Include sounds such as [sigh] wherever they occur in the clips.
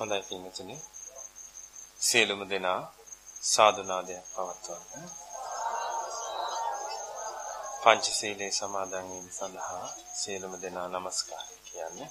හොඳයි පින්තුනි. සියලුම දෙනා සාදුනාදයක් පවත්වන්න. පංචශීලයේ සමාදන් වීම සඳහා සියලුම දෙනා নমස්කාරය කියන්නේ.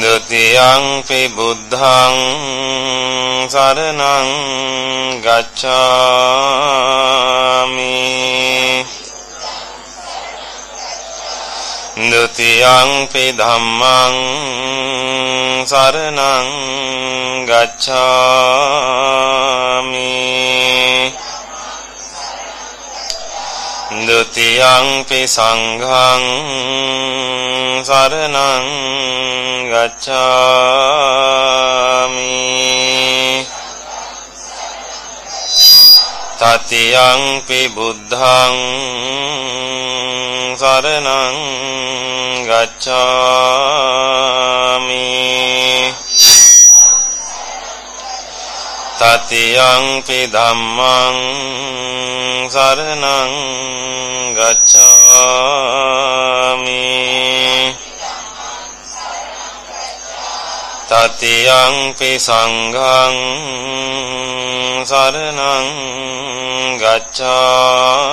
දතියංපි බුද්ධං සරණං ගච්ඡාමි। දතියංපි ධම්මං සරණං ගච්ඡාමි। ဒုတိယံ පි සංඝං සරණං ගච්ඡාමි තතියං පි බුද්ධං සරණං ගච්ඡාමි තතියං පි ධම්මං සරණං ගච්ඡාමි තතියංපි සංඝං සරණං ගච්ඡාමි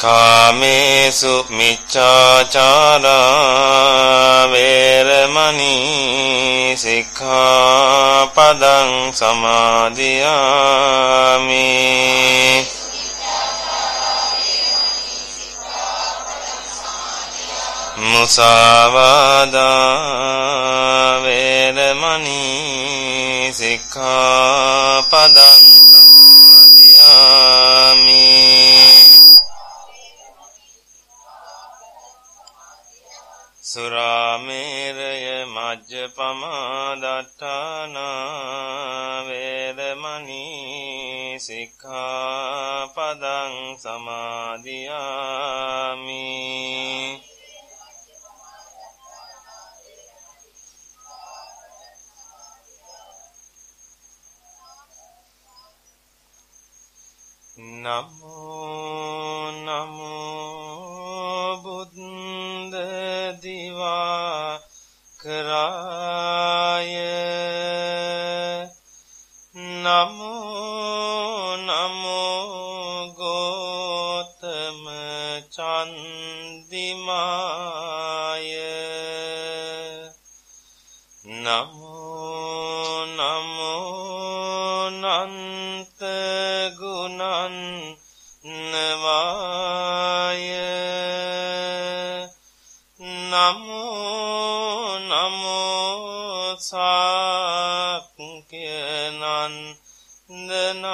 කාමේසු මිච්ඡාචාරා වේරමණී සික්ඛාපදං සමාදියාමි මුසාවාදා වේරමණී සික්ඛාපදං සමාදියාමි සුරාමේරය මජ්ජපමා දට්ඨානා වේරමණී සික්ඛාපදං සමාදියාමි නමෝ නමෝ සාක්කනන්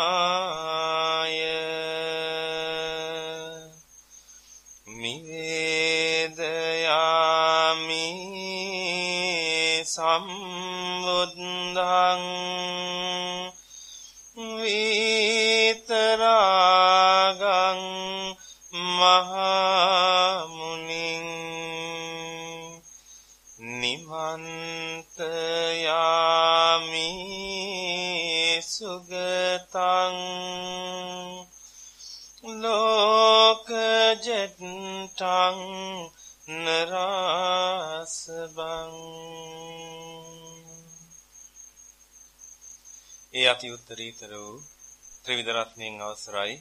ජෙට්ටං නරාසබං ඒ අති උත්තරීතර වූ ත්‍රිවිධ රත්නයෙන් අවසරයි.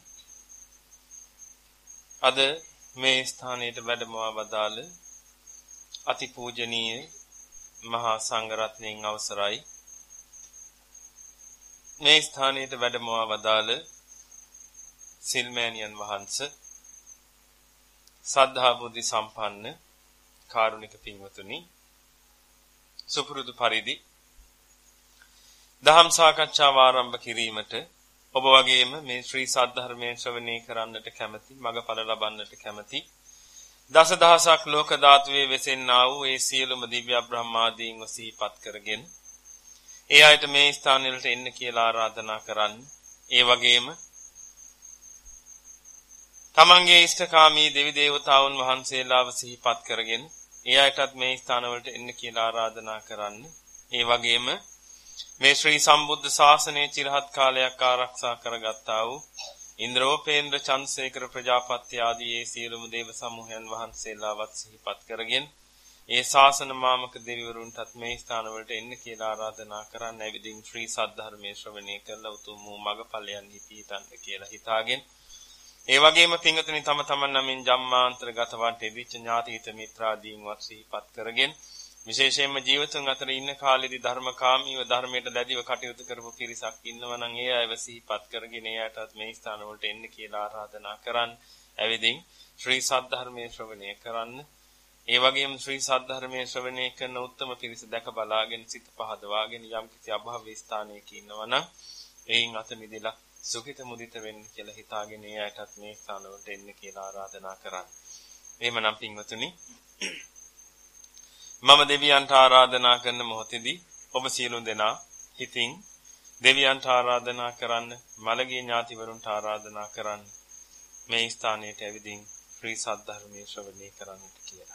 අද මේ ස්ථානයට වැඩමවා වදාළ අති පූජනීය මහා සංඝරත්නයෙන් අවසරයි. මේ ස්ථානයට වැඩමවා වදාළ සිල්මෑණියන් වහන්සේ සද්ධා බුද්ධි සම්පන්න කාරුණික පින්වතුනි සුපුරුදු පරිදි දහම් සාකච්ඡාව ආරම්භ කිරීමට ඔබ වගේම මේ ශ්‍රී සද්ධර්මයෙන් ශ්‍රවණය කරන්නට කැමැති මගඵල ලබන්නට කැමැති දසදහසක් ලෝක ධාතුවේ වෙසෙන්නා වූ ඒ සියලුම දිව්‍ය බ්‍රහ්මාදීන්ව සිහිපත් කරගෙන ඒ අයට මේ ස්ථානෙට එන්න කියලා ආරාධනා කරන්න. ඒ වගේම තමන්ගේ ඉෂ්ඨකාමී දෙවි දේවතාවුන් වහන්සේලාව සිහිපත් කරගෙන ඒ අයටත් මේ ස්ථානවලට එන්න කියලා ආරාධනා කරන්න. ඒ වගේම මේ ශ්‍රී සම්බුද්ධ ශාසනය চিරහත් කාලයක් ආරක්ෂා කරගත්තා වූ ඉන්ද්‍රෝපේන්ද්‍ර චන්සේකර ප්‍රජාපති ආදී ඒ සියලුම දේව සමූහයන් වහන්සේලාවත් සිහිපත් කරගෙන ඒ ශාසන මාමක දෙවිවරුන්ටත් මේ ස්ථානවලට එන්න කියලා ආරාධනා කරන්න ඇවිදින් ශ්‍රී සද්ධර්මයේ ශ්‍රවණය කරලා උතුම් වූ මගඵලයන් හිපීතන්න කියලා හිතාගෙන ඒ වගේම පින්වතුනි තම තමන් නමින් ජම්මාන්තරගත වට එදිච්ච ඥාතිහිත මිත්‍රාදීන්වත් සිහිපත් කරගෙන විශේෂයෙන්ම ජීවිතුන් අතර ඉන්න කාලෙදි ධර්මකාමීව ධර්මයට ලැබිව කටයුතු කරපු පිරිසක් ඉන්නවා නම් ඒ අයව සිහිපත් කරගෙන එයාටත් මේ ස්ථාන වලට එන්න කියලා ආරාධනා කරන්න. ඇවිදින් ශ්‍රී සද්ධර්මයේ ශ්‍රවණය කරන්න. ඒ වගේම ශ්‍රී සද්ධර්මයේ ශ්‍රවණය කරන උත්තම පිරිස දැක බලාගෙන සිත පහදවාගෙන යම් කිසි අභාව්‍ය ස්ථානයක ඉන්නවා නම් එයින් අත මිදලා සුඛිත මුදිත වෙන්න කියලා හිතාගෙන එයාටත් මේ ස්ථාන වලට එන්න කියලා ආරාධනා කරන්න. එහෙමනම් පින්වතුනි මම දෙවියන්ට ආරාධනා කරන මොහොතේදී ඔබ සියලු දෙනා හිතින් දෙවියන්ට ආරාධනා කරන්න මළගිය ඥාතිවරුන්ට ආරාධනා කරන්න මේ ස්ථානයට ඇවිදින් ශ්‍රී සද්ධර්මයේ ශ්‍රවණය කරන්නට කියලා.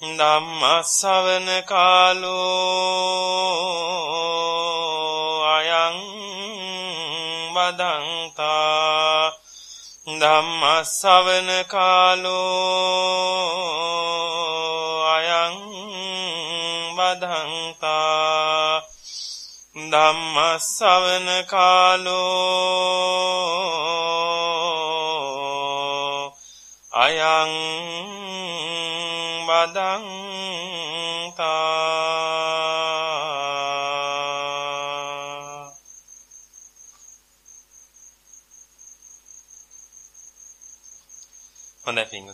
ධම්මස්සවන කාලෝ අයං බදන්තා ධම්මස්සවන කාලෝ බදන්තා ධම්මස්සවන කාලෝ අයං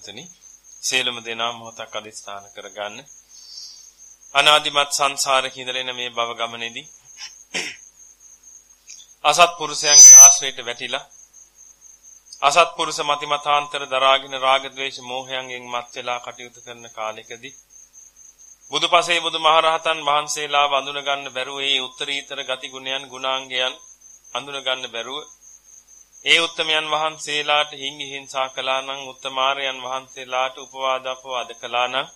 පින්වතුනි සියලුම දෙනා මොහොතක් අදිස්ථාන කරගන්න. අනාදිමත් සංසාරේ ඉඳලෙන මේ භව ගමනේදී අසත්පුරුෂයන්ගේ ආශ්‍රයයට වැටිලා අසත්පුරුෂ මතිමතාන්තර දරාගෙන රාග ద్వේෂ මෝහයන්ගෙන් මත් වෙලා කටයුතු කරන කාලෙකදී බුදුපසේ බුදුමහරහතන් වහන්සේලා වඳුන ගන්න බැරුව ඒ උත්තරීතර ගති ගුණයන් ගුණාංගයන් හඳුන ගන්න බැරුව ඒ උත්තමයන් වහන්සේලාට හිංගි හිංසා කළා නම් උත්තමාරයන් වහන්සේලාට උපවාද අපවාද කළා නම්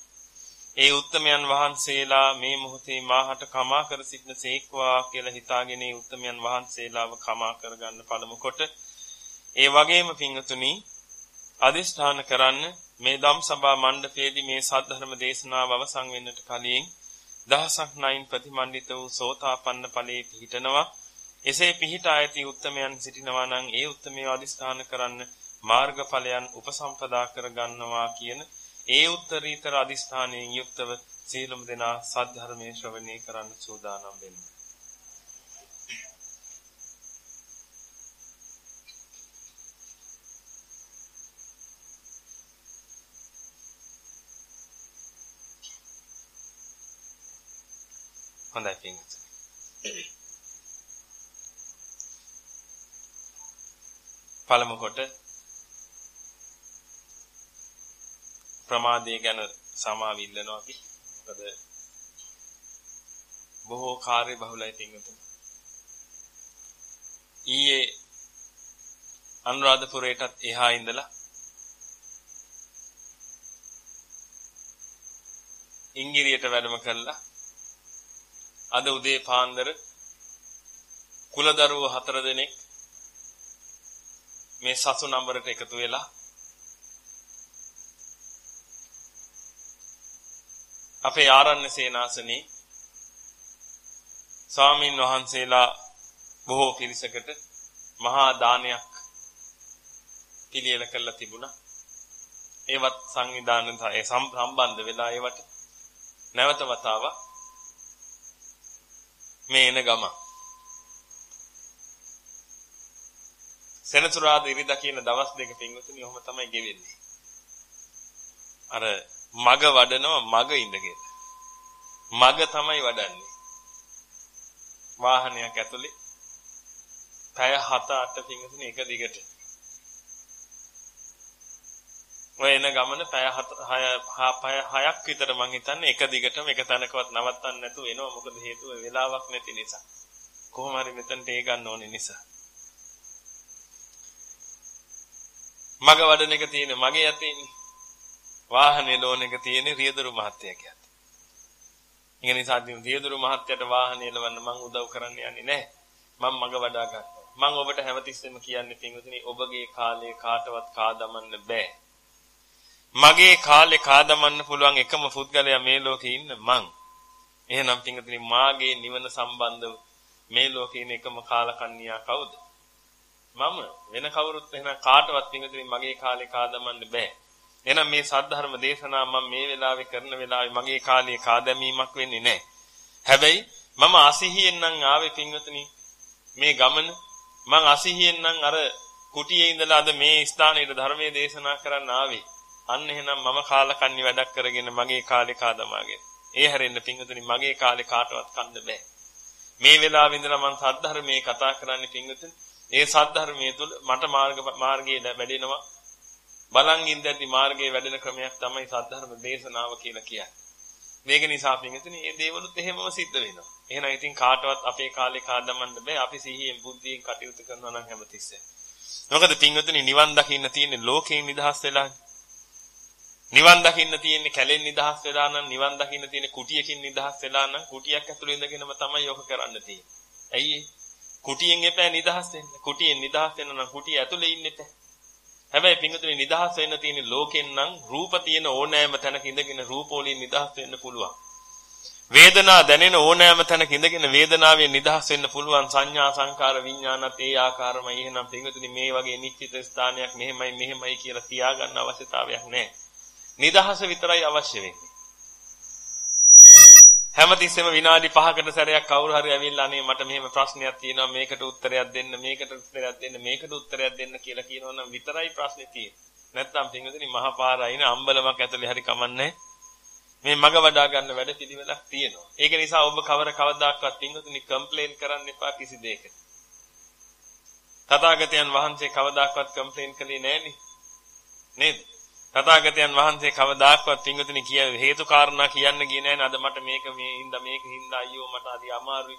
ඒ උත්තමයන් වහන්සේලා මේ මොහොතේ මාහට කමා කර සිටින සේක්වා කියලා හිතාගෙන ඒ උත්තමයන් වහන්සේලාව කමා කරගන්න පළමු කොට ඒ වගේම පිංගතුනි අදිෂ්ඨාන කරන්න මේ ධම් සභා මණ්ඩපයේදී මේ සද්ධර්ම දේශනාව අවසන් වෙන්නට කලින් දහසක් නයින් ප්‍රතිමන්විත වූ සෝතාපන්න ඵලයේ පිහිටනවා. එසේ පිහිටා ඇති උත්තමයන් සිටිනවා නම් ඒ උත්තමයේ අදිෂ්ඨාන කරන්න මාර්ගඵලයන් උපසම්පදා කර ගන්නවා කියන ඒ උත්තරීතර අදිස්ථානයෙන් යුක්තව සීලම දෙනා සද්ධර්මයේ ශ්‍රවණය කරන්න සූදානම් වෙන්න. හොඳයි පින්වත්නි. පළමු කොට ප්‍රමාදයේ ගැන සමාව ඉල්ලනවා අපි. මොකද බොහෝ කාර්ය බහුලයි පින්වතුනි. ඊයේ අනුරාධපුරයටත් එහා ඉඳලා ඉංගිරියට වැඩම කළා. අද උදේ පාන්දර කුලදරුවෝ හතර දෙනෙක් මේ සසු නම්බරට එකතු වෙලා අපේ ආරණ්‍ය සේනාසනේ ස්වාමින් වහන්සේලා බොහෝ පිරිසකට මහා දානයක් පිළියෙල කළා තිබුණා. ඒවත් සංවිධානය සම්බන්ධ වෙලා ඒවට නැවත වතාවක් මේ එන ගම. සෙනසුරාදා ඉරිදා කියන දවස් දෙක පින්වතුනි ඔහොම තමයි ගෙවෙන්නේ. අර මග වඩනවා මග ඉඳගෙන. මග තමයි වඩන්නේ. වාහනයක් ඇතුලේ පැය 7 8 පින්වතුනි එක දිගට. ඔය එන ගමන පැය 6 පැය 6ක් විතර මං හිතන්නේ එක දිගටම එක තැනකවත් නවත්තන්න නැතුව එනවා මොකද හේතුව වෙලාවක් නැති නිසා. කොහොම හරි මෙතනට ඒ ගන්න ඕනේ නිසා. මග වඩන එක තියෙන මගේ යතේ ඉන්නේ. වාහනේ ලෝන එක තියෙන රියදුරු මහත්තයාගේ අතේ. ඒ නිසා දින රියදුරු මහත්තයාට වාහනේ ලවන්න මං උදව් කරන්න යන්නේ නැහැ. මං මග වඩා ගන්නවා. මං ඔබට හැමතිස්සෙම කියන්නේ පින්වතුනි ඔබගේ කාලේ කාටවත් කාදමන්න බෑ. මගේ කාලේ කාදමන්න පුළුවන් එකම පුද්ගලයා මේ ලෝකේ ඉන්න මං. එහෙනම් පින්වතුනි මාගේ නිවන සම්බන්ධව මේ ලෝකේ ඉන්න එකම කාලකන්ණියා කවුද? මම වෙන කවුරුත් එහෙනම් කාටවත් පින්වතුනි මගේ කාලේ කාදමන්න බෑ. එහෙනම් මේ සද්ධර්ම දේශනා මම මේ වෙලාවේ කරන වෙලාවේ මගේ කාලේ කාදැමීමක් වෙන්නේ නැහැ. හැබැයි මම අසිහියෙන් නම් ආවේ පින්වතුනි මේ ගමන මං අසිහියෙන් නම් අර කුටියේ ඉඳලා අද මේ ස්ථානයේ ධර්මයේ දේශනා කරන්න ආවේ. අන්න එහෙනම් මම කාලකන්ණි වැඩක් කරගෙන මගේ කාලේ කාදමාගෙන. ඒ හැරෙන්න පින්වතුනි මගේ කාලේ කාටවත් කන්න බෑ. මේ වෙලාවේ ඉඳලා මං සද්ධර්මයේ කතා කරන්නේ පින්වතුනි ඒ සද්ධර්මයේ තුල මට මාර්ග මාර්ගයේ වැඩෙනවා. බලන් ඉඳද්දි මාර්ගයේ වැඩෙන ක්‍රමයක් තමයි සද්ධර්ම දේශනාව කියලා කියන්නේ. මේක නිසා පින්විතනි මේ දේවලුත් එහෙමම සිද්ධ වෙනවා. එහෙනම් ඉතින් කාටවත් අපේ කාලේ කාදමන්න බෑ. අපි සිහියෙන් බුද්ධියෙන් කටයුතු කරනවා නම් හැමතිස්සෙම. මොකද පින්විතනි නිවන් දකින්න තියෙන්නේ ලෝකයෙන් නිදහස් වෙලා. නිවන් දකින්න තියෙන්නේ කැලෙන් නිදහස් වෙලා නම් නිවන් දකින්න තියෙන්නේ කුටියකින් නිදහස් වෙලා නම් කුටියක් ඇතුළේ ඉඳගෙනම තමයි යොක කරන්න තියෙන්නේ. ඇයි කුටියෙන් එපා නිදහස් වෙන්න. කුටියෙන් නිදහස් වෙන්න නම් කුටිය ඇතුලේ ඉන්න එපා. හැබැයි පිංගුතුනි නිදහස් වෙන්න තියෙන ලෝකෙන් නම් රූප තියෙන ඕනෑම තැනක ඉඳගෙන රූප වලින් නිදහස් වෙන්න පුළුවන්. වේදනා දැනෙන ඕනෑම තැනක ඉඳගෙන වේදනාවෙන් නිදහස් වෙන්න පුළුවන් සංඥා සංකාර විඥානත් ඒ ආකාරමයි එහෙනම් පිංගුතුනි මේ වගේ නිශ්චිත ස්ථානයක් මෙහෙමයි මෙහෙමයි කියලා තියාගන්න අවශ්‍යතාවයක් නැහැ. නිදහස විතරයි අවශ්‍ය වෙන්නේ. හැමතිස්සෙම විනාඩි 5කට සැරයක් කවුරු හරි ඇවිල්ලා අනේ මට මෙහෙම ප්‍රශ්නයක් තියෙනවා මේකට උත්තරයක් දෙන්න මේකට උත්තරයක් දෙන්න මේකට උත්තරයක් දෙන්න කියලා කියනවනම් විතරයි ප්‍රශ්නේ තියෙන්නේ. නැත්තම් පින්වතුනි මහා පාරයින අම්බලමක් ඇතුලේ හරි කමන්නේ මේ මග වඩා ගන්න වැඩ පිළිවෙලක් තියෙනවා. ඒක නිසා ඔබ කවර කවදාකවත් පින්වතුනි කම්ප්ලේන් කරන්න එපා කිසි දෙයකට. තථාගතයන් වහන්සේ කවදාකවත් කම්ප්ලේන් කළේ නෑනේ. නේද? තථාගතයන් වහන්සේ කවදාක්වත් පිංගුතුනි කිය හේතු කාරණා කියන්න ගියේ නැහැ අද මට මේක මේ හින්දා මේක හින්දා අයියෝ මට අදී අමාරුයි.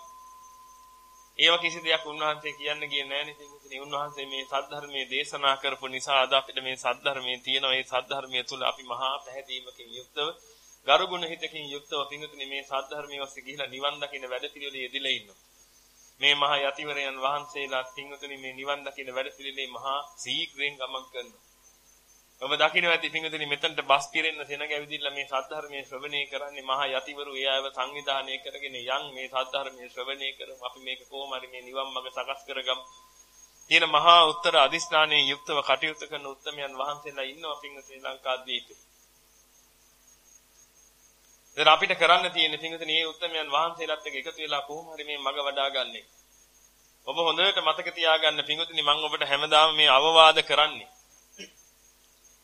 ඒව කිසි දෙයක් උන්වහන්සේ කියන්න ගියේ නැහැ නේ පිංගුතුනි. උන්වහන්සේ මේ සද්ධර්මයේ දේශනා කරපු නිසා අද අපිට මේ සද්ධර්මයේ තියෙන මේ සද්ධර්මයේ තුල අපි මහා පැහැදීමකින් යුක්තව ගරුගුණ හිතකින් යුක්තව පිංගුතුනි මේ සද්ධර්මයේ ඔස්සේ ගිහිලා නිවන් දකින්න වැඩ පිළිවෙලේ යෙදিলা ඉන්නවා. මේ මහා යතිවරයන් වහන්සේලා පිංගුතුනි මේ නිවන් දකින්න වැඩ පිළිවෙලේ මහා සීඝ්‍රයෙන් ගමන් කරනවා. ඔබ දකින්න ඇති පිංගුතුනි මෙතනට බස් පිරෙන්න සෙනග ඇවිදින්න මේ සද්ධර්මයේ ශ්‍රවණය කරන්නේ මහා යතිවරු ඒ අයව සංවිධානය කරගෙන යන් මේ සද්ධර්මයේ ශ්‍රවණය කරමු අපි මේක කොහොම හරි මේ නිවන් මඟ සකස් කරගමු කියන මහා උත්තර අදිස්ථානයේ යුක්තව කටයුතු කරන උත්තමයන් වහන්සේලා ඉන්නවා පිංගු ශ්‍රී ලංකාද්වීපේ. දැන් අපිට කරන්න තියෙන්නේ පිංගුතුනි මේ උත්තමයන් වහන්සේලාත් එක්ක එකතු වෙලා කොහොම හරි මේ මඟ වඩා ගන්න එක. ඔබ හොඳට මතක තියාගන්න පිංගුතුනි මම ඔබට හැමදාම මේ අවවාද කරන්නේ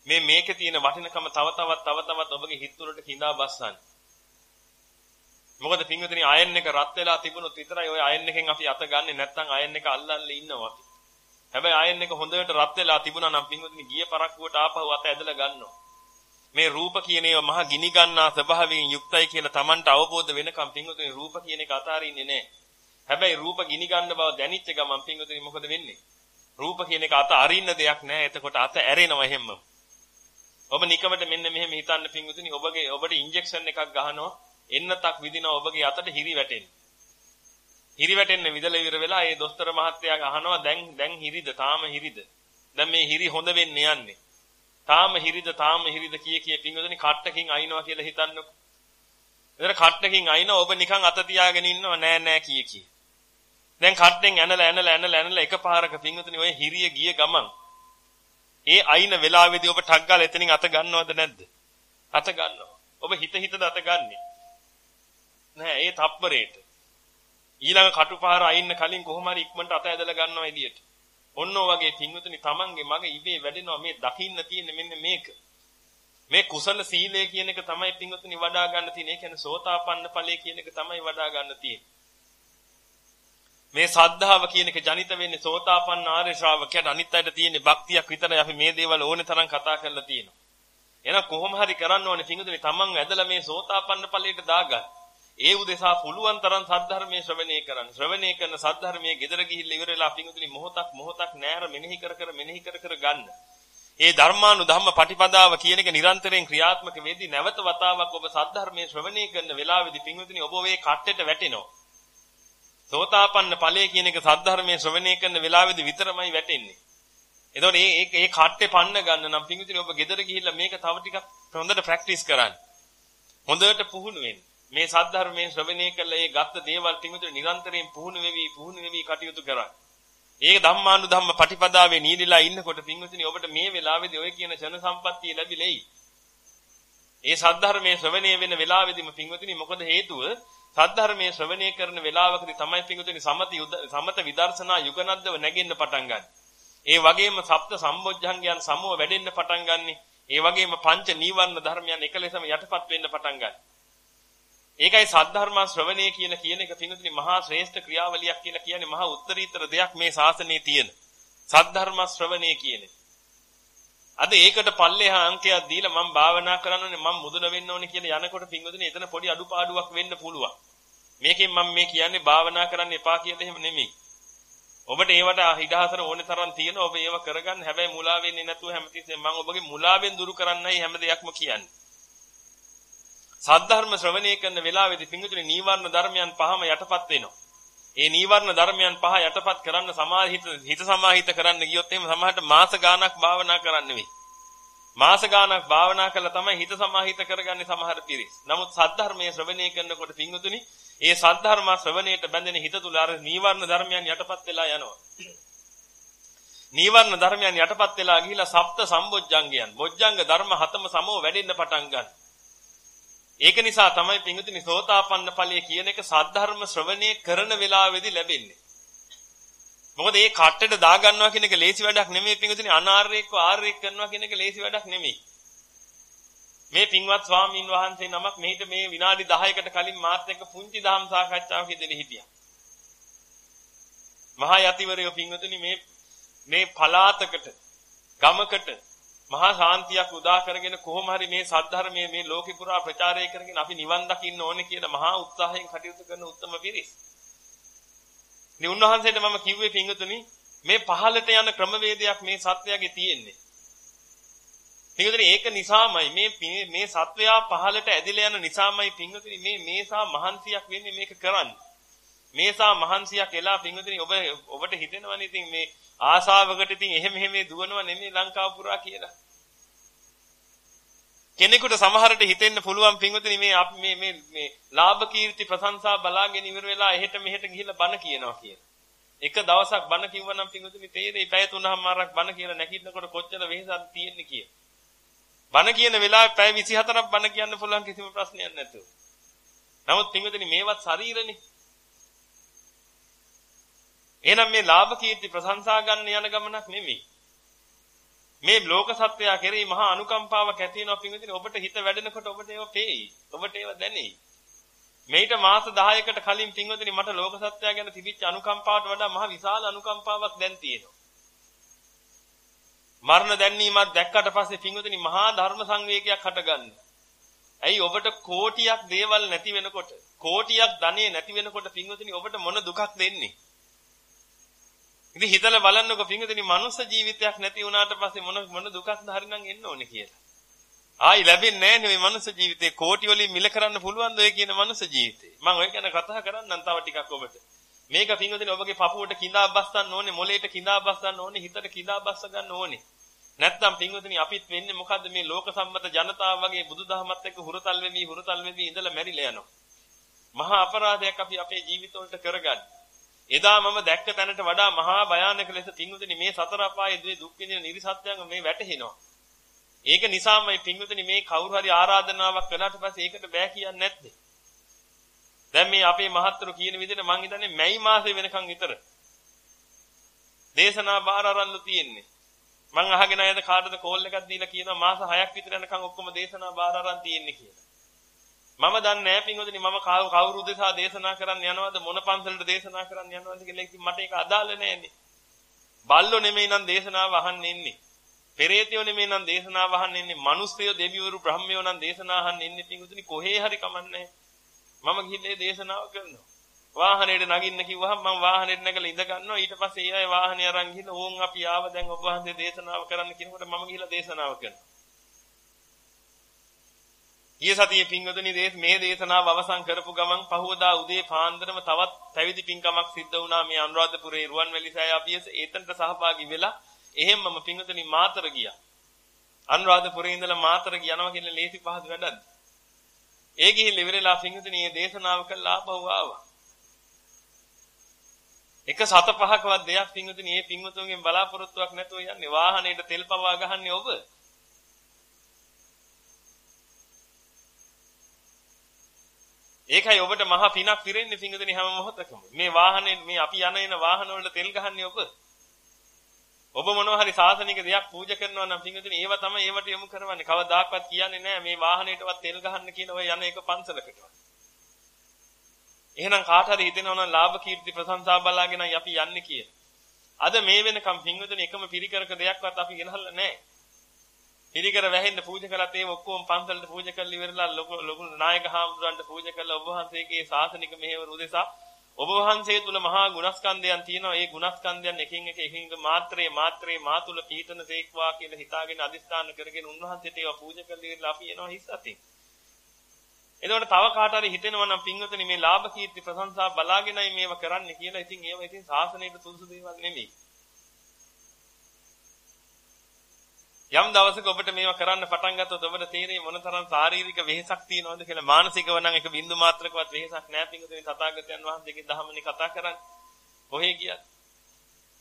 මේ මේකේ තියෙන වටිනකම තව තවත් තව තවත් ඔබගේ හිත තුළට කිඳා බස්සන්න. මොකද පින්විතනි අයන් එක රත් වෙලා තිබුණොත් විතරයි ওই අයන් එකෙන් අපි අත ගන්නෙ නැත්නම් අයන් එක අල්ලල්ලා ඉන්නවා අපි. හැබැයි අයන් එක හොඳට රත් වෙලා තිබුණා නම් පින්විතනි ගිය පරක්කුවට ආපහු අත ඇදලා ගන්නවා. මේ රූප කියන ඒවා මහා ගිනි ගන්නා ස්වභාවයෙන් යුක්තයි කියලා Tamanට අවබෝධ වෙනකම් පින්වතුනි රූප කියන එක අතාරින්නේ නැහැ. හැබැයි රූප ගිනි ගන්න බව දැනෙච්ච ගමන් පින්වතුනි මොකද වෙන්නේ? රූප කියන එක අත අරින්න දෙයක් නැහැ. එතකොට අත ඇරෙනවා හැමම. ඔබ නිකමට මෙන්න මෙහෙම හිතන්න පින්වතුනි ඔබගේ ඔබට ඉන්ජෙක්ෂන් එකක් ගහනවා එන්නතක් විදිනවා ඔබගේ අතට හිරි වැටෙන්න. හිරි වැටෙන්න විදල ඉවර වෙලා ඒ දොස්තර මහත්තයා අහනවා දැන් දැන් හිරිද තාම හිරිද? දැන් මේ හිරි හොඳ වෙන්න යන්නේ. තාම හිරිද තාම හිරිද කිය කිය පින්වතුනි කට්ටකින් අයින්නවා කියලා හිතන්නකො. එතන කට්ටකින් අයින්ව ඔබ නිකන් අත තියාගෙන ඉන්නව නෑ නෑ කිය කිය. දැන් කට්ටෙන් ඇනලා ඇනලා ඇනලා ඇනලා එකපාරක පින්වතුනි ඔය හිරිය ගිය ගමන් ඒ අයින වෙලාවේදී ඔබ ටක් ගාලා එතනින් අත ගන්නවද නැද්ද? අත ගන්නවා. ඔබ හිත හිතද අත ගන්නෙ? නෑ ඒ තප්පරේට. ඊළඟ කටුපාර අයින්න කලින් කොහොම හරි ඉක්මනට අත ඇදලා ගන්නවා එළියට. ඔන්න වගේ පින්වතුනි තමන්ගේ මගේ ඉබේ වැඩෙනවා මේ දකින්න තියෙන මෙන්න මේක. මේ කුසල සීලය කියන එක තමයි පින්වතුනි වඩා ගන්න තියෙන්නේ. ඒ කියන්නේ සෝතාපන්න ඵලය කියන එක තමයි වඩා ගන්න තියෙන්නේ. මේ සද්ධාව කියන එක ජනිත වෙන්නේ සෝතාපන්න ආර්ය ශ්‍රාවකයාට අනිත් අයට තියෙන භක්තියක් විතරයි අපි මේ දේවල් ඕනේ තරම් කතා කරලා තියෙනවා. එහෙනම් කොහොම හරි කරන්න ඕනේ පින්වතුනි තමන් ඇදලා මේ සෝතාපන්න ඵලයට දාගන්න. ඒ උදෙසා පුළුවන් තරම් සද්ධර්මයේ ශ්‍රවණය කරන්න. ශ්‍රවණය කරන සද්ධර්මයේ gedara ගිහිල්ලා ඉවර වෙලා පිඟුතුනි මොහොතක් මොහොතක් නෑර මෙනෙහි කර කර මෙනෙහි කර කර ගන්න. ඒ ධර්මානු ධම්ම පටිපදාව කියන එක නිරන්තරයෙන් ක්‍රියාත්මක වෙද්දී නැවත වතාවක් ඔබ සද්ධර්මයේ ශ්‍රවණය කරන වෙලාවේදී පිඟුතුනි ඔබ ඔය කට්ටෙට වැටෙනවා. සෝතාපන්න ඵලයේ කියන එක සද්ධර්මයේ ශ්‍රවණය කරන වෙලාවේදී විතරමයි වැටෙන්නේ. එතකොට මේ මේ කට්ටේ පන්න ගන්න නම් පිඟුතුනි ඔබ gedara ගිහිල්ලා මේක තව ටිකක් හොඳට ප්‍රැක්ටිස් කරන්න. හොඳට පුහුණු වෙන්න. මේ සද්ධර්මයෙන් ශ්‍රවණය කළ ඒ ගත්ත දේවල් පිඟුතු නිරන්තරයෙන් පුහුණු වෙවි පුහුණු වෙවි කටයුතු කරා. ඒක ධම්මානු ධම්ම පටිපදාවේ නීදිලා ඉන්නකොට පිඟුතුනි ඔබට මේ වෙලාවේදී ඔය කියන ඡන සම්පත්තිය ලැබිලෙයි. ඒ සද්ධර්මයේ ශ්‍රවණය වෙන වෙලාවෙදිම පිඟුතුනි මොකද හේතුව? සද්ධර්මයේ ශ්‍රවණය කරන වෙලාවකදී තමයි පිඟුතුනි සමත සමත විදර්ශනා යුගනද්දව නැගෙන්න පටන් ගන්න. ඒ වගේම සප්ත සම්බොජ්ජංගයන් සමුව වැඩෙන්න පටන් ගන්නෙ. ඒ වගේම පංච නීවරණ ධර්මයන් එකලෙසම යටපත් වෙන්න පටන් ගන්නවා. ඒකයි සද්ධර්ම ශ්‍රවණය කියලා කියන එක පින්තුනි මහා ශ්‍රේෂ්ඨ ක්‍රියාවලියක් කියලා කියන්නේ මහා උත්තරීතර දෙයක් මේ ශාසනයේ තියෙන. සද්ධර්ම ශ්‍රවණය කියන්නේ. අද ඒකට පල්ලෙහා අංකයක් දීලා මම භාවනා කරන්න ඕනේ මම මුදුන වෙන්න ඕනේ කියලා යනකොට පින්වතුනි එතන පොඩි අඩුපාඩුවක් වෙන්න පුළුවන්. මේකෙන් මම මේ කියන්නේ භාවනා කරන්න එපා කියලා එහෙම නෙමෙයි. ඔබට ඒවට හිඩහසර ඕනේ තරම් තියෙන ඔබ ඒව කරගන්න හැබැයි මුලා වෙන්නේ නැතුව හැමතිස්සෙම මම ඔබගේ මුලාවෙන් දුරු කරන්නයි හැම දෙයක්ම කියන්නේ. සද්ධර්ම ශ්‍රවණය කරන වෙලාවේදී පිංගුතුනි නීවරණ ධර්මයන් පහම යටපත් වෙනවා. ඒ නීවරණ ධර්මයන් පහ යටපත් කරන්න සමාහිත හිත සමාහිත කරන්න ගියොත් එහෙම සමහරට මාස ගාණක් භාවනා කරන්න වෙයි. මාස ගාණක් භාවනා කළා තමයි හිත සමාහිත කරගන්නේ සමහර පිරිස්. නමුත් සද්ධර්මයේ ශ්‍රවණය කරනකොට පිංගුතුනි ඒ සද්ධර්ම ශ්‍රවණයට බැඳෙන හිත තුල අර නීවරණ ධර්මයන් යටපත් වෙලා යනවා. නීවරණ ධර්මයන් යටපත් වෙලා ගිහිලා සප්ත සම්බොජ්ජංගයන් බොජ්ජංග ධර්ම හතම සමෝ වැඩෙන්න පටන් ගන්නවා. ඒක නිසා තමයි පිංගුතුනි සෝතාපන්න ඵලය කියන එක සද්ධර්ම ශ්‍රවණය කරන වෙලාවේදී ලැබෙන්නේ. මොකද මේ කට්ටට දා ගන්නවා කියන එක ලේසි වැඩක් නෙමෙයි පිංගුතුනි අනාර්යේක්ව ආර්යේක් කරනවා කියන එක ලේසි වැඩක් නෙමෙයි. මේ පින්වත් ස්වාමීන් වහන්සේ නමක් මෙහිට මේ විනාඩි 10කට කලින් මාත් එක්ක පුංචි දහම් සාකච්ඡාවක් ඉදිරි හිටියා. මහා යතිවරයෝ පින්වතුනි මේ මේ පලාතකට ගමකට මහා ශාන්තියක් උදා කරගෙන කොහොම හරි මේ සද්ධර්මයේ මේ ලෝකේ පුරා ප්‍රචාරය කරගෙන අපි නිවන් දකින්න ඕනේ කියලා මහා උත්සාහයෙන් කටයුතු කරන උත්තම පිරිස්. ඉතින් උන්වහන්සේට මම කිව්වේ පිංගුතුනි මේ පහළට යන ක්‍රමවේදයක් මේ සත්‍යයේ තියෙන්නේ. පිංගුතුනි ඒක නිසාමයි මේ මේ සත්වයා පහළට ඇදිලා යන නිසාමයි පිංගුතුනි මේ මේසා මහන්සියක් වෙන්නේ මේක කරන්න. මේසා මහන්සියක් එලා පිංගුතුනි ඔබ ඔබට හිතෙනවනේ ඉතින් මේ ආසාවකට ඉතින් එහෙම එහෙම දුවනව නෙමෙයි ලංකාව පුරා කියලා. කෙනෙකුට සමහරට හිතෙන්න පුළුවන් පින්වතුනි මේ අපි මේ මේ මේ ලාභ කීර්ති ප්‍රශංසා බලාගෙන ඉවර වෙලා එහෙට මෙහෙට ගිහිල්ලා බණ කියනවා කියලා. එක දවසක් බණ කිව්වනම් පින්වතුනි තේරෙයි පැය තුනමාරක් බණ කියලා නැගිටිනකොට කොච්චර වෙහෙසක් තියෙන්නේ කියලා. බණ කියන වෙලාවේ පැය 24ක් බණ කියන්න පුළුවන් කිසිම ප්‍රශ්නයක් නැතුව. නමුත් පින්වතුනි මේවත් ශරීරනේ. එහෙනම් මේ ලාභ කීර්ති ප්‍රශංසා ගන්න යන ගමනක් නෙමෙයි. මේ ලෝක සත්‍යය කෙරෙහි මහා අනුකම්පාවක් ඇති වෙනවා පින්විතනේ ඔබට හිත වැඩෙනකොට ඔබට ඒව පේයි. ඔබට ඒව දැනෙයි. මේිට මාස 10කට කලින් පින්විතනේ මට ලෝක සත්‍යය ගැන තිබිච්ච අනුකම්පාවට වඩා මහා විශාල අනුකම්පාවක් දැන් තියෙනවා. මරණ දැන්වීමක් දැක්කට පස්සේ පින්වතුනි මහා ධර්ම සංවේගයක් හටගන්නවා. ඇයි ඔබට කෝටියක් දේවල් නැති වෙනකොට කෝටියක් ධනෙ නැති වෙනකොට පින්වතුනි ඔබට මොන දුකක් දෙන්නේ? ඉතින් හිතලා බලන්නකො පින්වතුනි මනුස්ස ජීවිතයක් නැති වුණාට පස්සේ මොන මොන දුකක්ද හරිනම් එන්න ඕනේ කියලා. ආයි ලැබෙන්නේ නැහැ මේ මනුස්ස ජීවිතේ කෝටි වලින් මිල කරන්න පුළුවන් ඔය කියන මනුස්ස ජීවිතේ. මම ඔය ගැන කතා කරන්නම් තව ටිකක් ඔබට. මේක පින්වතුනි ඔබගේ පපුවට කිඳා බස්සන්න ඕනේ, මොලේට කිඳා බස්සන්න ඕනේ, හිතට කිඳා බස්ස ගන්න ඕනේ. නැත්නම් පින්වතුනි අපිත් වෙන්නේ මොකද්ද මේ ලෝක සම්මත ජනතාව වගේ බුදුදහමත් එක්ක හුරතල් වෙවි හුරතල් වෙවි ඉඳලා මැරිලා යනවා. මහා අපරාධයක් අපි අපේ ජීවිතවලට කරගන්න. එදා මම දැක්ක තැනට වඩා මහා භයානක ලෙස පින්වතුනි මේ සතර අපායේ දුක් විඳින නිර්සත්‍යංග මේ වැටහෙනවා. ඒක නිසාමයි පින්වතුනි මේ කවුරු හරි ආරාධනාවක් කළාට පස්සේ ඒකට බෑ කියන්නේ නැත්තේ. දැන් මේ අපේ මහත්තුරු කියන විදිහට මං හිතන්නේ මැයි මාසේ වෙනකන් විතර දේශනා බාර අරන්ලු තියෙන්නේ. මං අහගෙන ආයද කාටද කෝල් එකක් දීලා කියනවා මාස 6ක් විතර යනකම් ඔක්කොම දේශනා බාර අරන් තියෙන්නේ කියලා. මම දන්නේ නැහැ පින්වතුනි මම කවුරු දෙසා දේශනා කරන්න යනවද මොන පන්සලට දේශනා කරන්න යනවද කියලා ඉතින් මට ඒක අදාළ නැහැනේ. බල්ලෝ නෙමෙයි නම් දේශනාව අහන්න ඉන්නේ. පෙරේතයෝ නෙමෙයි නම් දේශනාව අහන්න ඉන්නේ. මිනිස්සුයෝ දෙවිවරු බ්‍රහ්මයෝ නම් දේශනා අහන්න ඉන්නේ පින්වතුනි කොහේ හරි කමන්නේ මම ගිහිල්ලා දේශනාව කරනවා. වාහනේට නගින්න කිව්වහම මම වාහනේට නැගලා ඉඳ ගන්නවා ඊට පස්සේ ඒ අය වාහනේ අරන් ගිහින් ඕන් අපි ආව දැන් ඔබ වහන්සේ දේශනාව කරන්න කියනකොට මම ගිහිල්ලා දේශනාව කරනවා ඊයේ සතියේ පින්වතුනි මේ දේශනාව අවසන් කරපු ගමන් පහවදා උදේ පාන්දරම තවත් පැවිදි පින්කමක් සිද්ධ වුණා මේ අනුරාධපුරේ රුවන්වැලිසෑය අභියස. ඒතනට සහභාගී වෙලා එහෙම්මම පින්වතුනි මාතර ගියා. අනුරාධපුරේ ඉඳලා මාතර යනවා කියන ලේසි පහසු වැඩක්ද? ඒ ගිහින් ඉවරලා පින්වතුනි මේ දේශනාව කළා ආපහු ආවා. එක සත පහකවත් දෙයක් පින්වතුනි මේ පින්වතුන්ගෙන් බලාපොරොත්තුවක් නැතුව යන්නේ වාහනේට තෙල් පවා ගහන්නේ ඔබ. ඒකයි ඔබට මහා පිනක් පිරෙන්නේ පින්වතුනි හැම මොහොතකම. මේ වාහනේ මේ අපි යන එන වාහන වල තෙල් ගහන්නේ ඔබ. ඔබ මොනවා හරි සාසනික දෙයක් පූජා කරනවා නම් පින්වතුනි ඒව තමයි ඒවට යොමු කරවන්නේ. කවදාකවත් කියන්නේ නැහැ මේ වාහනේටවත් තෙල් ගහන්න කියන ඔය යන එක පන්සලකටවත්. එහෙනම් කාට හරි හිතෙනවා නම් ලාභ කීර්ති ප්‍රශංසා බලාගෙන අපි යන්නේ කියලා. අද මේ වෙනකම් පින්වතුනි එකම පිරිකරක දෙයක්වත් අපි ගෙනහල්ලා නැහැ. පිරිකර වැහෙන්න පූජා කළත් ඒව ඔක්කොම පන්සලට පූජා කරලා ඉවරලා ලොකු ලොකු නායක හාමුදුරන්ට පූජා කරලා ඔබ වහන්සේගේ ශාසනික මෙහෙවර උදෙසා ඔබ වහන්සේ තුල මහා ගුණස්කන්ධයන් තියෙනවා. ඒ ගුණස්කන්ධයන් එකින් එක එකින් එක මාත්‍රේ මාත්‍රේ මා තුල පීඨන සේක්වා කියලා හිතාගෙන අදිස්ථාන කරගෙන උන්වහන්සේට ඒවා පූජා කරලා ඉවරලා අපි එනවා හිස් අතින්. එතකොට තව කාට හරි හිතෙනවා නම් පින්වතුනි මේ ලාභ කීර්ති ප්‍රශංසා බලාගෙනයි මේව කරන්නේ කියලා. ඉතින් ඒව ඉතින් සාසනයට සුදුසු දේවල් නෙමෙයි. යම් දවසක ඔබට මේවා කරන්න පටන් ගත්තොත් ඔබට තේරෙයි මොනතරම් ශාරීරික වෙහෙසක් තියෙනවද කියලා. මානසිකව නම් එක බින්දු මාත්‍රකවත් වෙහෙසක් නැහැ පින්වතුනි තථාගතයන් වහන්සේගේ ධහමනේ කතා කරන්නේ. කොහේ ගියත්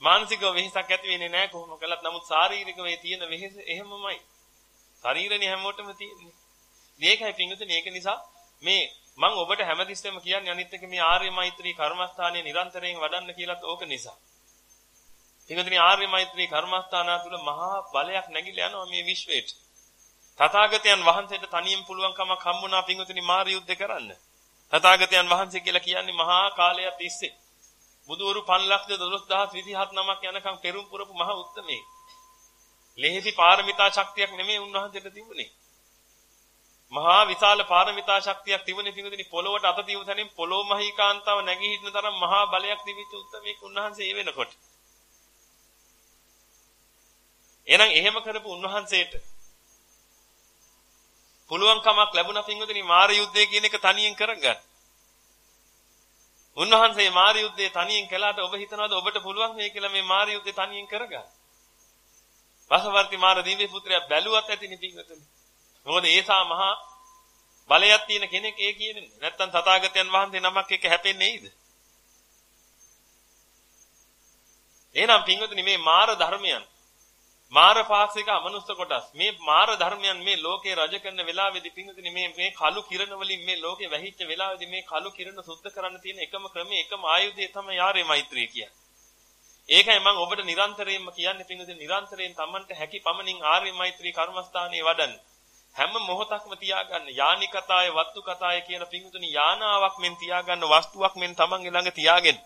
මානසිකව වෙහෙසක් ඇති වෙන්නේ නැහැ කොහොම කළත්. නමුත් ශාරීරික වේ තියෙන වෙහෙස එහෙමමයි. ශරීරනේ හැමෝටම තියෙන්නේ. මේකයි පින්වතුනි ඒක නිසා මේ මම ඔබට හැමතිස්සෙම කියන්නේ අනිත් එක මේ ආර්ය මෛත්‍රී කර්මස්ථානයේ නිරන්තරයෙන් වඩන්න කියලාත් ඕක නිසා. පින්වතුනි ආර්ය මෛත්‍රී කර්මස්ථාන තුළ මහා බලයක් නැగిලා යනවා මේ විශ්වයට. තථාගතයන් වහන්සේට තනියෙන් පුළුවන් කමක් හම්බුණා පින්වතුනි මාර යුද්ධ කරන්න. තථාගතයන් වහන්සේ කියලා කියන්නේ මහා කාලයක් තිස්සේ බුදුවරු 512027 නමක් යනකම් පෙරම් පුරපු මහා උත්තමේ. ලෙහෙසි පාරමිතා ශක්තියක් නෙමෙයි උන්වහන්සේට තිබුණේ. මහා විශාල පාරමිතා ශක්තියක් තිබුණේ පිඟුදිනේ පොළොවට අත තියු තැනින් පොළොව මහීකාන්තාව නැගී හිටින තරම් මහා බලයක් තිබිච්ච උත්මේක උන්වහන්සේ ඒ වෙනකොට. එහෙනම් එහෙම කරපු උන්වහන්සේට පුළුවන් කමක් ලැබුණා පිඟුදිනේ මාර යුද්ධය කියන එක තනියෙන් කරගන්න. උන්වහන්සේ මාර යුද්ධය තනියෙන් කළාට ඔබ හිතනවාද ඔබට පුළුවන් මේ කියලා මේ මාර යුද්ධය තනියෙන් කරගන්න? වසවර්ති මාර දිව්‍ය පුත්‍රයා බැලුවත් ඇතිනේ පිඟුදිනේ. මොකද ඒසා මහා බලයක් තියෙන කෙනෙක් ඒ කියන්නේ. නැත්තම් තථාගතයන් වහන්සේ නමක් එක්ක හැපෙන්නේ නේද? එහෙනම් පින්වතුනි මේ මාර ධර්මයන් මාර පාක්ෂික අමනුෂ්‍ය කොටස් මේ මාර ධර්මයන් මේ ලෝකේ රජ කරන වෙලාවේදී පින්වතුනි මේ මේ කළු කිරණ වලින් මේ ලෝකේ වැහිච්ච වෙලාවේදී මේ කළු කිරණ සුද්ධ කරන්න තියෙන එකම ක්‍රමය එකම ආයුධය තමයි යාරේ මෛත්‍රිය කියන්නේ. ඒකයි මම ඔබට නිරන්තරයෙන්ම කියන්නේ පින්වතුනි නිරන්තරයෙන් Tamanට හැකි පමණින් ආර්ය මෛත්‍රී කර්මස්ථානයේ වඩන්න. හැම මොහොතක්ම තියාගන්න යානිකතාය වත්තු කතාය කියන පිංගුතුනි යානාවක් මෙන් තියාගන්න වස්තුවක් මෙන් තමන්ගේ ළඟ තියාගෙන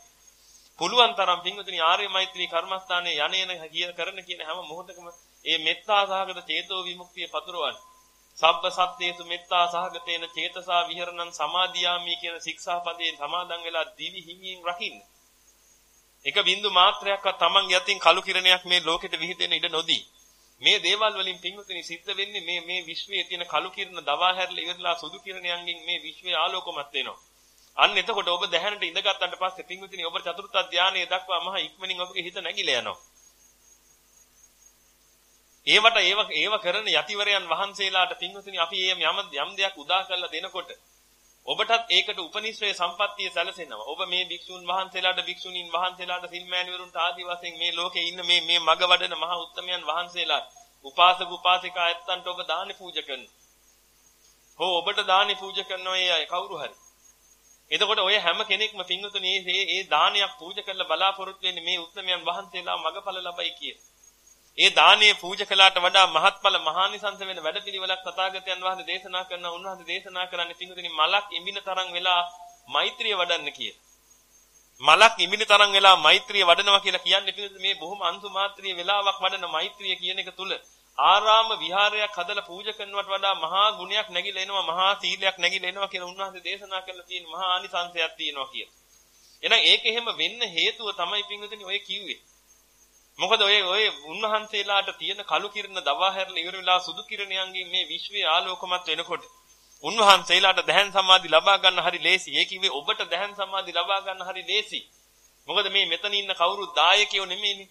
පුළුවන් තරම් පින්වතුනි ආර්ය මෛත්‍රී කර්මස්ථානයේ යන්නේන කිය කරන කියන හැම මොහොතකම ඒ මෙත්තා සහගත චේතෝ විමුක්තිය පතුරවන්න. සබ්බ සත්‍යේසු මෙත්තා සහගතේන චේතසා විහරණං සමාදියාමි කියන ශික්ෂාපදයෙන් සමාදන් වෙලා දිවි හිමියෙන් රකින්න. එක බින්දු මාත්‍රයක්වත් Tamange යතින් කලු කිරණයක් මේ ලෝකෙට විහිදෙන්න ඉඩ නොදී. මේ දේවල් වලින් පින්වතුනි සිද්ධ වෙන්නේ මේ මේ විශ්වයේ තියෙන කලු කිරණ දවා හැරලා ඉවරලා සුදු කිරණයන්ගෙන් මේ විශ්වය ආලෝකමත් වෙනවා. අන්න එතකොට ඔබ දැහැනට ඉඳගත්තාට පස්සේ පින්වතුනි ඔබ චතුර්ථ ධානයේ දක්වා මහා ඉක්මනින් ඔබගේ හිත නැగిලා යනවා. ඒවට ඒව ඒව කරන යතිවරයන් වහන්සේලාට පින්වතුනි අපි යම් යම් දෙයක් උදා කරලා දෙනකොට ඔබටත් ඒකට උපනිශ්‍රේ සම්පත්තිය සැලසෙනවා. ඔබ මේ භික්ෂුන් වහන්සේලාට භික්ෂුණීන් වහන්සේලාට සිල්මෑණිවරුන්ට ආදී වශයෙන් මේ ලෝකේ ඉන්න මේ මේ මග වඩන මහා උත්තමයන් වහන්සේලාට උපාසක උපාසිකා ඇත්තන්ට ඔබ දානි පූජා කරනවා. හෝ ඔබට දානි පූජා කරනවා ඒ කවුරු හරි. එතකොට ඔය හැම කෙනෙක්ම පින්වතුනි මේ මේ දානයක් පූජා කරලා බලාපොරොත්තු වෙන්නේ මේ උත්තමයන් වහන්සේලා මගඵල ලබයි කියලා. ඒ දානීය පූජකලාට වඩා මහත්ඵල මහානිසංස වෙන වැඩපිළිවෙලක් තථාගතයන් වහන්සේ දේශනා කරන උන්වහන්සේ දේශනා කරන්නේ පිංගුතුනි මලක් ඉඹින තරම් වෙලා මෛත්‍රිය වඩන්න කියලා. මලක් ඉඹින තරම් වෙලා මෛත්‍රිය වඩනවා කියලා කියන්නේ පිංගුතුනි මේ බොහොම අන්තු මාත්‍රිය වෙලාවක් වඩන මෛත්‍රිය කියන එක තුල ආරාම විහාරයක් හදලා පූජා කරනවට වඩා මහා ගුණයක් නැగిලා එනවා මහා සීලයක් නැగిලා එනවා කියලා උන්වහන්සේ දේශනා කරලා තියෙන මහා ආනිසංසයක් තියෙනවා කියලා. එහෙනම් ඒක එහෙම වෙන්න හේතුව තමයි පිංගුතුනි ඔය කිව්වේ. මොකද ඔය ඔය උන්වහන්සේලාට තියෙන කළු කිරණ දවා හැරලා ඉවර වෙලා සුදු කිරණයන්ගෙන් මේ විශ්වයේ ආලෝකමත් වෙනකොට උන්වහන්සේලාට දැහන් සමාධි ලබා ගන්න හරි ලේසි. ඒ කිව්වේ ඔබට දැහන් සමාධි ලබා ගන්න හරි ලේසි. මොකද මේ මෙතන ඉන්න කවුරුත් දායකයෝ නෙමෙයිනේ.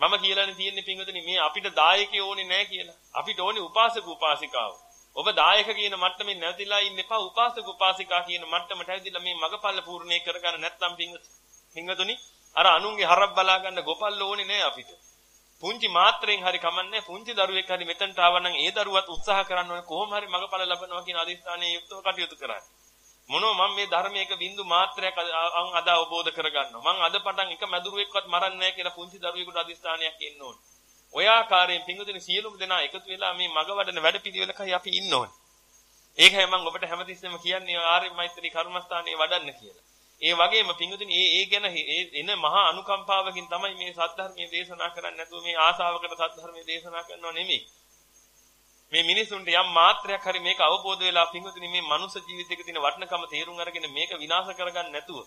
මම කියලානේ තියෙන්නේ පින්වතුනි මේ අපිට දායකයෝ ඕනේ නැහැ කියලා. අපිට ඕනේ උපාසක උපාසිකාව. ඔබ දායක කියන මට්ටමින් නැවතිලා ඉන්න එපා උපාසක උපාසිකා කියන මට්ටමට ඇවිදලා මේ මගපල්ල පූර්ණේ කරගන්න නැත්නම් පින්වතුනි අර අනුන්ගේ හරක් බලා ගන්න ගොපල්ල ඕනේ නෑ අපිට. පුංචි මාත්‍රෙන් හරි කමන්නේ පුංචි දරුවෙක් හරි මෙතනට ආවනම් ඒ දරුවත් උත්සාහ කරන්න ඕනේ කොහොම හරි මගපල ලබනවා කියන අදිස්ථානයේ යුක්තව කටයුතු කරන්න. මොනෝ මම මේ ධර්මයක බින්දු මාත්‍රයක් අද අවබෝධ කරගන්නවා. මං අද පටන් එක මැදුරුවෙක්වත් මරන්නේ නැහැ කියලා පුංචි දරුවෙකුට අදිස්ථානයක් එන්න ඕනේ. ඔය ආකාරයෙන් පිංගුතුනි සියලුම දෙනා එකතු වෙලා මේ මග වඩන වැඩපිළිවෙලකයි අපි ඉන්න ඕනේ. ඒකයි මම ඔබට හැමතිස්සෙම කියන්නේ ආර්ය මෛත්‍රී කර්මස්ථානයේ වඩන්න කියලා. ඒ වගේම පිංගුතුනි ඒ ඒ ගැන එන මහා අනුකම්පාවකින් තමයි මේ සද්ධර්මයේ දේශනා කරන්නේ නැතුව මේ ආසාවකට සද්ධර්මයේ දේශනා කරනව නෙමෙයි. මේ මිනිසුන්ට යම් මාත්‍රයක් හරි මේක අවබෝධ වෙලා පිංගුතුනි මේ මනුෂ්‍ය ජීවිතයක තියෙන වටිනකම තේරුම් අරගෙන මේක විනාශ කරගන්න නැතුව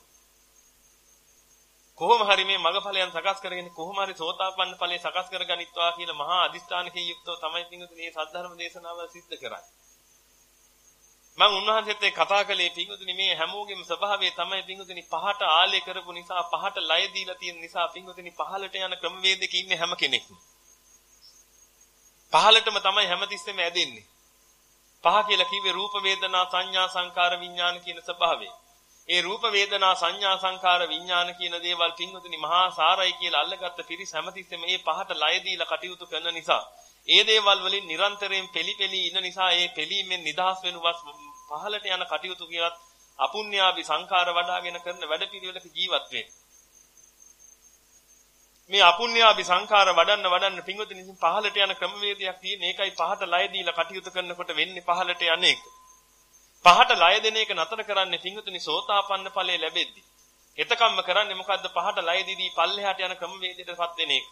කොහොම හරි මේ මගඵලයන් සකස් කරගෙන කොහොම හරි සෝතාපන්න ඵලයේ සකස් කරගනිත්වා කියන මහා අදිස්ථානකයේ යුක්තව තමයි පිංගුතුනි මේ සද්ධර්ම දේශනාව සිද්ධ කරන්නේ. මම උන්වහන්සේත් එක්ක කතා කළේ පිංගුතුනි මේ හැමෝගෙම ස්වභාවය තමයි පිංගුතුනි පහට ආලය කරපු නිසා පහට ලය දීලා තියෙන නිසා පිංගුතුනි පහලට යන ක්‍රමවේදයක ඉන්නේ හැම කෙනෙක්ම. පහලටම තමයි හැමතිස්සෙම ඇදෙන්නේ. පහ කියලා කිව්වේ රූප වේදනා සංඥා සංකාර විඥාන කියන ස්වභාවය. ඒ රූප වේදනා සංඥා සංකාර විඥාන කියන දේවල් පිංගුතුනි මහා සාරයි කියලා අල්ලගත්ත පිරිස හැමතිස්සෙම මේ පහට ලය දීලා කටයුතු කරන නිසා ඒ දේවල් වලින් නිරන්තරයෙන් පෙලි පෙලි ඉන්න නිසා ඒ පෙලීමෙන් නිදහස් වෙනුවත් පහලට යන කටයුතු කියවත් අපුඤ්ඤාභි සංඛාර වඩාගෙන කරන වැඩපිළිවෙලක ජීවත් වෙන්නේ. මේ අපුඤ්ඤාභි සංඛාර වඩන්න වඩන්න පිංගුතුනි ඉතින් පහලට යන ක්‍රමවේදයක් තියෙන. ඒකයි පහට ලය දීලා කටයුතු කරනකොට වෙන්නේ පහලට යන එක. පහට ලය දෙන එක නතර කරන්නේ පිංගුතුනි සෝතාපන්න ඵලයේ ලැබෙද්දී. එතකම්ම කරන්නේ මොකද්ද පහට ලය දීදී පල්ලෙහාට යන ක්‍රමවේදයටපත් වෙන එක.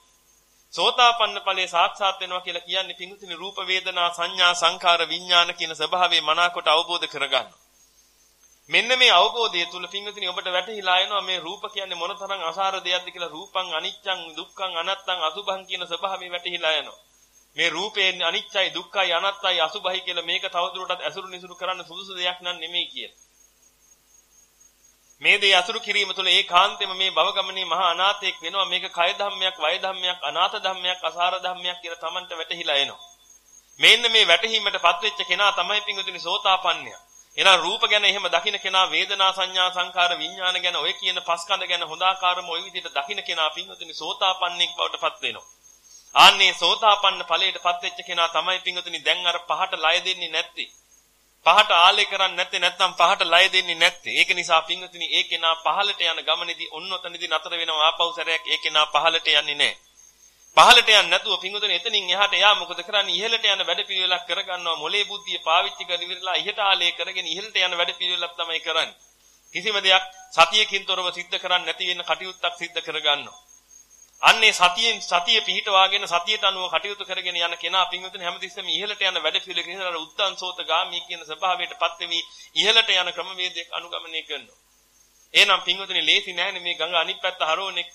සෝතාපන්න ඵලයේ සාක්ෂාත් වෙනවා කියලා කියන්නේ පිඟුතුනි රූප වේදනා සංඥා සංඛාර විඥාන කියන ස්වභාවය මනාකොට අවබෝධ කරගන්න. මෙන්න මේ අවබෝධය තුල පිඟුතුනි ඔබට වැටහිලා එනවා මේ රූප කියන්නේ මොනතරම් අසාර දෙයක්ද කියලා රූපං අනිච්චං දුක්ඛං අනත්තං අසුභං කියන ස්වභාවය වැටහිලා එනවා. මේ රූපේ අනිච්චයි දුක්ඛයි අනත්තයි අසුභයි කියලා මේක තවදුරටත් ඇසුරු නිසුරු කරන්න සුදුසු දෙයක් නන් නෙමෙයි කියලා. මේ දේ අසුරු කිරීම තුළ ඒකාන්තෙම මේ භව ගමනේ මහා අනාථයෙක් වෙනවා මේක කය ධම්මයක් වය ධම්මයක් අනාථ ධම්මයක් අසාර ධම්මයක් කියලා Tamanට වැටහිලා එනවා මෙන්න මේ වැටහීමටපත් වෙච්ච කෙනා තමයි පිංගුතුනි සෝතාපන්නය එහෙනම් රූප ගැන එහෙම දකින්න කෙනා වේදනා සංඥා සංකාර විඥාන ගැන ඔය කියන පස්කන්ධ ගැන හොඳාකාරම ওই විදිහට දකින්න කෙනා පිංගුතුනි සෝතාපන්නෙක් බවට පත් වෙනවා ආන්නේ සෝතාපන්න ඵලයටපත් වෙච්ච කෙනා තමයි පිංගුතුනි දැන් අර පහට ලය දෙන්නේ නැත්තේ පහට ආලේ කරන්නේ නැත්තේ නැත්නම් පහට ලය දෙන්නේ නැත්තේ. ඒක නිසා පින්වතුනි ඒ කෙනා පහලට යන ගමනේදී ඔන්න ඔතනදී නතර වෙනවා ආපහු සැරයක් ඒ කෙනා පහලට යන්නේ නැහැ. පහලට යන්නේ නැතුව පින්වතුනි එතනින් එහාට එයා මොකද කරන්නේ? ඉහළට යන වැඩපිළිවෙලක් කරගන්නවා. මොලේ බුද්ධිය පාවිච්චි කරලා ඉහළට ආලේ කරගෙන ඉහළට යන වැඩපිළිවෙලක් තමයි කරන්නේ. කිසිම දෙයක් සතියකින් තොරව සිද්ධ කරන්නේ නැති වෙන කටයුත්තක් සිද්ධ කරගන්නවා. අන්නේ සතියෙන් සතිය පිහිටවාගෙන සතියට අනුව කටයුතු කරගෙන යන කෙනා පින්විතනේ හැමතිස්සෙම ඉහළට යන වැඩ පිළිවෙල කියන අර උද්දන්සෝත ගාමී කියන ස්වභාවයටපත් වෙවි ඉහළට යන ක්‍රමවේදයක් අනුගමනය කරනවා. එහෙනම් පින්විතනේ ලේසි නෑනේ මේ ගඟ අනිත් පැත්ත හරවන්නේ.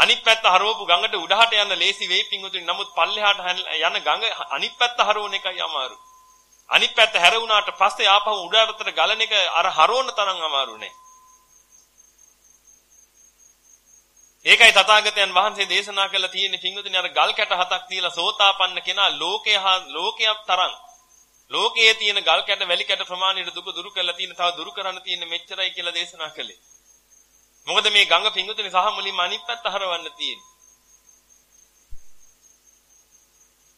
අනිත් පැත්ත හරවපු ගඟට උඩහට යන්න ලේසි වෙයි පින්විතනේ. නමුත් පල්ලෙහාට යන ගඟ අනිත් පැත්ත හරවන එකයි අමාරු. අනිත් පැත්ත හැරුණාට පස්සේ ආපහු උඩටට ගලන එක අර හරවන තරම් අමාරු නෑ. ඒකයි තථාගතයන් වහන්සේ දේශනා කළා තියෙන්නේ පින්වතුනි අර ගල් කැට හතක් තියලා සෝතාපන්න කෙනා ලෝකේ හා ලෝකයක් තරම් ලෝකයේ තියෙන ගල් කැට වැලි කැට ප්‍රමාණයට දුක දුරු කරලා තියෙන තව දුරු කරන්න තියෙන මෙච්චරයි කියලා දේශනා කළේ. මොකද මේ ගඟ පින්වතුනි සහ මුලින්ම අනිත් පැත්ත හරවන්න තියෙන්නේ.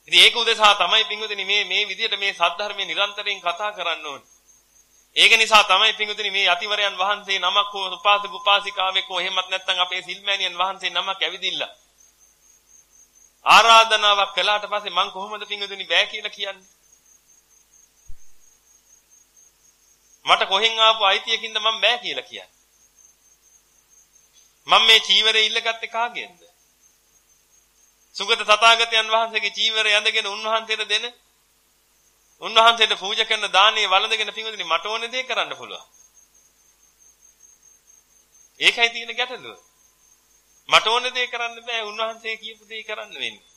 ඉතින් ඒක උදෙසා තමයි පින්වතුනි මේ මේ විදිහට මේ සද්ධර්මයේ නිරන්තරයෙන් කතා කරන්න ඕනේ. ඒක නිසා තමයි පිංගුතුනි මේ යතිවරයන් වහන්සේ නමක් හෝ උපාසක උපාසිකාවෙක් හෝ එහෙමත් නැත්නම් අපේ සිල්මෑණියන් වහන්සේ නමක් ඇවිදින්න. ආරාධනාවක් කළාට පස්සේ මං කොහොමද පිංගුතුනි බෑ කියලා කියන්නේ? මට කොහෙන් ආපු අයිතියකින්ද මම බෑ කියලා කියන්නේ? මම මේ චීවරය ඉල්ලගත්තේ කාගෙන්ද? සුගත තථාගතයන් වහන්සේගේ චීවරය ඇඳගෙන උන්වහන්සේට දෙන උන්වහන්සේට පූජා කරන දානීය වළඳගෙන පින්වතුනි මට ඕනේ දේ කරන්න පුළුවන්. ඒකයි තියෙන ගැටලුව. මට ඕනේ දේ කරන්න බෑ උන්වහන්සේ කියපු දේ කරන්න වෙන්නේ.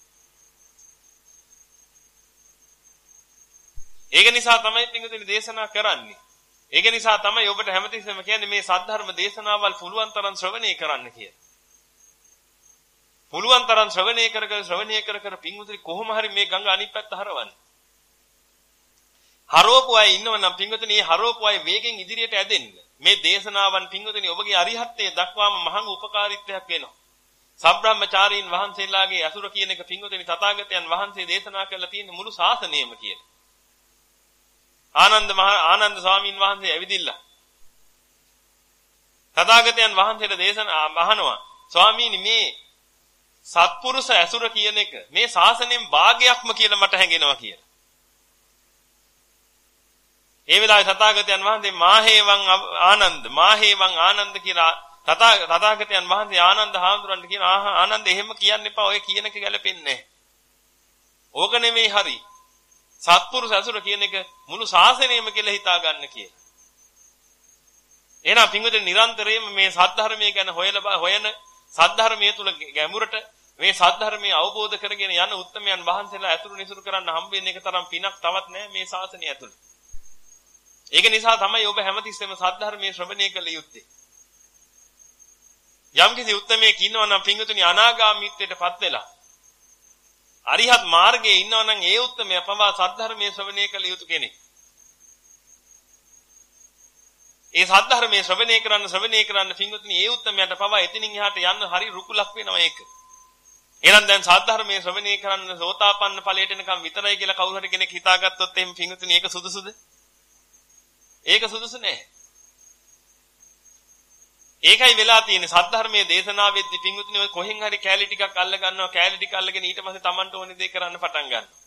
ඒක නිසා තමයි පින්වතුනි දේශනා කරන්නේ. ඒක නිසා තමයි ඔබට හැමතිස්සෙම කියන්නේ මේ සද්ධර්ම දේශනාවල් පුළුවන් තරම් ශ්‍රවණය කරන්න කියලා. පුළුවන් තරම් ශ්‍රවණය කර කර ශ්‍රවණය කර කර පින්වතුනි කොහොම හරි මේ ගඟ අනිත් පැත්ත හරවන්න. හරවපු අය ඉන්නවනම් පින්වතුනි හරවපු අය වේගෙන් ඉදිරියට ඇදෙන්න. මේ දේශනාවන් පින්වතුනි ඔබගේ අරිහත්ත්වයේ දක්වාම මහඟ උපකාරීත්වයක් වෙනවා. සම්බ්‍රාහ්මචාරීන් වහන්සේලාගේ අසුර කියන එක පින්වතුනි තථාගතයන් වහන්සේ දේශනා කරලා තියෙන මුළු ශාසනයම කියලා. ආනන්ද මහ ආනන්ද ස්වාමීන් වහන්සේ ඇවිදිලා තථාගතයන් වහන්සේට දේශනා අහනවා ස්වාමීනි මේ සත්පුරුෂ ඇසුර කියන එක මේ ශාසනයෙන් භාගයක්ම කියලා මට හැඟෙනවා කියලා. ඒ වෙලාවේ තථාගතයන් වහන්සේ මාහේවං ආනන්ද මාහේවං ආනන්ද කියලා තථාගතයන් වහන්සේ ආනන්ද හාමුදුරන්ට කියන ආනන්ද එහෙම කියන්න එපා ඔය කියන එක ගැලපෙන්නේ ඕක නෙමෙයි හරි. සත්පුරුෂ අසුර කියන එක මුළු ශාසනයම කියලා හිතා ගන්න කියලා. එහෙනම් පින්වතුනි නිරන්තරයෙන්ම මේ සද්ධර්මයේ ගැන හොයලා හොයන සද්ධර්මයේ තුල ගැඹුරට මේ සද්ධර්මයේ අවබෝධ කරගෙන යන උත්තරමයන් වහන්සේලා ඇතුළු නිසුරු කරන්න හම්බ වෙන එක තරම් පිනක් තවත් නැහැ මේ ශාසනය ඇතුළේ. ඒක නිසා තමයි ඔබ හැමතිස්සෙම සද්ධර්මයේ ශ්‍රවණය කළ යුත්තේ. යම්කිසි උත්මයෙක් ඉන්නවා නම් පිංගුතුනි අනාගාමීත්වයටපත් වෙලා අරිහත් මාර්ගයේ ඉන්නවා නම් ඒ උත්මය පවා සද්ධර්මයේ ශ්‍රවණය කළ යුතු කෙනෙක්. ඒ සද්ධර්මයේ ශ්‍රවණය කරන්න ශ්‍රවණය කරන්න පිංගුතුනි ඒ උත්මයට පවා එතනින් එහාට යන්න හරි රුකුලක් වෙනවා ඒක. එහෙනම් දැන් සද්ධර්මයේ ශ්‍රවණය කරන්න සෝතාපන්න ඵලයට එනකම් විතරයි කියලා කවුරු හරි කෙනෙක් හිතාගත්තොත් එහෙම පිංගුතුනි ඒක සුදුසුද? ඒක සුදුසු නෑ. ඒකයි වෙලා තියෙන්නේ. සද්ධර්මයේ දේශනාවෙද්දී පිංගුතුනි ඔය කොහෙන් හරි කෑලි ටිකක් අල්ල ගන්නවා කෑලි ටික අල්ලගෙන ඊට පස්සේ Tamanට ඕනේ දේ කරන්න පටන් ගන්නවා.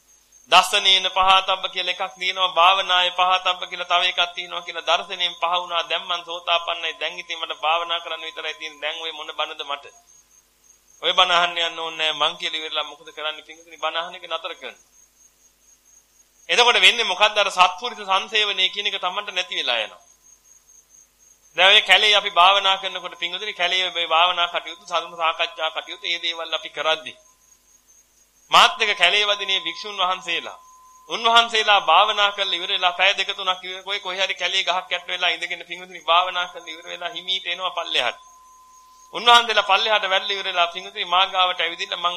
දස්සනේන පහතබ්බ කියලා එකක් තියෙනවා භාවනායේ පහතබ්බ කියලා තව එකක් තියෙනවා කියලා දර්ශනයෙන් පහ වුණා. දැන් මං සෝතාපන්නයි. දැන් ඉතින් මට භාවනා කරන්න විතරයි තියෙන්නේ. දැන් ඔය මොන බනද මට? ඔය බණ අහන්න යන්න ඕනේ නැහැ මං කියලා ඉවරලා මොකද කරන්නේ පිංගුතුනි බණ අහන එක නතර කරනවා. එතකොට වෙන්නේ මොකද්ද? අර සත්පුරුෂ සංසේවනයේ කියන එක Tamanට නැති වෙලා යනවා. දැන් ඔය කැලේ අපි භාවනා කරනකොට පින්වතුනි කැලේ මේ භාවනා කටයුතු සාධන සාකච්ඡා කටයුතු මේ දේවල් අපි කරද්දි මාත් එක කැලේ වදිනේ භික්ෂුන් වහන්සේලා උන්වහන්සේලා භාවනා කරලා ඉවර වෙලා පැය දෙක තුනක් කොයි කොයි හරි කැලේ ගහක් යට වෙලා ඉඳගෙන පින්වතුනි භාවනා කරලා ඉවර වෙලා හිමීට එනවා පල්ලෙහාට. උන්වහන්සේලා පල්ලෙහාට වැල්ල ඉවර වෙලා පින්වතුනි මාගාවට ඇවිදින්න මං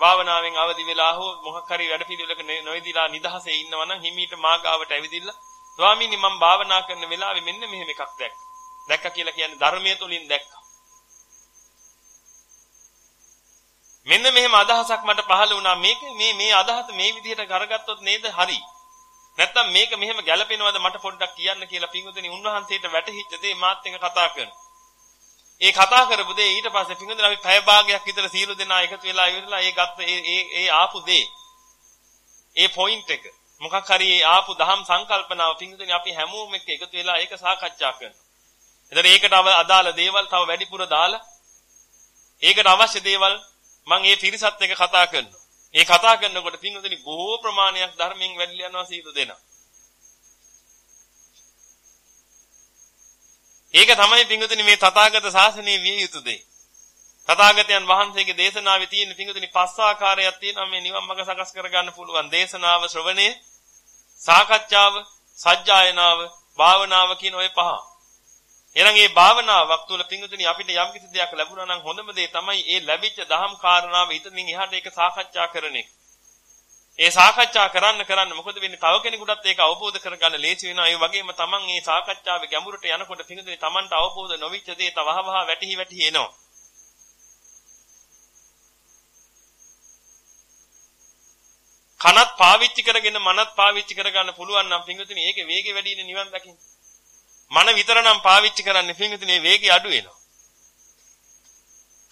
භාවනාවෙන් අවදි වෙලා හෝ මොකක් හරි වැඩ පිළිවෙලක නොයදීලා නිදහසේ ඉන්නවා නම් හිමීට මාගාවට ඇවිදින්න ස්වාමීනි මම භාවනා කරන වෙලාවේ මෙන්න මෙහෙම එකක් දැක්ක. දැක්ක කියලා කියන්නේ ධර්මයේ තුලින් දැක්කා. මෙන්න මෙහෙම අදහසක් මට පහළ වුණා මේක මේ මේ අදහස මේ විදිහට කරගත්තොත් නේද හරි. නැත්තම් මේක මෙහෙම ගැළපෙනවද මට පොඩ්ඩක් කියන්න කියලා පින්වතුනි උන්වහන්සේට වැටහිච්ච දේ මාත් එක්ක කතා කරනවා. ඒ කතා කරපු දේ ඊට පස්සේ පිංගුදලා අපි පැය භාගයක් විතර සියලු දෙනා එකතු වෙලා ඉවරලා ඒ ගත්ත ඒ ඒ ඒ ආපු දේ ඒ පොයින්ට් එක මොකක් හරි ආපු දහම් සංකල්පනාව පිංගුතුනි අපි හැමෝම එක්ක එකතු වෙලා ඒක සාකච්ඡා කරනවා. එතන ඒකට අදාළ දේවල් තව වැඩිපුර දාලා ඒකට අවශ්‍ය දේවල් මම මේ පිරිසත් එක්ක කතා කරනවා. ඒ කතා කරනකොට පිංගුතුනි බොහෝ ප්‍රමාණයක් ධර්මයෙන් වැඩිලා යනවා සීල දෙනා. ඒක තමයි පිංගුතුනි මේ තථාගත ශාසනයේ විය යුතු දේ. තථාගතයන් වහන්සේගේ දේශනාවේ තියෙන පිංගුතුනි පස් ආකාරයක් තියෙනවා මේ නිවන් මඟ සකස් කරගන්න පුළුවන්. දේශනාව ශ්‍රවණය, සාකච්ඡාව, සජ්ජායනාව, භාවනාව කියන ওই පහ. එහෙනම් මේ භාවනාවක් තුළ පිංගුතුනි අපිට යම් කිසි දෙයක් ලැබුණා නම් හොඳම දේ තමයි ඒ ලැබිච්ච දහම් කාරණාව හිතමින් එහාට ඒක සාකච්ඡා කරන එක. ඒ සාකච්ඡා කරන්න කරන්න මොකද වෙන්නේ? තව කෙනෙකුටත් ඒක අවබෝධ කරගන්න ලේසි වෙනවා. ඒ වගේම තමන් මේ සාකච්ඡාවේ ගැඹුරට යනකොට පිඟුදුනේ තමන්ට අවබෝධ නොවිච්ච දේ තවහවහ වැටහි වැටහි එනවා. කනත් පාවිච්චි කරගෙන මනත් පාවිච්චි කරගන්න පුළුවන් නම් පිඟුදුනේ ඒකේ වේගෙ වැඩි වෙන නිවන් දකින්න. මන විතර නම් පාවිච්චි කරන්නේ පිඟුදුනේ වේගය අඩු වෙනවා.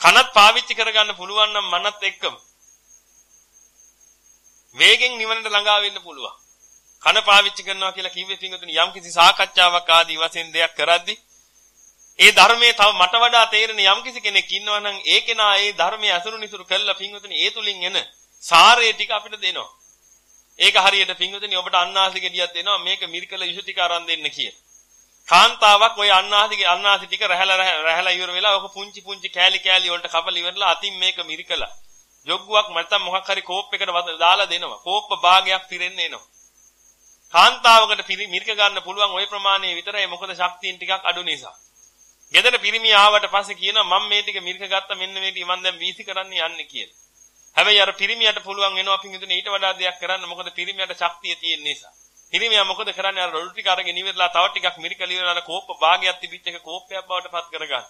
කනත් පාවිච්චි කරගන්න පුළුවන් නම් මනත් එක්කම වේගෙන් නිවනට ළඟා වෙන්න පුළුවන්. කන පාවිච්චි කරනවා කියලා කිව්වේ පින්වතුනි යම්කිසි සාකච්ඡාවක් ආදී වශයෙන් දෙයක් කරද්දී ඒ ධර්මයේ තව මට වඩා තේරෙන යම්කිසි කෙනෙක් ඉන්නවා නම් ඒ කෙනා ඒ ධර්මයේ අසුරු නිසුරු කළා පින්වතුනි ඒ තුලින් එන සාරය ටික අපිට දෙනවා. ඒක හරියට පින්වතුනි ඔබට අන්නාසි ගෙඩියක් දෙනවා මේක මිරිකල යුසු ටික අරන් දෙන්න කියලා. කාන්තාවක් ওই අන්නාසිගේ අන්නාසි ටික රැහැලා රැහැලා ඉවර වෙලා ඔක පුංචි පුංචි කෑලි කෑලි වලට කපලා ඉවරලා අතින් මේක මිරිකලා ජොග්ගුවක් නැත්නම් මොකක් හරි කෝප් එකකට දාලා දෙනවා. කෝප්ප භාගයක් පිරෙන්න එනවා. කාන්තාවකට මිරික ගන්න පුළුවන් ওই ප්‍රමාණය විතරයි මොකද ශක්තියින් ටිකක් අඩු නිසා. ගෙදර පිරිමි ආවට පස්සේ කියනවා මම මේ ටික මිරික ගත්ත මෙන්න මේ ටික මම දැන් වීසි කරන්න යන්නේ කියලා. හැබැයි අර පිරිමියට පුළුවන් වෙනවා පිංගුතුනේ ඊට වඩා දෙයක් කරන්න මොකද පිරිමියට ශක්තිය තියෙන නිසා. පිරිමියා මොකද කරන්නේ අර රොඩු ටික අරගෙන ඉවරලා තව ටිකක් මිරික ලියලා අර කෝප්ප භාගයක් තිබිච්ච එක කෝප්පයක් බවට පත් කරගන්න.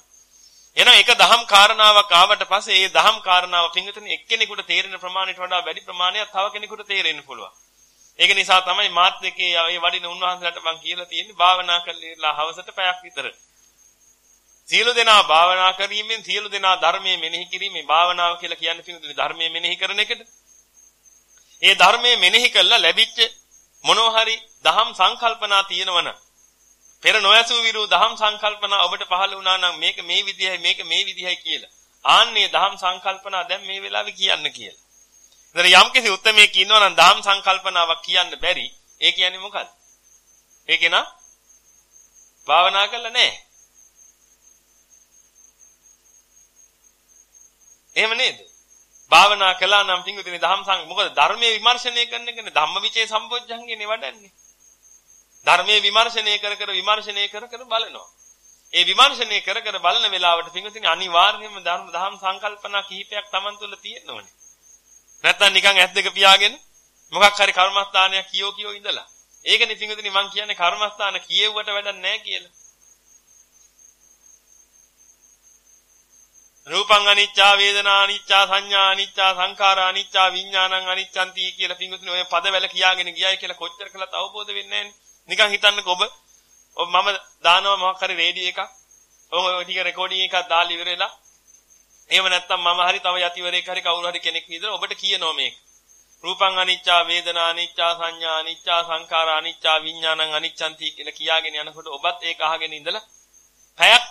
එහෙනම් එක දහම් කාරණාවක් ආවට පස්සේ ඒ දහම් කාරණාව පිංගුතුනි එක්කෙනෙකුට තේරෙන ප්‍රමාණයට වඩා වැඩි ප්‍රමාණයක් තව කෙනෙකුට තේරෙන්න පුළුවන්. ඒක නිසා තමයි මාත් එක්කේ මේ වඩින උන්වහන්සේලාට මම කියලා තියෙන්නේ භාවනා කරලා හවසට පැයක් විතර. සියලු දෙනා භාවනා කිරීමෙන් සියලු දෙනා ධර්මයේ මෙනෙහි කිරීමේ භාවනාව කියලා කියන්නේ පිංගුතුනි ධර්මයේ මෙනෙහි කරන එකද? ඒ ධර්මයේ මෙනෙහි කළා ලැබිච්ච මොනවා හරි දහම් සංකල්පනා තියෙනවනම් පෙර නොයසු විරු දහම් සංකල්පනා ඔබට පහළ වුණා නම් මේක මේ විදිහයි මේක මේ විදිහයි කියලා. ආන්නේ දහම් සංකල්පනා දැන් මේ වෙලාවේ කියන්න කියලා. ඉතින් යම්කිසි උත්මයෙක් ඉන්නවා නම් දහම් සංකල්පනාවක් කියන්න බැරි. ඒ කියන්නේ මොකද්ද? ඒක නා භාවනා කළා නෑ. එහෙම නේද? භාවනා කළා නම් පිංගුතුනි දහම් සං මොකද ධර්මයේ විමර්ශනය කරන එකනේ ධම්මවිචේ සම්පෝඥංගේනේ වඩන්නේ. ධර්මයේ විමර්ශනය කර කර විමර්ශනය කර කර බලනවා. ඒ විමර්ශනය කර කර බලන වෙලාවට පින්වතුනි අනිවාර්යයෙන්ම ධර්ම දහම් සංකල්පනා කිහිපයක් Taman තුල තියෙන්න ඕනේ. නැත්නම් නිකන් ඇස් දෙක පියාගෙන මොකක් හරි කර්මස්ථානයක් කියෝ කියෝ ඉඳලා. ඒකනේ පින්වතුනි මං කියන්නේ කර්මස්ථාන කියෙව්වට වැඩක් නැහැ කියලා. රූපං අනිච්චා වේදනා අනිච්චා සංඥා අනිච්චා සංඛාරා අනිච්චා විඥානං අනිච්චන්ති කියලා පින්වතුනි ඔය පදවල කියාගෙන ගියයි කියලා කොච්චර කළත් අවබෝධ වෙන්නේ නැහැ නිකන් හිතන්නකෝ ඔබ ඔබ මම දානවා මොකක් හරි රේඩියෝ එකක්. ඔය ටික රෙකෝඩින් එකක් දාලා ඉවරලා. එහෙම නැත්නම් මම හරි තව යතිවරයෙක් හරි කවුරු හරි කෙනෙක් විතර ඔබට කියනවා මේක. රූපං අනිච්චා වේදනා අනිච්චා සංඥා අනිච්චා සංඛාරා අනිච්චා විඥානං අනිච්චන්ති කියලා කියාගෙන යනකොට ඔබත් ඒක අහගෙන ඉඳලා පැයක්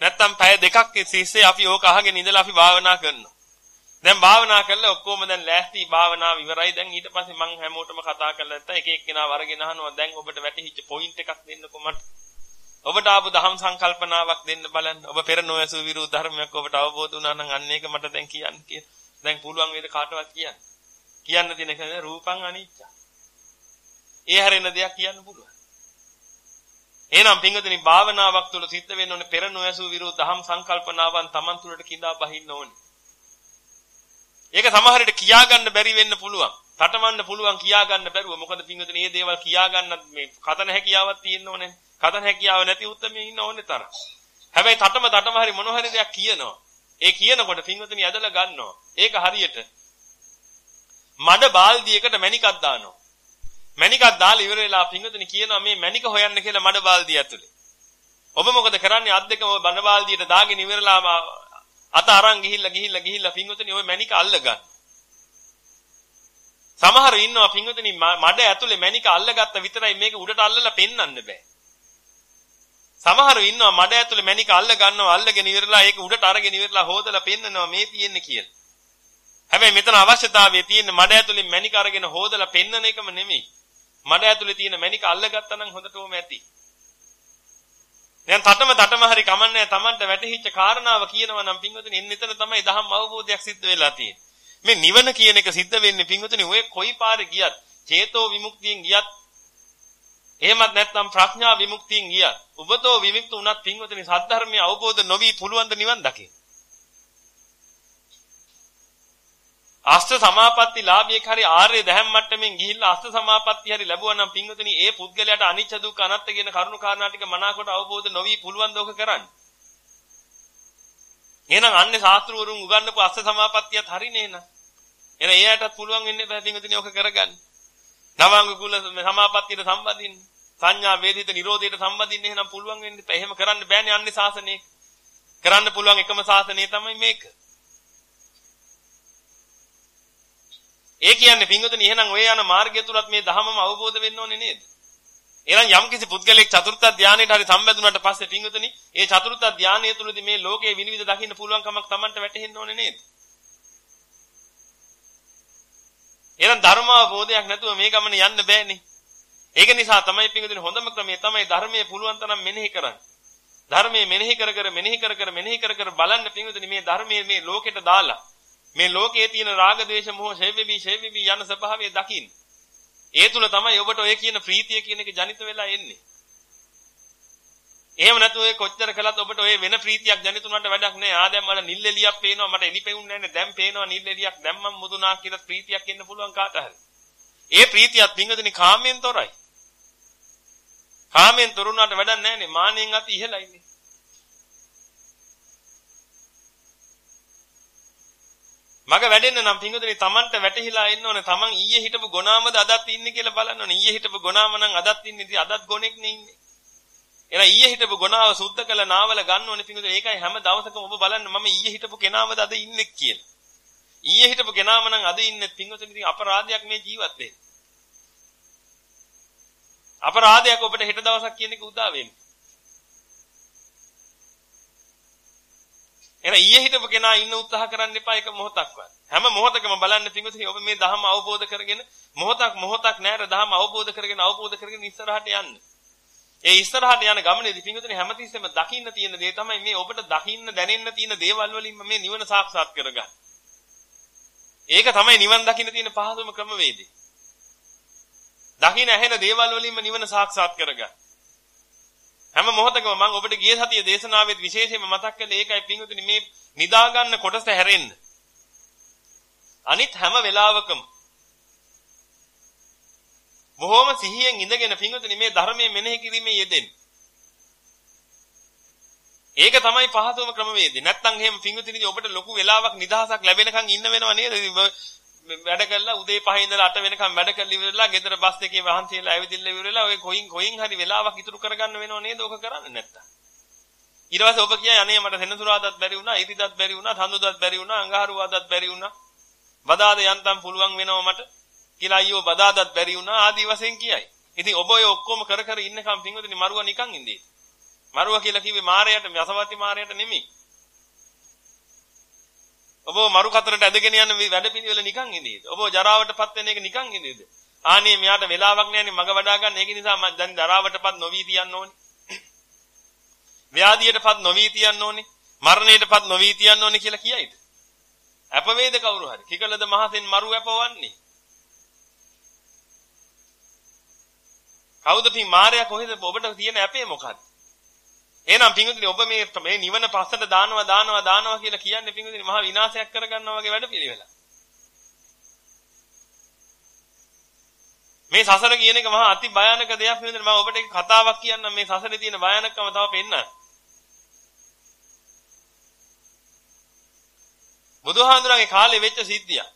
නැත්නම් පැය දෙකක් තිස්සේ අපි ඕක අහගෙන ඉඳලා අපි භාවනා කරනවා. දැන් භාවනා කරලා ඔක්කොම දැන් ලෑස්ති භාවනාව ඉවරයි. දැන් ඊට පස්සේ මම හැමෝටම කතා කරලා නැත්නම් එක එක්කෙනා වරගෙන අහනවා දැන් ඔබට වැටහිච්ච පොයින්ට් එකක් දෙන්නකෝ මට. ඔබට ආපු දහම් සංකල්පනාවක් දෙන්න බලන්න. ඔබ පෙර නොයසු විරු ධර්මයක් ඔබට අවබෝධ වුණා නම් අන්න ඒක මට දැන් කියන්න කිය. දැන් පුළුවන් වේද කාටවත් කියන්න. කියන්න තියෙන එක රූපං අනිච්ච. ඒ හැරෙන දෙයක් කියන්න පුළුවන්. එහෙනම් පින්වතුනි භාවනාවක් තුළ සිද්ධ වෙන්න ඕනේ පෙර නොයසු විරු දහම් සංකල්පනාවන් Taman තුළට කිඳා බහින්න ඕනේ. ඒක සමහර විට කියා ගන්න බැරි වෙන්න පුළුවන්. තටමන්න පුළුවන් කියා ගන්න බැරුව. මොකද පින්වතුනි මේ දේවල් කියා ගන්නත් මේ කතන හැකියාවක් තියෙන්න ඕනේ. කතන හැකියාව නැති උත්මේ ඉන්න ඕනේ තරම්. හැබැයි තටම තටම හරි මොන හරි දෙයක් කියනවා. ඒ කියනකොට පින්වතුනි ඇදලා ගන්නවා. ඒක හරියට මඩ බාල්දියකට මණිකක් දානවා. මණිකක් දාලා ඉවර වෙලා පින්වතුනි කියනවා මේ මණික හොයන්න කියලා මඩ බාල්දිය ඇතුලේ. ඔබ මොකද කරන්නේ අත් දෙකම ඔය බඩ බාල්දියට දාගෙන ඉවරලාම අත අරන් ගිහිල්ලා ගිහිල්ලා ගිහිල්ලා පින්වතුනි ওই මණික අල්ල ගන්න. සමහර ඉන්නවා පින්වතුනි මඩ ඇතුලේ මැණික අල්ලගත්ත විතරයි මේක උඩට අල්ලලා පෙන්වන්න බෑ. සමහරව ඉන්නවා මඩ ඇතුලේ මැණික අල්ල ගන්නවා අල්ලගෙන ඉවරලා ඒක උඩට අරගෙන ඉවරලා හොදලා පෙන්නනවා මේ තියෙන්නේ කියලා. හැබැයි මෙතන අවශ්‍යතාවය තියෙන්නේ මඩ ඇතුලේ මැණික අරගෙන හොදලා පෙන්නන එකම නෙමෙයි. මඩ ඇතුලේ තියෙන මැණික අල්ලගත්තා නම් හොඳටම ඇති. දැන් තටම තටම හරි කමන්නේ Tamanට වැටහිච්ච කාරණාව කියනවා නම් පින්වතුනි එන්න එතන තමයි දහම් අවබෝධයක් සිද්ධ වෙලා තියෙන්නේ. මේ නිවන කියන එක සිද්ධ වෙන්නේ පින්වතුනි ඔය කොයි පාරේ ගියත්, චේතෝ විමුක්තියෙන් ගියත්, එහෙමත් නැත්නම් ප්‍රඥා විමුක්තියෙන් ගියත්, ඔබතෝ විමුක්ත උනත් පින්වතුනි සද්ධර්මය අවබෝධ නොවි පුළුවන් ද නිවන් දකින්න. අෂ්ට සමාපatti ලාභියෙක් හරි ආර්ය දහම් මට්ටමින් ගිහිල්ලා අෂ්ට සමාපatti හරි ලැබුවා නම් පින්වතුනි ඒ පුද්ගලයාට අනිච්ච දුක්ඛ අනාත්ත කියන කරුණු කාරණා ටික මනාකොට අවබෝධ නොවි පුළුවන් දෝක කරන්න. එහෙනම් අන්නේ ශාස්ත්‍රවරුන් උගන්වපු අෂ්ට සමාපත්තියත් හරිනේ නේද? එහෙනම් එයාටත් පුළුවන් වෙන්නේ බෑ පින්වතුනි ඔක කරගන්න. නවාංග කුල සමාපත්තියට සම්බන්ධින්න. සංඥා වේදිත නිරෝධයට සම්බන්ධින්න එහෙනම් පුළුවන් වෙන්නේ. එහෙම කරන්න බෑනේ අන්නේ ශාසනයේ. කරන්න පුළුවන් එකම ශාසනය තමයි මේක. ඒ කියන්නේ පින්වතුනි එහෙනම් ඔය යන මාර්ගය තුලත් මේ ධහමම අවබෝධ වෙන්න ඕනේ නේද? එහෙනම් යම්කිසි පුද්ගලෙක් චතුර්ථ ධානයට හරි සම්බන්ධුනාට පස්සේ පින්වතුනි ඒ චතුර්ථ ධානය තුලදී මේ ලෝකයේ විනිවිද දකින්න පුළුවන් කමක් Tamanට වැටහෙන්න ඕනේ නේද? එහෙනම් ධර්මාවබෝධයක් නැතුව මේ ගමන යන්න බෑනේ. ඒක නිසා තමයි පින්වතුනි හොඳම ක්‍රමය තමයි ධර්මයේ පුළුවන් තරම් මෙනෙහි කරන්නේ. ධර්මයේ මෙනෙහි කර කර මෙනෙහි කර කර මෙනෙහි කර කර බලන්න පින්වතුනි මේ ධර්මයේ මේ ලෝකෙට දාලා මේ ලෝකයේ තියෙන රාග ద్వේෂ මොහ ෂේවෙවි ෂේවෙවි යන ස්වභාවය දකින්න. ඒ තුල තමයි ඔබට ඔය කියන ප්‍රීතිය කියන එක ජනිත වෙලා එන්නේ. එහෙම නැත්නම් ඔය කොච්චර කළත් ඔබට ඔය වෙන ප්‍රීතියක් ජනිත උනට වැඩක් නැහැ. ආ දැන් මට නිල් එලියක් පේනවා මට එලි පෙවුන්නේ නැහැ. දැන් පේනවා නිල් එලියක් දැම්මම මුදුනා කියලා ප්‍රීතියක් එන්න පුළුවන් කාට හරි. ඒ ප්‍රීතියත් පිංගදෙනි කාමයෙන් තොරයි. කාමයෙන් තොරුණාට වැඩක් නැහැ නේ. මානෙන් අති ඉහළයිනේ. මග වැඩෙන්න නම් පිංගුතුනි Tamanට වැටහිලා ඉන්න ඕනේ. Taman ඊයේ හිටපු ගොනාමද අදත් ඉන්නේ කියලා බලන්න ඕනේ. ඊයේ හිටපු ගොනාම නම් අදත් ඉන්නේ. ඉතින් අදත් ගොනෙක් නේ ඉන්නේ. එහෙනම් ඊයේ හිටපු ගොනාව සුද්ධ කළ නාවල ගන්න ඕනේ පිංගුතුනි. ඒකයි හැම දවසකම ඔබ බලන්න මම ඊයේ හිටපු කෙනාමද අද ඉන්නේ කියලා. ඊයේ හිටපු කෙනාම නම් අද ඉන්නේ පිංගුතුනි. ඉතින් අපරාධයක් මේ ජීවත් වෙන්නේ. අපරාධයක් ඔබට හෙට දවසක් කියන එක උදා වෙන්නේ. එහෙනම් ඊයේ හිටපු කෙනා ඉන්න උත්සාහ කරන්න එපා ඒක මොහොතක්වත්. හැම මොහොතකම බලන්න පිඟුතුනි ඔබ මේ ධහම අවබෝධ කරගෙන මොහොතක් මොහොතක් නැර ධහම අවබෝධ කරගෙන අවබෝධ කරගෙන ඉස්සරහට යන්න. ඒ ඉස්සරහට යන ගමනේදී පිඟුතුනි හැමතිස්සෙම දකින්න තියෙන දේ තමයි මේ ඔබට දකින්න දැනෙන්න තියෙන දේවල් වලින්ම මේ නිවන සාක්ෂාත් කරගන්න. ඒක තමයි නිවන් දකින්න තියෙන පහසුම ක්‍රමවේදය. දකින්න ඇහෙන දේවල් වලින්ම නිවන සාක්ෂාත් කරගන්න. හැම මොහොතකම මම ඔබට ගිය සතියේ දේශනාවෙත් විශේෂයෙන්ම මතක් කළේ ඒකයි පින්වතුනි මේ නිදා ගන්න කොටස හැරෙන්න. අනිත් හැම වෙලාවකම බොහොම සිහියෙන් ඉඳගෙන පින්වතුනි මේ ධර්මයේ මෙනෙහි කිරීමේ යෙදෙන්න. ඒක තමයි පහසුම ක්‍රමවේදය. නැත්තම් එහෙම පින්වතුනි ඔබට ලොකු වෙලාවක් නිදහසක් ලැබෙනකන් ඉන්න වෙනව නේද? වැඩ කළා උදේ 5 ඉඳලා 8 වෙනකම් වැඩ කරලා ඉවරලා ගෙදර බස් එකේ වහන්සියලා ඇවිදින්න ඉවරලා ඔය කොයින් කොයින් හරි වෙලාවක් ඉතුරු කරගන්න වෙනව නේද? ඔක කරන්නේ නැත්තම්. ඊට පස්සේ ඔබ කියයි අනේ මට සෙනසුරාදාත් බැරි වුණා ඉරිදාත් බැරි වුණා සඳුදාත් බැරි වුණා අඟහරුවාදාත් බැරි වුණා. බදාද යන්තම් පුළුවන් වෙනව මට කියලා අයියෝ බදාදාත් බැරි වුණා ආදී වශයෙන් කියයි. ඉතින් ඔබ ඔය ඔක්කොම කර කර ඉන්නකම් පින්වතුනි මරුවා නිකන් ඉඳී. මරුවා කියලා කිව්වේ මාරයට යසවති මාරයට නෙමෙයි. ඔබ මරු කතරට ඇදගෙන යන වැඩපිළිවෙල නිකන් ඉඳීද? ඔබ ජරාවටපත් වෙන එක නිකන් ඉඳීද? ආනේ මෙයාට වෙලාවක් නැන්නේ මග වඩා ගන්න. ඒක නිසා මම දැන් ජරාවටපත් නොවි තියන්න ඕනේ. ව්‍යාධියටපත් නොවි තියන්න ඕනේ. මරණයටපත් නොවි තියන්න ඕනේ කියලා කියයිද? අප වේද කවුරු හරි. කිකලද මහසෙන් මරු අපවන්නේ. කවුද පින් මාර්යා කොහෙද ඔබට තියෙන අපේ මොකද්ද? එහෙනම් පිංගුතුනි ඔබ මේ මේ නිවන පස්සට දානවා දානවා දානවා කියලා කියන්නේ පිංගුතුනි මහා විනාශයක් කරගන්නවා වගේ වැඩපිළිවෙල. මේ සසර කියන එක මහා අති භයානක දෙයක් පිංගුතුනි මම ඔබට කතාවක් කියන්නම් මේ සසරේ තියෙන භයානකම තව පෙන්නන්න. බුදුහාඳුරන්ගේ කාලේ වෙච්ච සිද්ධියක්.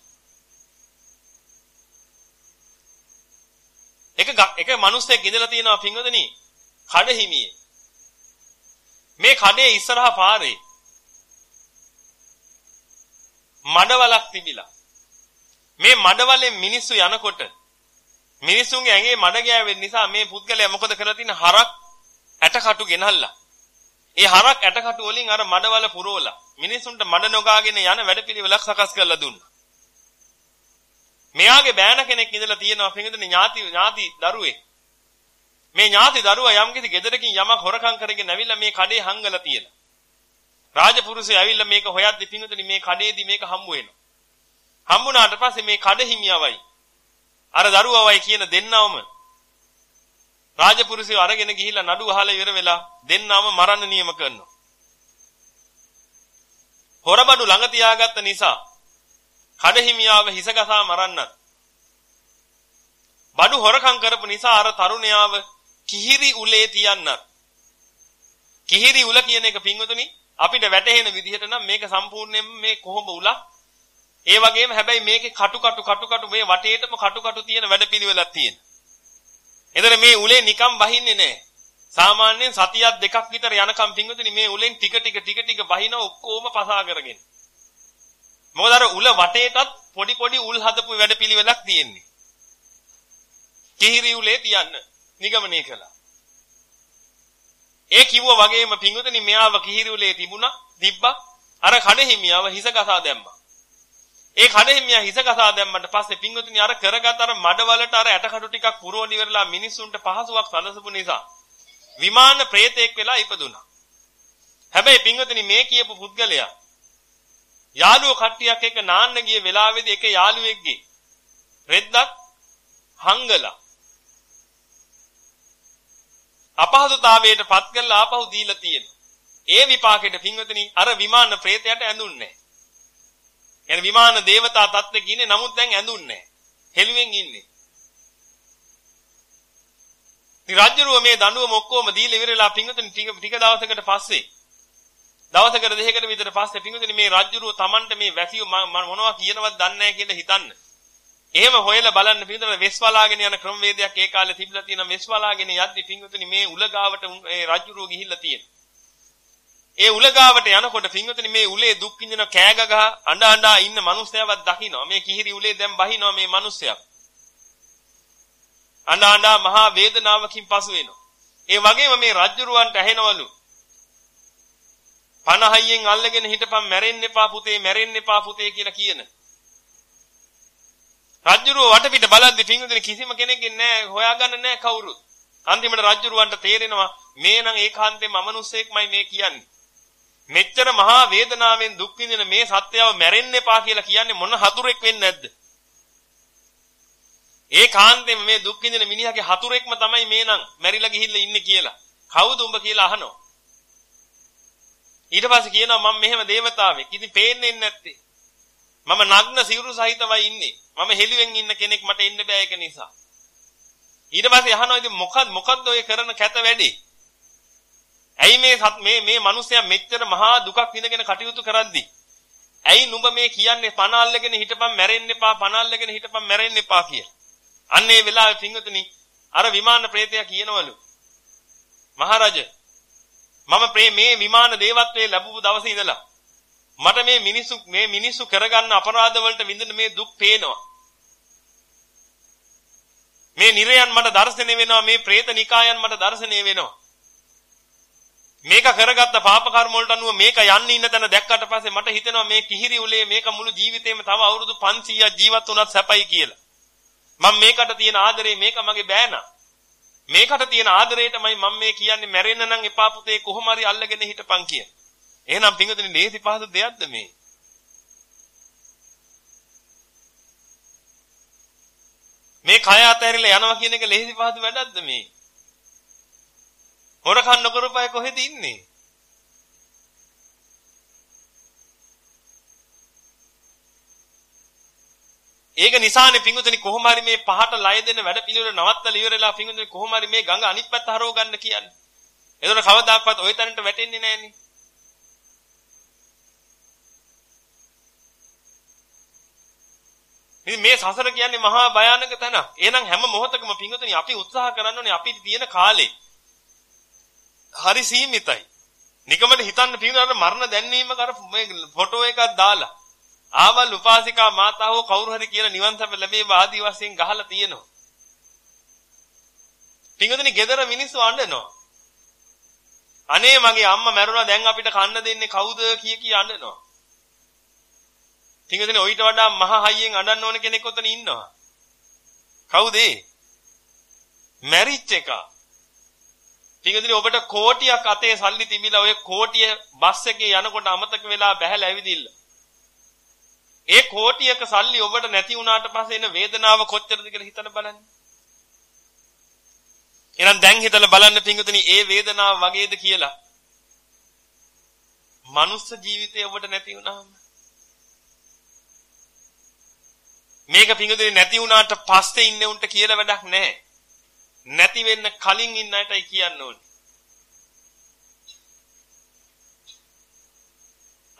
එක එක මිනිස්සෙක් ඉඳලා තියෙනවා පිංගුතුනි කඩහිමියේ මේ කඩේ ඉස්සරහා පාරේ මඩවලක් තිබිලා මේ මඩවලෙන් මිනිස්සු යනකොට මිනිස්සුන්ගේ ඇඟේ මඩ ගෑවෙන නිසා මේ පුද්ගලයා මොකද කරලා තියෙන්නේ හරක් ඇටකටු ගෙනල්ලා. ඒ හරක් ඇටකටු වලින් අර මඩවල පුරවලා මිනිසුන්ට මඩ නොගාගෙන යන වැඩපිළිවෙලක් සකස් කරලා දුන්නා. මෙයාගේ බෑන කෙනෙක් ඉඳලා තියෙනවා පිටින් ඥාති ඥාති දරුවෙක්. මේ ඥාති දරුවා යම්කිසි ගෙදරකින් යමක් හොරකම් කරගෙන ඇවිල්ලා මේ කඩේ හංගලා තියෙනවා. රාජපුරුෂය ඇවිල්ලා මේක හොයද්දි පිටින් මේ කඩේදී මේක හම්බ වෙනවා. හම්බුණාට පස්සේ මේ කඩ හිමියවයි අර දරුවවයි කියන දෙන්නවම රාජපුරුෂයෝ අරගෙන ගිහිල්ලා නඩු අහලා ඉවර වෙලා දෙන්නවම මරන්න නියම කරනවා. හොරබඩු ළඟ තියාගත්ත නිසා කඩහිමියාව හිස ගසා මරන්නත් බඩු හොරකම් කරපු නිසා අර තරුණයාව කිහිරි උලේ තියන්නත් කිහිරි උල කියන එක පින්වතුනි අපිට වැටහෙන විදිහට නම් මේක සම්පූර්ණයෙන්ම මේ කොහොම උලක් ඒ වගේම හැබැයි මේකේ කටු කටු කටු කටු මේ වටේටම කටු කටු තියෙන වැඩපිළිවෙලක් තියෙන. එතන මේ උලේ නිකම් බහින්නේ නැහැ. සාමාන්‍යයෙන් සතියක් දෙකක් විතර යනකම් පින්වතුනි මේ උලෙන් ටික ටික ටික ටික බහින ඔක්කොම පසා කරගෙන. මොකද අර උල වටේටත් පොඩි පොඩි උල් හදපු වැඩපිළිවෙලක් තියෙන්නේ. කිහිරි උලේ තියන්න නිගමනය කළා. ඒ කිව්වා වගේම පින්වතුනි මෙයාව කිහිරි උලේ තිබුණා තිබ්බා අර කඩහිමියව හිස ගසා දැම්මා. ඒ කඩහිමියා හිස ගසා දැම්මට පස්සේ පින්වතුනි අර කරගත් අර මඩවලට අර ඇටකටු ටිකක් පුරවන ඉවරලා මිනිස්සුන්ට පහසුවක් සැලසපු නිසා විමාන ප්‍රේතෙක් වෙලා ඉපදුනා. හැබැයි පින්වතුනි මේ කියපු පුද්ගලයා යාළුවෝ කට්ටියක් එක්ක නාන්න ගිය වෙලාවේදී එක යාළුවෙක්ගේ රෙද්දක් හංගලා අපහසුතාවයට පත් කරලා ආපහු දීලා තියෙනවා. ඒ විපාකෙට පින්වතනි අර විමාන ප්‍රේතයට ඇඳුන්නේ නැහැ. විමාන දේවතා තත්ත්වෙ කියන්නේ නමුත් දැන් ඇඳුන්නේ හෙළුවෙන් ඉන්නේ. රජ්ජරුව මේ දඬුවම ඔක්කොම දීලා ඉවරලා පින්වතනි ටික දවසකට පස්සේ දවසකට දෙකකට විතර පස්සේ පින්වතනි මේ රජ්ජරුව Tamanට මේ වැසියෝ මොනවා කියනවද දන්නේ නැහැ කියලා හිතන්නේ එහෙම හොයලා බලන්න පින්වතුනි වෙස්වලාගෙන යන ක්‍රමවේදයක් ඒ කාලේ තිබිලා තියෙන වෙස්වලාගෙන යද්දි පින්වතුනි මේ උලගාවට ඒ රාජ්‍යරුව ගිහිල්ලා තියෙනවා. ඒ උලගාවට යනකොට පින්වතුනි මේ උලේ දුක් විඳින කෑග ගහ අඬ අඬ ඉන්න මිනිස්සයවත් දකින්නවා. මේ කිහිරි උලේ දැන් බහිනවා මේ මිනිස්සයා. අඬ අඬ මහා වේදනාවකින් පසු වෙනවා. ඒ වගේම මේ රජ්ජුරුවන්ට ඇහෙනවලු. 50යෙන් අල්ලගෙන හිටපන් මැරෙන්න එපා පුතේ මැරෙන්න එපා පුතේ කියලා කියන. රජ්ජුරුව වටපිට බලද්දි පින්වතුනි කිසිම කෙනෙක්ගෙන් නෑ හොයාගන්න නෑ කවුරුත්. අන්තිමට රජ්ජුරුවන්ට තේරෙනවා මේ නම් ඒකාන්තයෙන්ම අමනුස්සයෙක්මයි මේ කියන්නේ. මෙච්චර මහා වේදනාවෙන් දුක් විඳින මේ සත්‍යව මැරෙන්න එපා කියලා කියන්නේ මොන හතුරෙක් වෙන්නේ නැද්ද? ඒ කාන්තෙම මේ දුක් විඳින මිනිහාගේ හතුරෙක්ම තමයි මේ නම් මැරිලා ගිහිල්ලා ඉන්නේ කියලා. කවුද උඹ කියලා අහනවා. ඊට පස්සේ කියනවා මම මෙහෙම దేవතාවෙක්. ඉතින් පේන්නේ නැත්තේ. මම නග්න සිවුරු සහිතවයි ඉන්නේ. මම හෙළුවෙන් ඉන්න කෙනෙක් මට ඉන්න බෑ ඒක නිසා. ඊට පස්සේ අහනවා ඉතින් මොකක්ද මොකක්ද ඔය කරන කැත වැඩේ? ඇයි මේ මේ මේ මිනිස්සයා මෙච්චර මහා දුකක් විඳගෙන කටයුතු කරද්දී ඇයි නුඹ මේ කියන්නේ පණ අල්ලගෙන හිටපන් මැරෙන්න එපා පණ අල්ලගෙන හිටපන් මැරෙන්න එපා කියලා. අන්න ඒ වෙලාවේ පින්වතුනි අර විමාන ප්‍රේතයා කියනවලු මහරජ මම මේ විමාන දේවත්වයේ ලැබුව දවසේ ඉඳලා මට මේ මිනිසු මේ මිනිසු කරගන්න අපරාධ වලට විඳින මේ දුක් පේනවා. මේ නිරයන් මට දැర్శණය වෙනවා මේ പ്രേත නිකායන් මට දැర్శණය වෙනවා. මේක කරගත්ත පාප කර්ම වලට අනුව මේක යන්න ඉන්න තැන දැක්කට පස්සේ මට හිතෙනවා මේ කිහිරි උලේ මේක මුළු ජීවිතේම තව අවුරුදු 500ක් ජීවත් වුණත් සැපයි කියලා. මම මේකට තියෙන ආදරේ මේක මගේ බෑනා. මේකට තියෙන ආදරේටමයි මම මේ කියන්නේ මැරෙන්න නම් එපා පුතේ කොහොම හරි අල්ලගෙන හිටපන් කියලා. එහෙනම් පිංගුතුනි ලේසි පහසු දෙයක්ද මේ? මේ කය අතහැරිලා යනවා කියන එක ලේසි පහසු වැඩක්ද මේ? හොරකම් නොකරපයි කොහෙද ඉන්නේ? ඒක නිසානේ පිංගුතුනි කොහොම හරි මේ පහට ලය දෙන වැඩ පිළිවෙල නවත්තලා ඉවරලා පිංගුතුනි කොහොම හරි මේ ගඟ අනිත් පැත්ත හරව ගන්න කියන්නේ. එතකොට කවදාක්වත් ওই තැනට වැටෙන්නේ නැහෙනි. ඉතින් මේ සසර කියන්නේ මහා භයානක තැනක්. එහෙනම් හැම මොහොතකම පිංගුතුනි අපි උත්සාහ කරන්න ඕනේ අපි තියෙන කාලේ හරි සීමිතයි. නිකමට හිතන්න පින්නාට මරණ දැන්වීම කර මේ ෆොටෝ එකක් දාලා ආවල් උපාසිකා මාතාවෝ කවුරු හරි කියලා නිවන් සැප ලැබේවා ආදි වශයෙන් ගහලා තියෙනවා. පිංගුතුනි gedara මිනිස්සු අඬනවා. අනේ මගේ අම්මා මැරුණා දැන් අපිට කන්න දෙන්නේ කවුද කිය කී අඬනවා. පිංගුතුනි ඔయిత වඩා මහ හයියෙන් අඬන්න ඕන කෙනෙක් ඔතන ඉන්නවා. කවුද ඒ? මැරිච් එක. පිංගුතුනි ඔබට කෝටියක් අතේ සල්ලි තිබිලා ඔය කෝටිය බස් එකේ යනකොට අමතක වෙලා බැහැලා ඇවිදින්න. ඒ කෝටියක සල්ලි ඔබට නැති වුණාට පස්සේ එන වේදනාව කොච්චරද කියලා හිතලා බලන්න. එහෙනම් දැන් හිතලා බලන්න පිංගුතුනි ඒ වේදනාව වගේද කියලා. මනුස්ස ජීවිතේ ඔබට නැති වුණාම මේක පිංගුතුනි නැති වුණාට පස්සේ ඉන්නේ උන්ට කියලා වැඩක් නැහැ. නැති වෙන්න කලින් ඉන්න අයටයි කියන්න ඕනේ.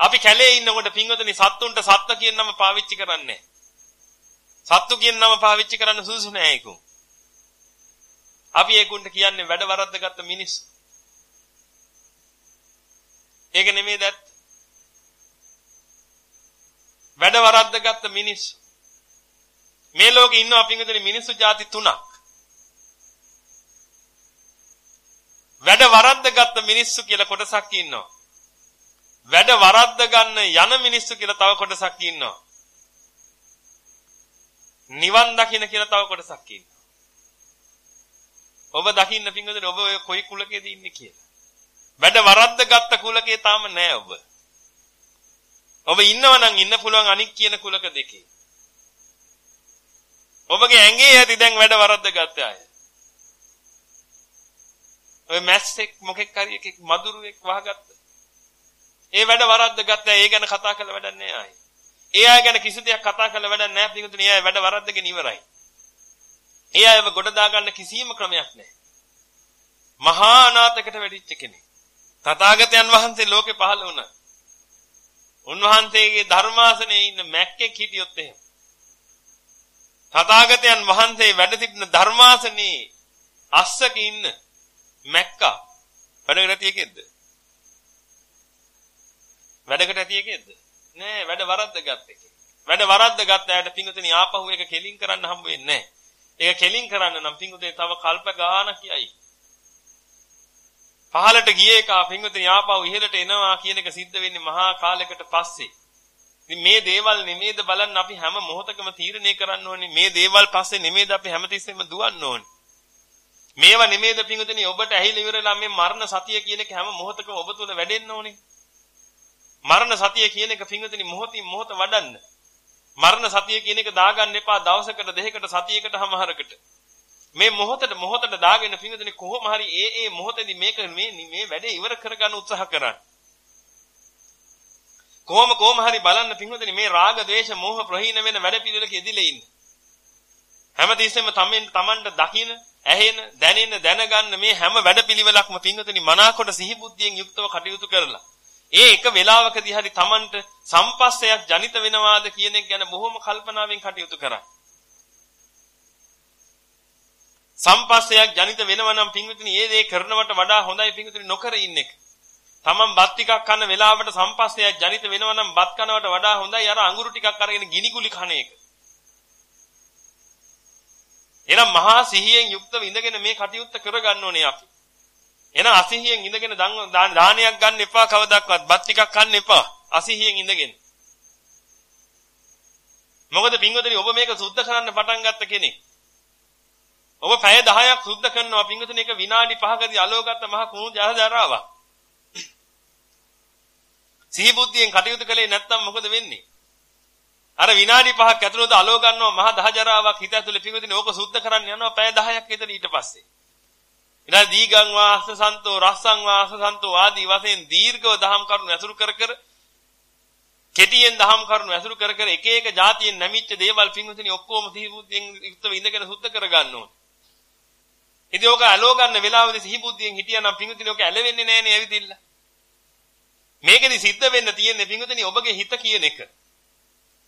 අපි කැලේ ඉන්නකොට පිංගුතුනි සත්තුන්ට සත්ත්ව කියන නම පාවිච්චි කරන්නේ සත්තු කියන නම පාවිච්චි කරන්න සුදුසු නෑ ඒකෝ. අපි ඒකුන්ට කියන්නේ වැඩ වරද්දගත්ත මිනිස්සු. ඒක නෙමෙයි දැත්. වැඩ වරද්දගත්ත මිනිස්සු. මේ ලෝකේ ඉන්නවා පිංගුතුනි මිනිස්සු ಜಾති තුනක්. වැඩ වරද්දගත්ත මිනිස්සු කියලා කොටසක් ඉන්නවා. වැඩ වරද්ද ගන්න යන මිනිස්සු කියලා තව කොටසක් ඉන්නවා. නිවන් දකින්න කියලා තව කොටසක් ඉන්නවා. ඔබ දකින්න පිංගුතුනි ඔබ ඔය කොයි කුලකේද ඉන්නේ කියලා. වැඩ වරද්ද ගත්ත කුලකේ තාම නෑ ඔබ. ඔබ ඉන්නවනම් ඉන්න පුළුවන් අනික් කියන කුලක දෙකේ. ඔබගේ ඇඟේ ඇති දැන් වැඩ වරද්ද ගත්ත අය. ඔය මැස්සෙක් මොකෙක් හරි එකෙක් මදුරුවෙක් වහගත්ත. ඒ වැඩ වරද්ද ගත්ත ඒ ගැන කතා කරලා වැඩක් නෑ ආයේ. ඒ අය ගැන කිසි දෙයක් කතා කරලා වැඩක් නෑ පිටුතුනේ ඒ අය වැඩ වරද්දගෙන ඉවරයි. ඒ අයව ගොඩ දාගන්න කිසිම ක්‍රමයක් නැහැ. මහා අනාථකට වැඩිච්ච කෙනෙක්. තථාගතයන් වහන්සේ ලෝකේ පහළ වුණා. උන්වහන්සේගේ ධර්මාසනයේ ඉන්න මැක්කෙක් හිටියොත් එහෙම. තථාගතයන් වහන්සේ වැඩ සිටින ධර්මාසනයේ අස්සක ඉන්න මැක්කා වැඩකට ඇතියකෙද්ද? වැඩකට ඇතියකෙද්ද? නෑ වැඩ වරද්ද ගත්ත එකේ. වැඩ වරද්ද ගත්ත ඇයට පිංගුතුනි ආපහු එක කෙලින් කරන්න හම්බ වෙන්නේ නෑ. ඒක කෙලින් කරන්න නම් පිංගුතේ තව කල්ප ගානක් යයි. පහලට ගියේ එක පිංගුතේ ආපහු ඉහළට එනවා කියන එක සිද්ධ වෙන්නේ මහා කාලයකට පස්සේ. ඉතින් මේ දේවල් නෙමේද බලන්න අපි හැම මොහොතකම තීරණය කරන්න ඕනේ මේ දේවල් පස්සේ නෙමේද අපි හැමතිස්සෙම දුවන්න ඕනේ. මේවා නෙමේද පිංගුතනේ ඔබට ඇහිලා ඉවරලා මේ මරණ සතිය කියන එක හැම මොහොතකම ඔබ තුල වැඩෙන්න ඕනේ. මරණ සතිය කියන එක පිංගුතනේ මොහොතින් මොහොත වඩන්න. මරණ සතිය කියන එක දාගන්න එපා දවසකට දෙකකට සතියකට හමහරකට. මේ මොහොතට මොහොතට දාගෙන පිංගුදෙනේ කොහොම හරි ඒ ඒ මොහොතේදී මේක මේ මේ වැඩේ ඉවර කරගන්න උත්සාහ කරන්න. කොහොම කොහොම හරි බලන්න පිංගුදෙනේ මේ රාග ద్వේෂ මෝහ ප්‍රහීන වෙන වැඩ පිළිවෙලක යෙදිලා ඉන්න. හැමතිස්සෙම තමෙන් තමන්ට දකින, ඇහෙන, දැනෙන, දැනගන්න මේ හැම වැඩ පිළිවෙලක්ම පිංගුදෙනේ මනාකොට සිහි බුද්ධියෙන් යුක්තව කටයුතු කරලා ඒ එක වෙලාවකදී හරි Tamanට සම්පස්සයක් ජනිත වෙනවාද කියන එක ගැන බොහොම කල්පනාවෙන් කටයුතු කරන්න. සම්පස්සයක් ජනිත වෙනවා නම් පින්විතනි ඒ දේ කරනවට වඩා හොඳයි පින්විතනි නොකර ඉන්න එක. Taman බත් ටිකක් කන වෙලාවට සම්පස්සයක් ජනිත වෙනවා නම් බත් කනවට වඩා හොඳයි අර අඟුරු ටිකක් අරගෙන ගිනිගුලි කන එක. එනම් මහා සිහියෙන් යුක්තව ඉඳගෙන මේ කටයුත්ත කරගන්න ඕනේ අපි. එන අසිහියෙන් ඉඳගෙන දානයක් ගන්න එපා කවදාවත්. බත් ටිකක් කන්න එපා. අසිහියෙන් ඉඳගෙන. මොකද පින්වතුනි ඔබ මේක සුද්ධ කරන්න පටන් ගත්ත කෙනෙක්. ඔබ පැය 10ක් සුද්ධ කරනවා පින්වතුනි එක විනාඩි 5කදී අලෝගත්ත මහ කුණු ජරාවක්. සිහි බුද්ධියෙන් කටයුතු කළේ නැත්නම් මොකද වෙන්නේ? අර විනාඩි 5ක් ඇතුළත අලෝ ගන්නවා මහ දහජරාවක් හිත ඇතුලේ පින්වතුනි ඕක සුද්ධ කරන්න යනවා පැය 10ක් විතර ඊට පස්සේ. ඊට දීගං වාස්ස සන්තෝ රස්සං වාස්ස සන්තෝ ආදී වශයෙන් දීර්ඝව දහම් කරුණු ඇසුරු කර කර කෙටියෙන් දහම් කරුණු ඇසුරු කර කර එක එක જાතියෙන් නැමිච්ච දේවල් පින්වතුනි ඔක්කොම සිහි බුද්ධියෙන් යුක්තව ඉඳගෙන සුද්ධ කර ගන්න ඕනේ. ඉතින් ඕක අලෝ ගන්න වෙලාවෙදි සිහි බුද්ධියෙන් හිටියානම් පින්වතුනි ඕක ඇලෙවෙන්නේ නැහනේ ඇවිදින්න. මේකෙදි සිද්ධ වෙන්න තියෙන්නේ පින්වතුනි ඔබගේ හිත කියන එක.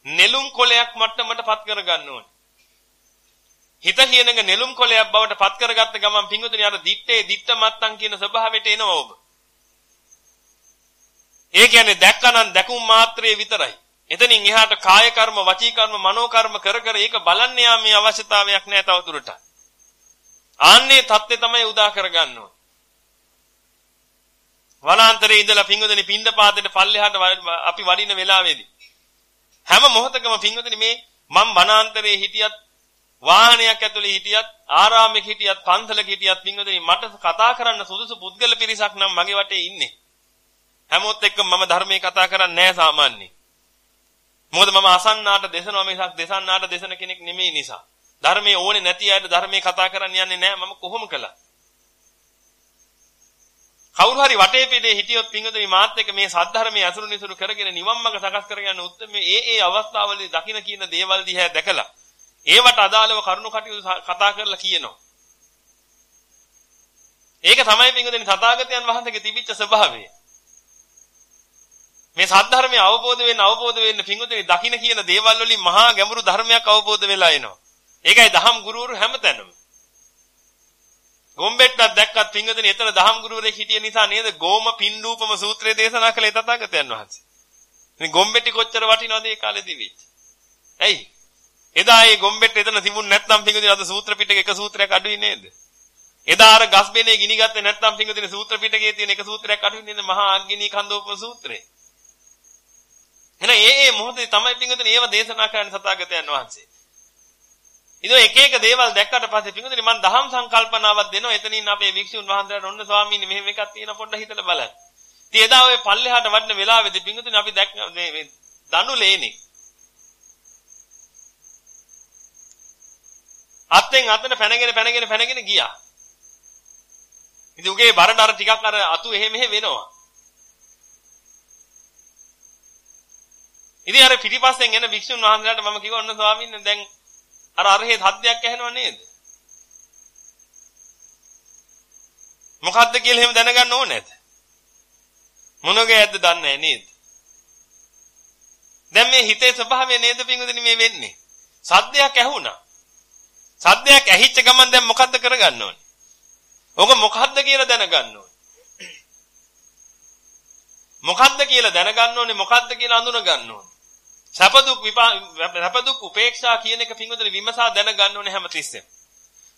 නෙළුම් කොලයක් මට්ටමටපත් කර ගන්න ඕනේ. හිත කියන එක නෙළුම් කොළයක් බවට පත් කරගත්ත ගමන් පිංගුතුනි අර දිත්තේ දිත්ත මත්තන් කියන ස්වභාවයට එනවා ඔබ. ඒ කියන්නේ දැක්කනම් දැකුම් මාත්‍රයේ විතරයි. එතනින් එහාට කාය කර්ම, වචී කර්ම, මනෝ කර්ම කර කර ඒක බලන්න යාමේ අවශ්‍යතාවයක් නැහැ තවදුරටත්. ආන්නේ தත්ත්වය තමයි උදා කරගන්න ඕනේ. වනාන්තරයේ ඉඳලා පිංගුදෙනි පින්ඳ පාතේට පල්ලෙහාට අපි වඩින වෙලාවේදී හැම මොහොතකම පිංගුදෙනි මේ මම වනාන්තරයේ හිටියත් වාහනයක් ඇතුලේ හිටියත් ආරාමයක හිටියත් පන්සලක හිටියත් පිංගුදෙනි මට කතා කරන්න සුදුසු පුද්ගල පිරිසක් නම් මගේ වටේ ඉන්නේ. හැමෝත් එක්ක මම ධර්මයේ කතා කරන්නේ නැහැ සාමාන්‍යයෙන්. මොකද මම අසන්නාට දේශනවා මිසක් දේශන්නාට දේශන කෙනෙක් නෙමෙයි නිසා. ධර්මයේ ඕනේ නැති අයට ධර්මයේ කතා කරන්න යන්නේ නැහැ. මම කොහොම කළා? කවුරු හරි වටේ පිටේ හිටියොත් පිංගුතුනි මාත් එක්ක මේ සද්ධර්මයේ අසුරු නිසුරු කරගෙන නිවන් මඟ සකස් කරගන්න උත්තරම ඒ ඒ අවස්ථාවලදී දකින්න කියන දේවල් දිහා දැකලා ඒවට අදාළව කරුණු කටයුතු කතා කරලා කියනවා. ඒක තමයි පිංගුතුනි තථාගතයන් වහන්සේගේ තිබිච්ච ස්වභාවය. මේ සද්ධර්මයේ අවබෝධ වෙන්න අවබෝධ වෙන්න පිංගුතුනි දකින්න කියන දේවල් වලින් මහා ගැඹුරු ධර්මයක් අවබෝධ වෙලා එනවා. ඒකයි දහම් ගුරුවරු හැමතැනම ගොම්බෙට්ටක් දැක්කත් පිංගුතුනි එතන දහම් ගුරුවරයෙක් හිටිය නිසා නේද ගෝම පින්ඩූපම සූත්‍රය දේශනා කළේ තථාගතයන් වහන්සේ. ඉතින් ගොම්බෙට්ටි කොච්චර වටිනවද ඒ කාලේදී වෙච්ච. ඇයි? එදා ඒ ගොම්බෙට්ට එතන තිබුණ නැත්නම් පිංගුතුනි අද සූත්‍ර පිටකේ එක සූත්‍රයක් අඩුයි නේද? එදා අර ගස්බෙනේ ගිනි ගත්තේ නැත්නම් පිංගුතුනි සූත්‍ර පිටකේ තියෙන එක සූත්‍රයක් අඩුයි නේද? මහා අග්ගිනී කන්දෝපම සූත්‍රය. එහෙනම් ඒ ඒ මොහොතේ තමයි පිංගුතුනි ඒව දේශනා කරන්න තථාගතයන් වහන්සේ. ඉතින් එක එක දේවල් දැක්කට පස්සේ පිටුදින මම දහම් සංකල්පනාවක් දෙනවා. එතනින් අපේ වික්ෂුන් වහන්සේලාට ඔන්න ස්වාමීනි මෙහෙම එකක් තියෙන පොඩ්ඩ හිතලා බලන්න. ඉතින් එදා ඔය පල්ලෙහාට වඩන වෙලාවේදී පිටුදින අපි දැක් මේ දනු ලේනේ. අත්ෙන් අතන පැනගෙන පැනගෙන පැනගෙන ගියා. ඉතින් උගේ බරට අර ටිකක් අර අතු එහෙ මෙහෙ වෙනවා. ඉතින් අර පිටිපස්සෙන් එන වික්ෂුන් වහන්සේලාට මම කිව්වා ඔන්න ස්වාමීන් දැන් අර අරහේ සද්දයක් ඇහෙනව නේද? මොකද්ද කියලා එහෙම දැනගන්න ඕනේ නැද්ද? මොනගේ ඇද්ද දන්නේ නේද? දැන් මේ හිතේ ස්වභාවය නේද පිංගුදින මේ වෙන්නේ? සද්දයක් ඇහුණා. සද්දයක් ඇහිච්ච ගමන් දැන් මොකද්ද කරගන්න ඕනේ? ඕක මොකද්ද කියලා දැනගන්න ඕනේ. මොකද්ද කියලා දැනගන්න ඕනේ මොකද්ද කියලා අඳුන ගන්න ඕනේ. සැප දුක් සැප දුක් උපේක්ෂා කියන එක පින්වතුනි විමසා දැනගන්න ඕනේ හැමතිස්සෙම.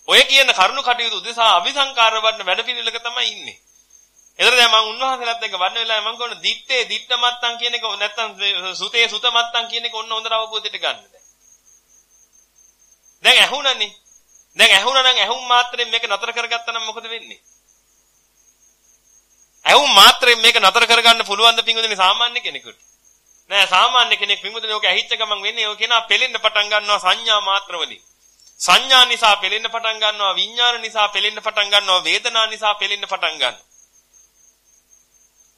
ඔය කියන කරුණු කටයුතු උදෙසා අවිසංකාර වඩන වැඩපිළිවෙලක තමයි ඉන්නේ. එතන දැන් මම උන්වහන්සේලාත් එක්ක වඩන වෙලාවේ මම කියනවා දිත්තේ දිත්ත මත්තන් කියන එක නැත්තම් සුතේ සුත මත්තන් කියන එක ඔන්න හොඳට අවබෝධයට ගන්න දැන්. දැන් ඇහුණනේ. දැන් ඇහුණා නම් ඇහුම් මාත්‍රයෙන් මේක නතර කරගත්තා නම් මොකද වෙන්නේ? ඇහුම් මාත්‍රයෙන් මේක නතර කරගන්න පුළුවන් ද පින්වතුනි සාමාන්‍ය කෙනෙකුට? නෑ සාමාන්‍ය කෙනෙක් විමුදනේ ඔක ඇහිච්ච ගමන් වෙන්නේ ඔය කෙනා පෙලෙන්න පටන් ගන්නවා සංඥා මාත්‍රවලින්. සංඥා නිසා පෙලෙන්න පටන් ගන්නවා විඥාන නිසා පෙලෙන්න පටන් ගන්නවා වේදනා නිසා පෙලෙන්න පටන් ගන්නවා.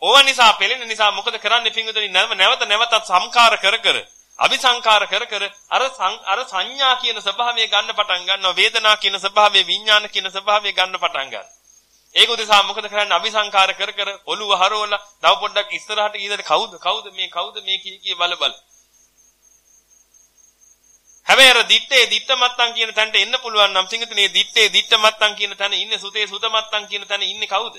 ඕව නිසා පෙලෙන නිසා මොකද කරන්නේ පින්විතනි නැවත නැවතත් සංකාර කර කර අபிසංකාර කර කර අර අර සංඥා කියන ස්වභාවය ගන්න පටන් ගන්නවා වේදනා කියන ස්වභාවය විඥාන කියන ස්වභාවය ගන්න පටන් ගන්නවා. ඒක උදෙසා මොකද කරන්නේ අபிසංකාර කර කර ඔළුව හරවලා තව පොඩ්ඩක් ඉස්සරහට ගියද කවුද කවුද මේ කවුද මේ කී කී බල බල හැබැයි අර දිත්තේ දිත්ත මත්තන් කියන තැනට එන්න පුළුවන් නම් සිංහතුනේ දිත්තේ දිත්ත මත්තන් කියන තැන ඉන්නේ සුතේ සුත මත්තන් කියන තැන ඉන්නේ කවුද?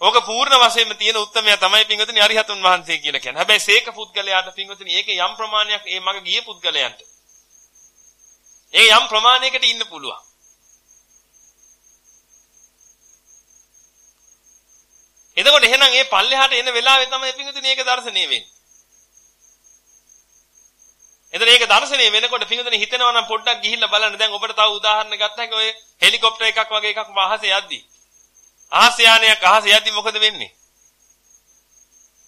ඕක පූර්ණ වශයෙන්ම තියෙන උත්තරමයා තමයි පිංගුතුනි අරිහතුන් වහන්සේ කියලා කියන්නේ. හැබැයි සීක පුද්ගලයාට පිංගුතුනි ඒකේ යම් ප්‍රමාණයක් ඒ මග ගිය පුද්ගලයන්ට. ඒ යම් ප්‍රමාණයකට ඉන්න පුළුවන්. එතකොට එහෙනම් මේ පල්ලෙහාට එන වෙලාවේ තමයි පිංගුතුනි ඒක දර්ශනීය වෙන්නේ. එතන ඒක දර්ශනීය වෙනකොට පිංගුතුනි හිතෙනවා නම් පොඩ්ඩක් ගිහිල්ලා බලන්න. දැන් ඔබට තව උදාහරණ ගත්තා ඔය හෙලිකොප්ටර් එකක් වගේ එකක් අහසේ යද්දි. අහස යානයක් අහසේ යද්දි මොකද වෙන්නේ?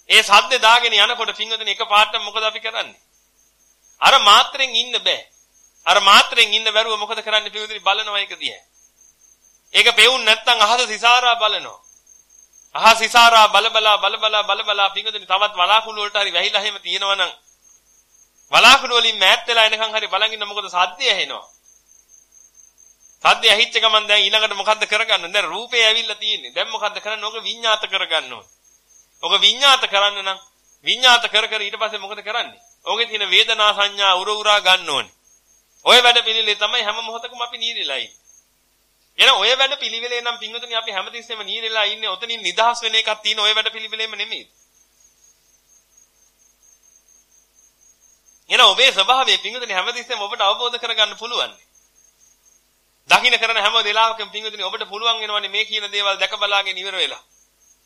ඒ සද්ද දාගෙන යනකොට පිංගුතුනි එක පාටම මොකද අපි කරන්නේ? අර මාත්‍රෙන් ඉන්න බෑ. අර මාත්‍රෙන් ඉන්න බැරුව මොකද කරන්නේ පිංගුතුනි බලනවා ඒක දිහා. ඒක පෙවුන් නැත්තම් අහස සිසාරා බලනවා. අහස් ඉසාරා බලබලා බලබලා බලබලා පිංගුදෙනි තවත් වලාකුළු වලට හරි වැහිලා එහෙම තියෙනවා නම් වලාකුළු වලින් මෑත් වෙලා එනකන් හරි බලන් ඉන්න මොකද සද්දය ඇහෙනවා? සද්දය ඇහිච්ච ගමන් දැන් ඊළඟට මොකද්ද කරගන්න? දැන් රූපේ ඇවිල්ලා තියෙන්නේ. දැන් මොකද්ද කරන්නේ? ඕක විඤ්ඤාත කරගන්න ඕනේ. ඕක විඤ්ඤාත කරන්න නම් විඤ්ඤාත කර කර ඊට පස්සේ මොකද කරන්නේ? ඕකේ තියෙන වේදනා සංඥා උර උරා ගන්න ඕනේ. ඔය වැඩ පිළිලේ තමයි හැම මොහොතකම අපි නීරිලා ඉන්නේ. එහෙනම් ඔය වැඩ පිළිවෙලේ නම් පින්වතුනි අපි හැමතිස්සෙම නීරෙලා ඉන්නේ ඔතනින් නිදහස් වෙන එකක් තියෙන ඔය වැඩ පිළිවෙලෙම නෙමෙයි. එහෙනම් ඔබේ ස්වභාවය පිංගුතුනි හැමතිස්සෙම ඔබට අවබෝධ කරගන්න පුළුවන්. දකින්න කරන හැම වෙලාවකම පිංගුතුනි ඔබට පුළුවන් වෙනවනේ මේ කියන දේවල් දැක බලාගෙන ඉවර වෙලා.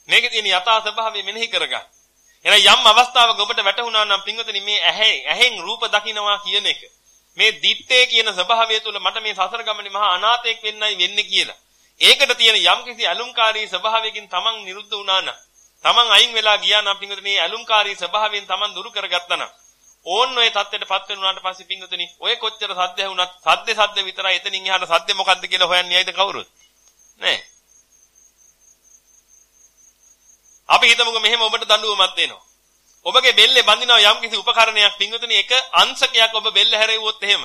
මේකේ තියෙන යථා ස්වභාවය මෙනෙහි කරගන්න. එහෙනම් යම් අවස්ථාවක ඔබට වැටහුණා නම් පිංගුතුනි මේ ඇහැ ඇහෙන් රූප දකින්නවා කියන එක මේ දිත්තේ කියන ස්වභාවය තුළ මට මේ සසර ගමනේ මහා අනාථයෙක් වෙන්නයි වෙන්නේ කියලා. ඒකට තියෙන යම්කිසි අලුම්කාරී ස්වභාවයකින් තමන් නිරුද්ධ වුණා නම් තමන් අයින් වෙලා ගියා නම් පිංගුතුනි මේ අලුම්කාරී ස්වභාවයෙන් තමන් දුරු කරගත්තා නම් ඕන්න ඔය தත්ත්වයටපත් වෙනුනාට පස්සේ පිංගුතුනි ඔය කොච්චර සද්ද ඇහුණත් සද්ද සද්ද විතරයි එතනින් එහාට සද්ද මොකද්ද කියලා හොයන්නේ ඇයිද කවුරුත්? නෑ. අපි හිතමුකෝ මෙහෙම ඔබට දඬුවමක් දෙනවා. ඔබගේ බෙල්ලේ බඳිනවා යම්කිසි උපකරණයක් පිංගුතුනි එක අංශකයක් ඔබ බෙල්ල හැරෙව්වොත් එහෙම.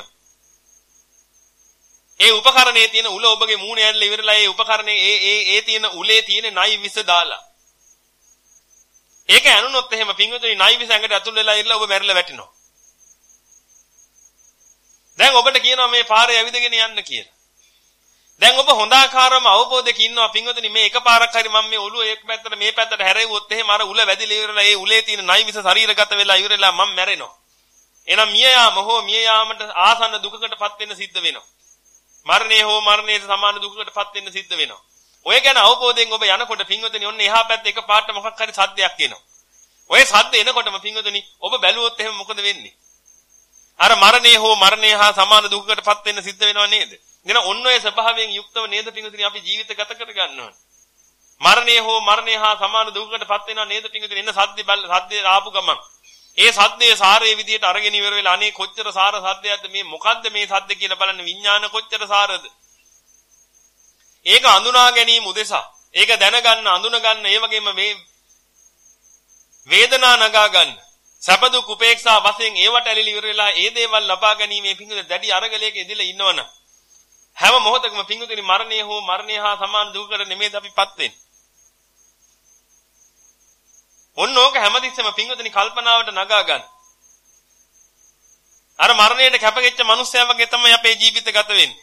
ඒ උපකරණයේ තියෙන උල ඔබගේ මූණ ඇල්ල ඉවරලා ඒ උපකරණයේ ඒ ඒ ඒ තියෙන උලේ තියෙන නයි විස දාලා. ඒක ඇනුනොත් එහෙම පිංගුතුනි නයි විස ඇඟට ඇතුල් වෙලා ඉරලා ඔබ මැරිලා වැටෙනවා. දැන් ඔබට කියනවා මේ පාරේ ඇවිදගෙන යන්න කියලා. දැන් ඔබ හොඳ ආකාරම අවබෝධයක ඉන්නවා පින්වතුනි මේ එකපාරක් හරි මම මේ ඔළුව එක පැත්තට මේ පැත්තට හැරෙව්වොත් එහෙම අර උල වැදිලා ඉවරලා ඒ උලේ තියෙන නයි විස ශරීරගත වෙලා ඉවරලා මම මැරෙනවා. එහෙනම් මිය යාම හෝ මිය යාමට ආසන්න දුකකටපත් වෙන්න සිද්ධ වෙනවා. මරණය හෝ මරණයට සමාන දුකකටපත් වෙන්න සිද්ධ වෙනවා. ඔය ගැන අවබෝධයෙන් ඔබ යනකොට පින්වතුනි ඔන්න එහා පැත්තේ එක පාට මොකක් හරි සද්දයක් එනවා. ඔය සද්ද එනකොටම පින්වතුනි ඔබ බැලුවොත් එහෙම මොකද වෙන්නේ? අර මරණය හෝ මරණය හා සමාන දුකකටපත් වෙන්න සිද්ධ වෙනව නේද? එන ඔන්න ඔය ස්වභාවයෙන් යුක්තව නේද පිංගුතුනි අපි ජීවිත ගත කර ගන්නවා. මරණය හෝ මරණය හා සමාන දුකකටපත් වෙනවා නේද පිංගුතුනි එන්න සද්ද බල සද්ද ආපු ගමන්. ඒ සද්දේ සාරයේ විදියට අරගෙන ඉවර වෙලා අනේ කොච්චර සාර සද්දයක්ද මේ මොකද්ද මේ සද්ද කියලා බලන්න විඥාන කොච්චර සාරද? ඒක අඳුනා ගැනීම උදෙසා. ඒක දැනගන්න අඳුනගන්න ඒ වගේම මේ වේදනා නගා ගන්න. සැප දුක් උපේක්ෂා වශයෙන් ඒවට ඇලිලි ඉවර වෙලා ඒ දේවල් ලබා ගැනීමේ පිංගුතුනි දැඩි අරගලයක ඉඳලා ඉන්නවනම් හැම මොහොතකම පිංගුතුනි මරණය හෝ මරණය හා සමාන දුකකට නෙමෙයිද අපිපත් වෙන්නේ. ඔන්න ඕක හැමතිස්සෙම පිංගුතුනි කල්පනාවට නගා ගන්න. අර මරණයට කැපගෙච්ච මිනිස්සයා වගේ තමයි අපේ ජීවිත ගත වෙන්නේ.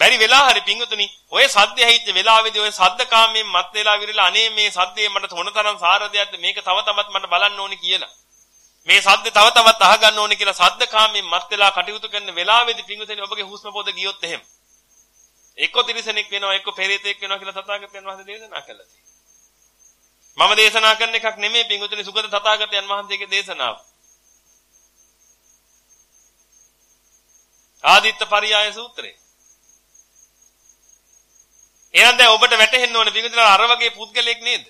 බැරි වෙලා හරි පිංගුතුනි ඔය සද්ද ඇහිච්ච වෙලාවේදී ඔය සද්ද කාමයෙන් මත් වෙලා විරලා අනේ මේ සද්දේ මට තොනතරම් සාර දෙයක්ද මේක තව තවත් මට බලන්න ඕනි කියලා. මේ සද්ද තව තවත් අහගන්න ඕනි කියලා සද්ද කාමයෙන් මත් වෙලා කටයුතු කරන වෙලාවේදී පිංගුතුනි ඔබගේ හුස්ම පොද ගියොත් එහෙම. එක්ක තිරිසනෙක් වෙනවා එක්ක පෙරේතෙක් වෙනවා කියලා තථාගතයන් වහන්සේ දේශනා කළා තියෙනවා. මම දේශනා කරන එකක් නෙමෙයි පිංගුතුනි සුගත තථාගතයන් වහන්සේගේ දේශනාව. ආදිත්ත පරියාය සූත්‍රය. එහෙනම් දැන් ඔබට වැටහෙන්න ඕනේ පිංගුතුනි අර වගේ පුද්ගලෙක් නේද?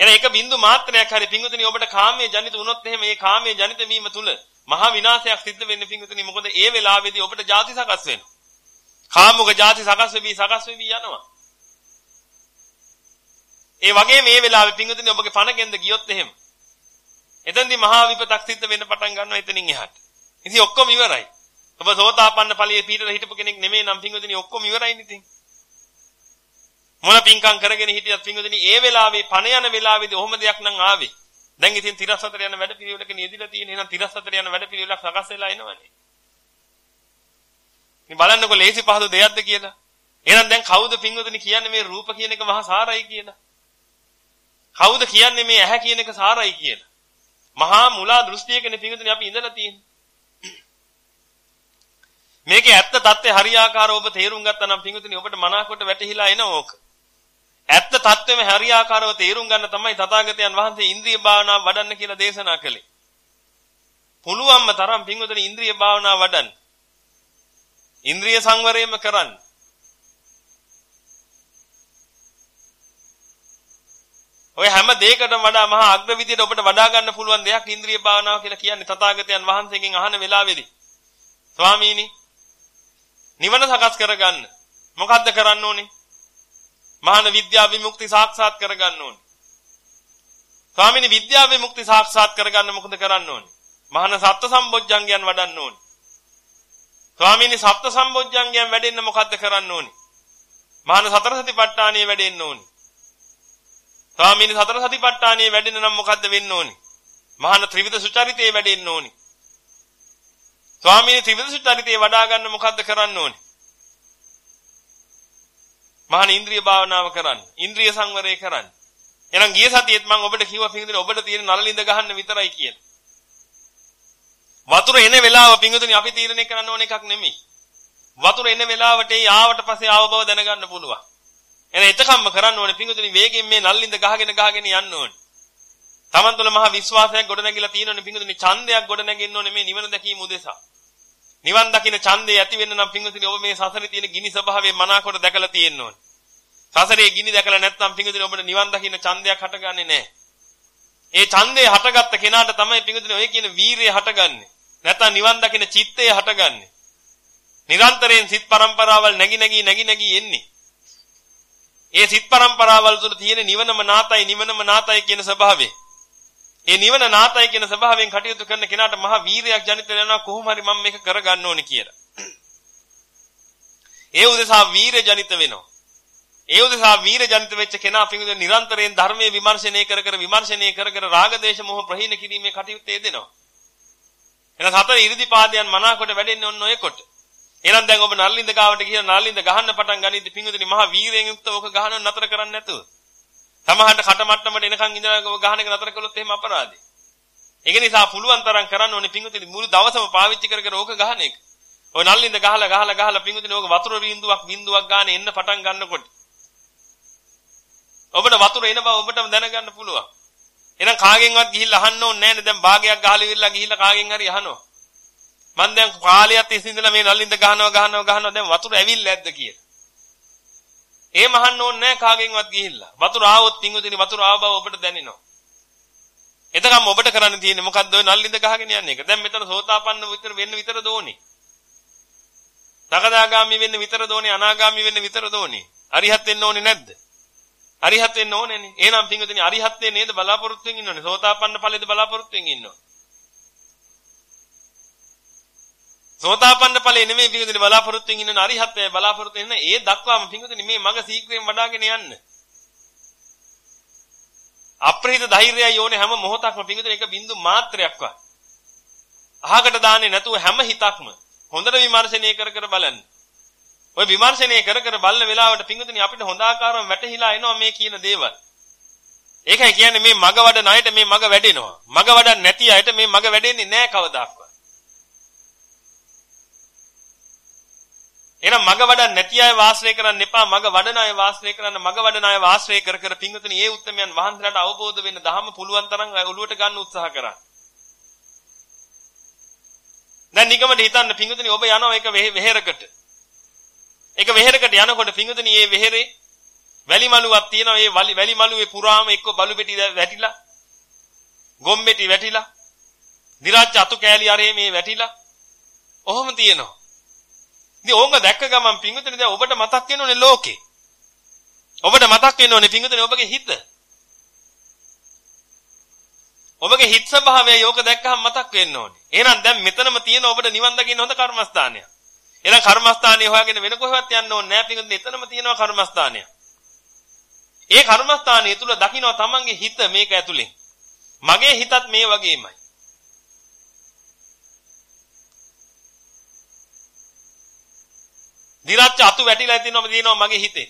එන එක බින්දු මාත්‍රයක් හරි පිංගුතුනි ඔබට කාමයේ ජනිත වුණොත් එහෙම මේ කාමයේ ජනිත වීම තුල මහා විනාශයක් සිද්ධ වෙන්නේ පිංගුතුනි මොකද ඒ වෙලාවේදී ඔබට ಜಾති සකස් වෙනවා. කාමුක ಜಾති සකස් වෙවි සකස් වෙවි යනවා. ඒ වගේ මේ වෙලාවේ පිංගුතුනි ඔබගේ පණ ගියොත් එහෙම එතෙන්දී මහා විපතක් සිද්ධ වෙන්න පටන් ගන්නවා එතනින් එහාට. ඉතින් ඔක්කොම ඉවරයි. ඔබ සෝතාපන්න ඵලයේ පීඩන හිටපු කෙනෙක් නෙමෙයි නම් පිංගුතුනි ඔක්කොම ඉවරයිනේ ඉතින්. මොන පිංකම් කරගෙන හිටියත් පිංගුදෙනි ඒ වෙලාවේ පණ යන වෙලාවේදී ඔහොම දෙයක් නම් ආවේ. දැන් ඉතින් 34 යන වැඩ පිළිවෙලක නියදිලා තියෙන. එහෙනම් 34 යන වැඩ පිළිවෙලක් සකස් වෙලා එනවනේ. මේ බලන්නකො ලේසි පහසු දෙයක්ද කියලා. එහෙනම් දැන් කවුද පිංගුදෙනි කියන්නේ මේ රූප කියන එක මහා සාරයි කියලා? කවුද කියන්නේ මේ ඇහැ කියන එක සාරයි කියලා? මහා මුලා දෘෂ්ටියකනේ පිංගුදෙනි අපි ඉඳලා තියෙන්නේ. මේකේ ඇත්ත தත්ත්වය හරියාකාරව ඔබ තේරුම් ගත්තා නම් පිංගුදෙනි ඔබට මනාකොට වැටහිලා එන ඕක. ඇත්ත தත්වෙම හරියාකාරව තේරුම් ගන්න තමයි තථාගතයන් වහන්සේ ඉන්ද්‍රිය භාවනාව වඩන්න කියලා දේශනා කළේ. පුළුවන්ම තරම් පින්වතුනි ඉන්ද්‍රිය භාවනාව වඩන්න. ඉන්ද්‍රිය සංවරයම කරන්න. ඔය හැම දෙයකටම වඩා මහා අග්‍ර විදියට ඔබට වඩා ගන්න පුළුවන් දෙයක් ඉන්ද්‍රිය භාවනාව කියලා කියන්නේ තථාගතයන් වහන්සේගෙන් අහන වෙලාවේදී. ස්වාමීනි නිවන සකස් කරගන්න මොකද්ද කරන්න ඕනේ? මහාන විද්‍යා විමුක්ති සාක්ෂාත් කරගන්න ඕනේ. ස්වාමිනී විද්‍යා විමුක්ති සාක්ෂාත් කරගන්න මොකද කරන්න ඕනේ? මහාන සත්ත්ව සම්බොජ්ජංගයන් වඩන්න ඕනේ. ස්වාමිනී සත්ත්ව සම්බොජ්ජංගයන් වැඩෙන්න මොකද්ද කරන්න ඕනේ? මහාන සතර සතිපට්ඨානිය වැඩෙන්න ඕනේ. ස්වාමිනී සතර සතිපට්ඨානිය වැඩෙන්න නම් මොකද්ද වෙන්න ඕනේ? මහාන ත්‍රිවිධ සුචරිතේ වැඩෙන්න ඕනේ. ස්වාමිනී ත්‍රිවිධ සුචරිතේ වඩා ගන්න මොකද්ද කරන්න ඕනේ? මහාන ඉන්ද්‍රිය භාවනාව කරන්න. ඉන්ද්‍රිය සංවරය කරන්න. එහෙනම් ගිය සතියේත් මම ඔබට කිව්වා පිංගුතුනි ඔබට තියෙන නළලින්ද ගහන්න විතරයි කියලා. වතුර එන වෙලාව පිංගුතුනි අපි තීරණය කරන්න ඕන එකක් නෙමෙයි. වතුර එන වෙලාවට ඒ ආවට පස්සේ ආව බව දැනගන්න පුළුවන්. එහෙනම් එතකම්ම කරන්න ඕනේ පිංගුතුනි වේගෙන් මේ නල්ලින්ද ගහගෙන ගහගෙන යන්න ඕනේ. Taman තුල මහා විශ්වාසයක් ගොඩනැගිලා තියෙනවනේ පිංගුතුනි ඡන්දයක් ගොඩනැගෙන්න ඕනේ මේ නිවන දැකීම උදෙසා. නිවන් දකින්න ඡන්දේ ඇති වෙන්න නම් පින්වතුනි ඔබ මේ සසරේ තියෙන ගිනි ස්වභාවය මනාකොට දැකලා තියෙන්න ඕනේ. සසරේ ගිනි දැකලා නැත්නම් පින්වතුනි ඔබට නිවන් දකින්න ඡන්දයක් හටගන්නේ නැහැ. ඒ ඡන්දේ හටගත්ත කෙනාට තමයි පින්වතුනි ඔය කියන වීරිය හටගන්නේ. නැත්නම් නිවන් දකින්න චිත්තය හටගන්නේ. නිරන්තරයෙන් සිත් පරම්පරාවල් නැగి නැగి නැగి නැగి එන්නේ. ඒ සිත් පරම්පරාවල් තුළ තියෙන නිවනම නාතයි නිවනම නාතයි කියන ස්වභාවය ඒ නිවන නාතයි කියන ස්වභාවයෙන් කටයුතු කරන කෙනාට මහා වීරයක් ජනිත වෙනවා කොහොම හරි මම මේක කරගන්න ඕනේ කියලා. ඒ උදෙසා වීර ජනිත වෙනවා. ඒ උදෙසා වීර ජනිත වෙච්ච කෙනා පිඟුද නිරන්තරයෙන් ධර්මයේ විමර්ශනය කර කර විමර්ශනය කර කර රාග දේශ මොහ ප්‍රහීන කිරීමේ කටයුතු යෙදෙනවා. එහෙනම් සතර ඉරිදිපාදයන් මනාකොට වැඩෙන්නේ ඔන්න ඔය කොට. එහෙනම් දැන් ඔබ නල්ලින්ද ගාවට ගිහින් නල්ලින්ද ගහන්න පටන් ගනිද්දි පිඟුදනි මහා වීරයෙන් යුක්තව ඔක ගහනව නතර කරන්නේ නැතුව. සමහරට කටමට්ටමට එනකන් ඉඳලා ඔබ ගහන එක නතර කළොත් එහෙම අපරාධයි. ඒක නිසා පුළුවන් තරම් කරන්න ඕනේ පිඟුදනි මුළු දවසම පාවිච්චි කර කර ඕක ගහන එක. ඔය නල්ලින්ද ගහලා ගහලා ගහලා පිඟුදනි ඕක වතුර බින්දුවක් බින්දුවක් ගන්න එන්න පටන් ගන්නකොට ඔබට වතුර එන බව ඔබටම දැනගන්න පුළුවන්. එහෙනම් කාගෙන්වත් ගිහිල්ලා අහන්න ඕනේ නැහැ නේ දැන් භාගයක් ගහලා ඉවිල්ලා ගිහිල්ලා කාගෙන් හරි අහනවා. මම දැන් කාලයක් තිස්සේ ඉඳලා මේ නල්ලින්ද ගහනවා ගහනවා ගහනවා දැන් වතුර ඇවිල්ලා ඇද්ද කියලා. ඒ මහන්න ඕනේ නැහැ කාගෙන්වත් ගිහිල්ලා. වතුර ආවොත් පිංගුදිනේ වතුර ආව බව ඔබට දැනෙනවා. එතකම් ඔබට කරන්න තියෙන්නේ මොකද්ද ඔය නල්ලින්ද ගහගෙන යන්නේ එක. දැන් මෙතන සෝතාපන්න විතර වෙන්න විතර දෝනේ. සකදාගාමි වෙන්න විතර දෝනේ අනාගාමි වෙන්න විතර දෝනේ. අරිහත් වෙන්න ඕනේ නැද්ද? අරිහත් වෙන්න ඕනේනේ. එහෙනම් පිංගුදිනේ අරිහත් වෙන්නේ නේද බලාපොරොත්තු වෙමින් ඉන්නෝනේ. සෝතාපන්න ඵලෙද බලාපොරොත්තු වෙමින් ඉන්නෝ. සෝතාපන්න ඵලෙ නෙමෙයි පිංගුදිනේ බලාපොරොත්තු වෙමින් ඉන්න අරිහත්ත්වය බලාපොරොත්තු වෙන ඒ දක්වාම පිංගුදිනේ මේ මඟ සීක්‍රයෙන් වඩාගෙන යන්න. අප්‍රහිත ධෛර්යය යෝනේ හැම මොහොතක්ම පිංගුදිනේ එක බින්දු මාත්‍රයක්වත්. අහකට දාන්නේ නැතුව හැම හිතක්ම හොඳට විමර්ශනය කර කර බලන්න. ඔය විමර්ශනය කර කර බලන වෙලාවට පිංගුතුනි අපිට හොඳ ආකාරව වැටහිලා එනවා මේ කියන දේවල්. ඒකයි කියන්නේ මේ මග වඩන අයට මේ මග වැඩෙනවා. මග වඩන්නේ නැති අයට මේ මග වැඩෙන්නේ නැහැ කවදාවත්. එහෙනම් මග වඩන්නේ නැති අය වාසය කරන්න එපා. මග වඩන අය වාසය කරන්න මග වඩන අය වාසය කර කර පිංගුතුනි ඒ උත්තරමයන් වහන්සේලාට අවබෝධ වෙන්න දහම පුළුවන් තරම් ඔළුවට ගන්න උත්සාහ කරා. දැන් නිකමට හිතන්න පිංගුතුනි ඔබ යනවා එක වෙහෙරකට. ඒක වෙහෙරකට යනකොට පිංගුතුනි මේ වෙහෙරේ වැලි මලුවක් තියෙනවා. මේ වැලි මලුවේ පුරාම එක්ක බලු පෙටි වැටිලා ගොම්මෙටි වැටිලා දිරාච්ච අතු කෑලි අරේ මේ වැටිලා ඔහොම තියෙනවා. ඉතින් ඕංග දැක්ක ගමන් පිංගුතුනි දැන් ඔබට මතක් වෙනෝනේ ලෝකේ. ඔබට මතක් වෙනෝනේ පිංගුතුනි ඔබගේ හිත. ඔබගේ හිත ස්වභාවය යෝක දැක්කහම මතක් වෙන්න ඕනේ. එහෙනම් දැන් මෙතනම තියෙන ඔබට නිවන් දකින්න හොඳ කර්මස්ථානයක්. එහෙනම් කර්මස්ථානිය හොයාගෙන වෙන කොහෙවත් යන්න ඕනේ නැහැ පිටුත් එතනම තියෙනවා කර්මස්ථානය. ඒ කර්මස්ථානය තුල දකින්න තමන්ගේ හිත මේක ඇතුලේ. මගේ හිතත් මේ වගේමයි. දිරච්ච අතු වැටිලා තියෙනවා තියෙනවා මගේ හිතේ.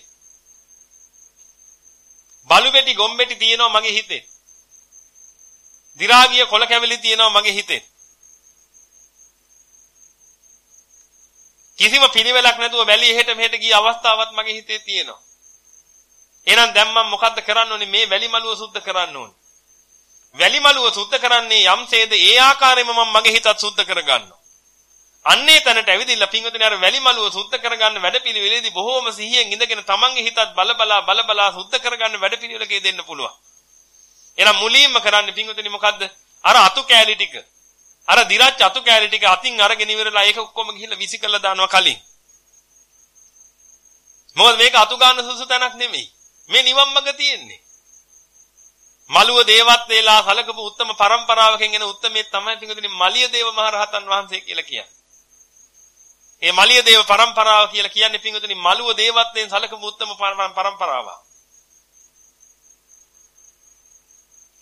බලු බෙටි ගොම්බෙටි තියෙනවා මගේ හිතේ. දිරාගිය කොළ කැවිලි තියෙනවා මගේ හිතේ. කිසිම පිළිවෙලක් නැතුව වැලි එහෙට මෙහෙට ගිය අවස්ථාවක් මගේ හිතේ තියෙනවා. එහෙනම් දැන් මම මොකද්ද කරන්න ඕනේ මේ වැලි මලුව සුද්ධ කරන්න ඕනේ. වැලි මලුව සුද්ධ කරන්නේ යම්සේද ඒ ආකාරයෙන්ම මම මගේ හිතත් සුද්ධ කරගන්නවා. අන්නේ තැනට ඇවිදින්න පින්වතුනි අර වැලි මලුව සුද්ධ කරගන්න වැඩපිළිවෙලේදී බොහෝම සිහියෙන් ඉඳගෙන තමන්ගේ හිතත් බලබලා බලබලා සුද්ධ කරගන්න වැඩපිළිවෙලකේ දෙන්න පුළුවන්. එහෙනම් මුලින්ම කරන්නේ පින්වතුනි මොකද්ද? අර අතු කෑලි ටික අර දිරච්ච අතු කෑලි ටික අතින් අරගෙන ඉවරලා ඒක ඔක්කොම ගිහිල්ලා විසි කළා දානවා කලින්. මොකද මේක අතු ගන්න සුසු තැනක් නෙමෙයි. මේ නිවන් මඟ තියෙන්නේ. මලුව දේවත් වේලා සලකපු උත්තම પરම්පරාවකින් එන උත්තමේ තමයි පිටුදින මලිය දේව මහරහතන් වහන්සේ කියලා කියන්නේ. ඒ මලිය දේව પરම්පරාව කියලා කියන්නේ පින්වතුනි මලුව දේවත්වයෙන් සැලකපු උත්තම પરම්පරාවක්.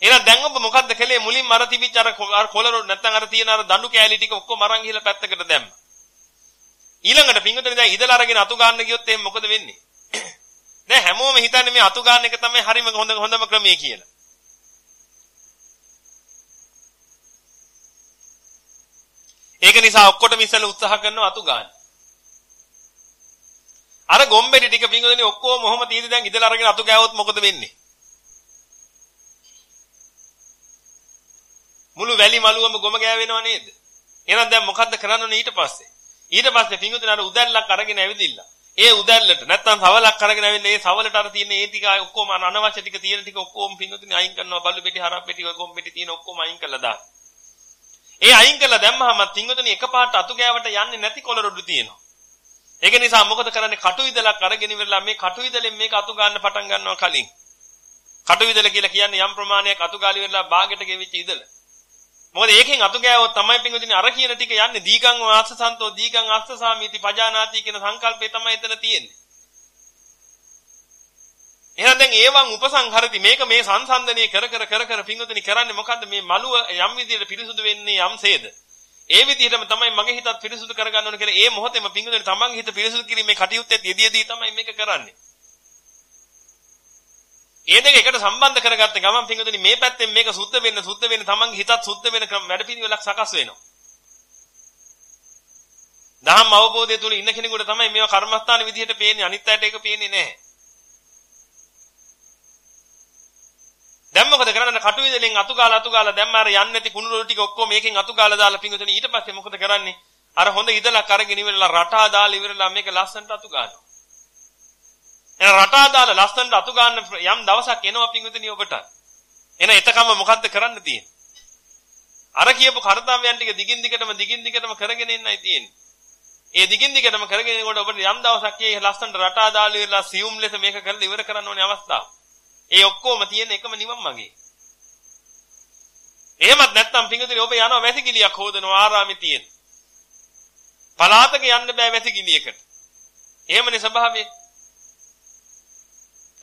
එහෙනම් දැන් ඔබ මොකද්ද කළේ මුලින්ම අර තිබිච්ච අර කොලර නැත්නම් අර තියෙන අර දඬු කෑලි ටික ඔක්කොම අරන් ගිහලා පැත්තකට දැම්ම. ඊළඟට පින්වතුනි දැන් ඉදලා අරගෙන අතු ගන්න ගියොත් එහෙනම් මොකද වෙන්නේ? [coughs] දැන් හැමෝම හිතන්නේ මේ අතු ගන්න එක තමයි හරිම හොඳ හොඳම ක්‍රමය කියලා. ඒක නිසා ඔක්කොටම ඉස්සෙල්ලා උත්සාහ කරනවා අතු ගන්න. අර ගොම්බෙඩි ටික පිංගුදෙනේ ඔක්කොම මොහොම තීදි දැන් ඉදලා අරගෙන අතු ගෑවොත් මොකද වෙන්නේ? මුළු වැලි මළුවම ගොම ගෑවෙනව නේද? එහෙනම් දැන් මොකද්ද කරන්න ඕනේ ඊට පස්සේ? ඊට පස්සේ පිංගුදෙන අර උදැල්ලක් අරගෙන ඇවිදින්න. ඒ උදැල්ලට නැත්තම් සවලක් අරගෙන ඇවිල්ලා ඒ සවලට අර තියෙන ඒ ටික ඔක්කොම අනවශ්‍ය ටික තියෙන ටික ඔක්කොම පිංගුදෙනේ අයින් කරනවා බල්ලු පෙටි හරක් පෙටි ගොම් පෙටි තියෙන ඔක්කොම අයින් කරලා දාන්න. ඒ අයින් කළා දැම්මහම පිංගුදෙනේ එකපාරට අතු ගෑවට යන්නේ නැති කොළරොඩු තියෙනවා. ඒක නිසා මොකද කරන්නේ කටුවිදලක් අරගෙන ඉවරලා මේ කටුවිදලෙන් මේක අතු ගන්න පටන් ගන්නවා කලින්. කටුවිදල කියලා කියන්නේ යම් ප්‍රමාණයක් අතු ගාලි වෙලා බාගෙට ගෙවිච්ච ඉදල. මොකද ඒකෙන් අතු ගෑවොත් තමයි පින්වදිනේ අර කියන ටික යන්නේ දීගං වාසසන්තෝ දීගං අස්සසාමීති පජානාති කියන සංකල්පය තමයි එතන තියෙන්නේ. එහෙනම් දැන් ඒවන් උපසංහරති මේක මේ සංසන්දනය කර කර කර කර පින්වදිනේ කරන්නේ මොකද්ද මේ මලුව යම් විදිහට පිරිසුදු වෙන්නේ යම්සේද? ඒ විදිහටම තමයි මගේ හිතත් පිරිසුදු කරගන්න ඕන කියලා ඒ මොහොතේම පින්වදිනේ තමන්ගේ හිත පිරිසුදු කිරීමේ කටයුත්තේ යෙදීදී තමයි මේක කරන්නේ. ඒ දෙක එකට සම්බන්ධ කරගත්ත ගමන් පින්වතුනි මේ පැත්තෙන් මේක සුද්ධ වෙන්න සුද්ධ වෙන්න තමන්ගේ හිතත් සුද්ධ වෙන වැඩපිළිවෙලක් සකස් වෙනවා. දහම් අවබෝධය තුල ඉන්න කෙනෙකුට තමයි මේවා කර්මස්ථාන විදිහට පේන්නේ අනිත් අයට ඒක පේන්නේ නැහැ. දැන් මොකද කරන්නේ කටුවිදෙන් අතු ගාලා අතු ගාලා දැන් මාර යන්නේ නැති කුණු රොල් ටික ඔක්කොම මේකෙන් අතු ගාලා දාලා පින්වතුනි ඊට පස්සේ මොකද කරන්නේ අර හොඳ ඉදලක් අරගෙන ඉවරලා රටා දාලා ඉවරලා මේක ලස්සනට අතු ගන්නවා. එන රටා දාලා ලස්සනට අතු ගන්න යම් දවසක් එනවා පින්විතනි ඔබට. එන එතකම මොකද්ද කරන්න තියෙන්නේ? අර කියපු කර්තව්‍යයන් ටික දිගින් දිගටම දිගින් දිගටම කරගෙන ඉන්නයි තියෙන්නේ. ඒ දිගින් දිගටම කරගෙන යනකොට ඔබට යම් දවසක් මේ ලස්සනට රටා දාලා ඉවරලා සියුම් ලෙස මේක කරලා ඉවර කරන්න ඕනේ අවස්ථාව. ඒ ඔක්කොම තියෙන එකම නිවන් මගේ. එහෙමත් නැත්නම් පින්විතනි ඔබ යනවා වැසිකිළියක් හොදනවා ආරාමේ තියෙන. පලාතක යන්න බෑ වැසිකිළියකට. එහෙමනේ ස්වභාවය.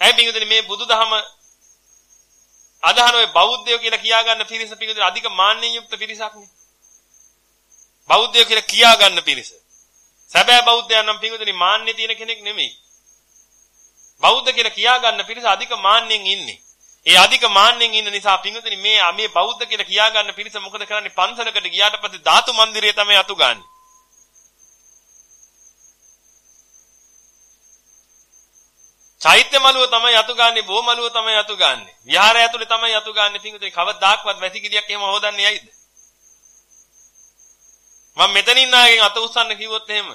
ඇයි පිංගුදෙනි මේ බුදුදහම අදහන ඔය බෞද්ධයෝ කියලා කියා ගන්න පිරිස පිංගුදෙනි අධික මාන්නෙන් යුක්ත පිරිසක් නේ. බෞද්ධයෝ කියලා කියා ගන්න පිරිස. සැබෑ බෞද්ධයන් නම් පිංගුදෙනි මාන්නේ තියෙන කෙනෙක් නෙමෙයි. බෞද්ධ කියලා කියා ගන්න පිරිස අධික මාන්නෙන් ඉන්නේ. ඒ අධික මාන්නෙන් ඉන්න නිසා පිංගුදෙනි මේ මේ බෞද්ධ කියලා කියා ගන්න පිරිස මොකද කරන්නේ පන්සලකට ගියාට පස්සේ ධාතු මන්දිරය තමයි අතු ගන්නේ. චෛත්‍ය මළුව තමයි යතු ගන්නෙ, බෝ මළුව තමයි යතු ගන්නෙ. විහාරය ඇතුලේ තමයි යතු ගන්නෙ. පිංගුතුනි කවදාක්වත් වැසිකිළියක් එහෙම හොදන්නේ ඇයිද? මම මෙතනින් ආගෙන් අත උස්සන්න කිව්වොත් එහෙම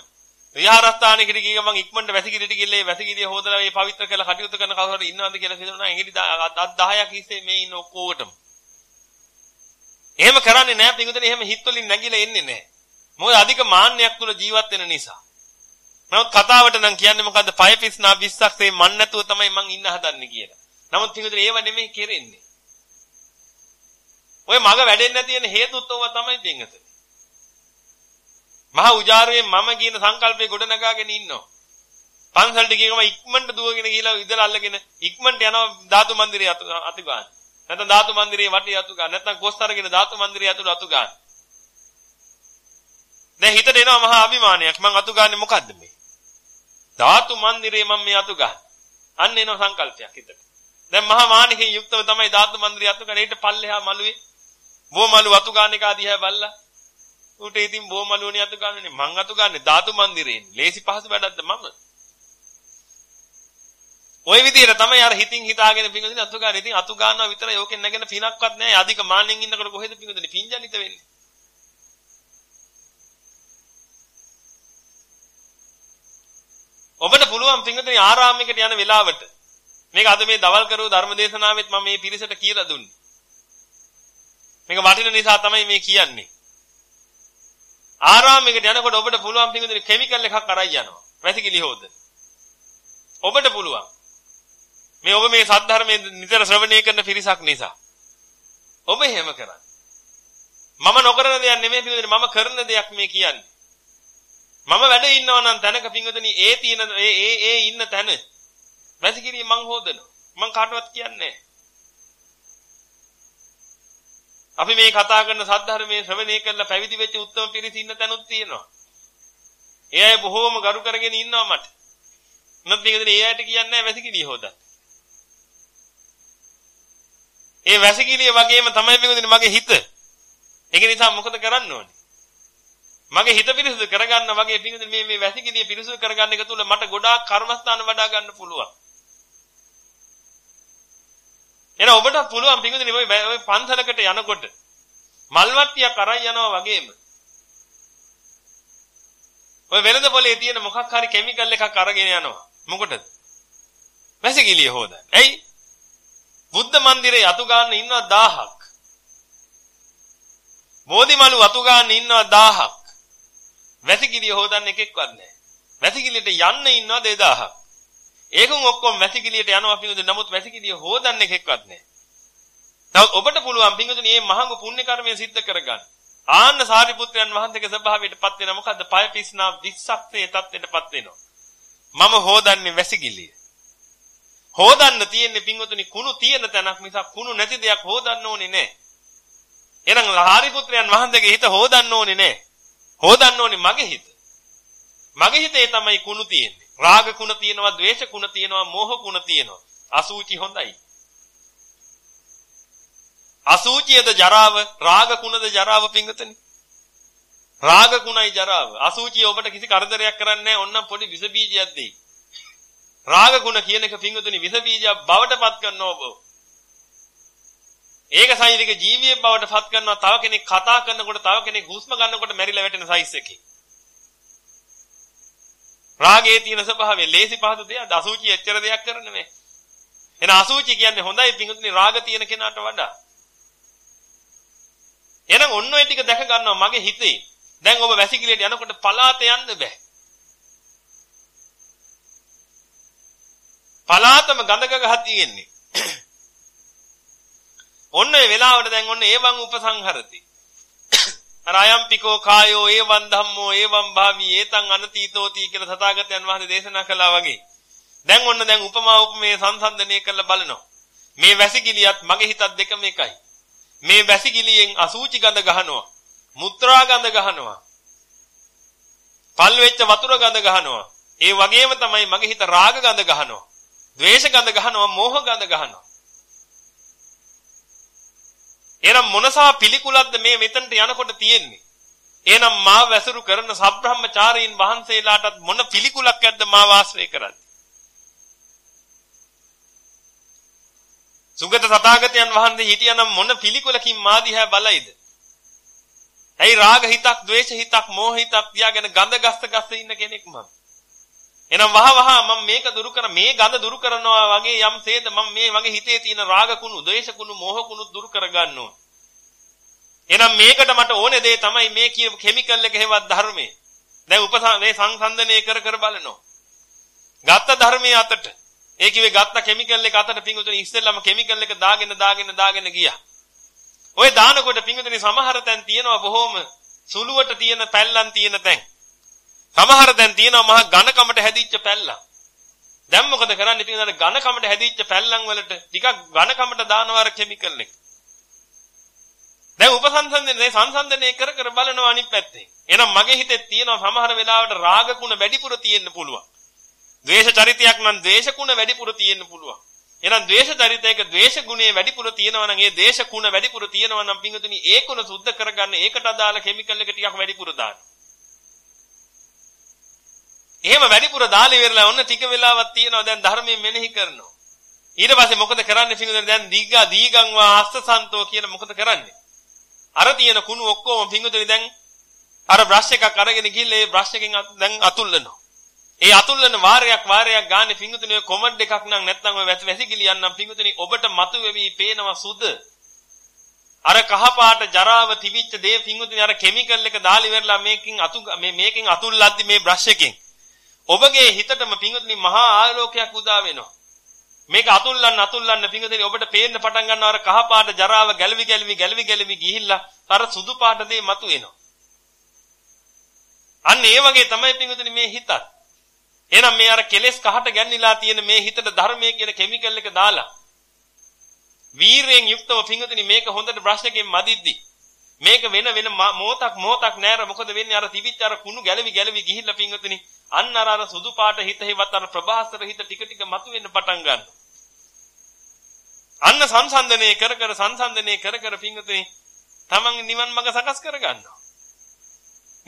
විහාරස්ථානෙකට ගිහ ගමන් ඉක්මනට වැසිකිළියට ගිහලා ඒ වැසිකිළිය හොදලා ඒ පවිත්‍ර කරලා කටයුතු කරන කවුරු හරි ඉන්නවද කියලා හිතනවා ඇඟිලි අත් 10ක් ඉස්සේ මේ ඉන්න ඔක්කොටම. එහෙම කරන්නේ නැහැ පිංගුතුනි එහෙම හිත වලින් නැගිලා එන්නේ නැහැ. මොකද අධික මාන්නයක් තුල ජීවත් වෙන නිසා. නමුත් කතාවට නම් කියන්නේ මොකද්ද? පය පිස්නා 20ක් තේ මන් නැතුව තමයි මං ඉන්න හදන්නේ කියලා. නමුත් පිටුදේ ඒව නෙමෙයි කෙරෙන්නේ. ඔය මග වැඩෙන්නේ නැති වෙන හේතුත් ඕවා තමයි පින්ගතේ. මහා උජාරයේ මම කියන සංකල්පේ ගොඩනගාගෙන ඉන්නවා. පන්සලට ගියම ඉක්මනට දුවගෙන ගිහලා ඉදලා අල්ලගෙන ඉක්මනට යනවා ධාතු මන්දිරේ අතු ගන්න. නැත්නම් ධාතු මන්දිරේ වටේ අතු ගන්න. නැත්නම් කොස් අරගෙන ධාතු මන්දිරේ අතුල අතු ගන්න. දැන් හිතට එනවා මහා අභිමානයක්. මං අතු ගන්නේ මොකද්ද මේ? ධාතු මන්දිරේ මම මේ අතු ගන්න. අන්න එන සංකල්පයක් හිතට. දැන් මහා මානිකෙන් යුක්තව තමයි ධාතු මන්දිරය අතු ගන්න. ඊට පල්ලෙහා මළුවේ බෝ මළු අතු ගන්න එක ආදිහා බල්ලා. ඌට ඉතින් බෝ මළුවනේ අතු ගන්නනේ. මං අතු ගන්නේ ධාතු මන්දිරේන්. ලේසි පහසු වැඩක්ද මම? ওই විදිහට තමයි අර හිතින් හිතාගෙන පිංගුදින අතු ගන්න. ඉතින් අතු ගන්නවා විතරයි ඕකෙන් නැගෙන පිනක්වත් නැහැ. අධික මාන්නෙන් ඉන්නකොට කොහෙද පිංගුදින පිංජනිත වෙන්නේ? ඔබට පුළුවන් පින්වතුනි ආරාමයකට යන වෙලාවට මේක අද මේ දවල් කරව ධර්මදේශනාවෙත් මම මේ පිරිසට කියලා දුන්නේ. මේක වටින නිසා තමයි මේ කියන්නේ. ආරාමයකට යනකොට ඔබට පුළුවන් පින්වතුනි කිමිකල් එකක් අරයි යනවා. වැසිකිලි හොද. ඔබට පුළුවන්. මේ ඔබ මේ සද්ධර්මයේ නිතර ශ්‍රවණය කරන පිරිසක් නිසා. ඔබ එහෙම කරන්නේ. මම නොකරන දෙයක් නෙමෙයි පින්වතුනි මම කරන දෙයක් මේ කියන්නේ. මම වැඩ ඉන්නවා නම් තැනක පිංගුදනි ඒ තියෙන ඒ ඒ ඒ ඉන්න තැන වැසිකිරිය මං හොදනවා. මං කාටවත් කියන්නේ අපි මේ කතා කරන සද්ධර්මයේ ශ්‍රවණය කරලා පැවිදි වෙච්ච උත්තම පිරිස ඉන්න තැනුත් තියෙනවා. ඒ අය බොහෝම ගරු කරගෙන ඉන්නවා මට. මම පින්වතුනි ඒ ඇයිට කියන්නේ වැසිකිළිය හොදන්න. ඒ වැසිකිළිය වගේම තමයි පින්වතුනි මගේ හිත. ඒක නිසා මොකද කරන්න ඕනේ? මගේ හිත පිරිසුදු කරගන්න වගේ පින්වතුනි මේ මේ වැසිකිළිය පිරිසුදු කරගන්න එක තුල මට ගොඩාක් කර්මස්ථාන වඩා ගන්න පුළුවන්. එන ඔබට පුළුවන් පින්වතුනි ඔය පන්සලකට යනකොට මල්වට්ටියක් අරන් යනවා වගේම ඔය වෙළඳ පොලේ තියෙන මොකක් හරි කිමිකල් එකක් අරගෙන යනවා. මොකටද? වැසිකිළිය හොදන්න. ඇයි? බුද්ධ මන්දිරේ අතු ගන්න ඉන්නවා 1000ක්. බෝධිමලු අතු ගන්න ඉන්නවා 1000ක්. වැසිකිළිය හොදන්න එකෙක්වත් නැහැ. වැසිකිළියට යන්න ඉන්නවා 2000ක්. ඒකම ඔක්කොම වැසිකිළියට යනවා පිංගුතුනි. නමුත් වැසිකිළිය හොදන්න එකෙක්වත් නැහැ. තවත් ඔබට පුළුවන් පිංගුතුනි මේ මහඟු පුණ්‍ය කර්මය සිද්ධ කරගන්න. ආන්න සාරිපුත්‍රයන් වහන්සේගේ ස්වභාවයටපත් වෙන මොකද්ද? පය පිස්නා 20ක් තේ තත්ත්වයටපත් වෙනවා. මම හොදන්නේ වැසිකිළිය. හොදන්න තියෙන්නේ පිංගුතුනි කුණු තියෙන තැනක් මිසක් කුණු නැති දෙයක් හොදන්න ඕනේ නැහැ. එහෙනම් සාරිපුත්‍රයන් වහන්සේගේ හිත හොදන්න ඕනේ නැහැ. හොදන්න ඕනේ මගේ හිත. මගේ හිතේ තමයි කුණු තියෙන්නේ. රාග කුණ තියෙනවා, ද්වේෂ කුණ තියෙනවා, මෝහ කුණ තියෙනවා. අසූචි හොඳයි. අසූචියද ජරාව, රාග කුණද ජරාව පිංගතනි. රාග කුණයි ජරාව. අසූචිය ඔබට කිසි කරදරයක් කරන්නේ නැහැ. ඔන්නම් පොඩි විස බීජයක් දෙයි. රාග කුණ කියන එක පිංගතනි විස බීජයක් බවට පත් කරනවා ඔබ. ඒක සෛනික ජීවියෙක් බවට පත් කරනවා. තව කෙනෙක් කතා කරනකොට තව කෙනෙක් හුස්ම ගන්නකොට මැරිලා වැටෙන සයිස් එකේ. රාගයේ තියෙන ස්වභාවය ලේසි පහසු දෙයක්. අසූචි එච්චර දෙයක් කරන්නේ නැහැ. එන අසූචි කියන්නේ හොඳයි පිංගුතුනි රාග තියෙන කෙනාට වඩා. එහෙනම් ඔන්න ඔය ටික දැක ගන්නවා මගේ හිතේ. දැන් ඔබ වැසිකිළියට යනකොට පලාත යන්න බෑ. පලාතම ගඳක ගහ තියෙන්නේ. [clears throat] ඔන්න ඒ වෙලාවට දැන් ඔන්න ඒවං උපසංහරති. අර අයම්පිකෝ කායෝ ඒවං ධම්මෝ ඒවං භාවි ඒතං අනතීතෝති කියලා තථාගතයන් වහන්සේ දේශනා කළා වගේ. දැන් ඔන්න දැන් උපමා උපමේ සංසන්දනය කරලා බලනවා. මේ වැසිකිළියත් මගේ හිතත් දෙකම එකයි. මේ වැසිකිළියෙන් අසූචි ගඳ ගහනවා. මුත්‍රා ගඳ ගහනවා. පල් වෙච්ච වතුර ගඳ ගහනවා. ඒ වගේම තමයි මගේ හිත රාග ගඳ ගහනවා. ද්වේෂ ගඳ ගහනවා, මෝහ ගඳ ගහනවා. එහෙනම් මොනසා පිළිකුලක්ද මේ මෙතනට යනකොට තියෙන්නේ? එහෙනම් මා වැසුරු කරන සබ්‍රහ්මචාරීන් වහන්සේලාටත් මොන පිළිකුලක් ඇද්ද මා වාසය කරන්නේ? සුගත තථාගතයන් වහන්සේ හිටියනම් මොන පිළිකුලකින් මා දිහා බලයිද? ඇයි රාග හිතක්, ද්වේෂ හිතක්, මෝහ හිතක් තියාගෙන ගඳ ගස්ත ගස්ත ඉන්න කෙනෙක් මම. එහෙනම් වහ වහ මම මේක දුරු කර මේ ගඳ දුරු කරනවා වගේ යම් තේද මම මේ වගේ හිතේ තියෙන රාග කුණු, ද්වේෂ කුණු, මෝහ කුණු දුරු කර ගන්න ඕන. එහෙනම් මේකට මට ඕනේ දේ තමයි මේ කියන කිමිකල් එක හේවත් ධර්මයේ. දැන් උපසම් මේ සංසන්දනය කර කර බලනවා. ගත්ත ධර්මයේ අතට ඒ කිව්වේ ගත්ත කිමිකල් එක අතට පිංගුතුනි ඉස්සෙල්ලාම කිමිකල් එක දාගෙන දාගෙන දාගෙන ගියා. ওই දානකොට පිංගුතුනි සමහර තැන් තියෙනවා බොහොම සුළුවට තියෙන පැල්ලම් තියෙන තැන්. සමහර තැන් තියෙනවා මහා ඝනකමට හැදිච්ච පැල්ලම්. දැන් මොකද කරන්නේ පිංගුතුනි ඝනකමට හැදිච්ච පැල්ලම් වලට ටිකක් ඝනකමට දානවා කිමිකල් එක. දැන් උපසංසන්දනේ සංසන්දනය කර කර බලනවා අනිත් පැත්තේ. එහෙනම් මගේ හිතේ තියෙනවා සමහර වෙලාවට රාග ගුණ වැඩිපුර තියෙන්න පුළුවන්. ද්වේෂ චරිතයක් නම් ද්වේෂ ගුණ වැඩිපුර තියෙන්න පුළුවන්. එහෙනම් ද්වේෂ චරිතයක ද්වේෂ ගුණේ වැඩිපුර තියෙනවා නම් ඒ දේශ ගුණ වැඩිපුර තියෙනවා නම් පිංගුතුනි ඒ ගුණ සුද්ධ කරගන්න ඒකට අදාළ කිමිකල් එක ටිකක් වැඩිපුර දාන්න. එහෙම වැඩිපුර දාලා ඉවරලා ඔන්න ටික වෙලාවක් තියෙනවා දැන් ධර්මයෙන් මෙනෙහි කරනවා. ඊට පස්සේ මොකද කරන්නේ පිංගුතුනි දැන් දීගා දීගං වා අස්සසන්තෝ කියලා මොකද කරන්නේ? අර තියෙන කුණු ඔක්කොම පිංගුතුනි දැන් අර බ්‍රෂ් එකක් අරගෙන ගිහිල්ලා ඒ බ්‍රෂ් එකෙන් දැන් අතුල්ලනවා. ඒ අතුල්ලන වාරයක් වාරයක් ගන්න පිංගුතුනේ කොමන්ට් එකක් නම් නැත්නම් ඔය වැසි වැසිකිලියක් නම් පිංගුතුනේ ඔබට මතුවෙවි පේනවා සුද. අර කහපාට ජරාව තිබිච්ච දේ පිංගුතුනේ අර කිමිකල් එක දාලි වෙරලා මේකෙන් අතු මේ මේකෙන් අතුල්ලද්දි මේ බ්‍රෂ් එකෙන් ඔබගේ හිතටම පිංගුතුනේ මහා ආලෝකයක් උදා වෙනවා. මේක අතුල්ලන්න අතුල්ලන්න පිංගුතුනේ ඔබට පේන්න පටන් ගන්නවා අර කහපාට ජරාව ගැලවි ගැලවි ගැලවි ගැලවි ගිහිල්ලා අර සුදු පාට දේ මතුවෙනවා. අන්න ඒ වගේ තමයි පිංගුතුනේ මේ හිතත්. එහෙනම් මේ අර කෙලෙස් කහට ගැන්නිලා තියෙන මේ හිතට ධර්මයේ කියන කිමිකල් එක දාලා වීරයෙන් යුක්තව පිංගුතුනි මේක හොඳට බ්‍රෂ් එකෙන් මදිද්දි මේක වෙන වෙන මොහොතක් මොහොතක් නෑර මොකද වෙන්නේ අර තිබිච්ච අර කුණු ගැලවි ගැලවි ගිහිල්ලා පිංගුතුනි අන්න අර අර සුදු පාට හිත හිවත් අර ප්‍රභාස්තර හිත ටික ටික මතුවෙන්න පටන් ගන්නවා. අන්න සංසන්දනය කර කර සංසන්දනය කර කර පිංගුතුනි තමන් නිවන් මඟ සකස් කර ගන්නවා.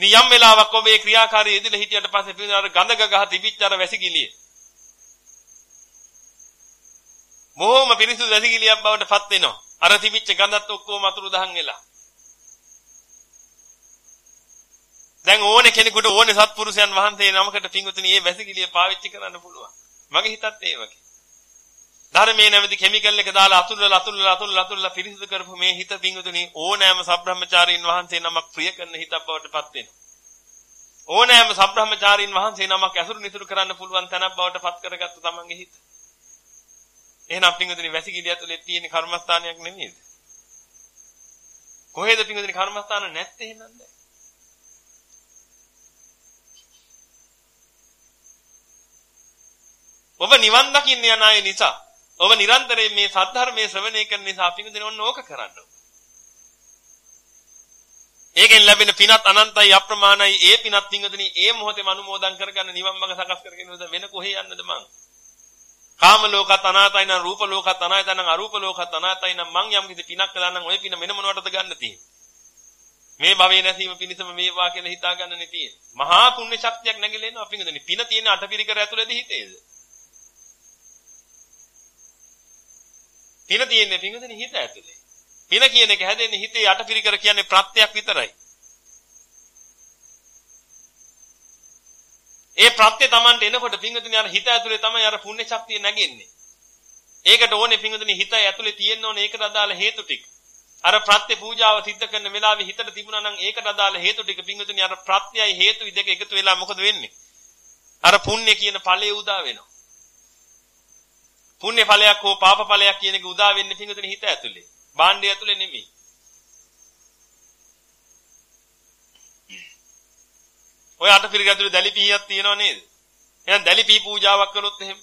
නියම් වෙලාවක් ඔබේ ක්‍රියාකාරී යෙදিলা හිටියට පස්සේ පිළිදර අර ගඳක ගහ තිබිච්ච අර වැසිකිළිය. බොහොම පිරිසුදු වැසිකිළියක් බවට පත් වෙනවා. අර තිබිච්ච ගඳත් ඔක්කොම අතුරු දහන් වෙලා. දැන් ඕනේ කෙනෙකුට ඕනේ සත්පුරුෂයන් වහන්සේ නමකට පිංගුතුනි මේ වැසිකිළිය පාවිච්චි කරන්න පුළුවන්. මගේ හිතත් ඒ වගේ. ධර්මයේ නැමැති කිමිකල් එක දාලා අතුල්ලා අතුල්ලා අතුල්ලා අතුල්ලා පිරිසිදු කරපු මේ හිත පිංගුතුනි ඕනෑම සබ්‍රහ්මචාරීන් වහන්සේ නමක් ප්‍රිය කරන හිතක් බවට පත් වෙනවා. ඕනෑම සබ්‍රහ්මචාරීන් වහන්සේ නමක් ඇසුරු නිසුරු කරන්න පුළුවන් තැනක් බවට පත් කරගත්ත තමන්ගේ හිත. එහෙනම් පිංගුතුනි වැසිකිළිය ඇතුලේ තියෙන කර්මස්ථානයක් නෙමෙයිද? කොහෙද පිංගුතුනි කර්මස්ථාන නැත්තේ එහෙනම් දැන්? ඔබ නිවන් දකින්න යන අය නිසා ඔබ නිරන්තරයෙන් මේ සද්ධර්මයේ ශ්‍රවණය කරන නිසා අපි මෙතන ඔන්න ඕක කරන්න ඒකෙන් ලැබෙන පිනත් අනන්තයි අප්‍රමාණයි. ඒ පිනත් පිංගදෙනි ඒ මොහොතේම අනුමෝදන් කරගන්න නිවන් මඟ සකස් කරගෙන වෙන කොහේ යන්නද මං? කාම ලෝකත් අනාතයි නම් රූප ලෝකත් අනාතයි නම් අරූප ලෝකත් අනාතයි නම් මං යම් කිසි පිනක් කළා නම් ඔය පින මෙන්න මොනවටද ගන්න තියෙන්නේ? මේ භවයේ නැසීම පිණිසම මේවා කියලා හිතා ගන්න නේ තියෙන්නේ. මහා පුණ්‍ය ශක්තියක් නැගිලා එනවා පිංගදෙනි පින තියෙන අටපිරිකර ඇතුළේද හිතේද පින තියෙන්නේ පිංගුදෙන හිත ඇතුලේ. පින කියන එක හැදෙන්නේ හිතේ යටපිරිකර කියන්නේ ප්‍රත්‍යක් විතරයි. ඒ ප්‍රත්‍ය Tamanට එනකොට පිංගුදෙන අර හිත ඇතුලේ තමයි අර පුණ්‍ය ශක්තිය නැගෙන්නේ. ඒකට ඕනේ පිංගුදෙන හිත ඇතුලේ තියෙන්න ඕනේ ඒකට අදාළ හේතු ටික. අර ප්‍රත්‍ය පූජාව සිද්ධ කරන වෙලාවේ හිතට තිබුණා නම් ඒකට අදාළ හේතු ටික පිංගුදෙන අර ප්‍රත්‍යයයි හේතු දෙක එකතු වෙලා මොකද වෙන්නේ? අර පුණ්‍ය කියන ඵලය උදා වෙනවා. පුණ්‍ය ඵලයක් හෝ පාප ඵලයක් කියන එක උදා වෙන්නේ පිංගුතුනි හිත ඇතුලේ. භාණ්ඩය ඇතුලේ නෙමෙයි. ඔය අටපිරික ඇතුලේ දැලිපිහියක් තියෙනව නේද? එහෙනම් දැලිපිහි පූජාවක් කළොත් එහෙම.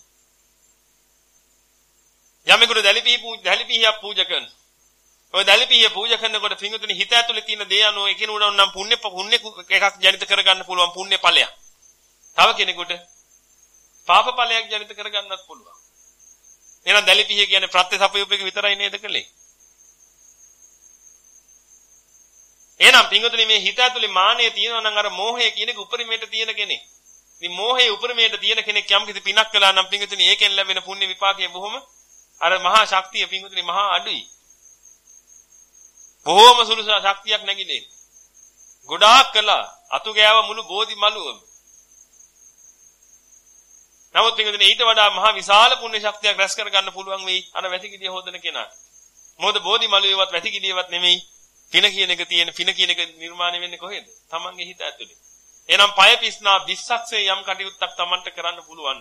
යමෙකුට දැලිපිහි පූජා දැලිපිහියක් පූජා කරන. ඔය දැලිපිහිය පූජා කරනකොට පිංගුතුනි හිත ඇතුලේ තියෙන දේ අනුව එකිනෙකට නම් පුණ්‍ය පුණ්‍ය එකක් ජනිත කරගන්න පුළුවන් පුණ්‍ය ඵලයක්. තව කෙනෙකුට පාප ඵලයක් ජනිත කරගන්නත් පුළුවන්. එහෙනම් දැලිපිහිය කියන්නේ ප්‍රත්‍යසපයුපේක විතරයි නේද කලේ? එහෙනම් පින්වතුනි මේ හිත ඇතුලේ මානය තියෙනවා නම් අර මෝහය කියන එක උපරිමයට තියෙන කෙනෙක්. ඉතින් මෝහය උපරිමයට තියෙන කෙනෙක් යම් කිසි පිනක් කළා නම් පින්වතුනි ඒකෙන් ලැබෙන පුණ්‍ය විපාකය බොහොම අර මහා ශක්තිය පින්වතුනි මහා අඩුයි. බොහොම සුළු ශක්තියක් නැගිලේ. ගොඩාක් කළා අතු ගෑව මුළු බෝධි මළුවම. නමුත් පින්වතුනි ඊට වඩා මහා විශාල පුණ්‍ය ශක්තියක් රැස් කර ගන්න පුළුවන් වෙයි අර වැසිකිළිය හොදන කෙනාට. මොකද බෝධි මළුවේවත් වැසිකිළියවත් නෙමෙයි පින කියන එක තියෙන පින කියන එක නිර්මාණය වෙන්නේ කොහෙද? Tamange හිත ඇතුලේ. එහෙනම් පය පිස්නා 20ක්සේ යම් කටයුත්තක් Tamanට කරන්න පුළුවන්.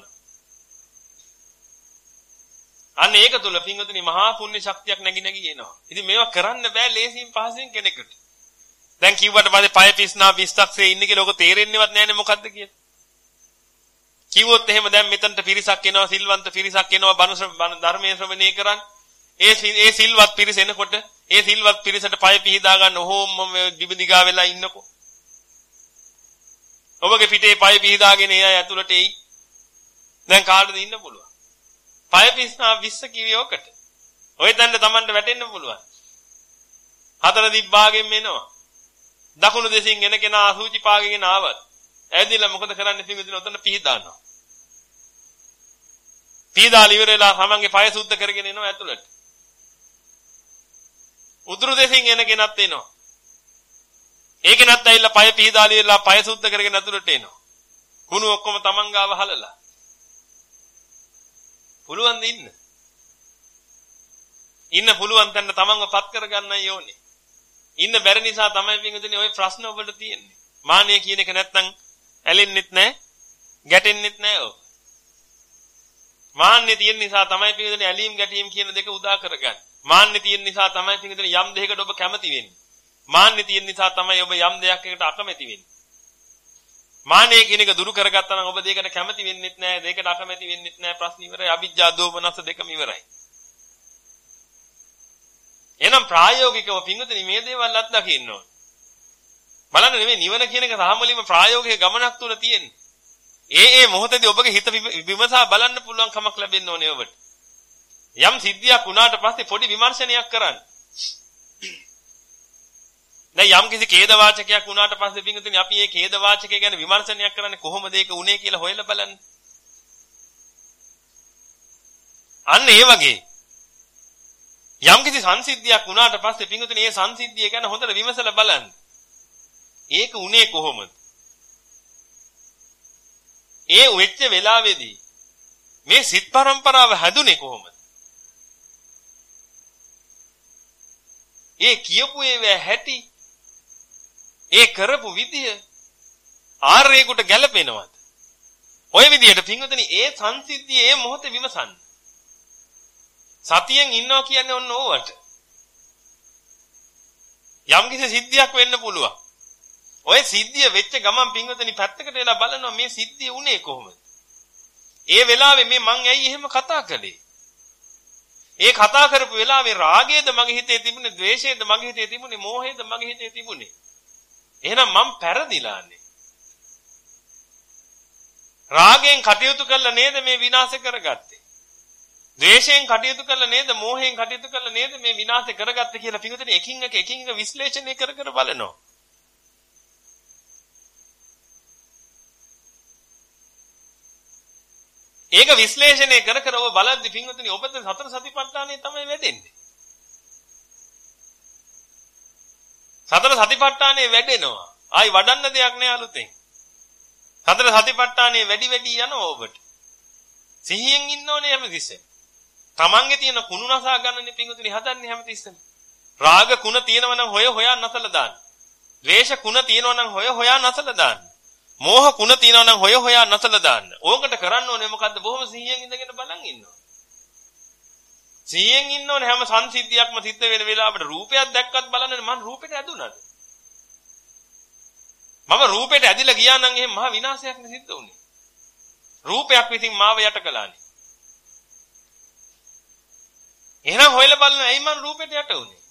අන්න ඒක තුල පින්වතුනි මහා පුණ්‍ය ශක්තියක් නැగి නැగి එනවා. ඉතින් මේවා කරන්න බෑ ලේසියෙන් පහසෙන් කෙනෙකුට. දැන් කිව්වට පස්සේ පය පිස්නා 20ක්සේ ඉන්නේ කියලා ඔක තේරෙන්නේවත් නැහැනේ මොකද්ද කියලා. කිව්වොත් එහෙම දැන් මෙතනට පිරිසක් එනවා සිල්වන්ත පිරිසක් එනවා බණ ධර්මයේ ශ්‍රවණය කරන් ඒ ඒ සිල්වත් පිරිස එනකොට ඒ සිල්වත් පිරිසට පය පිහිදා ගන්න ඕම දිබදිගා වෙලා ඉන්නකෝ. ඔබගේ පිටේ පය පිහිදාගෙන එය ඇතුළට එයි. දැන් කාටද ඉන්න පුළුවන්? පය පිස්නා 20 කිවි ඔකට ඔය දැන්න Tamanට වැටෙන්න පුළුවන්. හතර දිබ්බාගෙන් එනවා. දකුණු දෙසින් එන කෙනා අසුචි පාගගෙන ආවත් ඇවිදලා මොකද කරන්නේ පිංගුදින ඔතන පිහිදානවා පීදාල ඉවර වෙලා තමන්ගේ පය සුද්ධ කරගෙන එනවා ඇතුළට. උදුරු දෙසින් එන කෙනත් එනවා. ඒක නැත් ඇවිල්ලා පය පීදාල ඉවරලා පය සුද්ධ කරගෙන ඇතුළට එනවා. කුණු ඔක්කොම තමන් ගාව හලලා. පුළුවන් ඉන්න. ඉන්න පුළුවන් තැන තමන්ව පත් කරගන්නයි ඕනේ. ඉන්න බැරි නිසා තමයි පින්විතනේ ওই ප්‍රශ්න ඔබට තියෙන්නේ. මානිය කියන එක නැත්තම් ඇලෙන්නෙත් නැහැ, ගැටෙන්නෙත් නැහැ ඔය. මාන්නේ තියෙන නිසා තමයි පිළිදෙන ඇලීම් ගැටීම් කියන දෙක උදා කරගන්නේ. මාන්නේ තියෙන නිසා තමයි පිළිදෙන යම් දෙයකට ඔබ කැමති වෙන්නේ. මාන්නේ තියෙන නිසා තමයි ඔබ යම් දෙයක් එකට අකමැති වෙන්නේ. මාන්නේ කියන එක දුරු කරගත්තා නම් ඔබ දෙයකට කැමති වෙන්නෙත් නැහැ, දෙයකට අකමැති වෙන්නෙත් නැහැ. ප්‍රශ්න ඉවරයි. අවිජ්ජා දෝමනස දෙකම ඉවරයි. එහෙනම් ප්‍රායෝගිකව පින්වතුනි මේ දේවල් අත්දකින්න ඕන. බලන්න නෙමෙයි නිවන කියන එක සාමලින්ම ප්‍රායෝගික ගමනක් තුල තියෙන්නේ. ඒ ඒ මොහොතේදී ඔබගේ හිත විමසා බලන්න පුළුවන් කමක් ලැබෙන්න ඕනේ ඔබට. යම් සිද්ධියක් වුණාට පස්සේ පොඩි විමර්ශනයක් කරන්න. දැන් යම් කිසි ඛේද වාචකයක් වුණාට පස්සේ පින්වතුනි අපි මේ ඛේද වාචකය ගැන විමර්ශනයක් කරන්නේ කොහොමද ඒක උනේ කියලා හොයලා බලන්න. අන්න ඒ වගේ යම් කිසි සංසිද්ධියක් වුණාට පස්සේ පින්වතුනි මේ සංසිද්ධිය ගැන හොඳට විමසලා බලන්න. ඒක උනේ කොහොමද? ඒ වෙච්ච වෙලාවේදී මේ සිත් පරම්පරාව හැදුනේ කොහොමද? ඒ කියපු ඒවා හැටි ඒ කරපු විදිය ආර්යයෙකුට ගැළපෙනවද? ඔය විදියට පින්වතුනි ඒ සංසිද්ධිය ඒ මොහොතේ විමසන්න. සතියෙන් ඉන්නවා කියන්නේ ඔන්න ඕවට. යම් කිසි සිද්ධියක් වෙන්න පුළුවන්. ඔය සිද්ධිය වෙච්ච ගමන් පින්වතුනි පැත්තකට වෙලා බලනවා මේ සිද්ධිය උනේ කොහොමද? ඒ වෙලාවේ මේ මං ඇයි එහෙම කතා කළේ? ඒ කතා කරපු වෙලාවේ රාගයේද මගේ හිතේ තිබුණේ, ද්වේෂයේද මගේ හිතේ තිබුණේ, මෝහයේද මගේ හිතේ තිබුණේ? එහෙනම් මං පෙරදිලානේ. රාගයෙන් කටයුතු කළා නේද මේ විනාශ කරගත්තේ? ද්වේෂයෙන් කටයුතු කළා නේද? මෝහයෙන් කටයුතු කළා නේද මේ විනාශ කරගත්තේ කියලා පිටුදෙන එකින් එක එකින් එක විශ්ලේෂණය කර කර බලනවා. ඒක විශ්ලේෂණය කර කර ඔබ බලද්දි පින්වතුනි ඔබට සතර සතිපට්ඨානය තමයි වැඩෙන්නේ. සතර සතිපට්ඨානේ වැඩෙනවා. ආයි වඩන්න දෙයක් නෑ අලුතෙන්. සතර සතිපට්ඨානේ වැඩි වැඩි යනවා ඔබට. සිහියෙන් ඉන්න ඕනේ හැමතිස්සෙම. Tamange තියෙන කුණු නසා ගන්නනේ පිංගුතුනි හදන්නේ හැමතිස්සෙම. රාග කුණ තියෙනවා නම් හොය හොයා නැසලා දාන්න. ද්වේෂ කුණ තියෙනවා නම් හොය හොයා නැසලා දාන්න. මෝහ කුණ තියෙනවා නම් හොය හොයා නැසලා දාන්න. ඕකට කරන්න ඕනේ මොකද්ද? බොහොම සිහියෙන් ඉඳගෙන බලන් ඉන්න ඕනේ. සිහියෙන් ඉන්න ඕනේ හැම සංසිද්ධියක්ම සිද්ධ වෙන වෙලාවට රූපයක් දැක්කත් බලන්න මම රූපෙට ඇදුනද? මම රූපෙට ඇදිලා ගියා නම් එහෙම මහා විනාශයක් නේ සිද්ධ වුනේ. රූපයක් විසින් මාව යට කළානේ. එහෙනම් හොයලා බලන්න ඇයි මම රූපෙට යට වුනේ?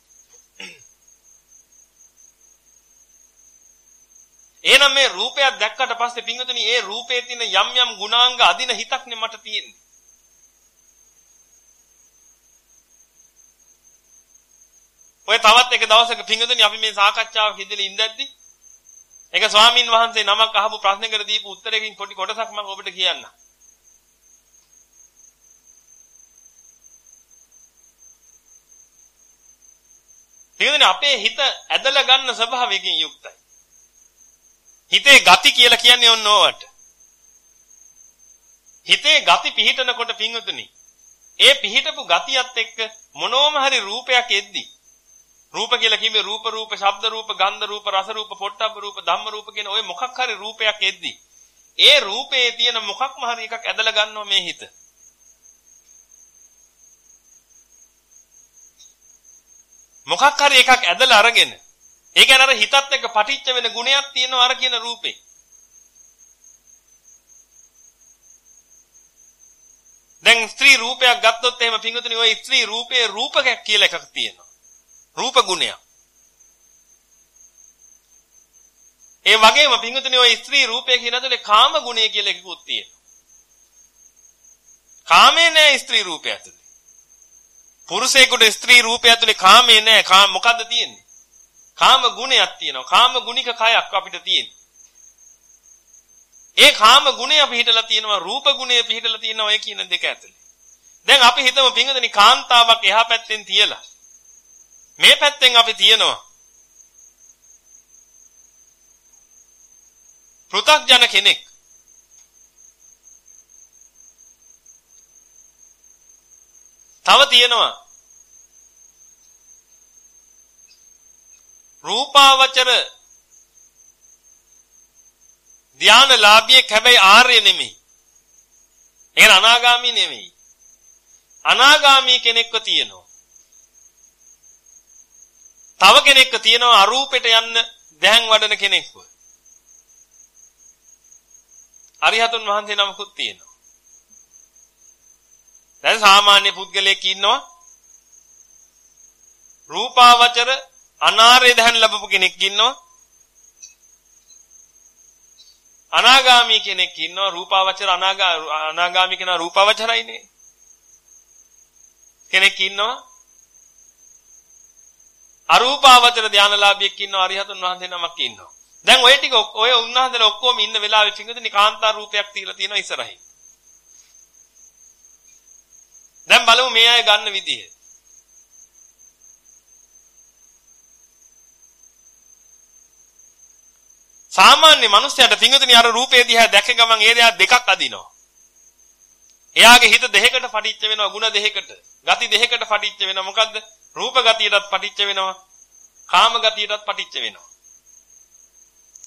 එහෙනම් මේ රූපයක් දැක්කට පස්සේ පින්වතුනි ඒ රූපේ තියෙන යම් යම් ගුණාංග අදින හිතක්නේ මට තියෙන්නේ. ඔය තවත් එක දවසක පින්වතුනි අපි මේ සාකච්ඡාවක ඉඳලා ඉඳද්දි එක ස්වාමින් වහන්සේ නමක් අහපු ප්‍රශ්නකට දීපු උත්තරයකින් පොඩි කොටසක් මම ඔබට කියන්නම්. පින්වතුනි අපේ හිත ඇදලා ගන්න ස්වභාවයකින් යුක්තයි. හිතේ ගති කියලා කියන්නේ ඔන්න ඕවට. හිතේ ගති පිහිටනකොට පින්වතුනි ඒ පිහිටපු ගතියත් එක්ක මොනෝම හරි රූපයක් එද්දී රූප කියලා කිව්වේ රූප රූප, ශබ්ද රූප, ගන්ධ රූප, රස රූප, පොට්ටබ්බ රූප, ධම්ම රූප කියන ওই මොකක් හරි රූපයක් එද්දී ඒ රූපේ තියෙන මොකක්ම හරි එකක් ඇදලා ගන්නවා මේ හිත. මොකක් හරි එකක් ඇදලා අරගෙන ඒ කියන්නේ අර හිතත් එක්ක පටිච්ච වෙන ගුණයක් තියෙනවා අර කියන රූපේ. දැන් ස්ත්‍රී රූපයක් ගත්තොත් එහෙම පිංගුතුනි ওই ස්ත්‍රී රූපේ රූපකයක් කියලා එකක් තියෙනවා. රූප ගුණයක්. ඒ වගේම පිංගුතුනි ওই ස්ත්‍රී රූපය කියන දේ කාම ගුණය කියලා එකකුත් තියෙනවා. කාමේ නෑ ස්ත්‍රී රූපය ඇතුලේ. පුරුෂයෙකුට ස්ත්‍රී රූපය ඇතුලේ කාමේ නෑ. කාම මොකද්ද තියෙන්නේ? කාම ගුණයක් තියෙනවා. කාම ගුණික කයක් අපිට තියෙනවා. ඒ කාම ගුණය පිහිටලා තියෙනවා රූප ගුණය පිහිටලා තියෙනවා ඔය කියන දෙක ඇතුලේ. දැන් අපි හිතමු පිංගුදෙනි කාන්තාවක් එහා පැත්තෙන් තියලා මේ පැත්තෙන් අපි තියනවා පෘථග්ජන කෙනෙක් තව තියෙනවා රූපාවචර ධානලාභියෙක් හැබැයි ආර්ය නෙමෙයි. ඒක අනාගාමී නෙමෙයි. අනාගාමී කෙනෙක්ව තියෙනවා. තව කෙනෙක්ව තියෙනවා අරූපෙට යන්න දැහන් වඩන කෙනෙක්ව. අරිහතුන් වහන්සේ නමකුත් තියෙනවා. දැන් සාමාන්‍ය පුද්ගලයෙක් ඉන්නවා රූපාවචර අනාර්ය දහන් ලැබපු කෙනෙක් ඉන්නවා. අනාගාමී කෙනෙක් ඉන්නවා රූපාවචර අනාගාමී කෙනා රූපාවචරයිනේ. කෙනෙක් ඉන්නවා අරූපාවචර ධානලාභියෙක් ඉන්නවා අරිහතුන් වහන්සේ නමක් ඉන්නවා. දැන් ඔය ටික ඔය උන්වහන්සේලා ඔක්කොම ඉන්න වෙලාවේ පිංගුතුනි කාන්තා රූපයක් තියලා තියෙනවා ඉස්සරහින්. දැන් බලමු මේ අය ගන්න විදිය. සාමාන්‍ය මිනිස්යාට පිංගුතුනි අර රූපේ දිහා දැක ගමන් ඒ දෙයා දෙකක් අදිනවා. එයාගේ හිත දෙකකට පටිච්ච වෙනවා ಗುಣ දෙකකට. ගති දෙකකට පටිච්ච වෙනවා. මොකද්ද? රූප ගතියටත් පටිච්ච වෙනවා. කාම ගතියටත් පටිච්ච වෙනවා.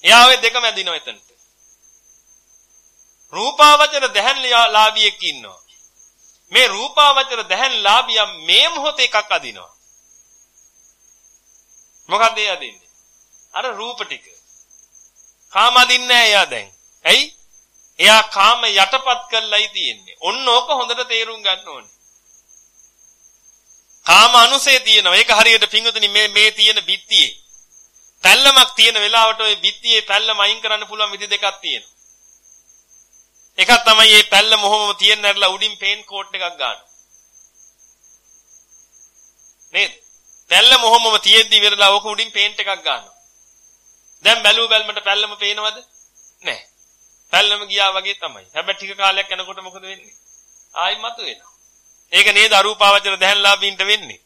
එයා ඔය දෙකම ඇදිනවා එතනට. රූපාවචර දැහන් ලාභියෙක් ඉන්නවා. මේ රූපාවචර දැහන් ලාභියා මේ මොහොතේ එකක් අදිනවා. මොකද ඒ අදින්නේ? අර රූප ටික. කාම අදින්නේ නැහැ එයා දැන්. ඇයි? එයා කාම යටපත් කරලායි තියෙන්නේ. ඔන්න ඕක හොඳට තේරුම් ගන්න ඕනේ. කාම අනුසය තියෙනවා. ඒක හරියට පිංගුතුනි මේ මේ තියෙන බිත්තියේ පැල්ලමක් තියෙන වෙලාවට ওই බිත්තියේ පැල්ලම අයින් කරන්න පුළුවන් විදි දෙකක් තියෙනවා. එකක් තමයි මේ පැල්ලම මොහොමම තියෙන නැරලා උඩින් පේන්ට් කෝට් එකක් ගන්න. නේද? පැල්ල මොහොමම තියෙද්දි ඉවරලා ඕක උඩින් පේන්ට් එකක් ගන්නවා. දැන් බැලුව බැලමට පැල්ලම පේනවද? නැහැ. පැල්ලම ගියා වගේ තමයි. හැබැයි ටික කාලයක් යනකොට මොකද වෙන්නේ? ආයි මතු වෙනවා. ඒක නේද අරූපාවචර දැහැන්ලාභීන්ට වෙන්නේ.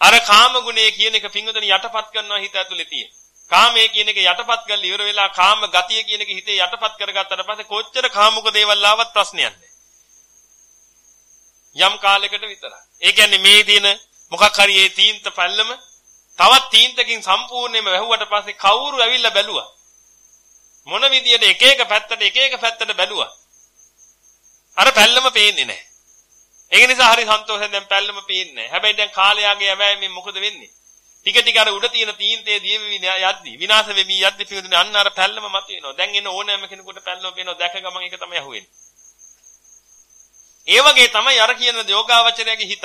අර කාම ගුණය කියන එක පිංගුදෙන යටපත් කරනවා හිත ඇතුලේ තියෙන. කාමයේ කියන එක යටපත් කරලා ඉවර වෙලා කාම ගතිය කියන එක හිතේ යටපත් කරගත්තට පස්සේ කොච්චර කාමුක දේවල් ආවත් ප්‍රශ්නයක් නැහැ. යම් කාලයකට විතරයි. ඒ කියන්නේ මේ තියෙන මොකක් හරි ඒ තීන්ත පැල්ලම තවත් තීන්තකින් සම්පූර්ණයෙන්ම වැහුවට පස්සේ කවුරු ඇවිල්ලා බැලුවා. මොන විදියට එක එක පැත්තට එක එක පැත්තට බැලුවා. අර පැල්ලම පේන්නේ නැහැ. ඒක නිසා හරි සන්තෝෂයෙන් දැන් පැල්ලම පේන්නේ නැහැ. හැබැයි දැන් කාලයාගේ යවෑමෙන් මොකද වෙන්නේ? ටික ටික අර උඩ තියෙන තීන්තේ දියවෙවි යද්දි විනාශ වෙවි යද්දි පිටුනේ අන්න අර පැල්ලම මත වෙනවා. දැන් එන ඕනෑම කෙනෙකුට පැල්ලම පේනවා. දැක ගමන් ඒක තමයි අහුවෙන්නේ. ඒ වගේ තමයි අර කියන යෝගාවචරයාගේ හිත.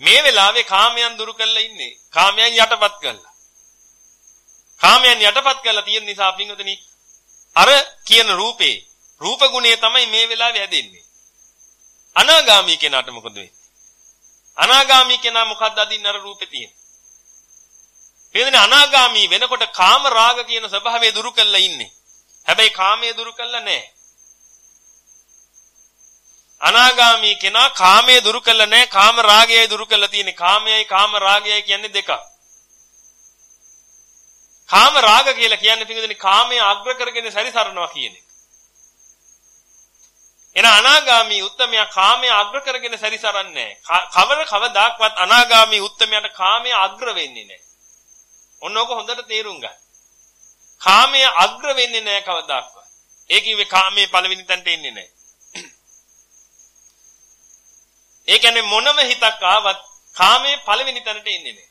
මේ වෙලාවේ කාමයන් දුරු කරලා ඉන්නේ. කාමයන් යටපත් කරලා. කාමයන් යටපත් කරලා තියෙන නිසා පින්වතුනි අර කියන රූපේ රූප ගුණය තමයි මේ වෙලාවේ හැදෙන්නේ. අනාගාමී කෙනාට මොකද වෙන්නේ? අනාගාමී කෙනා මොකද්ද අදින්න අර රූපේ තියෙන? එදින අනාගාමී වෙනකොට කාම රාග කියන ස්වභාවය දුරු කරලා ඉන්නේ. හැබැයි කාමයේ දුරු කරලා නැහැ. අනාගාමී කෙනා කාමයේ දුරු කරලා නැහැ කාම රාගයයි දුරු කරලා තියෙන්නේ. කාමයයි කාම රාගයයි කියන්නේ දෙකක්. කාම රාග කියලා කියන්නේ පිටින් කාමයේ අග්‍ර කරගෙන සැරිසරනවා කියන එක. එන අනාගාමී උත්තමයා කාමයේ අග්‍ර කරගෙන සැරිසරන්නේ නැහැ. කවර කවදාක්වත් අනාගාමී උත්තමයාට කාමයේ අග්‍ර වෙන්නේ නැහැ. ඔන්න ඕක හොඳට තේරුම් ගන්න. කාමයේ අග්‍ර වෙන්නේ නැහැ කවදාක්වත්. ඒ කිව්වේ කාමයේ පළවෙනි තැනට එන්නේ නැහැ. ඒ කියන්නේ මොනම හිතක් ආවත් කාමයේ පළවෙනි තැනට එන්නේ නැහැ.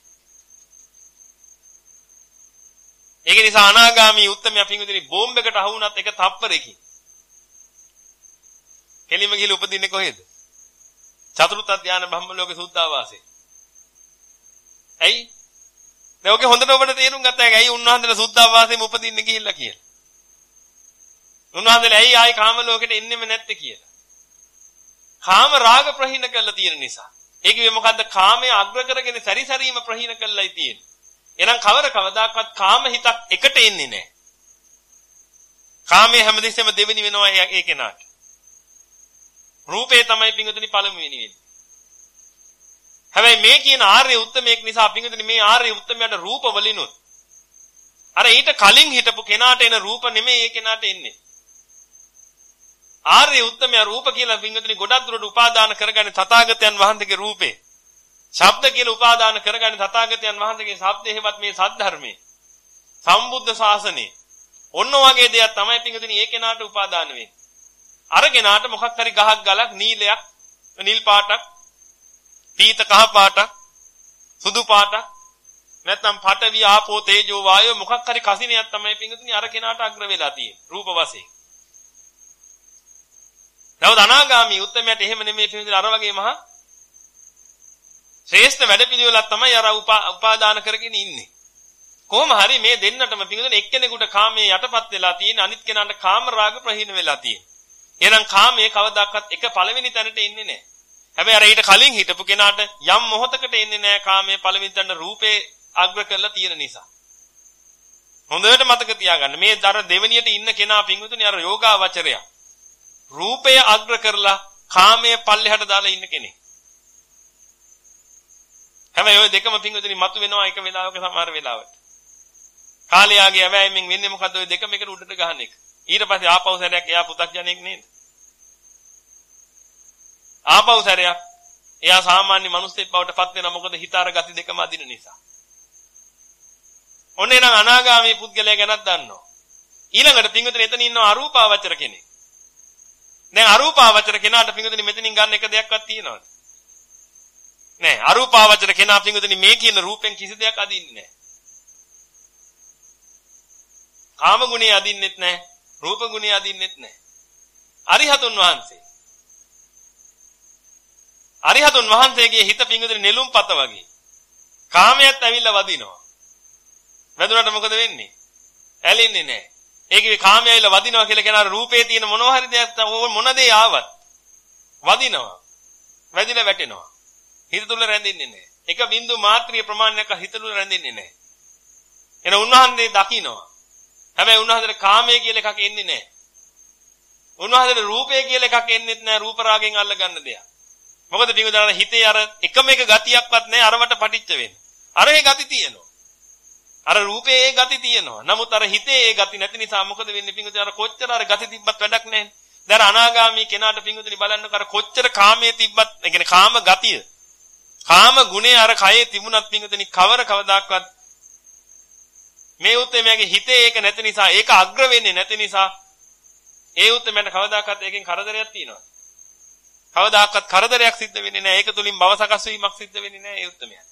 ඒක නිසා අනාගාමී උත්තමයා පිංගුදිනේ බෝම්බයකට අහු වුණත් එක තප්පරයකින් කෙලිම ගිහලා උපදින්නේ කොහෙද? චතුර්ථ ධානය බ්‍රහ්ම ලෝකේ සුද්ධාවාසේ. ඇයි? දැන් ඔගේ හොඳට ඔබට තේරුම් ගත්තා ඇයි උන්වහන්සේලා සුද්ධාවාසෙම උපදින්න ගිහිල්ලා කියලා. උන්වහන්සේලා ඇයි ආයි කාම ලෝකෙට එන්නෙම නැත්තේ කියලා. කාම රාග ප්‍රහීන කරලා තියෙන නිසා. ඒ කිව්වේ මොකද්ද? කාමයේ අග්‍ර කරගෙන සැරිසරීම ප්‍රහීන කරලායි තියෙන්නේ. එහෙනම් කවර කවදාකවත් කාම හිතක් එකට එන්නේ නැහැ. කාමයේ හැමදෙස්සෙම දෙවෙනි වෙනවා ඒ කෙනාට. රූපේ තමයි පිංගුතුනි පළමුවෙනි වෙන්නේ. හැබැයි මේ කියන ආර්ය උත්තමයෙක් නිසා පිංගුතුනි මේ ආර්ය උත්තමයාට රූප වලිනුත් අර ඊට කලින් හිටපු කෙනාට එන රූප නෙමෙයි ඒ කෙනාට එන්නේ. ආර්ය උත්තමයා රූප කියලා පිංගුතුනි ගොඩක් දුරට උපාදාන කරගන්නේ තථාගතයන් වහන්සේගේ රූපේ. ශබ්ද කියලා උපාදාන කරගන්නේ තථාගතයන් වහන්සේගේ ශබ්ද හේවත් මේ සද්ධර්මයේ. සම්බුද්ධ ශාසනයේ. ඔන්න ඔයගේ දෙයක් තමයි පිංගුතුනි ඒ කෙනාට උපාදාන වෙන්නේ. අරගෙනාට මොකක් හරි ගහක් ගලක් නීලයක් නිල් පාටක් පීත කහ පාටක් සුදු පාටක් නැත්නම් පඨවි ආපෝ තේජෝ වායෝ මොකක් හරි කසිනියක් තමයි පිංගුතුනි අර කෙනාට අග්‍ර වෙලා තියෙන්නේ රූප වශයෙන්. නමුත් අනාගාමී උත්තමයට එහෙම නෙමෙයි පිංගුතුනි අර වගේ මහා ශ්‍රේෂ්ඨ වැඩපිළිවෙලක් තමයි අර උපාදාන කරගෙන ඉන්නේ. කොහොම හරි මේ දෙන්නටම පිඟුදුන එක්කෙනෙකුට කාමයේ යටපත් වෙලා තියෙන අනිත් කෙනාට කාම රාග ප්‍රහීන වෙලා තියෙන. එහෙනම් කාමයේ කවදාකවත් එක පළවෙනි තැනට එන්නේ නැහැ. හැබැයි අර ඊට කලින් හිටපු කෙනාට යම් මොහොතකට එන්නේ නැහැ කාමයේ පළවෙනි තැන රූපේ අග්‍ර කරලා තියෙන නිසා. හොඳට මතක තියාගන්න මේ දර දෙවෙනියට ඉන්න කෙනා පිඟුතුනි අර යෝගාවචරය. රූපය අග්‍ර කරලා කාමයේ පල්ලෙහාට දාලා ඉන්න කෙනෙක්. හැබැයි ওই දෙකම පිංගුතුනි මතු වෙනවා එක වෙලාවක සමහර වෙලාවට. කාලයාගේ හැබැයිමින් වෙන්නේ මොකද්ද ওই දෙකම එකට උඩට ගහන එක. ඊට පස්සේ ආපහු සැරයක් එයා පුතක් ජනෙක් නේද? ආපහු සැරයක් එයා සාමාන්‍ය මිනිස්සෙක් බවට පත් වෙනවා මොකද හිත අර ගති දෙකම අදින නිසා. ඔන්න එනං අනාගාමී පුද්ගලයා ගැනත් දන්නවා. ඊළඟට පිංගුතුනි එතන ඉන්න අරූපාවචර කෙනෙක්. දැන් අරූපාවචර කෙනාට පිංගුතුනි මෙතනින් ගන්න එක දෙයක්වත් තියනවද? නෑ අරූපාවචර කෙනා පිංගුතුනි මේ කියන රූපෙන් කිසි දෙයක් අදින්නේ නෑ. කාම ගුණේ අදින්නෙත් නැහැ. රූප ගුණේ අදින්නෙත් නැහැ. අරිහතුන් වහන්සේ. අරිහතුන් වහන්සේගේ හිත පිංගුදුනේ නෙළුම් පත වගේ. කාමයට ඇවිල්ලා වදිනවා. වැදුනට මොකද වෙන්නේ? ඇලෙන්නේ නැහැ. ඒකේ කාමය ඇවිල්ලා වදිනවා කියලා කියන අර රූපේ තියෙන මොනවා හරි දෙයක් මොන දේ ආවත් වදිනවා. වැදිලා වැටෙනවා. හිත තුල රැඳෙන්නේ නැහැ. එක බින්දු මාත්‍රිය ප්‍රමාණයක් හිත තුල රැඳෙන්නේ නැහැ. එන උන්වහන්සේ දකින්නවා. හැබැයි උන්වහන්සේට කාමය කියලා එකක් එන්නේ නැහැ. උන්වහන්සේට රූපය කියලා එකක් එන්නේත් නැහැ රූප රාගෙන් අල්ල ගන්න දෙයක්. මොකද පිඟුදාන හිතේ අර එකම එක ගතියක්වත් නැහැ අරවට පටිච්ච වෙන්නේ. අර ඒ ගති තියෙනවා. අර රූපේ ඒ ගති තියෙනවා. නමුත් අර හිතේ ඒ ගති නැති නිසා මොකද වෙන්නේ පිඟුදාන අර කොච්චර අර ගති තිබ්බත් වැඩක් නැහැ. දැන් අනාගාමී කෙනාට පිඟුදුනි බලන්නකො අර කොච්චර කාමයේ තිබ්බත් ඒ කියන්නේ කාම ගතිය. කාම ගුණේ අර කයේ තිබුණත් පිඟුදුනි කවර කවදාක්වත් මේ උත්තරමයාගේ හිතේ ඒක නැති නිසා ඒක අග්‍ර වෙන්නේ නැති නිසා ඒ උත්තරමයට කවදාකවත් ඒකෙන් කරදරයක් තියනවා. කවදාකවත් කරදරයක් සිද්ධ වෙන්නේ නැහැ. ඒක තුලින් භව සකස් වීමක් සිද්ධ වෙන්නේ නැහැ ඒ උත්තරමයා.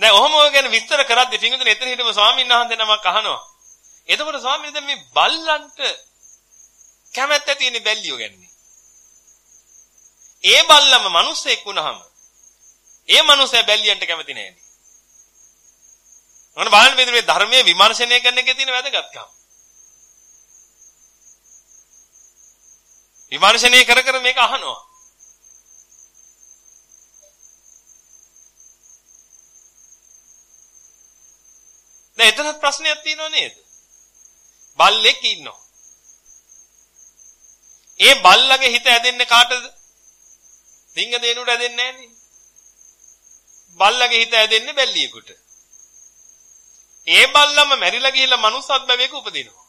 දැන් ඔහොම ඔය ගැන විස්තර කරද්දී පිංගුතුනේ එතන හිටපු ස්වාමීන් වහන්සේ නමක් අහනවා. එතකොට ස්වාමීන් දැන් මේ බල්ලන්ට කැමැත්ත තියෙන බැල්ලියෝ ගැන්නේ. ඒ බල්ලම මිනිස්සෙක් වුණාම ඒ මිනිස්සයා බැල්ලියන්ට කැමති නෑනේ. මොන බලන්න මේ ධර්මයේ විමර්ශනය කරන එකේ තියෙන වැදගත්කම. විමර්ශනය කර කර මේක අහනවා. දැන් එතනත් ප්‍රශ්නයක් තියෙනව නේද? බල්ලෙක් ඉන්නවා. ඒ බල්ලගේ හිත ඇදෙන්නේ කාටද? සිංහ දේනුට ඇදෙන්නේ නැහනේ. බල්ලගේ හිත ඇදෙන්නේ බැල්ලියෙකුට. ඒ බල්ලම මැරිලා ගිහිල්ලා මනුස්සත් භවයක උපදිනවා.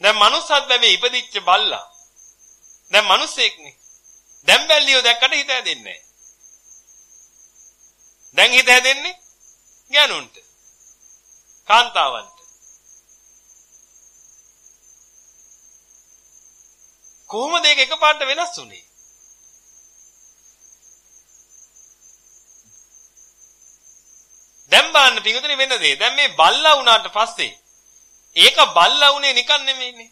දැන් මනුස්සත් භවයේ ඉපදිච්ච බල්ලා දැන් මිනිස්සෙක්නේ. දැන් බැල්ලියෝ දැක්කට හිත ඇදෙන්නේ නැහැ. දැන් හිත ඇදෙන්නේ ගෑනුන්ට. කාන්තාවන්ට. කොහොමද ඒක එකපාරට වෙනස් වුනේ? දැන් බලන්න පිටුතුනේ වෙන දේ. දැන් මේ බල්ලා වුණාට පස්සේ ඒක බල්ලා වුණේ නිකන් නෙමෙයිනේ.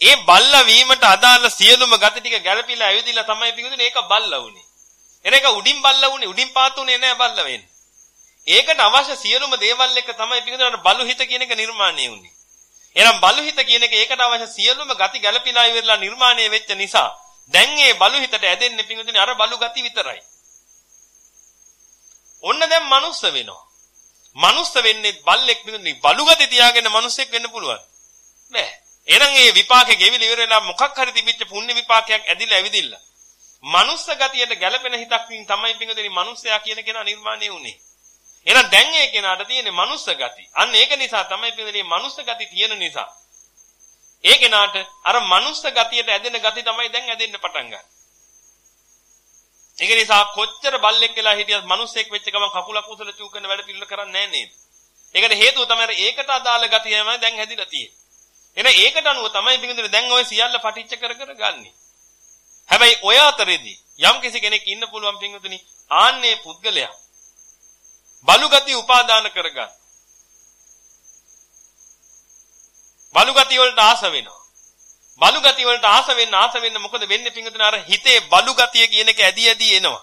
ඒ බල්ලා වීමට අදාළ සියලුම ගති ටික ගැළපීලා ඇවිදilla තමයි පිටුතුනේ ඒක බල්ලා වුණේ. එන එක උඩින් බල්ලා වුණේ උඩින් පාතුනේ නෑ බල්ලා වෙන්නේ. ඒකට අවශ්‍ය සියලුම දේවල් එක තමයි පිටුතුනේ බලු හිත කියන එක නිර්මාණය වුණේ. එහෙනම් බලුහිත කියන එක ඒකට අවශ්‍ය සියලුම ගති ගැළපීලා ඉවරලා නිර්මාණය වෙච්ච නිසා දැන් ඒ බලුහිතට ඇදෙන්නේ පිඟුතුනේ අර බලු ගති විතරයි. ඔන්න දැන් මනුස්ස වෙනවා. මනුස්ස වෙන්නේ බල්ලෙක් පිඟුතුනේ බලු ගති තියාගෙන මනුස්සෙක් වෙන්න පුළුවන්. නෑ. එහෙනම් ඒ විපාකේ ගෙවිල ඉවර වෙලා මොකක් හරි තිබිච්ච පුණ්‍ය විපාකයක් ඇදිලා ඇවිදින්න. මනුස්ස ගතියට ගැළපෙන හිතක් තමයි පිඟුතුනේ මනුස්සයා කියන කෙනා නිර්මාණය වුනේ. එහෙනම් දැන් ඒ කෙනාට තියෙන්නේ මනුස්ස ගති. අන්න ඒක නිසා තමයි පිළිදෙනේ මනුස්ස ගති තියෙන නිසා. ඒ කෙනාට අර මනුස්ස ගතියට ඇදෙන ගති තමයි දැන් ඇදෙන්න පටන් ගන්නේ. ඒක නිසා කොච්චර බල්ලෙක් වෙලා හිටියත් මනුස්සෙක් වෙච්ච ගමන් කකුලක් උසල චූ කරන වැඩ පිළිල කරන්නේ නැහැ නේද? ඒකට හේතුව තමයි ඒකට අදාළ ගතියමයි දැන් හැදිලා තියෙන්නේ. එන ඒකට අනුව තමයි බින්දුනේ දැන් ওই සියල්ල පටිච්ච කර කර ගන්නෙ. හැබැයි ඔය අතරේදී යම් කෙනෙක් ඉන්න පුළුවන් පින්වතුනි ආන්නේ පුද්ගලයා බලු ගති උපාදාන කරගන්න. බලු ගතිය වලට ආස වෙනවා. බලු ගතිය වලට ආස වෙන්න ආස වෙන්න මොකද වෙන්නේ පිංගුතුනේ අර හිතේ බලු ගතිය කියන එක ඇදි ඇදි එනවා.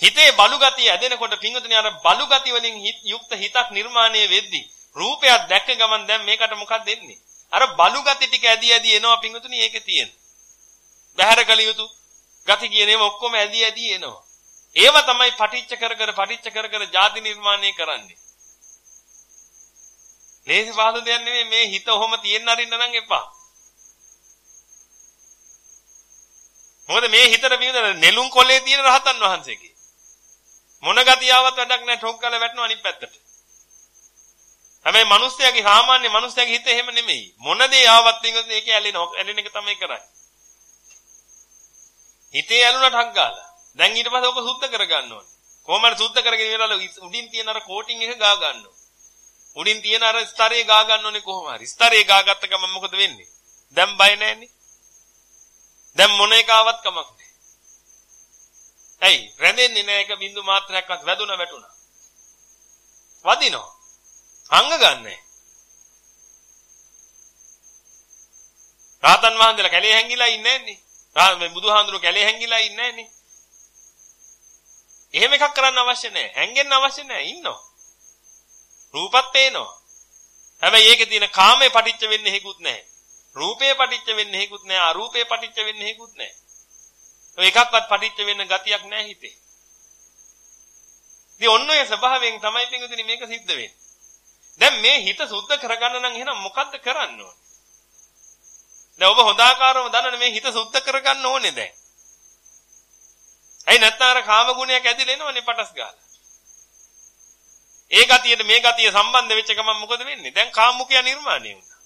හිතේ බලු ගතිය ඇදෙනකොට පිංගුතුනේ අර බලු ගතිය වලින් යුක්ත හිතක් නිර්මාණය වෙද්දී රූපයක් දැක්ක ගමන් දැන් මේකට මොකක්ද දෙන්නේ? අර බලු ගති ටික ඇදි ඇදි එනවා පිංගුතුනේ ඒකේ තියෙන. බහැර කළ යුතු ගති කියන ඒවා ඔක්කොම ඇදි ඇදි එනවා. ඒව තමයි පටිච්ච කර කර පටිච්ච කර කර ಜಾති නිර්මාණය කරන්නේ. ලේසි පහසු දෙයක් නෙමෙයි මේ හිත ඔහොම තියෙන්න අරින්න නම් එපා. මොකද මේ හිතට පිළිද නෙළුම් කොලේ තියෙන රහතන් වහන්සේගේ. මොන ගතියාවක් වැඩක් නැහැ ටොක් ගාලා වැටෙනවා අනිත් පැත්තට. හැබැයි මිනිස්යාගේ සාමාන්‍ය මිනිස්යාගේ හිත එහෙම නෙමෙයි. මොන දේ ආවත් ඉංගොත් ඒකේ ඇලෙනවා. ඇලෙන එක තමයි කරන්නේ. හිතේ ඇලුනට හක් ගාලා. දැන් ඊට පස්සේ ඔක සුද්ධ කරගන්න ඕනේ. කොහොමද සුද්ධ කරගෙන ඉවරලා උඩින් තියෙන අර කෝටින් එක ගා ගන්න ඕනේ. උඩින් තියෙන අර ස්තරේ ගා ගන්න ඕනේ කොහොම හරි. ස්තරේ ගාගත්ත ගමන් මොකද වෙන්නේ? දැන් බය නැන්නේ. දැන් මොන එකාවත් කමක් නැහැ. ඇයි? රැඳෙන්නේ නැහැ එක බින්දු මාත්‍රයක්වත් වැදුන වැටුණා. වදිනවා. අංග ගන්නෑ. රාතන් වහන්සේලා කැලේ හැංගිලා ඉන්නේ නැන්නේ. රා බුදුහාඳුරු කැලේ හැංගිලා ඉන්නේ නැන්නේ. එහෙම එකක් කරන්න අවශ්‍ය නැහැ. හැංගෙන්න අවශ්‍ය නැහැ. ඉන්නවා. රූපත් පේනවා. හැබැයි ඒකේ තියෙන කාමයේ පටිච්ච වෙන්නේ හේකුත් නැහැ. රූපේ පටිච්ච වෙන්නේ හේකුත් නැහැ. අරූපේ පටිච්ච වෙන්නේ හේකුත් නැහැ. ඔය එකක්වත් පටිච්ච වෙන්න ගතියක් නැහැ හිතේ. ඉතින් ඔන්න ඔය ස්වභාවයෙන් තමයි පිටුදින මේක සිද්ධ වෙන්නේ. දැන් මේ හිත සුද්ධ කරගන්න නම් එහෙනම් මොකද්ද කරන්න ඕනේ? දැන් ඔබ හොඳාකාරව දන්නනේ මේ හිත සුද්ධ කරගන්න ඕනේ දැන්. ඇයි නැත්නම් අර කාම ගුණයක් ඇදිලා එනවනේ පටස් ගාලා. ඒ ගතියට මේ ගතිය සම්බන්ධ වෙච්ච ගමන් මොකද වෙන්නේ? දැන් කාමුකයා නිර්මාණය වුණා.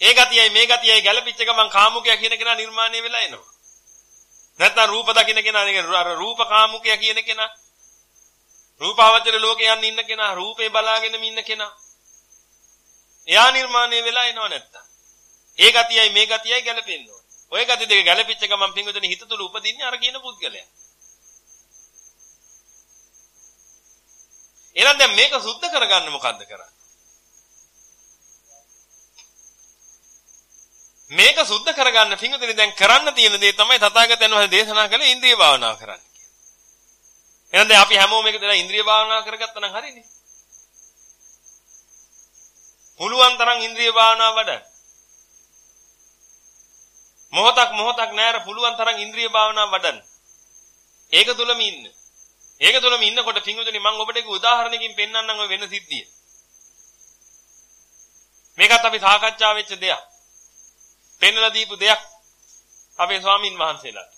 ඒ ගතියයි මේ ගතියයි ගැළපිච්ච ගමන් කාමුකයා කියන කෙනා නිර්මාණය වෙලා එනවා. නැත්නම් රූප දකින්න කෙනා අර රූප කාමුකයා කියන කෙනා රූපාවචර ලෝකේ යන්න ඉන්න කෙනා රූපේ බලාගෙන ඉන්න කෙනා එයා නිර්මාණය වෙලා එනව නැත්තම් ඒ ගතියයි මේ ගතියයි ගැලපෙන්න ඕනේ. ওই ගති දෙක ගැලපිච්ච ගමන් පිංගුදෙන හිත තුළ උපදින්නේ අර කියන පුද්ගලයා. එහෙනම් දැන් මේක සුද්ධ කරගන්න මොකද්ද කරන්නේ? මේක සුද්ධ කරගන්න පිංගුදෙනි දැන් කරන්න තියෙන දේ තමයි තථාගතයන් වහන්සේ දේශනා කළේ ඉන්ද්‍රිය භාවනාව කරන්න කියලා. එහෙනම් දැන් අපි හැමෝම මේක දෙලා ඉන්ද්‍රිය භාවනාව කරගත්තා නම් හරිනේ. පුළුවන් තරම් ඉන්ද්‍රිය භාවනාව වඩන්න. මොහොතක් මොහොතක් නෑර පුළුවන් තරම් ඉන්ද්‍රිය භාවනාව වඩන්න. ඒක තුලම ඉන්න. ඒක තුලම ඉන්නකොට පිංගුතුනි මම ඔබට එක උදාහරණයකින් පෙන්වන්නම් ඔය වෙන සිද්ධිය. මේකත් අපි සාකච්ඡා වෙච්ච දෙයක්. පෙන්වලා දීපු දෙයක් අපේ ස්වාමින් වහන්සේලාට.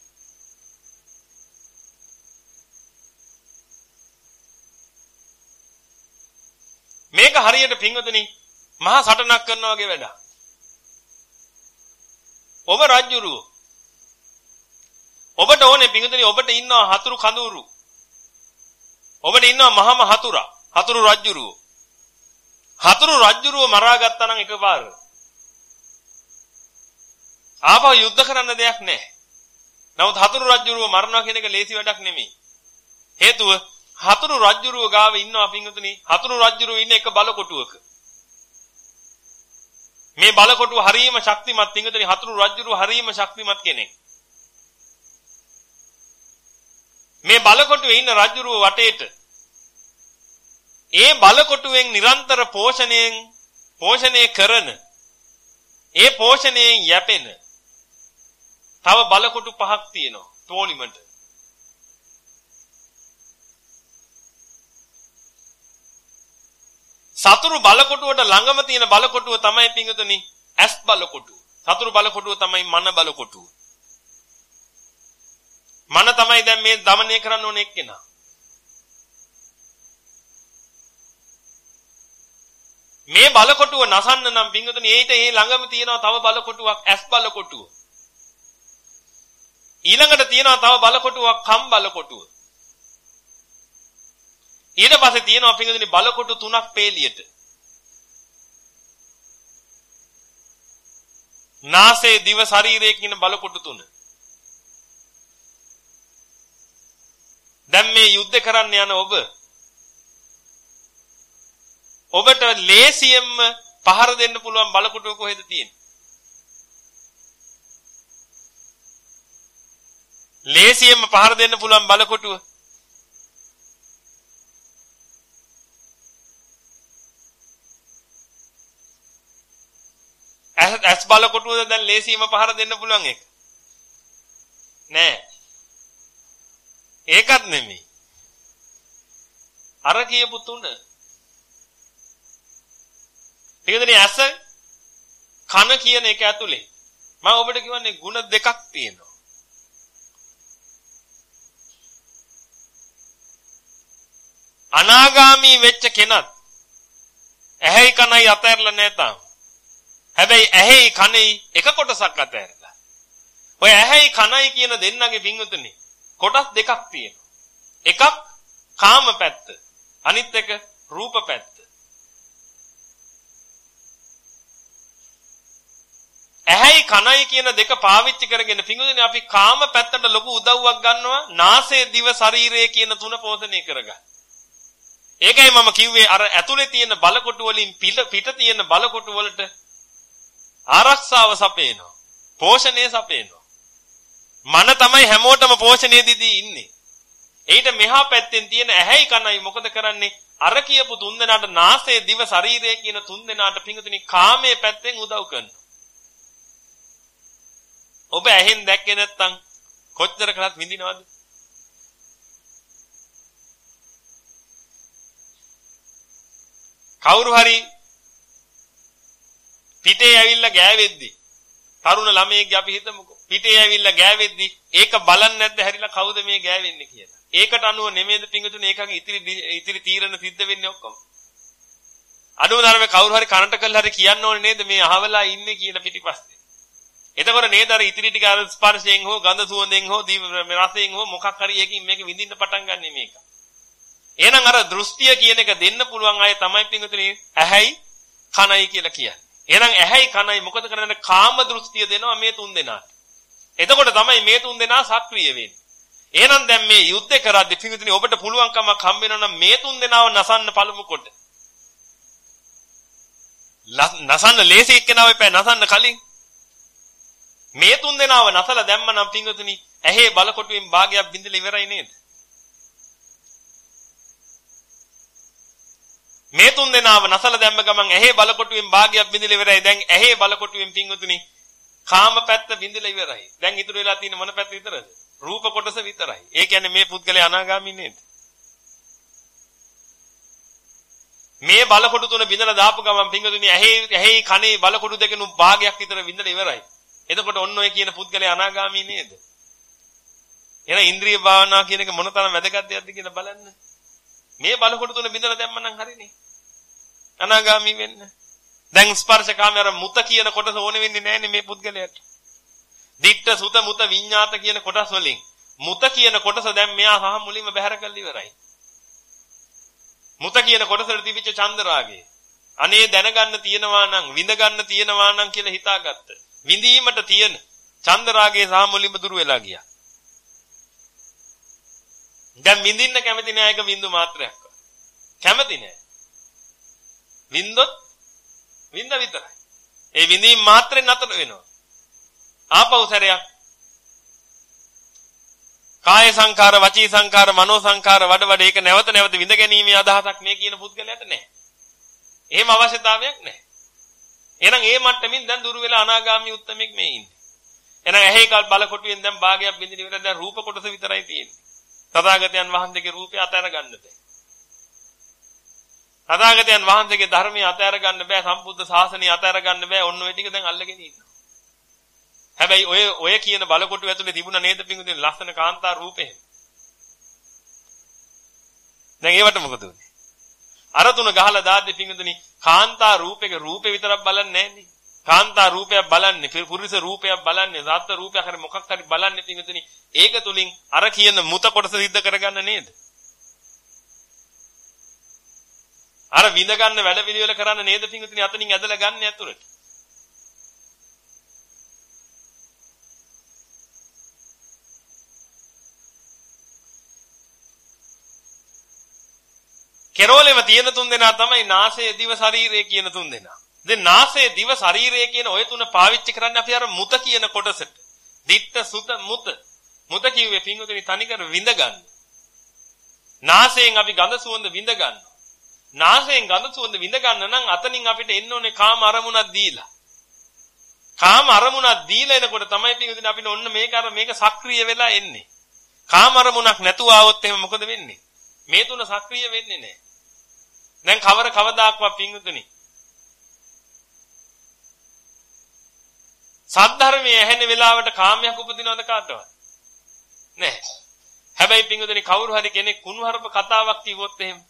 මේක හරියට පිංගුතුනි මහා සටනක් කරනවා වගේ වැඩක්. ඔබ රජ්ජුරුව. ඔබට ඕනේ පිංගුතුනි ඔබට ඉන්නවා හතුරු කඳුරු. ඔබට ඉන්නවා මහම හතුරා. හතුරු රජ්ජුරුව. හතුරු රජ්ජුරුව මරා ගත්තා නම් එකපාර. ආපහු යුද්ධ කරන්න දෙයක් නැහැ. නමුත් හතුරු රජ්ජුරුව මරනවා කියන එක ලේසි වැඩක් නෙමෙයි. හේතුව හතුරු රජ්ජුරුව ගාව ඉන්නවා පිංගුතුනි. හතුරු රජ්ජුරුව ඉන්නේ එක බලකොටුවක. මේ බලකොටුව හරීම ශක්තිමත් පිංගුතුනි හතුරු රජුරු හරීම ශක්තිමත් කෙනෙක්. මේ බලකොටුවේ ඉන්න රජුරුව වටේට ඒ බලකොටුවෙන් නිරන්තර පෝෂණයෙන් පෝෂණය කරන ඒ පෝෂණයෙන් යැපෙන තව බලකොටු පහක් තියෙනවා තෝලිමට සතුරු බලකොටුවට ළඟම තියෙන බලකොටුව තමයි පිංගුතුනි ඇස් බලකොටුව. සතුරු බලකොටුව තමයි මන බලකොටුව. මන තමයි දැන් මේ দমনය කරන්න ඕන එක්කෙනා. මේ බලකොටුව නසන්න නම් පිංගුතුනි ඊට ඒ ළඟම තියෙනවා තව බලකොටුවක් ඇස් බලකොටුව. ඊළඟට තියෙනවා තව බලකොටුවක් කම් බලකොටුව. ඊට පස්සේ තියෙනවා පිංගුදිනේ බලකොටු තුනක් පේලියට. නාසයේ දිව ශරීරයේ කියන බලකොටු තුන. දැන් මේ යුද්ධ කරන්න යන ඔබ ඔබට ලේසියෙන්ම පහර දෙන්න පුළුවන් බලකොටුව කොහෙද තියෙන්නේ? ලේසියෙන්ම පහර දෙන්න පුළුවන් බලකොටුව ඇස් බලකොටුවද දැන් ලේසියෙන්ම පහර දෙන්න පුළුවන් එක? නෑ. ඒකත් නෙමෙයි. අර කියපු තුන. තේරෙන්නේ ඇස කන කියන එක ඇතුලේ. මම ඔබට කියන්නේ ಗುಣ දෙකක් තියෙනවා. අනාගාමී වෙච්ච කෙනත් ඇහැයි කනයි අතහැරලා නැතාම හැබැයි ඇහැයි කනයි එක කොටසක් අතහැරලා. ඔය ඇහැයි කනයි කියන දෙන්නගේ පිංගුතුනේ කොටස් දෙකක් තියෙනවා. එකක් කාම පැත්ත අනිත් එක රූප පැත්ත. ඇහැයි කනයි කියන දෙක පාවිච්චි කරගෙන පිංගුතුනේ අපි කාම පැත්තට ලොකු උදව්වක් ගන්නවා නාසය දිව ශරීරය කියන තුන පෝෂණය කරගන්න. ඒකයි මම කිව්වේ අර ඇතුලේ තියෙන බලකොටු වලින් පිට තියෙන බලකොටු වලට ආරක්ෂාව සපේනවා. පෝෂණය සපේනවා. මන තමයි හැමෝටම පෝෂණය දීදී ඉන්නේ. ඊට මෙහා පැත්තෙන් තියෙන ඇහැයි කනයි මොකද කරන්නේ? අර කියපු තුන්දෙනාට නාසය දිව ශරීරය කියන තුන්දෙනාට පිංගුතුනි කාමයේ පැත්තෙන් උදව් කරනවා. ඔබ ඇහෙන් දැක්කේ නැත්නම් කොච්චර කලත් විඳිනවද? කවුරු හරි පිටේ ඇවිල්ලා ගෑවෙද්දි තරුණ ළමයෙක්ගේ අපි හිතමුකෝ පිටේ ඇවිල්ලා ගෑවෙද්දි ඒක බලන්නේ නැද්ද හැරිලා කවුද මේ ගෑවෙන්නේ කියලා. ඒකට අනුව නෙමෙයිද පිංගුතුනේ ඒකගේ ඉතිරි ඉතිරි තීරණ සිද්ධ වෙන්නේ ඔක්කොම. අනුව ධර්මේ කවුරු හරි කනට කළා හරි කියන්න ඕනේ නේද මේ අහවලා ඉන්නේ කියලා පිටිපස්සේ. එතකොට නේද අර ඉතිරි ටික අර ස්පර්ශයෙන් හෝ ගඳ සුවඳෙන් හෝ දීව රසයෙන් හෝ මොකක් හරි එකකින් මේක විඳින්න පටන් ගන්න මේක. එහෙනම් අර දෘෂ්ටිය කියන එක දෙන්න පුළුවන් අය තමයි පින්විතනේ ඇහැයි කනයි කියලා කියන්නේ. එහෙනම් ඇහැයි කනයි මොකද කරන්නේ? කාම දෘෂ්ටිය දෙනවා මේ තුන් දෙනාට. එතකොට තමයි මේ තුන් දෙනා සක්‍රිය වෙන්නේ. එහෙනම් දැන් මේ යුද්ධ කරද්දී පින්විතනේ ඔබට පුළුවන්කමක් හම්බ වෙනවා නම් මේ තුන් දෙනාව නසන්න පළමු කොට. නසන්න ලේසි එක්කෙනාව එපා නසන්න කලින් මේ තුන් දෙනාව නසලා දැම්මනම් පින්විතනේ ඇහි බලකොටුවෙන් භාගයක් බින්දලා ඉවරයි නේද? මේ තුන් දෙනාව නසල දැම්ම ගමන් ඇහි බලකොටුවෙන් භාගයක් බිඳිලා ඉවරයි. දැන් ඇහි බලකොටුවෙන් පිංගුතුනි කාම පැත්ත බිඳිලා ඉවරයි. දැන් ඉතුරු වෙලා තියෙන මොන පැත්ත විතරද? රූප කොටස විතරයි. ඒ කියන්නේ මේ පුද්ගලයා අනාගාමී නේද? මේ බලකොටු තුන බිඳලා දාපු ගමන් පිංගුතුනි ඇහි ඇහි කනේ බලකොටු දෙකෙනු භාගයක් විතර බිඳලා ඉවරයි. එතකොට ඔන්න ඔය කියන පුද්ගලයා අනාගාමී නේද? එහෙනම් ඉන්ද්‍රිය භාවනා කියන එක මොනතරම් වැදගත් දෙයක්ද කියලා බලන්න. මේ බලකොටු තුන බිඳලා දැම්මනම් හරිනේ. අනාගාමි වෙන්න. දැන් ස්පර්ශකාමී අර මුත කියන කොටස ඕනෙ වෙන්නේ නැහැනේ මේ පුද්ගලයාට. දිට්ඨ සුත මුත විඤ්ඤාත කියන කොටස් වලින් මුත කියන කොටස දැන් මෙයා සහ මුලින්ම බැහැර කරලා ඉවරයි. මුත කියන කොටසට තිබිච්ච චන්දරාගය. අනේ දැනගන්න තියෙනවා නම් විඳ ගන්න තියෙනවා නම් කියලා හිතාගත්ත. විඳීමට තියෙන චන්දරාගයේ සහ මුලින්ම දුර වෙලා ගියා. දැන් විඳින්න කැමති නෑ එක බින්දු මාත්‍රයක්. කැමති නෑ. වින්දොත් වින්ද විතරයි. ඒ විඳීම් මාත්‍රෙන් නතර වෙනවා. ආපහු සැරයක් කාය සංකාර, වචී සංකාර, මනෝ සංකාර වඩ වඩ ඒක නැවත නැවත විඳ ගැනීමේ අදහසක් මේ කියන පුද්ගලයාට නැහැ. එහෙම අවශ්‍යතාවයක් නැහැ. එහෙනම් ඒ මට්ටමින් දැන් දුර වෙලා අනාගාමී උත්තමෙක් මේ ඉන්නේ. එහෙනම් ඇහි කල් බල කොටුවෙන් දැන් භාගයක් බින්දින ඉවර දැන් රූප කොටස විතරයි තියෙන්නේ. තථාගතයන් වහන්සේගේ රූපය අතහැර ගන්න බෑ. තථාගතයන් වහන්සේගේ ධර්මය අතහැර ගන්න බෑ සම්බුද්ධ ශාසනය අතහැර ගන්න බෑ ඔන්න ඔය ටික දැන් අල්ලගෙන ඉන්නවා. හැබැයි ඔය ඔය කියන බලකොටු ඇතුලේ තිබුණ නේද පිංගුදින ලස්සන කාන්තා රූපේ. දැන් ඒවට මොකද උනේ? අර තුන ගහලා දාද්දි පිංගුදිනි කාන්තා රූපේක රූපේ විතරක් බලන්නේ නැන්නේ. කාන්තා රූපයක් බලන්නේ පුරුෂ රූපයක් බලන්නේ සත්ත්ව රූපයක් හරි මොකක් හරි බලන්නේ පිංගුදිනි ඒක තුලින් අර කියන මුත කොටස සිද්ධ කරගන්න නේද? අර විඳ ගන්න වැඩ පිළිවෙල කරන්න නේද පිංගුතුනි අතනින් ඇදලා ගන්න ඇතුළට. කෙරෝලෙම තියෙන තුන් දෙනා තමයි නාසය දිව ශරීරය කියන තුන් දෙනා. දැන් නාසය දිව ශරීරය කියන ওই තුන පාවිච්චි කරන්නේ අපි අර මුත කියන කොටසට. ditta sutta මුත. මුත කිව්වේ පිංගුතුනි තනිකර විඳ ගන්න. නාසයෙන් අපි ගඳ සුවඳ විඳ ගන්නවා. නාසයෙන් ගඳ සුවඳ විඳ ගන්න නම් අතනින් අපිට එන්න ඕනේ කාම අරමුණක් දීලා. කාම අරමුණක් දීලා එනකොට තමයි පිටුදින අපිට ඔන්න මේක අර මේක සක්‍රිය වෙලා එන්නේ. කාම අරමුණක් නැතුව ආවොත් එහෙම මොකද වෙන්නේ? මේ තුන සක්‍රිය වෙන්නේ නැහැ. දැන් කවර කවදාක්වත් පිටුදිනේ සද්ධර්මයේ ඇහෙන වෙලාවට කාමයක් උපදිනවද කාටවත්? නැහැ. හැබැයි පිටුදිනේ කවුරු හරි කෙනෙක් කුණුහරුප කතාවක් කිව්වොත් එහෙම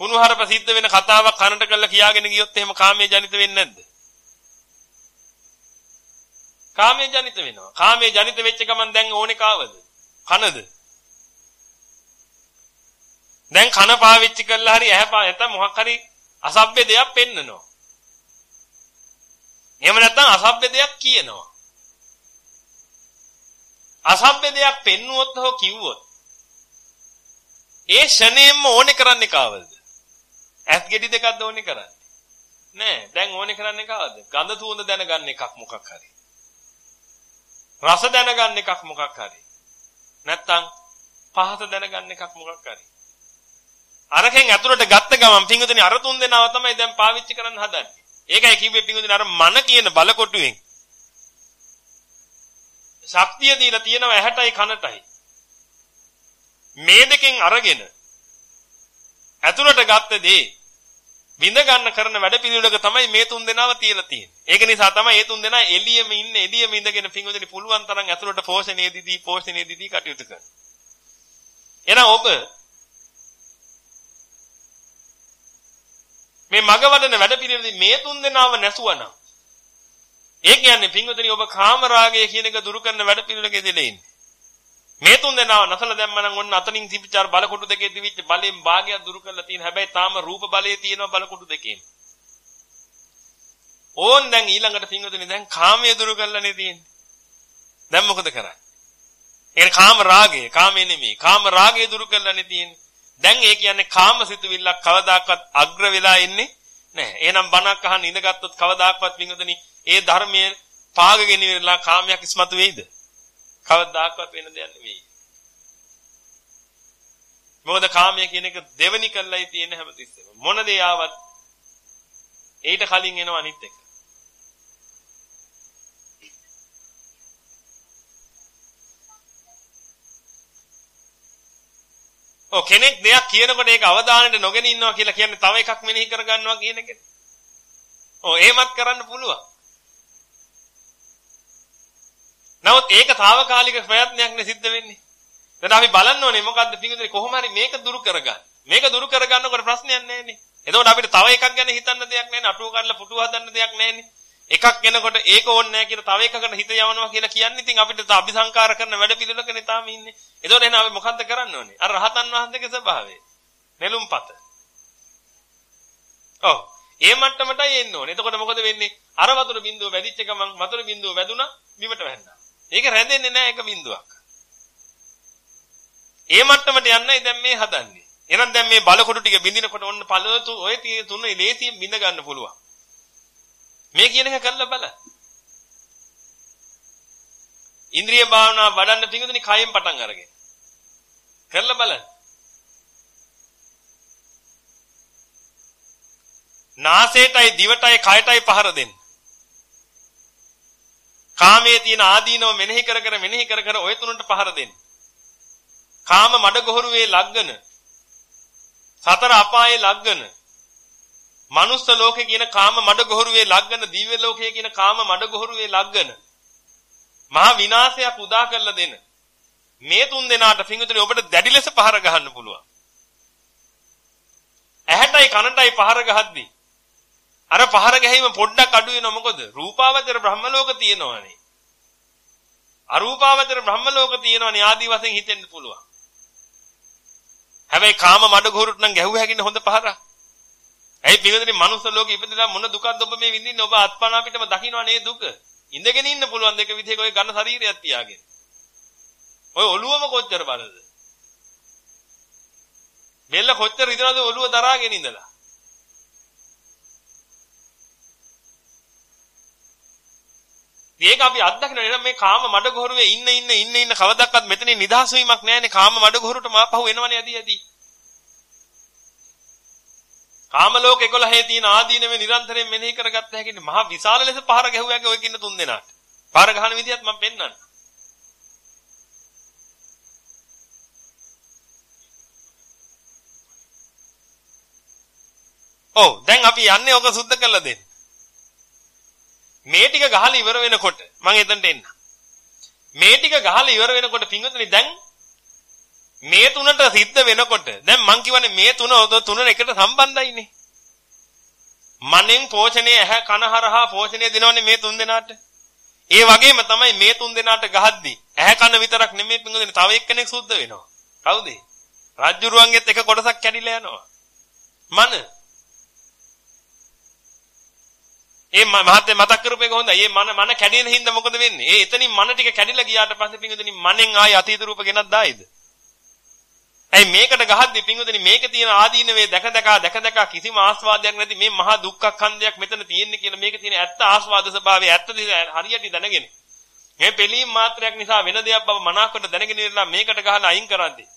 කුණුහරුප සිද්ධ වෙන කතාවක් කනට කරලා කියාගෙන ගියොත් එහෙම කාමයේ ජනිත වෙන්නේ නැද්ද? කාමයේ ජනිත වෙනවා. කාමයේ ජනිත වෙච්ච ගමන් දැන් ඕනේ කාවද? කනද? දැන් කන පාවිච්චි කළා හරි ඇහැ පා නැත්නම් මොකක් හරි අසභ්‍ය දෙයක් පෙන්නනවා. එහෙම නැත්නම් අසභ්‍ය දෙයක් කියනවා. අසභ්‍ය දෙයක් පෙන්නුවොත් හෝ කිව්වොත් ඒ ෂණයෙන්ම ඕනේ කරන්නේ කාවද? ඇස් ගෙඩි දෙකක්ද ඕනේ කරන්නේ? නෑ. දැන් ඕනේ කරන්නේ කාවද? ගඳ සුවඳ දැනගන්න එකක් මොකක් හරි. රස දැනගන්න එකක් මොකක් හරි. නැත්තම් පහස දැනගන්න එකක් මොකක් හරි. අරකින් ඇතුළට ගත්ත ගමන් පිංගුතුනි අර තුන් දෙනාව තමයි දැන් පාවිච්චි කරන්න හදන්නේ. ඒකයි කිව්වේ පිංගුතුනි අර මන කියන බලකොටුවෙන් ශක්තිය දීලා තියෙනවා ඇහැටයි කනටයි. මේ දෙකෙන් අරගෙන ඇතුළට ගත්ත දේ විඳ ගන්න කරන වැඩපිළිවෙලක තමයි මේ තුන් දෙනාව තියලා තියෙන්නේ. ඒක නිසා තමයි මේ තුන් දෙනා එළියෙම ඉන්නේ එළියෙම ඉඳගෙන පිංගුදෙනි පුළුවන් තරම් ඇතුළට පෝෂණය දීදී පෝෂණය දීදී කටයුතු කරනවා. එහෙනම් ඔබ මේ මග වඩන වැඩපිළිවෙලදී මේ තුන් දෙනාව නැසුවනම් ඒ කියන්නේ පිංගුදෙනි ඔබ කාම රාගය කියන එක දුරු කරන වැඩපිළිවෙලකදී ඉන්නේ. මේ තුන් දෙනාව නැසලා දැම්මනම් ඔන්න අතනින් තිබිච්චාර බලකොටු දෙකේ තිබිච්ච බලයෙන් භාගයක් දුරු කරලා තියෙන හැබැයි තාම රූප බලයේ තියෙනවා බලකොටු දෙකේම. ඕන් දැන් ඊළඟට පින්වතුනි දැන් කාමයේ දුරු කරලානේ තියෙන්නේ. දැන් මොකද කරන්නේ? ඒ කාම රාගය, කාමේ නෙමෙයි. කාම රාගය දුරු කරලානේ තියෙන්නේ. දැන් ඒ කියන්නේ කාම සිතුවිල්ලක් කවදාකවත් අග්‍ර වෙලා ඉන්නේ නැහැ. එහෙනම් බණක් අහන්න ඉඳගත්තුත් කවදාකවත් පින්වතුනි ඒ ධර්මයේ පාගගෙන ඉවරලා කාමයක් ඉස්මතු වෙයිද? කවදාකවත් වෙන දෙයක් නෙවෙයි. මොකද කාමය කියන එක දෙවනි කල්ලයි තියෙන හැමතිස්සෙම. මොන දේ ආවත් ඊට කලින් එනවා අනිත් එක. ඔව් කෙනෙක් දෙයක් කියනකොට ඒක අවධානයට නොගෙන ඉන්නවා කියලා කියන්නේ තව එකක් මෙනෙහි කරගන්නවා කියන එකනේ. ඔව් එහෙමත් කරන්න පුළුවන්. නමුත් ඒක తాවකාලික ප්‍රයත්නයක් නේ සිද්ධ වෙන්නේ. දැන් අපි බලන්න ඕනේ මොකද්ද පිටුදේ කොහොම හරි මේක දුරු කරගන්න. මේක දුරු කරගන්නකොට ප්‍රශ්නයක් නැහැනේ. එතකොට අපිට තව එකක් ගැන හිතන්න දෙයක් නැහැනේ. අටුව කඩලා පුටුව හදන්න දෙයක් නැහැනේ. එකක් එනකොට ඒක ඕනේ නැහැ කියලා තව එකකට හිත යවනවා කියලා කියන්නේ ඉතින් අපිට අபிසංකාර කරන වැඩ පිළිවෙලකනේ තාම ඉන්නේ. එතකොට එහෙනම් අපි මොකද්ද කරන්න ඕනේ? අර රහතන් වහන්සේගේ ස්වභාවය. නෙළුම්පත. ඔව්. ඒ මට්ටමටයි එන්න ඕනේ. එතකොට මොකද වෙන්නේ? අර වතුර බින්දුව වැඩිච්ච ගමන් වතුර බින්දුව වැදුනා බිමට වැන්නා. ඒක රැඳෙන්නේ නැහැ එක බින්දුවක්. ඒ මට්ටමට යන්නයි දැන් මේ හදන්නේ. එහෙනම් දැන් මේ බලකොටු ටික බින්දිනකොට ඔන්න පළවතු ඔය තුන ලේසියෙන් බින්ද ගන්න පුළුවන්. මේ කියන එක කළා බල. ඉන්ද්‍රිය භාවනා වඩන්න පිඟුදුනි කයෙන් පටන් අරගෙන. කළා බලන්න. නාසයටයි දිවටයි කයටයි පහර දෙන්න. කාමයේ තියෙන ආදීනව මෙනෙහි කර කර මෙනෙහි කර කර ඔය තුනට පහර දෙන්න. කාම මඩගොහරුවේ ලග්ගන සතර අපායේ ලග්ගන මනුස්ස ලෝකේ කියන කාම මඩගොහරුවේ ලග්ගන දිව්‍ය ලෝකයේ කියන කාම මඩගොහරුවේ ලග්ගන මහා විනාශයක් උදා කරලා දෙන මේ තුන් දෙනාට පිංගුතුනි ඔබට දැඩි ලෙස පහර ගහන්න පුළුවන් ඇහැටයි කනටයි පහර ගහද්දී අර පහර ගැහිම පොඩ්ඩක් අඩු වෙනවා මොකද? රූපාවචර බ්‍රහ්ම ලෝක තියෙනවනේ. අරූපාවචර බ්‍රහ්ම ලෝක තියෙනවනේ ආදි වශයෙන් හිතෙන්න පුළුවන්. හැබැයි කාම මඩගොරුට නම් ගැහුව හැකිනේ හොඳ පහරක්. ඇයි පිළිදෙනි මනුස්ස ලෝකෙ ඉපදලා මොන දුකක්ද ඔබ මේ විඳින්නේ? ඔබ අත්පනා පිටම දකින්නවා නේ දුක. ඉඳගෙන ඉන්න පුළුවන් දෙක විදිහක ඔය ඝන ශරීරයක් තියාගෙන. ඔය ඔළුවම කොච්චර බලද? බෙල්ල කොච්චර ඉදනද ඔළුව දරාගෙන ඉඳලා. ඒක අපි අත්දකින්න නේද මේ කාම මඩගොහරුවේ ඉන්න ඉන්න ඉන්න ඉන්න කවදාවත් මෙතනින් නිදහස් වීමක් නැහැනේ කාම මඩගොහරුට මාපහු එනවනේ යදී යදී. කාම ලෝක 11 තියෙන ආදීනවේ නිරන්තරයෙන් මෙනෙහි කරගත්ත හැකිනේ මහා විශාල ලෙස පහර ගැහුවාගේ ඔය කින්න තුන් දෙනාට. පහර ගහන විදිහත් මම පෙන්නන්න. ඔව් දැන් අපි යන්නේ ඔක සුද්ධ කරලා දෙන්න. මේ ටික ගහලා ඉවර වෙනකොට මම එතනට එන්න. මේ ටික ගහලා ඉවර වෙනකොට පින්වතුනි දැන් මේ තුනට සිද්ධ වෙනකොට දැන් මං කියවනේ මේ තුන තුන එකට සම්බන්ධයිනේ. මනෙන් පෝෂණය ඇහැ කන හරහා පෝෂණය දෙනවනේ මේ තුන් දෙනාට. ඒ වගේම තමයි මේ තුන් දෙනාට ගහද්දී ඇහැ කන විතරක් නෙමෙයි පින්වතුනි තව එක්කෙනෙක් සුද්ධ වෙනවා. කවුද? රාජ්‍යරුවන්ගෙත් එක කොටසක් කැඩිලා යනවා. මන ඒ මහත්ය මතක් කරපු එක හොඳයි. මේ මන මන කැඩෙන හින්දා මොකද වෙන්නේ? ඒ එතනින් මන ටික කැඩිලා ගියාට පස්සේ පිංගුදෙනි මනෙන් ආයි අතීත රූප ගෙනත් දායිද? ඇයි මේකට ගහද්දි පිංගුදෙනි මේක තියෙන ආදීනවේ දැක දැක දැක දැක කිසිම ආස්වාදයක් නැති මේ මහා දුක්ඛඛන්දයක් මෙතන තියෙන්නේ කියලා මේක තියෙන ඇත්ත ආස්වාද ස්වභාවය ඇත්ත හරියට දැනගෙන. මේ පිළීම් මාත්‍රයක් නිසා වෙන දෙයක් බව මනාකොට දැනගෙන ඉඳලා මේකට ගහලා අයින් කරද්දී.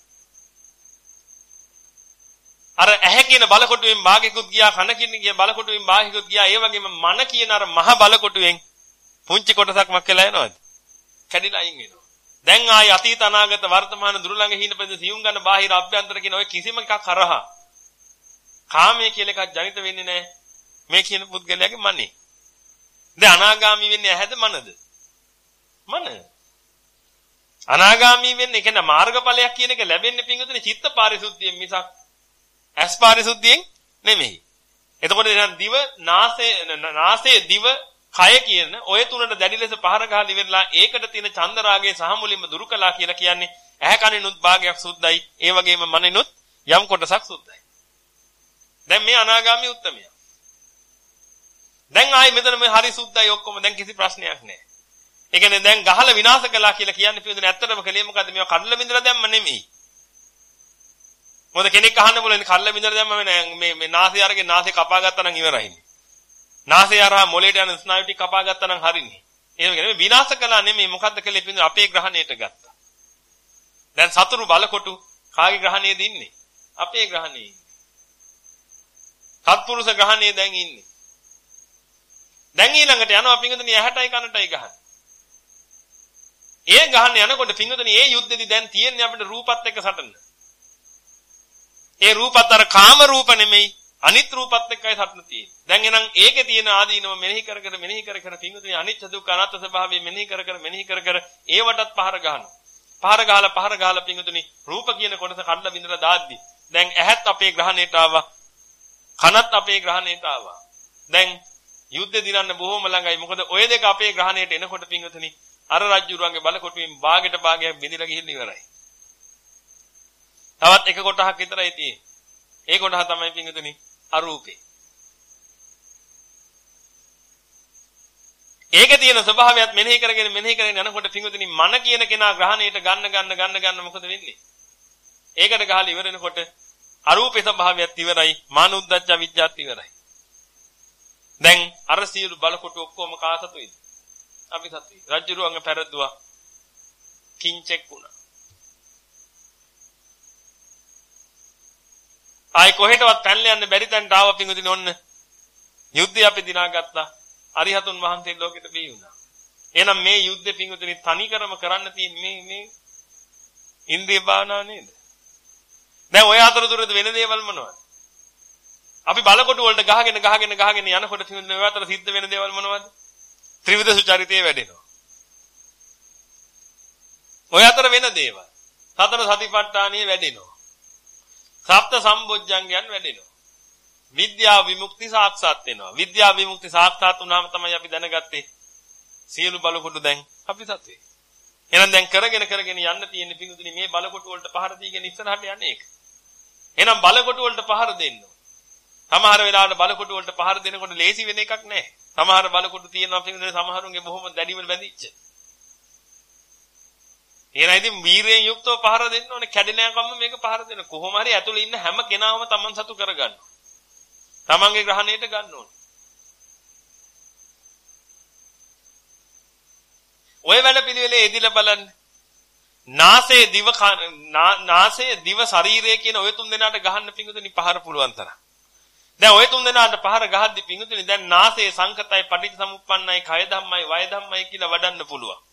අර ඇහැ කියන බලකොටුවෙන් භාගිකුත් ගියා කන කියන කියන බලකොටුවෙන් භාගිකුත් ගියා ඒ වගේම මන කියන අර මහ බලකොටුවෙන් පුංචි කොටසක් මක් වෙලා යනවද? කැඩිලා අයින් වෙනවා. දැන් ආයි අතීත අනාගත වර්තමාන දුර ළඟ හිින පෙද සියුම් ගන්න බාහිර අභ්‍යන්තර කියන ඔය කිසිම එකක් කරහා කාමයේ කියලා එකක් ජනිත වෙන්නේ නැහැ. මේ කියන පුද්ගලයාගේ මනේ. දැන් අනාගාමි වෙන්නේ ඇහැද මනද? මන අනාගාමි වෙන්නේ කියන මාර්ගඵලයක් කියන එක ලැබෙන්නේ පිංගුතුනේ චිත්ත පාරිශුද්ධියෙන් මිසක් ඇස් පාරිශුද්ධියෙන් නෙමෙයි. එතකොට දැන් දිව, නාසය, නාසය, දිව, කය කියන ඔය තුනට දැඩි ලෙස පහර ගහලා ඉවරලා ඒකට තියෙන චන්දරාගයේ සහ මුලින්ම දුරු කළා කියලා කියන්නේ ඇහැ කනිනුත් භාගයක් සුද්ධයි. ඒ වගේම මනිනුත් යම් කොටසක් සුද්ධයි. දැන් මේ අනාගාමී උත්තමයා. දැන් ආයි මෙතන මේ හරි සුද්ධයි ඔක්කොම දැන් කිසි ප්‍රශ්නයක් නැහැ. ඒ කියන්නේ දැන් ගහලා විනාශ කළා කියලා කියන්නේ පිළිදෙන ඇත්තටම කලේ මොකද්ද මේවා කඩලා බින්දලා දැම්ම නෙමෙයි. මොකද කෙනෙක් අහන්න පුළුවන් කල්ල බින්දර දැම්ම මේ මේ නාසය අරගෙන නාසය කපා ගත්තා නම් ඉවරයිනේ. නාසය අරහා මොලේට යන ස්නායු ටික කපා ගත්තා නම් හරිනේ. ඒක නෙමෙයි විනාශ කළා නෙමෙයි මොකද්ද කළේ පින්ද අපේ ග්‍රහණයට ගත්තා. දැන් සතුරු බලකොටු කාගේ ග්‍රහණයේද ඉන්නේ? අපේ ග්‍රහණයේ ඉන්නේ. සත්පුරුෂ ග්‍රහණයේ දැන් ඉන්නේ. දැන් ඊළඟට යනවා පින්වතුනි ඇහැටයි කනටයි ගහන්නේ. ඒ ගහන්න යනකොට පින්වතුනි ඒ යුද්ධෙදි දැන් තියෙන්නේ අපිට රූපත් එක්ක සටන. ඒ රූපත් අර කාම රූප නෙමෙයි අනිත් රූපත් එක්කයි සටන තියෙන්නේ. දැන් එහෙනම් ඒකේ තියෙන ආදීනව මෙනෙහි කර කර මෙනෙහි කර කර පිංගුතුනි අනිත්‍ය දුක්ඛ අනාත්ම ස්වභාවය මෙනෙහි කර කර මෙනෙහි කර කර ඒවටත් පහර ගහනවා. පහර ගහලා පහර ගහලා පිංගුතුනි රූප කියන කොටස කඩලා බිඳලා දාද්දි දැන් ඇහත් අපේ ග්‍රහණයට ආවා. කනත් අපේ ග්‍රහණයට ආවා. දැන් යුද්ධ දිනන්න බොහොම ළඟයි. මොකද ওই දෙක අපේ ග්‍රහණයට එනකොට පිංගුතුනි අර රජුරුවන්ගේ බලකොටුවෙන් භාගයට භාගයක් බෙදලා ගිහින් ඉවරයි. තවත් එක කොටහක් විතරයි තියෙන්නේ. ඒ කොටහ තමයි පිංගුතුනි අරූපේ. ඒකේ තියෙන ස්වභාවයත් මෙනෙහි කරගෙන මෙනෙහි කරගෙන යනකොට පිංගුතුනි මන කියන කෙනා ග්‍රහණයට ගන්න ගන්න ගන්න ගන්න මොකද වෙන්නේ? ඒකට ගහලා ඉවර වෙනකොට අරූපේ ස්වභාවයත් ඉවරයි මානුද්දච්ච විඥාත් ඉවරයි. දැන් අර සියලු බලකොට ඔක්කොම කාසතුයිද? අපි සතුයි. රජුරුවන්ග පැරදුවා කිංචෙක් වුණා. ආයි කොහෙටවත් පැනලා යන්න බැරි තැනට ආව පිංගුදින ඔන්න. යුද්ධය අපි දිනාගත්තා. අරිහතුන් වහන්සේ ලෝකෙට බී වුණා. එහෙනම් මේ යුද්ධේ පිංගුදින තනිකරම කරන්න තියෙන මේ මේ ඉන්ද්‍රිය භාවනාව නේද? දැන් ඔය අතරතුරද වෙන දේවල් මොනවද? අපි බලකොටු වලට ගහගෙන ගහගෙන ගහගෙන යනකොට පිංගුදින ඔය අතර සිද්ධ වෙන දේවල් මොනවද? ත්‍රිවිධ සුචරිතය වැඩෙනවා. ඔය අතර වෙන දේවල්. සතර සතිපට්ඨානිය වැඩෙනවා. සප්ත සම්බොජ්ජංගයන් වැඩෙනවා. විද්‍යා විමුක්ති සාක්ෂාත් වෙනවා. විද්‍යා විමුක්ති සාක්ෂාත් වුණාම තමයි අපි දැනගත්තේ සියලු බලකොටු දැන් අපි සතුයි. එහෙනම් දැන් කරගෙන කරගෙන යන්න තියෙන පිඟුතුනි මේ බලකොටු වලට පහර දීගෙන ඉස්සරහට යන්නේ ඒක. එහෙනම් බලකොටු වලට පහර දෙන්න. සමහර වෙලාවට බලකොටු වලට පහර දෙනකොට ලේසි වෙන එකක් නැහැ. සමහර බලකොටු තියෙනවා පිඟුතුනි සමහරුන්ගේ බොහොම දැඩිව බැඳිච්ච. එහෙනම් ඉතින් වීරයෙන් යුක්තව පහර දෙන්න ඕනේ කැඩෙනකම්ම මේක පහර දෙන්න. කොහොම හරි ඇතුළේ ඉන්න හැම කෙනාම Taman සතු කරගන්න. Tamanගේ ග්‍රහණයට ගන්න ඕනේ. ඔය වැඩ පිළිවෙලේ එදිලා බලන්න. නාසයේ දිව නාසයේ දිව ශරීරය කියන ඔය තුන් දෙනාට ගහන්න පිඟුතුනි පහර පුළුවන් තරම්. දැන් ඔය තුන් දෙනාට පහර ගහද්දි පිඟුතුනි දැන් නාසයේ සංකතයි පටිච්චසමුප්පන්නයි කය ධම්මයි වය ධම්මයි කියලා වඩන්න පුළුවන්.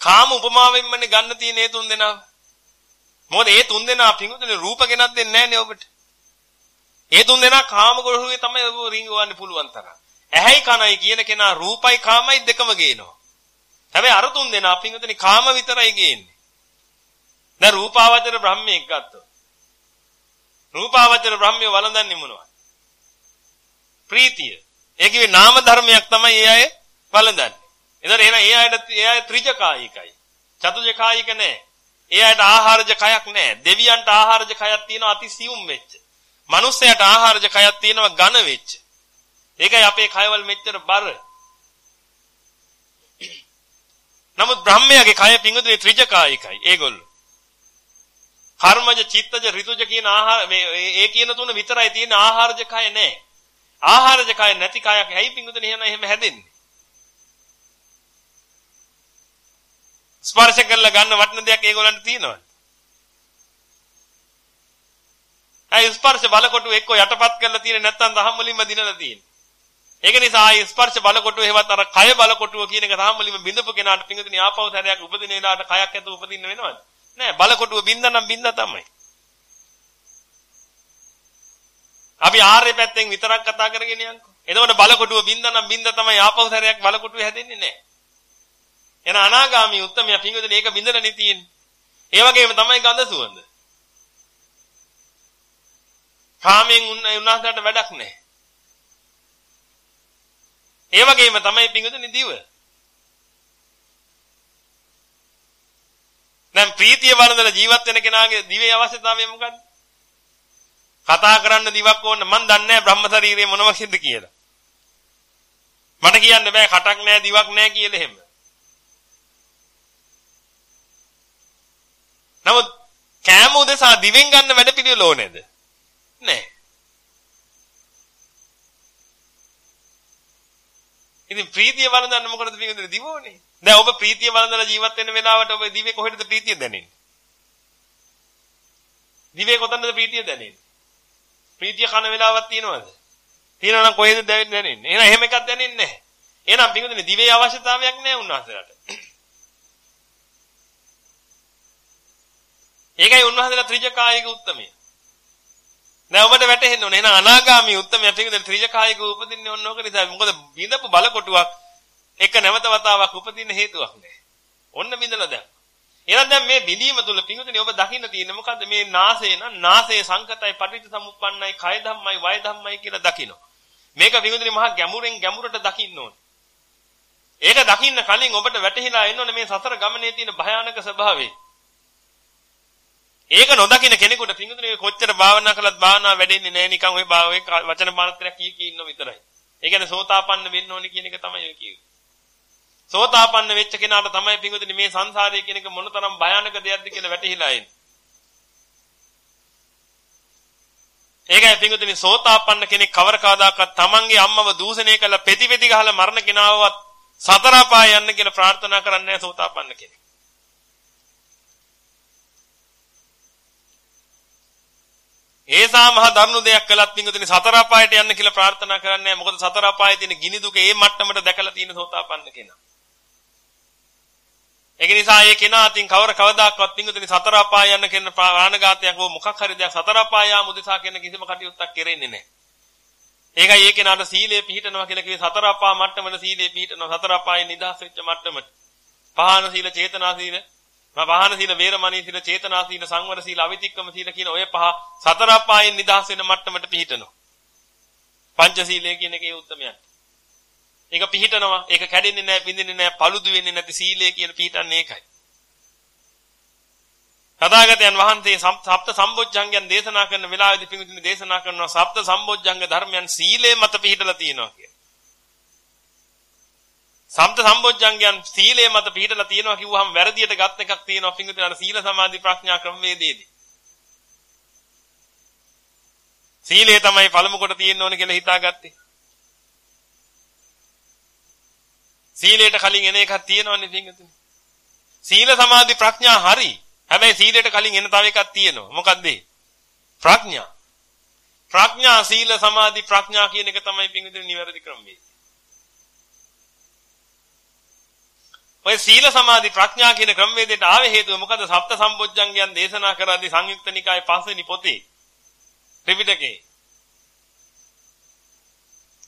කාම උපමාවෙන්මනේ ගන්න තියෙන මේ තුන් දෙනා. මොකද මේ තුන් දෙනා පිඟුතුනේ රූප ගෙනත් දෙන්නේ නැහනේ ඔබට. ඒ තුන් දෙනා කාම ගොළුවේ තමයි ඔබ රිංගවන්න පුළුවන් තරම්. ඇහැයි කනයි කියන කෙනා රූපයි කාමයි දෙකම ගේනවා. හැබැයි අර තුන් දෙනා පිඟුතුනේ කාම විතරයි ගේන්නේ. දැන් රූපාවචර බ්‍රහ්මයෙක් ගත්තොත්. රූපාවචර බ්‍රහ්මිය වළඳන්නේ මොනවද? ප්‍රීතිය. ඒ කිව්වේ නාම ධර්මයක් තමයි ඒ අය වළඳන්නේ. එතන එහෙනම් ඒ අයට ඒ අය ත්‍රිජකායිකයි. චතුජකායික නෑ. ඒ අයට ආහාරජ කයක් නෑ. දෙවියන්ට ආහාරජ කයක් තියෙනවා අති සියුම් වෙච්ච. මනුස්සයට ආහාරජ කයක් තියෙනවා ඝන වෙච්ච. ඒකයි අපේ කයවල මෙච්චර බර. නමුත් බ්‍රහ්මයාගේ කය පිංගුතුනේ ත්‍රිජකායිකයි. ඒගොල්ලෝ. කර්මජ, චිත්තජ, ඍතුජ කියන ආහාර මේ ඒ කියන තුන විතරයි තියෙන ආහාරජ කය නෑ. ආහාරජ කය නැති කයක් ඇයි පිංගුතුනේ එහෙම එහෙම හැදෙන්නේ? ස්පර්ශ කරලා ගන්න වටින දෙයක් ඒගොල්ලන්ට තියෙනවද? අය ස්පර්ශ බලකොටු එක්ක යටපත් කරලා තියෙන නැත්නම් දහම් වලින්ම දිනලා තියෙන. ඒක නිසා ආයි ස්පර්ශ බලකොටු එහෙවත් අර කය බලකොටුව කියන එක දහම් වලින්ම බින්දපු කෙනාට පිංගුතුනි ආපහු සැරයක් උපදින වෙලාවට කයක් ඇතුව උපදින්න වෙනවද? නෑ බලකොටුව බින්දනම් බින්ද තමයි. අපි ආර්ය පැත්තෙන් විතරක් කතා කරගෙන යන්කෝ. එතකොට බලකොටුව බින්දනම් බින්ද තමයි ආපහු සැරයක් බලකොටුව හැදෙන්නේ නෑ. එන අනාගාමී උත්තමයා පිංගුදෙන ඒක බින්දරනේ තියෙන්නේ. ඒ වගේම තමයි ගඳ සුවඳ. කාමෙන් උන්නාසට වැඩක් නැහැ. ඒ වගේම තමයි පිංගුදෙන දිව. දැන් ප්‍රීතිය වරදලා ජීවත් වෙන කෙනාගේ දිවේ අවශ්‍යතාවය මොකක්ද? කතා කරන්න දිවක් ඕන මන් දන්නේ නැහැ බ්‍රහ්ම ශරීරයේ මොනවද කියලා. මට කියන්න බෑ කටක් නැහැ දිවක් නැහැ කියලා එහෙම. නමුත් කෑම උදෙසා දිවෙන් ගන්න වැඩ පිළිවෙල ඕනේද? නැහැ. ඉතින් ප්‍රීතිය වළඳන්න මොකටද පිටින් දිවෝනේ? දැන් ඔබ ප්‍රීතිය වළඳලා ජීවත් වෙන වෙලාවට ඔබ දිවේ කොහෙටද ප්‍රීතිය දැනෙන්නේ? දිවේ කොතනද ප්‍රීතිය දැනෙන්නේ? ප්‍රීතිය කන වෙලාවක් තියෙනවද? තියෙනවා නම් කොහෙද දැනෙන්නේ? එහෙනම් එහෙම එකක් දැනෙන්නේ නැහැ. එහෙනම් පිටින් දිවේ අවශ්‍යතාවයක් නැහැ උන්වහන්සේලාට. ඒකයි උන්වහන්සේලා ත්‍රිජකායික උත්තමය. දැන් ඔබට වැටහෙන්න ඕනේ. එහෙනම් අනාගාමී උත්තමයා පිටින් ත්‍රිජකායික උපදින්නේ ඔන්න ඕක නිසා. මොකද බිඳපු බලකොටුවක් එක නැවත වතාවක් උපදින්න හේතුවක් නැහැ. ඔන්න බිඳලා දැන්. එහෙනම් දැන් මේ බිඳීම තුල පිටුනේ ඔබ දකින්න තියෙන්නේ මොකද්ද? මේ නාසය නම් නාසයේ සංකතයි පටිච්ච සමුප්පන්නයි කය ධම්මයි වය ධම්මයි කියලා දකින්න. මේක පිටුනේ මහා ගැඹුරෙන් ගැඹුරට දකින්න ඕනේ. ඒක දකින්න කලින් ඔබට වැටහිලා එන්න ඕනේ මේ සසර ගමනේ තියෙන භයානක ස්වභාවය. ඒක නොදකින කෙනෙකුට පිංගුතුනේ කොච්චර භාවනා කළත් භාවනා වැඩෙන්නේ නැහැ නිකන් ওই භාවයේ වචන මාත්‍රයක් කිය කී ඉන්න විතරයි. ඒ කියන්නේ සෝතාපන්න වෙන්න ඕනේ කියන එක තමයි ඔය කියන්නේ. සෝතාපන්න වෙච්ච කෙනාට තමයි පිංගුතුනේ මේ සංසාරය කියන එක මොනතරම් භයානක දෙයක්ද කියලා වැටහිලා එන්නේ. ඒකයි පිංගුතුනේ සෝතාපන්න කෙනෙක් කවර කවදාකවත් තමන්ගේ අම්මව දූෂණය කළ පෙති පෙති ගහලා මරණ කෙනාවවත් සතර අපාය යන්න කියලා ප්‍රාර්ථනා කරන්නේ නැහැ සෝතාපන්න කෙනෙක්. ඒසා මහ දරුණු දෙයක් කළත් පින්වතුනි සතර අපායට යන්න කියලා ප්‍රාර්ථනා කරන්නේ නැහැ. මොකද සතර අපායේ තියෙන ගිනි දුක ඒ මට්ටමට දැකලා තියෙන සෝතාපන්න කෙනා. ඒක නිසා ඒ කෙනා අතින් කවර කවදාක්වත් පින්වතුනි සතර අපාය යන්න කියන ප්‍රාණඝාතයක් හෝ මොකක් හරි දෙයක් සතර අපාය යාම උදෙසා කියන කිසිම කටයුත්තක් කෙරෙන්නේ නැහැ. ඒකයි ඒ කෙනාට සීලය පිහිටනවා කියලා කිව්වේ සතර අපා මට්ටමට සීලය පිහිටනවා සතර අපායේ නිදහස් වෙච්ච මට්ටමට. පහන සීල, චේතනා සීල, පහන සීල, වේරමණී සීල, චේතනා සීල, සංවර සීල, අවිතික්කම සීල කියන ඔය පහ සතර අපායෙන් නිදහස් වෙන මට්ටමට පිහිටනවා. පංචශීලය කියන එකේ උත්තරමයන්. ඒක පිහිටනවා. ඒක කැඩෙන්නේ නැහැ, බිඳෙන්නේ නැහැ, paludu වෙන්නේ නැති සීලය කියන පිහිටන්නේ ඒකයි. තථාගතයන් වහන්සේ සප්ත සම්බොජ්ජංගයන් දේශනා කරන වෙලාවේදී පිඟුතුනි දේශනා කරනවා සප්ත සම්බොජ්ජංග ධර්මයන් සීලේ මත පිහිටලා තියෙනවා කියලා. සම්ත සම්බොජ්ජංගයන් සීලේ මත පිහිටලා තියෙනවා කිව්වහම වැරදියට ගත් එකක් තියෙනවා පිඟුතුනි අර සීල සමාධි ප්‍රඥා ක්‍රමවේදයේදී. සීලය තමයි පළමු කොට තියෙන්න ඕනේ කියලා හිතාගත්තේ. සීලයට කලින් එන එකක් තියෙනවනේ පිටින්. සීල සමාධි ප්‍රඥා හරි. හැබැයි සීලයට කලින් එන තව එකක් තියෙනවා. මොකක්ද ප්‍රඥා. ප්‍රඥා සීල සමාධි ප්‍රඥා කියන එක තමයි පිටින් නිවැරදි ක්‍රමවේදය. ඔය සීල සමාධි ප්‍රඥා කියන ක්‍රමවේදයට ආවේ හේතුව මොකද? සප්ත සම්බොජ්ජංගයන් දේශනා කරද්දී සංයුක්ත නිකායේ පස්වෙනි පොතේ ත්‍රිපිටකේ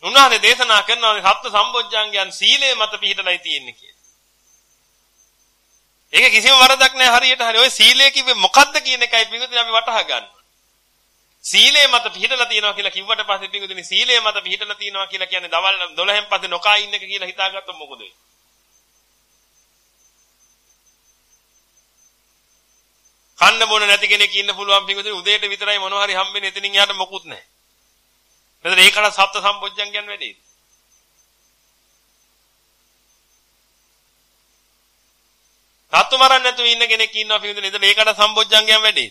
උන්වහන්සේ දේශනා කරනවා සප්ත සම්බොජ්ජංගයන් සීලේ මත පිහිටලයි තියෙන්නේ කියලා. ඒක කිසිම වරදක් නැහැ හරියට හරි. ඔය සීලය කිව්වේ මොකද්ද කියන එකයි පිටුදින අපි වටහා ගන්න. සීලේ මත පිහිටලා තියෙනවා කියලා කිව්වට පස්සේ පිටුදින සීලේ මත පිහිටලා තියෙනවා කියලා කියන්නේ දවල් 12න් පස්සේ නොකා ඉන්න එක කියලා හිතාගත්තොත් මොකද වෙන්නේ? කන්න බොන නැති කෙනෙක් ඉන්න පුළුවන් පිටුදින උදේට විතරයි මොනවා හරි හම්බෙන්නේ එතනින් එහාට මොකුත් නැහැ. එතන ඒකට සප්ත සම්පොච්චංගයන් වැඩේ. සත්තු මරන්න නැතුව ඉන්න කෙනෙක් ඉන්නවා පිළිඳින එතන ඒකට සම්පොච්චංගයන් වැඩේ.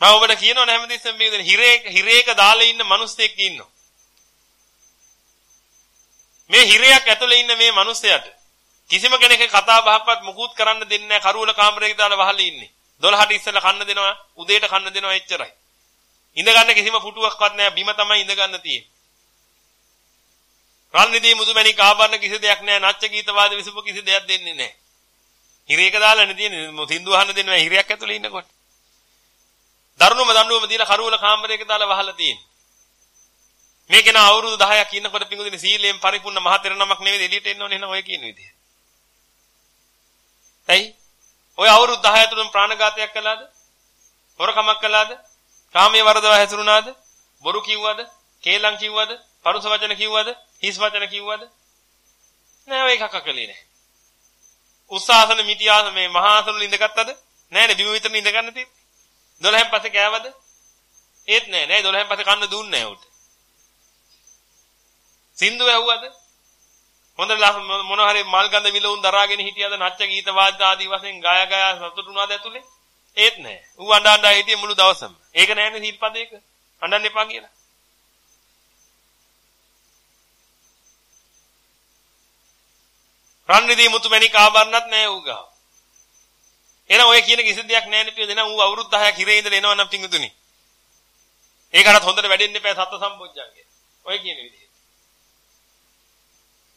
මම ඔබට කියනවනේ හැමතිස්සෙම පිළිඳින හිරේක හිරේක දාලා ඉන්න මිනිස්සෙක් ඉන්නවා. මේ හිරයක් ඇතුලේ ඉන්න මේ මිනිස්සයාට කිසිම කෙනෙක් කතා බහක්වත් මුකුත් කරන්න දෙන්නේ නැහැ කරුවල කාමරයක දාලා වහලා ඉන්නේ. 12ට ඉස්සෙල්ලා කන්න දෙනවා උදේට කන්න දෙනවා එච්චරයි. ඉඳ ගන්න කිසිම පුටුවක්වත් නැහැ බිම තමයි ඉඳ ගන්න තියෙන්නේ. රන්නිදී මුදුමැණික් ආභරණ කිසි දෙයක් නැහැ නැච්ච ගීත වාද විසුප කිසි දෙයක් දෙන්නේ නැහැ. හිරේක දාලානේ තියෙන්නේ සින්දු අහන්න දෙන්නේ නැහැ හිරයක් ඇතුලේ ඉන්නකොට. දරුණුම දඬුවම දීලා කරුවල කාමරයක දාලා වහලා තියෙන්නේ. මේක නා අවුරුදු 10ක් ඉන්නකොට පිඟුදින සීලයෙන් පරිපූර්ණ මහතෙර නමක් නෙවෙයි එළියට එන්න ඕනේ නේද ඔය කියන විදිහ. ඇයි? ඔය අවුරුදු 10 ඇතුළත ප්‍රාණඝාතයක් කළාද? හොරකමක් කළාද? කාමයේ වරදව හැසිරුණාද? බොරු කිව්වද? කේලම් කිව්වද? පරුස වචන කිව්වද? හිස් වචන කිව්වද? නෑ ඔය එකක් අකලේ නෑ. උස්සාසන මිටියාස මේ මහාසන ඉඳගත්තද? නෑනේ බිම විතරනේ ඉඳගන්න තියෙන්නේ. 12න් පස්සේ කෑවද? ඒත් නෑ නෑ 12න් පස්සේ කන්න දුන්නේ නෑ උට. සින්දු ඇහුවද? හොඳ මොන හරි මල් ගඳ විලවුන් දරාගෙන හිටියද නැච්ච ගීත වාද්‍ය ආදී වශයෙන් ගාය ගාය සතුටුුණාද ඇතුලේ? ඒත් නෑ. ඌ අඬ අඬ හිටියේ මුළු දවසම. ඒක නෑනේ සිල්පදයක. අඬන්න එපා කියලා. රන්විදී මුතුමැණික ආභරණත් නෑ ඌ ගාව. එහෙනම් ඔය කියන කිසි දෙයක් නෑනේ පිය දෙන ඌ අවුරුදු 10ක් හිරේ ඉඳලා එනවා නම් පිංගුතුනි. ඒකටත් හොඳට වැඩෙන්න එපා සත්‍ය සම්බොජ්ජංගේ. ඔය කියන විදිහ.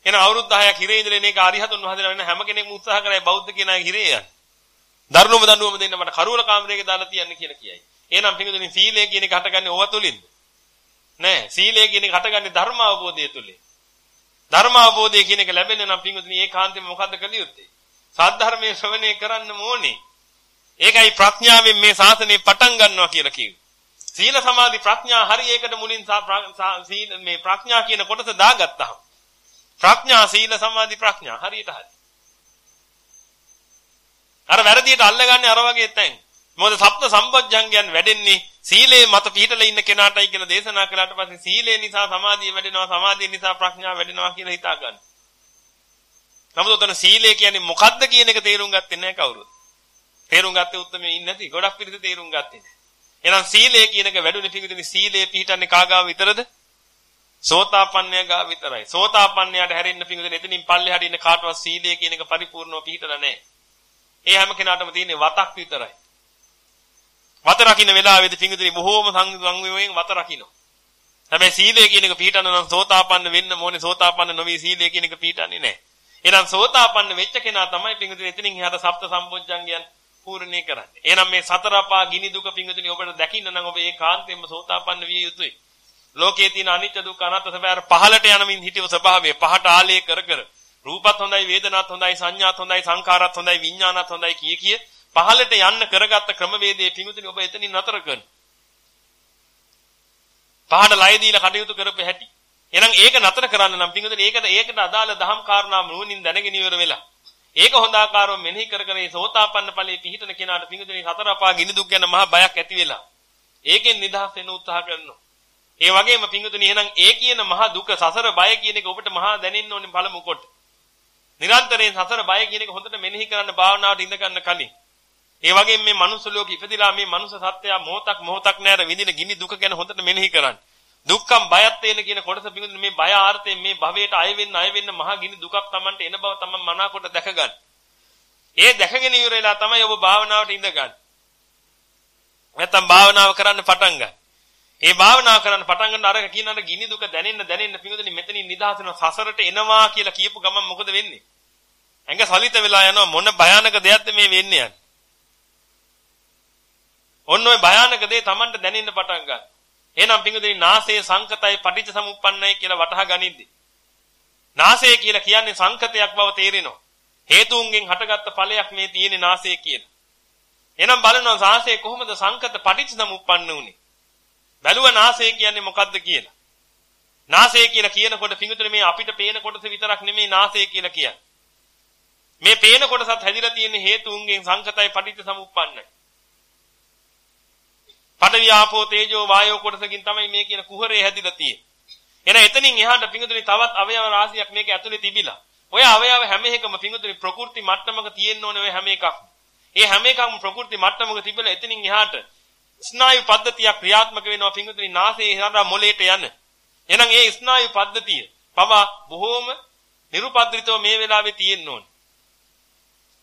එහෙනම් අවුරුදු 10ක් හිරේ ඉඳලා එන එක අරිහතුන් වහන්සේලා වෙන හැම කෙනෙක්ම උත්සාහ කරයි බෞද්ධ කියන අය හිරේ යන්න. දරුණුම දඬුවම දෙන්න මට කරුවල කාමරයක දාලා තියන්න කියලා කියයි. එහෙනම් පිටුදින සීලය කියන එක හටගන්නේ ඕව තුලින්ද? නෑ සීලය කියන එක හටගන්නේ ධර්ම අවබෝධය තුලින්. ධර්ම අවබෝධය කියන එක ලැබෙන්නේ නම් පිටුදින ඒකාන්තයෙන් මොකද්ද කළ යුත්තේ? සද්ධර්මයේ ශ්‍රවණය කරන්න ඕනේ. ඒකයි ප්‍රඥාවෙන් මේ ශාසනය පටන් ගන්නවා කියලා කිව්වේ. සීල සමාධි ප්‍රඥා හරි ඒකට මුලින් මේ ප්‍රඥා කියන කොටස දාගත්තාම ප්‍රඥා සීල සමාධි ප්‍රඥා හරියට හරි. අර වැරදියට අල්ලගන්නේ අර වගේ තැන්. මොකද සප්ත සම්පජ්ජංගයන් වැඩෙන්නේ සීලේ මත පිහිටලා ඉන්න කෙනාටයි කියලා දේශනා කළාට පස්සේ සීලේ නිසා සමාධිය වැඩෙනවා සමාධිය නිසා ප්‍රඥාව වැඩෙනවා කියලා හිතා ගන්න. නමුත් උතන සීලය කියන්නේ මොකද්ද කියන එක තේරුම් ගත්තේ නැහැ කවුරුත්. තේරුම් ගත්තේ උත්තරමේ ඉන්නේ නැති. ගොඩක් පිළිද තේරුම් ගත්තේ නැහැ. එහෙනම් සීලය කියන එක වැඩුණේ පිටින් සීලේ පිහිටන්නේ කාගාව විතරද? සෝතාපන්නය ගා විතරයි. සෝතාපන්නයට හැරෙන්න පිඟුදෙන එතනින් පල්ලෙහාට ඉන්න කාටවත් සීලය කියන එක පරිපූර්ණව පිළිහිටලා නැහැ. ඒ හැම කෙනාටම තියෙන්නේ වතක් විතරයි. වත රකින්න වෙලාවේදී පිඟුදෙනි බොහෝම සංවිමයෙන් වත රකින්න. හැබැයි සීලය කියන එක පිළිහිටන නම් සෝතාපන්න වෙන්න ඕනේ සෝතාපන්න නොවි සීලය කියන එක පිළිහිටන්නේ නැහැ. එහෙනම් සෝතාපන්න වෙච්ච කෙනා තමයි පිඟුදෙනි එතනින් එහාට සප්ත සම්බොජ්ජංගයන් පූර්ණේ කරන්නේ. එහෙනම් මේ සතර අපා ගිනි දුක පිඟුදෙනි ඔබට දකින්න නම් ඔබ ඒකාන්තයෙන්ම සෝතාපන්න විය යුතුයි. ලෝකයේ තියෙන අනිත්‍ය දුක්ඛ අනාත්ම ස්වභාවය පහළට යනමින් හිටියව ස්වභාවය පහට ආලේ කර කර රූපත් හොඳයි වේදනාත් හොඳයි සංඥාත් හොඳයි සංඛාරත් හොඳයි විඥානත් හොඳයි කිය කිය පහළට යන්න කරගත්ත ක්‍රමවේදයේ පිඟුතුනි ඔබ එතනින් නතර කරන. පහට ලය දීලා කටයුතු කරපෙ හැටි. එහෙනම් ඒක නතර කරන්න නම් පිඟුතුනි ඒකට ඒකට අදාළ දහම් කාරණා නුවණින් දැනගෙන ඉවර වෙලා ඒක හොඳ ආකාරව මෙනෙහි කර කර ඒ සෝතාපන්න ඵලයේ පිහිටන කෙනාට පිංගුතුනි සතර අපා ගිනි දුක් ගැන මහා බයක් ඇති වෙලා ඒකෙන් නිදහස් වෙන්න උත්සාහ කරනවා. ඒ වගේම පිංගුතුනි එහෙනම් ඒ කියන මහා දුක සසර බය කියන එක ඔබට මහා දැනෙන්න ඕනේ පළමු කොට. නිරන්තරයෙන් සසර බය කියන එක හොඳට මෙනෙහි කරන්න භාවනාවට ඉඳ ගන්න කලින්. ඒ වගේම මේ මනුස්ස ලෝකෙ ඉපදිලා මේ මනුස්ස සත්‍යය මොහොතක් මොහොතක් නෑර විඳින ගිනි දුක ගැන හොඳට මෙනෙහි කරන්න. දුක්ඛම් බයත් වෙන කියන කොටස පිඟුදුනේ මේ බය ආර්ථයෙන් මේ භවයට අය වෙන්න අය වෙන්න මහා ගිනි දුකක් Tamanට එන බව Taman මනාකොට දැක ගන්න. ඒ දැකගෙන ඉවරලා තමයි ඔබ භාවනාවට ඉඳ ගන්න. නැත්තම් භාවනාව කරන්න පටන් ගන්න. ඒ භාවනාව කරන්න පටන් ගන්න අර කියන අර ගිනි දුක දැනෙන්න දැනෙන්න පිඟුදුනේ මෙතනින් නිදහස් වෙන සසරට එනවා කියලා කියපු ගමන් මොකද වෙන්නේ? ඇඟ සලිත වෙලා යනවා මොන භයානක දෙයක්ද මේ වෙන්නේ යන්නේ. ඔන්න ඔය භයානක දේ Tamanට දැනෙන්න පටන් ගන්නවා. එහෙනම් පිංගුදෙනි නාසයේ සංකතයි පටිච්ච සමුප්පන්නයි කියලා වටහා ගනිද්දි. නාසය කියලා කියන්නේ සංකතයක් බව තේරෙනවා. හේතුන්ගෙන් හටගත්ත ඵලයක් මේ තියෙන්නේ නාසය කියලා. එහෙනම් බලනවා නාසය කොහොමද සංකත පටිච්ච සමුප්පන්න උනේ? බැලුව නාසය කියන්නේ මොකද්ද කියලා. නාසය කියලා කියනකොට පිංගුතුනේ මේ අපිට පේන කොටස විතරක් නෙමෙයි නාසය කියලා කියන්නේ. මේ පේන කොටසත් හැදිලා තියෙන හේතුන්ගෙන් සංකතයි පටිච්ච සමුප්පන්නයි. පඨවි ආපෝ තේජෝ වායෝ කොටසකින් තමයි මේ කියන කුහරේ හැදිලා තියෙන්නේ. එන එතනින් එහාට පිඟුතුනි තවත් අවයව රාශියක් මේක ඇතුලේ තිබිලා. ඔය අවයව හැම එකම පිඟුතුනි ප්‍රകൃති මට්ටමක තියෙන්න ඕනේ ඔය හැම එකක්ම. ඒ හැම එකක්ම ප්‍රകൃති මට්ටමක තිබිලා එතනින් එහාට ස්නායු පද්ධතියක් ක්‍රියාත්මක වෙනවා පිඟුතුනි නාසයේ හරහා මොළයට යන. එහෙනම් ඒ ස්නායු පද්ධතිය පවා බොහෝම නිරුපද්‍රිතව මේ වෙලාවේ තියෙන්න ඕනේ.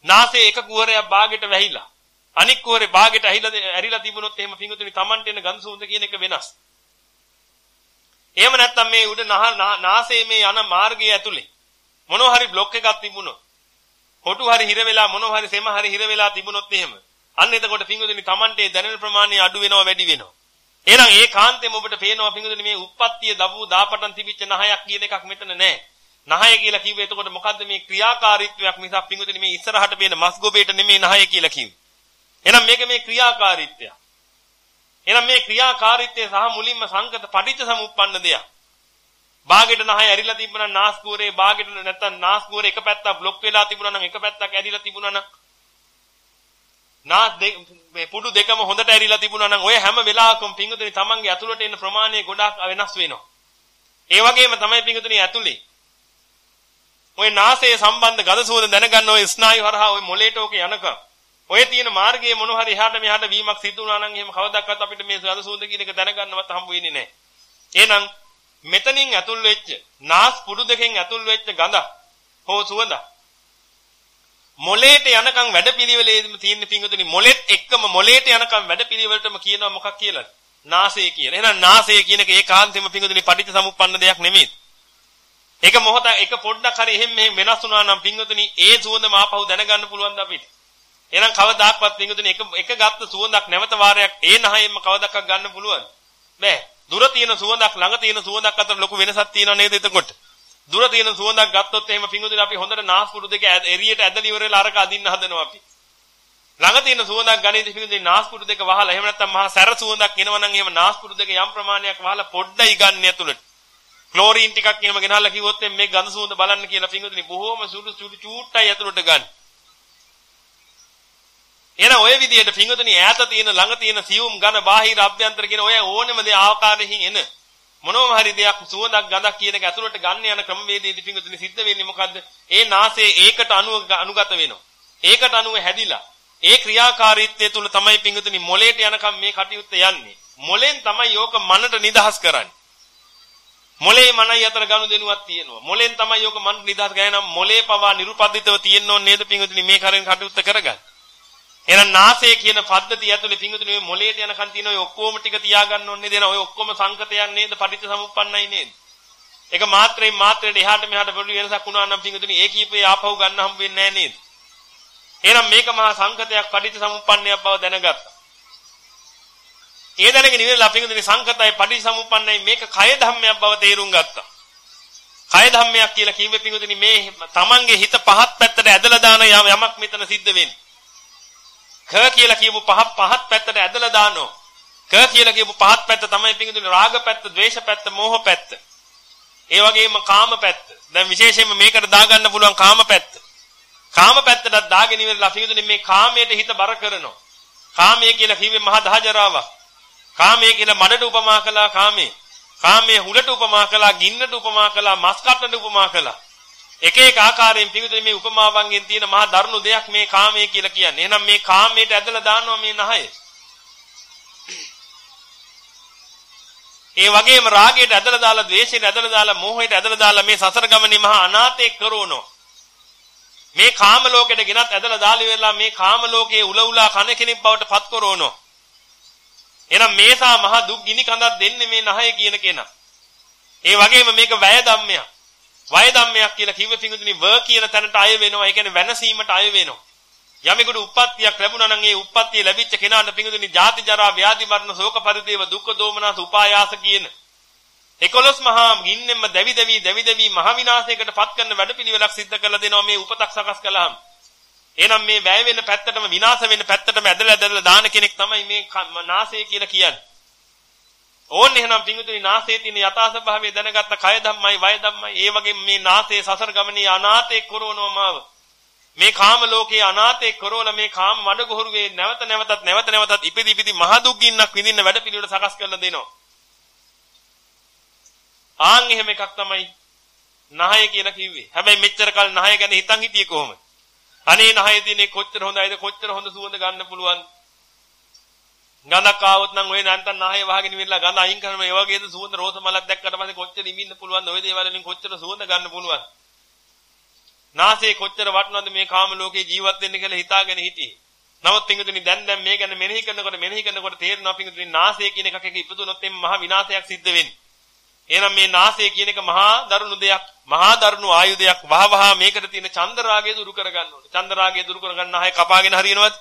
නාසයේ එක කුහරයක් භාගයට වැහිලා අනික් කෝරේ භාගෙට ඇහිලා ඇරිලා තිබුණොත් එහෙම පිංගුතුනි Tamanට එන ගඳ සුවඳ කියන එක වෙනස්. එහෙම නැත්නම් මේ උඩ නාසයේ මේ යන මාර්ගය ඇතුලේ මොනවා හරි બ્લોක් එකක් තිබුණොත් හොටු හරි හිර වෙලා මොනවා හරි සෙම හරි හිර වෙලා තිබුණොත් එහෙම අන්න එතකොට පිංගුතුනි Tamanට දැනෙන ප්‍රමාණය අඩු වෙනවා වැඩි වෙනවා. එහෙනම් ඒ කාන්තේම ඔබට පේනවා පිංගුතුනි මේ උප්පත්තිය දබු දාපටන් තිබිච්ච නහයක් කියන එකක් මෙතන නැහැ. නහය කියලා කිව්වේ එතකොට මොකද්ද මේ ක්‍රියාකාරීත්වයක් මිසක් පිංගුතුනි මේ ඉස්සරහට පේන මස් ගොබේට නෙමෙයි නහය කියලා කිව්වේ. එහෙනම් මේක මේ ක්‍රියාකාරීත්වය. එහෙනම් මේ ක්‍රියාකාරීත්වය සහ මුලින්ම සංකත පටිච්ච සමුප්පන්න දෙයක්. බාගෙට නහය ඇරිලා තිබුණා නාස්කුරේ බාගෙට නැත්තම් නාස්කුරේ එක පැත්තක් બ્લોක් වෙලා තිබුණා නම් එක පැත්තක් ඇරිලා තිබුණා නම් නාස් මේ පුඩු දෙකම හොඳට ඇරිලා තිබුණා නම් ඔය හැම වෙලාවකම පිංගුතුනි තමන්ගේ ඇතුළට එන ප්‍රමාණය ගොඩාක් වෙනස් වෙනවා. ඒ වගේම තමයි පිංගුතුනි ඇතුලේ ඔය නාසයේ සම්බන්ධ ගඳ සුවඳ දැනගන්න ඔය ස්නායු හරහා ඔය මොලේට ඕක යනකම් ඔය තියෙන මාර්ගයේ මොන හරි එහාට මෙහාට වීමක් සිදු වුණා නම් එහෙම කවදාවත් අපිට මේ සද සූඳ කියන එක දැනගන්නවත් හම්බ වෙන්නේ නැහැ. එහෙනම් මෙතනින් ඇතුල් වෙච්ච නාස් පුඩු දෙකෙන් ඇතුල් වෙච්ච ගඳ හෝ සුවඳ මොලේට යනකම් වැඩපිළිවෙලේම තියෙන පිංගුතුනි මොලෙත් එක්කම මොලේට යනකම් වැඩපිළිවෙලටම කියනවා මොකක් කියලාද? නාසය කියලා. එහෙනම් නාසය කියන එක ඒකාන්තෙම පිංගුතුනි පටිච්ච සමුප්පන්න දෙයක් නෙමෙයි. එක මොහොත එක පොඩ්ඩක් හරි එහෙම මෙහෙම වෙනස් වුණා නම් පිංගුතුනි ඒ සුවඳම ආපහු දැනගන්න පුළුවන් ද අපිට? එහෙනම් කවදාක්වත් පිංගුතුනි එක එක ගත්ත සුවඳක් නැවත වාරයක් ඒ නහයෙන්ම කවදාක ගන්න පුළුවන් බෑ දුර තියෙන සුවඳක් ළඟ තියෙන සුවඳක් අතර ලොකු වෙනසක් තියෙනව නේද එතකොට දුර තියෙන සුවඳක් ගත්තොත් එහෙම පිංගුතුනි අපි හොඳට නාස්පුඩු දෙක එරියට ඇදලි ඉවරලා අරක අදින්න හදනවා අපි. ළඟ තියෙන සුවඳක් ගණේදී පිංගුතුනි නාස්පුඩු දෙක වහලා. එහෙම නැත්නම් මහා සැර සුවඳක් එනවනම් එහෙම නාස්පුඩු දෙක යම් ප්‍රමාණයක් වහලා පොඩ්ඩයි ගන්න ඇතුළට. ක්ලෝරින් ටිකක් එහෙම ගෙනහලා කිව්වොත් මේ ගඳ සුවඳ බලන්න කියලා පිංගුතුනි බොහොම සුළු සුළු චූට්ටයි ඇතුළට ගන්න. එහෙනම් ඔය විදිහට පිංගුතුනි ඈත තියෙන ළඟ තියෙන සියුම් ඝන බාහිර අභ්‍යන්තර කියන ඔය ඕනෙම දේ ආකාරයෙන් එන. මොනෝම හරි දෙයක් සුවඳක් ගඳක් කියන එක ඇතුළට ගන්න යන ක්‍රමවේදයේදී පිංගුතුනි සිද්ධ වෙන්නේ මොකද්ද? ඒ නාසයේ ඒකට අනුව අනුගත වෙනවා. ඒකට අනුව හැදිලා ඒ ක්‍රියාකාරීත්වය තුල තමයි පිංගුතුනි මොලේට යනකම් මේ කටයුත්ත යන්නේ. මොලෙන් තමයි යෝක මනට නිදහස් කරන්නේ. මොලේ මනයි අතර ගනුදෙනුවක් තියෙනවා. මොලෙන් තමයි යෝක මනට නිදහස් ගෑනම් මොලේ පවා නිරුපද්දිතව තියෙන්න ඕනේ නේද පිංගුතුනි මේ කරෙන් කටයුත්ත කරගන්න. එහෙනම් නාසය කියන පද්ධතිය ඇතුලේ පිංගුතුනේ මේ මොලේට යනකන් තියෙන ඔය ඔක්කොම ටික තියාගන්න ඕනේ නේද? ඔය ඔක්කොම සංකතයන් නේද? පටිච්ච සමුප්පන්නයි නේද? ඒක මාත්‍රයෙන් මාත්‍රයට එහාට මෙහාට පොඩි වෙනසක් වුණා නම් පිංගුතුනේ ඒ කීපේ ආපහු ගන්න හම්බ වෙන්නේ නැහැ නේද? එහෙනම් මේක මහා සංකතයක් පටිච්ච සමුප්පන්නයක් බව දැනගත්තා. ඒ දැනගෙන ඉඳලා පිංගුතුනේ සංකතයි පටිච්ච සමුප්පන්නයි මේක කය ධම්මයක් බව තේරුම් ගත්තා. කය ධම්මයක් කියලා කිව්වේ පිංගුතුනේ මේ තමන්ගේ හිත පහත් පැත්තට ඇදලා දාන යමක් මෙතන සිද්ධ වෙන්නේ. ක කියලා කියපු පහ පහත් පැත්තට ඇදලා දානවා. ක කියලා කියපු පහත් පැත්ත තමයි පිංගුතුනි රාග පැත්ත, ද්වේෂ පැත්ත, මෝහ පැත්ත. ඒ වගේම කාම පැත්ත. දැන් විශේෂයෙන්ම මේකට දාගන්න පුළුවන් කාම පැත්ත. කාම පැත්තට දාගෙන ඉවරලා පිඟුතුනි මේ කාමයට හිත බර කරනවා. කාමයේ කියලා කිව්වේ මහා දහජරාවක්. කාමයේ කියලා මඩට උපමා කළා කාමයේ. කාමයේ හුලට උපමා කළා, ගින්නට උපමා කළා, මස් කට්ටට උපමා කළා. එක එක ආකාරයෙන් පිඟුතුනි මේ උපමාවන්ගෙන් තියෙන මහා දරුණු දෙයක් මේ කාමයේ කියලා කියන්නේ. එහෙනම් මේ කාමයට ඇදලා දානවා මේ නහය. ඒ වගේම රාගයට ඇදලා දාලා, ද්වේෂයට ඇදලා දාලා, මෝහයට ඇදලා දාලා මේ සසර ගමනේ මහා අනාථේ කරවනවා. මේ කාම ලෝකෙට ගෙනත් ඇදලා දාලි වෙලා මේ කාම ලෝකයේ උල උලා කන කෙනෙක් බවට පත් කරවනවා. එහෙනම් මේසා මහ දුක් ගිනි කඳක් දෙන්නේ මේ නහය කියන කෙනා. ඒ වගේම මේක වැය ධම්මයක්. වය ධම්මයක් කියලා කිව්ව පිඟුතුනි ව කියන තැනට අය වෙනවා. ඒ කියන්නේ වෙනසීමට අය වෙනවා. යමෙකුට උප්පත්තියක් ලැබුණා නම් ඒ උප්පත්තිය ලැබිච්ච කෙනාට පිඟුතුනි ජාති ජරා ව්‍යාධි මරණ ශෝක පරිදේව දුක්ඛ දෝමනස උපායාස කියන 11 මහා ගින්නෙන්ම දැවි දැවි දැවි දැවි මහ විනාශයකට පත් කරන වැඩපිළිවෙලක් සිද්ධ කරලා දෙනවා මේ උපතක් සකස් කළාම. එහෙනම් මේ වැය වෙන පැත්තටම විනාශ වෙන පැත්තටම ඇදලා ඇදලා දාන කෙනෙක් තමයි මේ නාසය කියලා කියන්නේ. ඕන්න එහෙනම් පිංගුතුනි නාසයේ තියෙන යථා ස්වභාවය දැනගත්ත කය ධම්මයි වය ධම්මයි ඒ වගේම මේ නාසයේ සසර ගමනේ අනාතේ කරවනවමාව. මේ කාම ලෝකයේ අනාතේ කරවල මේ කාම මඩගොහරුවේ නැවත නැවතත් නැවත නැවතත් ඉපදි ඉපදි මහ දුක් ගින්නක් විඳින්න වැඩපිළිවෙල සකස් කරලා දෙනවා. ආන් එහෙම එකක් තමයි නහය කියලා කිව්වේ. හැබැයි මෙච්චර කල් නහය ගැන හිතන් හිටියේ කොහොමද? අනේ නහය දිනේ කොච්චර හොඳයිද කොච්චර හොඳ සුවඳ ගන්න පුළුවන්. ගඳක් ආවොත් නම් ඔය නැන්තන් නහය වහගෙන ඉවිල්ලා ගඳ අයින් කරනවා. ඒ වගේද සුවඳ රෝස මලක් දැක්කට පස්සේ කොච්චර ඉමින්න පුළුවන්ද? ඔය දේවල් වලින් කොච්චර සුවඳ ගන්න පුළුවන්? නාසයේ කොච්චර වටනවද මේ කාම ලෝකේ ජීවත් වෙන්න කියලා හිතාගෙන හිටියේ. නමුත් පිංගුතුනි දැන් දැන් මේ ගැන මෙනෙහි කරනකොට මෙනෙහි කරනකොට තේරෙනවා පිංගුතුනි නාසය කියන එකක ඉපදුනොත් එම් මහ විනාශයක් සිද්ධ වෙන්නේ. එහෙනම් මේ නාසය කියන එක මහා දරුණු දෙයක්. මහා දරුණු ආයුධයක්. වහ වහ මේකට තියෙන චන්දරාගය දුරු කරගන්න ඕනේ. චන්දරාගය දුරු කරගන්න ආයේ කපාගෙන හරියනවද?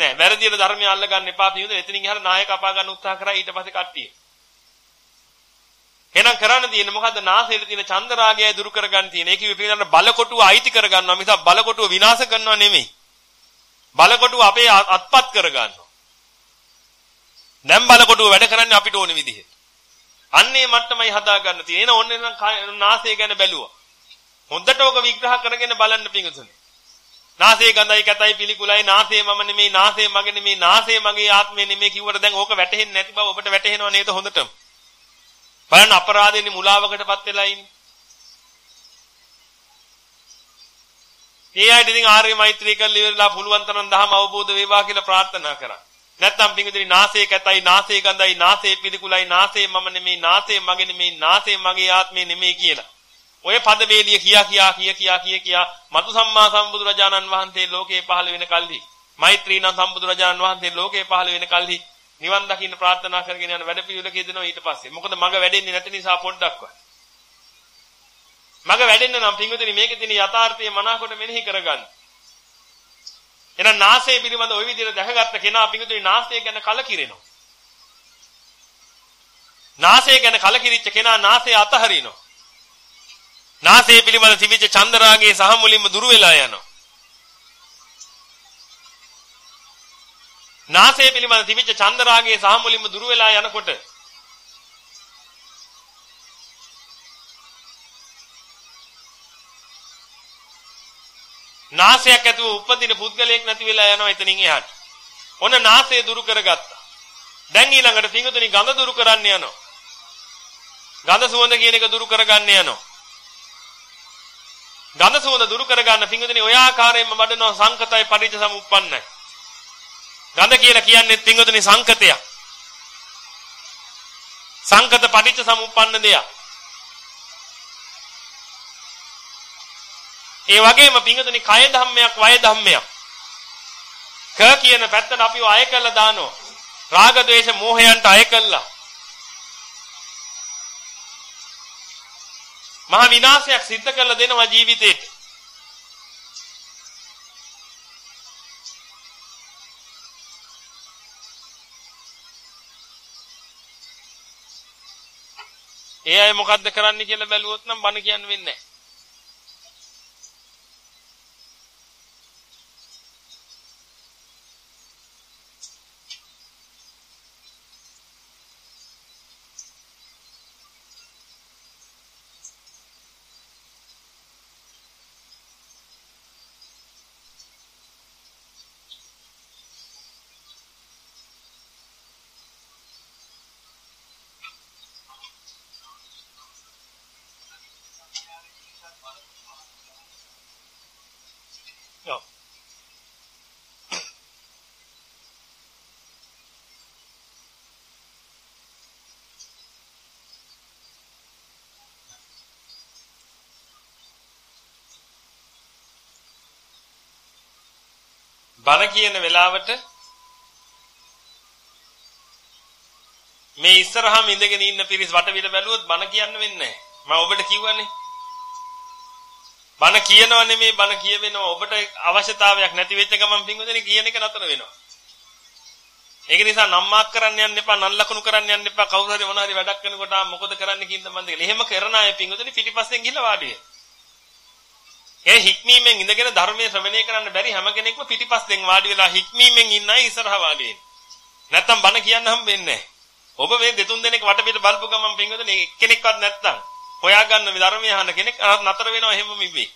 නෑ. වැරදියට ධර්මය අල්ල ගන්න එපා පියුද. එතනින් එහාට නාය කපා ගන්න උත්සාහ කරා ඊට පස්සේ කට්ටිය. එහෙනම් කරන්න තියෙන්නේ මොකද්ද? නාසයේ තියෙන චන්දරාගය දුරු කරගන්න තියෙන. ඒක විපිනන බලකොටුව අයිති කරගන්නවා මිසක් බලකොටුව විනාශ කරනවා නෙමෙයි. බලකොටුව අපේ අත්පත් කරගන්නවා. දැන් බලකොටුව වැඩ කරන්නේ අපිට ඕන විදිහට. අන්නේ මට්ටමයි හදාගන්න තියෙන්නේ. එන ඕන්නේ නම් නාසය ගැන බැලුවා. හොඳට ඕක විග්‍රහ කරගෙන බලන්න පිංගුතුනේ. නාසයේ ගඳයි කැතයි පිළිකුලයි නාසයේ මම නෙමෙයි නාසයේ මගේ නෙමෙයි නාසයේ මගේ ආත්මය නෙමෙයි කිව්වට දැන් ඕක වැටහෙන්නේ නැති බව ඔබට වැටහෙනව නේද හොඳටම. බලන්න අපරාධෙන්නේ මුලාවකටපත් වෙලා ඉන්නේ. ඒ අයිට ඉතින් ආර්ය මෛත්‍රී කරලා ඉවරලා පුළුවන් තරම් ධර්ම අවබෝධ වේවා කියලා ප්‍රාර්ථනා කරා. නැත්නම් පිංගුදිරි නාසයේ කැතයි නාසයේ ගඳයි නාසයේ පිළිකුලයි නාසයේ මම නෙමෙයි නාසයේ මගේ නෙමෙයි නාසයේ මගේ ආත්මේ නෙමෙයි කියලා. ඔය පද වේලිය කියා කියා කිය කියා කිය කියා මතු සම්මා සම්බුදුරජාණන් වහන්සේ ලෝකේ පහළ වෙන කල්හි මෛත්‍රී නම් සම්බුදුරජාණන් වහන්සේ ලෝකේ පහළ වෙන කල්හි නිවන් දකින්න ප්‍රාර්ථනා කරගෙන යන වැඩ පිළිවෙල කියදෙනවා ඊට පස්සේ. මොකද මග වැඩෙන්නේ නැති නිසා පොඩ්ඩක්වත්. මග වැඩෙන්න නම් පිංගුතුනි මේකේ තියෙන යථාර්ථය මනාකොට මෙනෙහි කරගන්න. එහෙනම් නාසය පිළිබඳ ওই විදිහට දැකගත්ත කෙනා පිඟුතුනි නාසය ගැන කලකිරෙනවා. නාසය ගැන කලකිරිච්ච කෙනා නාසය අතහරිනවා. නාසය පිළිබඳ තිබිච්ච චන්දරාගයේ සහ මුලින්ම දුර වෙලා යනවා. නාසය පිළිබඳ තිබිච්ච චන්දරාගයේ සහ මුලින්ම දුර වෙලා යනකොට නාසයක් ඇතුව උපදින පුද්ගලයෙක් නැති වෙලා යනවා එතනින් එහාට. ඔන්න නාසය දුරු කරගත්තා. දැන් ඊළඟට පිංගුතුනි ගඳ දුරු කරන්න යනවා. ගඳ සුවඳ කියන එක දුරු කරගන්න යනවා. ගඳ සුවඳ දුරු කරගන්න පිංගුතුනි ඔය ආකාරයෙන්ම වඩනවා සංකතයි පරිච සමුප්පන්නයි. ගඳ කියලා කියන්නේ පිංගුතුනි සංකතයක්. සංකත පරිච සමුප්පන්න දෙයක්. ඒ වගේම පිංගුතුනි කය ධම්මයක් වය ධම්මයක්. ක කියන පැත්තට අපිව අය කළා දානවා. රාග ద్వේෂ මෝහයන්ට අය කළා. මහා විනාශයක් සිද්ධ කරලා දෙනවා ජීවිතේට. ඒ අය මොකද්ද කරන්න කියලා බැලුවොත් නම් බන කියන්න වෙන්නේ නැහැ. බණ කියන වෙලාවට මේ ඉස්සරහම ඉඳගෙන ඉන්න පිරිස් වටපිට බැලුවොත් බණ කියන්න වෙන්නේ නැහැ. මම ඔබට කිව්වනේ. බණ කියනව නෙමෙයි බණ කියවෙනවා. ඔබට අවශ්‍යතාවයක් නැති වෙච්ච ගමන් පින්වදනේ කියන එක නතර වෙනවා. ඒක නිසා නම්මාක් කරන්න යන්න එපා, නන් ලකුණු කරන්න යන්න එපා. කවුරු හරි මොනවා හරි වැඩක් කරනකොට මොකද කරන්න කින්ද මන්ද කියලා. එහෙම කරන අය පින්වදනේ පිටිපස්සෙන් ගිහලා වාඩි වෙනවා. ඒ හික්මීමෙන් ඉඳගෙන ධර්මයේ ශ්‍රවණය කරන්න බැරි හැම කෙනෙක්ම පිටිපස්සෙන් වාඩි වෙලා හික්මීමෙන් ඉන්න අය ඉස්සරහ වාඩි වෙන්නේ. නැත්තම් බණ කියන්න හම්බෙන්නේ නැහැ. ඔබ මේ දෙතුන් දෙනෙක් වටපිට බලපු ගමන් පින්වතුනි එක්කෙනෙක්වත් නැත්තම් හොයාගන්න ධර්මයේ අහන කෙනෙක් නතර වෙනවා එහෙම මිබේ.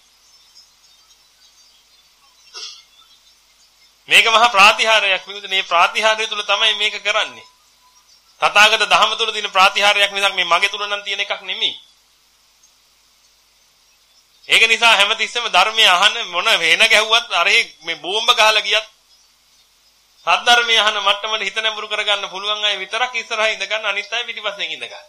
මේක මහා ප්‍රාතිහාරයක් පින්වතුනි මේ ප්‍රාතිහාරය තුල තමයි මේක කරන්නේ. තථාගත ධහම තුල තියෙන ප්‍රාතිහාරයක් මිසක් මේ මගේ තුල නම් තියෙන එකක් නෙමෙයි. ඒක නිසා හැමතිස්සෙම ධර්මයේ අහන මොන වෙන ගැහුවත් අර මේ බෝම්බ ගහලා ගියත් සද්ධර්මයේ අහන මට්ටමට හිත නැඹුරු කරගන්න පුළුවන් අය විතරක් ඉස්සරහා ඉඳ ගන්න අනිත් අය පිටිපස්සෙන් ඉඳ ගන්න.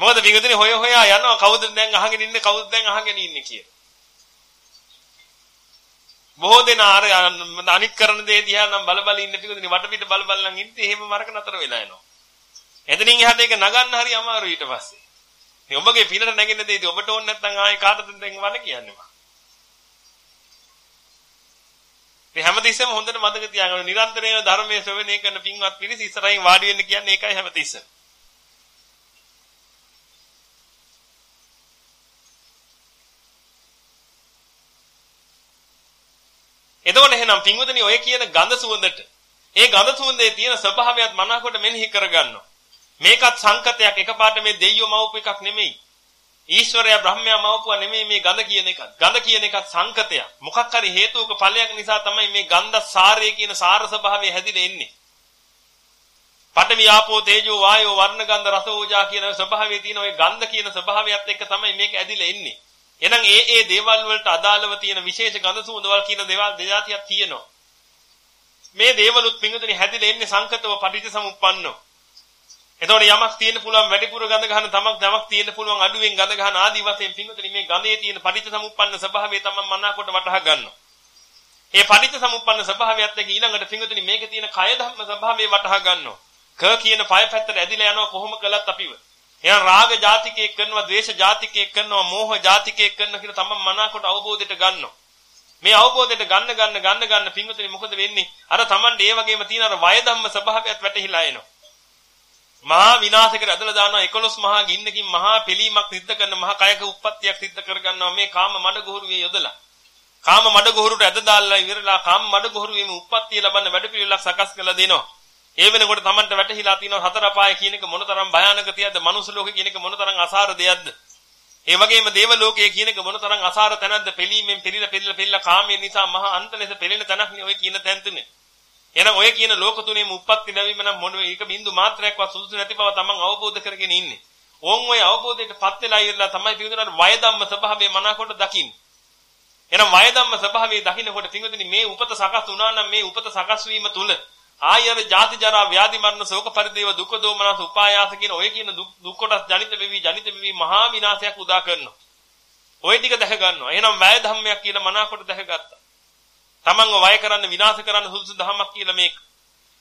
මොකද විගදනේ හොය හොයා යනවා කවුද දැන් අහගෙන ඉන්නේ කවුද දැන් අහගෙන ඉන්නේ කියලා. බොහෝ දෙනා අර අනිත් කරන දේ දිහා නම් බල බල ඉන්න පිටුදිනේ වටපිට බල බල නම් ඉන්නේ එහෙම මරක නතර වෙලා යනවා. එතනින් එහාට ඒක නගන්න හරි අමාරුයි ඊට පස්සේ. මේ ඔබගේ පිනට නැගෙන්න දෙයිද ඔබට ඕන නැත්නම් ආයේ කාටද දැන් වණ කියන්නේ මම. මේ හැමතිස්සෙම හොඳට මතක තියාගන්න නිරන්තරයෙන් ධර්මයේ ශ්‍රවණය කරන පින්වත් පිරිස ඉස්සරහින් වාඩි වෙන්න කියන්නේ ඒකයි හැමතිස්සෙම. එතකොට එහෙනම් පින්වතුනි ඔය කියන ගඳ සුවඳට ඒ ගඳ සුවඳේ තියෙන ස්වභාවයත් මනාකොට මෙනෙහි කරගන්නවා. මේකත් සංකතයක් එකපාරට මේ දෙයියෝ මවපු එකක් නෙමෙයි. ඊශ්වරයා බ්‍රහ්මයා මවපුවා නෙමෙයි මේ ගඳ කියන එකත්. ගඳ කියන එකත් සංකතයක්. මොකක් හරි හේතුවක ඵලයක් නිසා තමයි මේ ගන්ධ සාරය කියන සාර ස්වභාවය හැදිලා එන්නේ. පඨවි ආපෝ තේජෝ වායෝ වර්ණ ගන්ධ රස ඕජා කියන ස්වභාවයේ තියෙන ওই ගන්ධ කියන ස්වභාවයත් එක්ක තමයි මේක ඇදිලා එන්නේ. එහෙනම් ඒ ඒ දේවල් වලට අදාළව තියෙන විශේෂ ගඳ සුවඳවල් කියන දේවල් දෙජාතියක් තියෙනවා. මේ දේවලුත් පිංගුතුනි හැදිලා එන්නේ සංකතව පටිච්චසමුප්පන්නෝ. එතකොට යමක් තියෙන්න පුළුවන් වැඩිපුර ගඳ ගන්න තමක් යමක් තියෙන්න පුළුවන් අඩුවෙන් ගඳ ගන්න ආදී වශයෙන් පිංගුතුනි මේ ගඳේ තියෙන පටිච්චසමුප්පන්න ස්වභාවය තමයි මනාකොට වටහා ගන්නවා. ඒ පටිච්චසමුප්පන්න ස්වභාවයත් එක්ක ඊළඟට පිංගුතුනි මේකේ තියෙන කය ධම්ම ස්වභාවය වටහා ගන්නවා. ක කියන පය පැත්තට ඇදිලා යනවා කොහොම කළත් අපිව. එහෙනම් රාග ජාතිකයක් කරනවා, ද්වේෂ ජාතිකයක් කරනවා, මෝහ ජාතිකයක් කරනවා කියලා තමයි මනාකොට අවබෝධයට ගන්නවා. මේ අවබෝධයට ගන්න ගන්න ගන්න ගන්න පිංගුතුනි මොකද වෙන්නේ? අර Tamande ඒ වගේම තියෙන අර වය ධම්ම ස්වභාවයත් වැටහිලා එනවා. මහා විනාශයකට ඇදලා දානවා 11 මහා ගින්නකින් මහා පිළීමක් සිද්ධ කරන මහා කයක උප්පත්තියක් සිද්ධ කරගන්නවා මේ කාම මඩගොහරුවේ යොදලා. කාම මඩගොහරුට ඇද දාලා ඉවරලා කාම මඩගොහරුවේම උප්පත්තිය ලබන්න වැඩපිළිවෙලක් සකස් කරලා දෙනවා. ඒ වෙනකොට Tamanට වැටහිලා තියෙනවා හතර අපාය කියන එක මොනතරම් භයානක තියද්ද මනුස්ස ලෝකේ කියන එක මොනතරම් අසාර දෙයක්ද. ඒ වගේම දේව ලෝකයේ කියන එක මොනතරම් අසාර තැනක්ද පිළීමෙන් පිළිලා පිළිලා පිළිලා කාමයෙන් නිසා මහා අන්ත ලෙස පෙළෙන තැනක් නේ ඔය කියන තැන් තුනේ. එහෙනම් ඔය කියන ලෝක තුනේම උප්පත්ති ලැබීම නම් මොන එක බින්දු මාත්‍රයක්වත් සුදුසු නැති බව තමන් අවබෝධ කරගෙන ඉන්නේ. ඕන් ඔය අවබෝධයටපත් වෙලා ඉරලා තමයි පිටුනට වය ධම්ම ස්වභාවය මනාකොට දකින්නේ. එහෙනම් වය ධම්ම ස්වභාවය දකින්නකොට පිටුනි මේ උපත සකස් වුණා නම් මේ උපත සකස් වීම තුල ආයර ජාති ජරා ව්‍යාධි මරණ ශෝක පරිදේව දුක දෝමනස උපායාස කියන ඔය කියන දුක් කොටස් ජනිත වෙවි ජනිත වෙවි මහා විනාශයක් උදා කරනවා. ඔය ටික දැක ගන්නවා. එහෙනම් වය ධම්මයක් කියලා මනාකොට දැකගත්තා. තමන්ව වය කරන්න විනාශ කරන්න සුදුසු දහමක් කියලා මේක.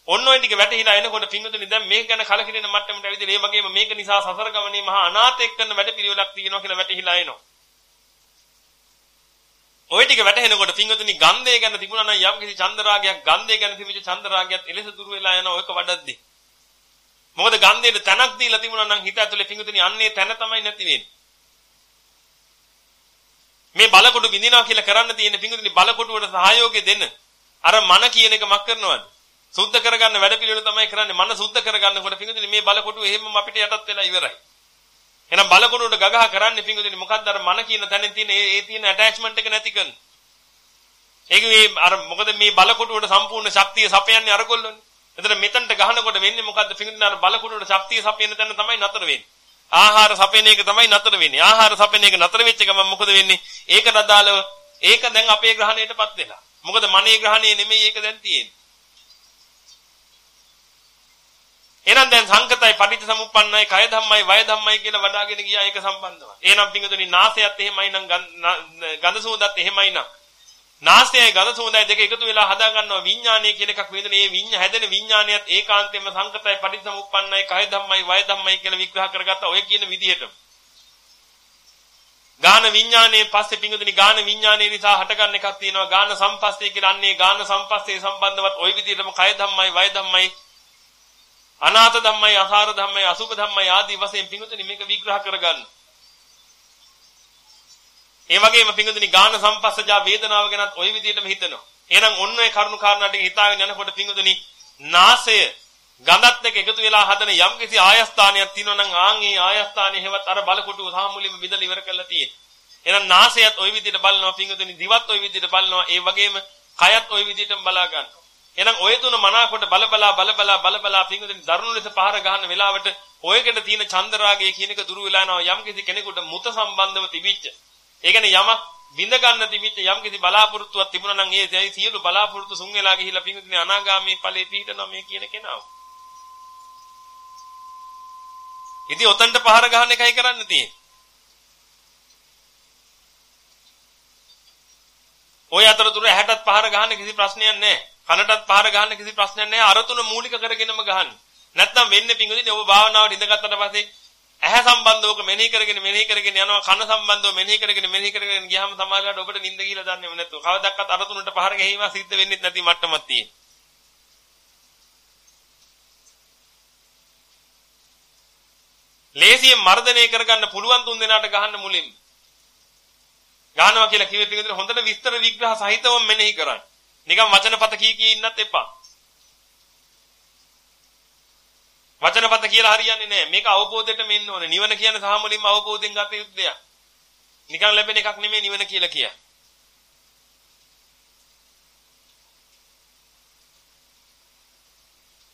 ඔන්න ඔය ටික වැටහිලා එනකොට පින්වතුනි දැන් මේක ගැන කලකිරෙන මට්ටමට ඇවිදලා ඒ වගේම මේක නිසා සසර ගමනේ මහා අනාථයක් කරන වැඩ පිළිවෙලක් තියෙනවා කියලා වැටහිලා එනවා. ඔය ටික වැටහෙනකොට පින්වතුනි ගන්ධය ගැන තිබුණා නම් යම් කිසි චන්දරාගයක් ගන්ධය ගැන තිබිච්ච චන්දරාගයත් එලෙස දුර වෙලා යන ඔයක වඩද්දි. මොකද ගන්ධයට තැනක් දීලා තිබුණා නම් හිත ඇතුලේ පින්වතුනි අන්නේ තැන තමයි නැති වෙන්නේ. මේ බලකොටු විඳිනවා කියලා කරන්න තියෙන පිංගුතුනි බලකොටුවට සහයෝගය දෙන්න. අර මන කියන එක මක් කරනවද? සුද්ධ කරගන්න වැඩ පිළිවෙල තමයි කරන්නේ. මන සුද්ධ කරගන්නකොට පිංගුතුනි මේ බලකොටුව එහෙමම අපිට යටත් වෙලා ඉවරයි. එහෙනම් බලකොටුවට ගගහ කරන්නේ පිංගුතුනි මොකද්ද අර මන කියන තැනින් තියෙන ඒ ඒ තියෙන ඇටැච්මන්ට් එක නැති කරන. ඒක මේ අර මොකද මේ බලකොටුවට සම්පූර්ණ ශක්තිය සපයන්නේ අරගොල්ලෝනේ. එතන මෙතනට ගහනකොට වෙන්නේ මොකද්ද පිංගුතුනි අර බලකොටුවට ශක්තිය සපයන තැන තමයි නතර වෙන්නේ. ආහාර සපයන එක තමයි නතර වෙන්නේ. ආහාර සපයන එක නතර වෙච්ච ගමන් මොකද වෙන්නේ? ඒකට අදාළව ඒක දැන් අපේ ග්‍රහණයටපත් වෙලා. මොකද මනේ ග්‍රහණය නෙමෙයි ඒක දැන් තියෙන්නේ. එහෙනම් දැන් සංකතයි පටිච්ච සමුප්පන්නයි කය ධම්මයි වය ධම්මයි කියලා වඩාගෙන ගියා ඒක සම්බන්ධව. එහෙනම් පිංගුතුනි නාසයත් එහෙමයි නම් ගඳ සුවඳත් එහෙමයි නම් නාසයයි ගඳ සුවඳයි දෙක එකතු වෙලා හදා ගන්නවා විඥානය කියන එකක් වේදන මේ විඤ්ඤා හැදෙන විඥානියත් ඒකාන්තයෙන්ම සංකතයි පටිච්ච සමුප්පන්නයි කය ධම්මයි වය ධම්මයි කියලා විග්‍රහ කරගත්තා ඔය කියන විදිහට. ගාන විඥානයේ පස්සේ පිංගුතුනි ගාන විඥානයේ නිසා හටගන්න එකක් තියෙනවා ගාන සම්පස්සේ කියලා අන්නේ ගාන සම්පස්සේ සම්බන්ධවත් ওই විදිහටම කය ධම්මයි වය ධම්මයි අනාථ ධම්මයි අසාර ධම්මයි අසුභ ධම්මයි ආදී වශයෙන් පිංගුතුනි මේක විග්‍රහ කරගන්න. ඒ වගේම පිංගුතුනි ගාන සම්පස්සජා වේදනාව ගැනත් ওই විදිහටම හිතනවා. එහෙනම් ඔන්න ඔය කරුණු කාරණා ටික හිතාගෙන යනකොට පිංගුතුනි නාසය ගඳත් එක්ක එකතු වෙලා හදන යම්කිසි ආයස්ථානයක් තියෙනවා නම් ආන් ඒ ආයස්ථානයේ හැවත් අර බලකොටුව සාමුලින්ම බිඳලා ඉවර කරලා තියෙන්නේ. එහෙනම් නාසයත් ওই විදිහට බලනවා පිංගුතුනි දිවත් ওই විදිහට බලනවා ඒ වගේම කයත් ওই විදිහටම බලා ගන්නවා. එහෙනම් ඔය තුන මනාකොට බලබලා බලබලා බලබලා පිංගුතුනි දරුණු ලෙස පහර ගන්න වෙලාවට ඔයකට තියෙන චන්දරාගය කියන එක දුරු වෙලා යනවා යම්කිසි කෙනෙකුට මුත සම්බන්ධව තිබිච්ච. ඒ කියන්නේ යමක් විඳ ගන්න තිබිච්ච යම්කිසි බලාපොරොත්තුවක් තිබුණා නම් ඒ සියලු බලාපොරොත්තු සුන් වෙලා ගිහිලා පිංගුතුනි අනාගාමී ඵලයේ පිහිටනවා මේ කියන කෙනාව. ඉතින් ඔතනට පහර ගන්න එකයි කරන්න තියෙන්නේ. ওই අතරතුර ඇහැටත් පහර ගන්න කිසි ප්‍රශ්නයක් නැහැ. කනටත් පහර ගන්න කිසි ප්‍රශ්නයක් නැහැ. අර තුන මූලික කරගෙනම ගහන්න. නැත්නම් වෙන්නේ පිංගුදිනේ ඔබ භාවනාවට ඉඳගත්තට පස්සේ ඇහැ සම්බන්ධවක මෙනෙහි කරගෙන මෙනෙහි කරගෙන යනවා කන සම්බන්ධව මෙනෙහි කරගෙන මෙනෙහි කරගෙන ගියාම සමාජයට ඔබට නිින්ද කියලා දන්නේම නැතුව කවදාවත් අර තුනට පහර ගැහිම සිද්ධ වෙන්නේ නැති මට්ටමක් තියෙනවා. ලේසියෙන් මර්ධනය කරගන්න පුළුවන් තුන් දෙනාට ගහන්න මුලින්ම. ගහනවා කියලා කිව්වෙත් විදිහට හොඳට විස්තර විග්‍රහ සහිතවම මෙනෙහි කරන්න. නිකන් වචනපත කී කී ඉන්නත් එපා. වචනපත කියලා හරියන්නේ නැහැ. මේක අවබෝධයටම එන්න ඕනේ. නිවන කියන්නේ සාමුලින්ම අවබෝධයෙන් ගත යුතු දෙයක්. නිකන් ලැබෙන එකක් නෙමෙයි නිවන කියලා කියන්නේ.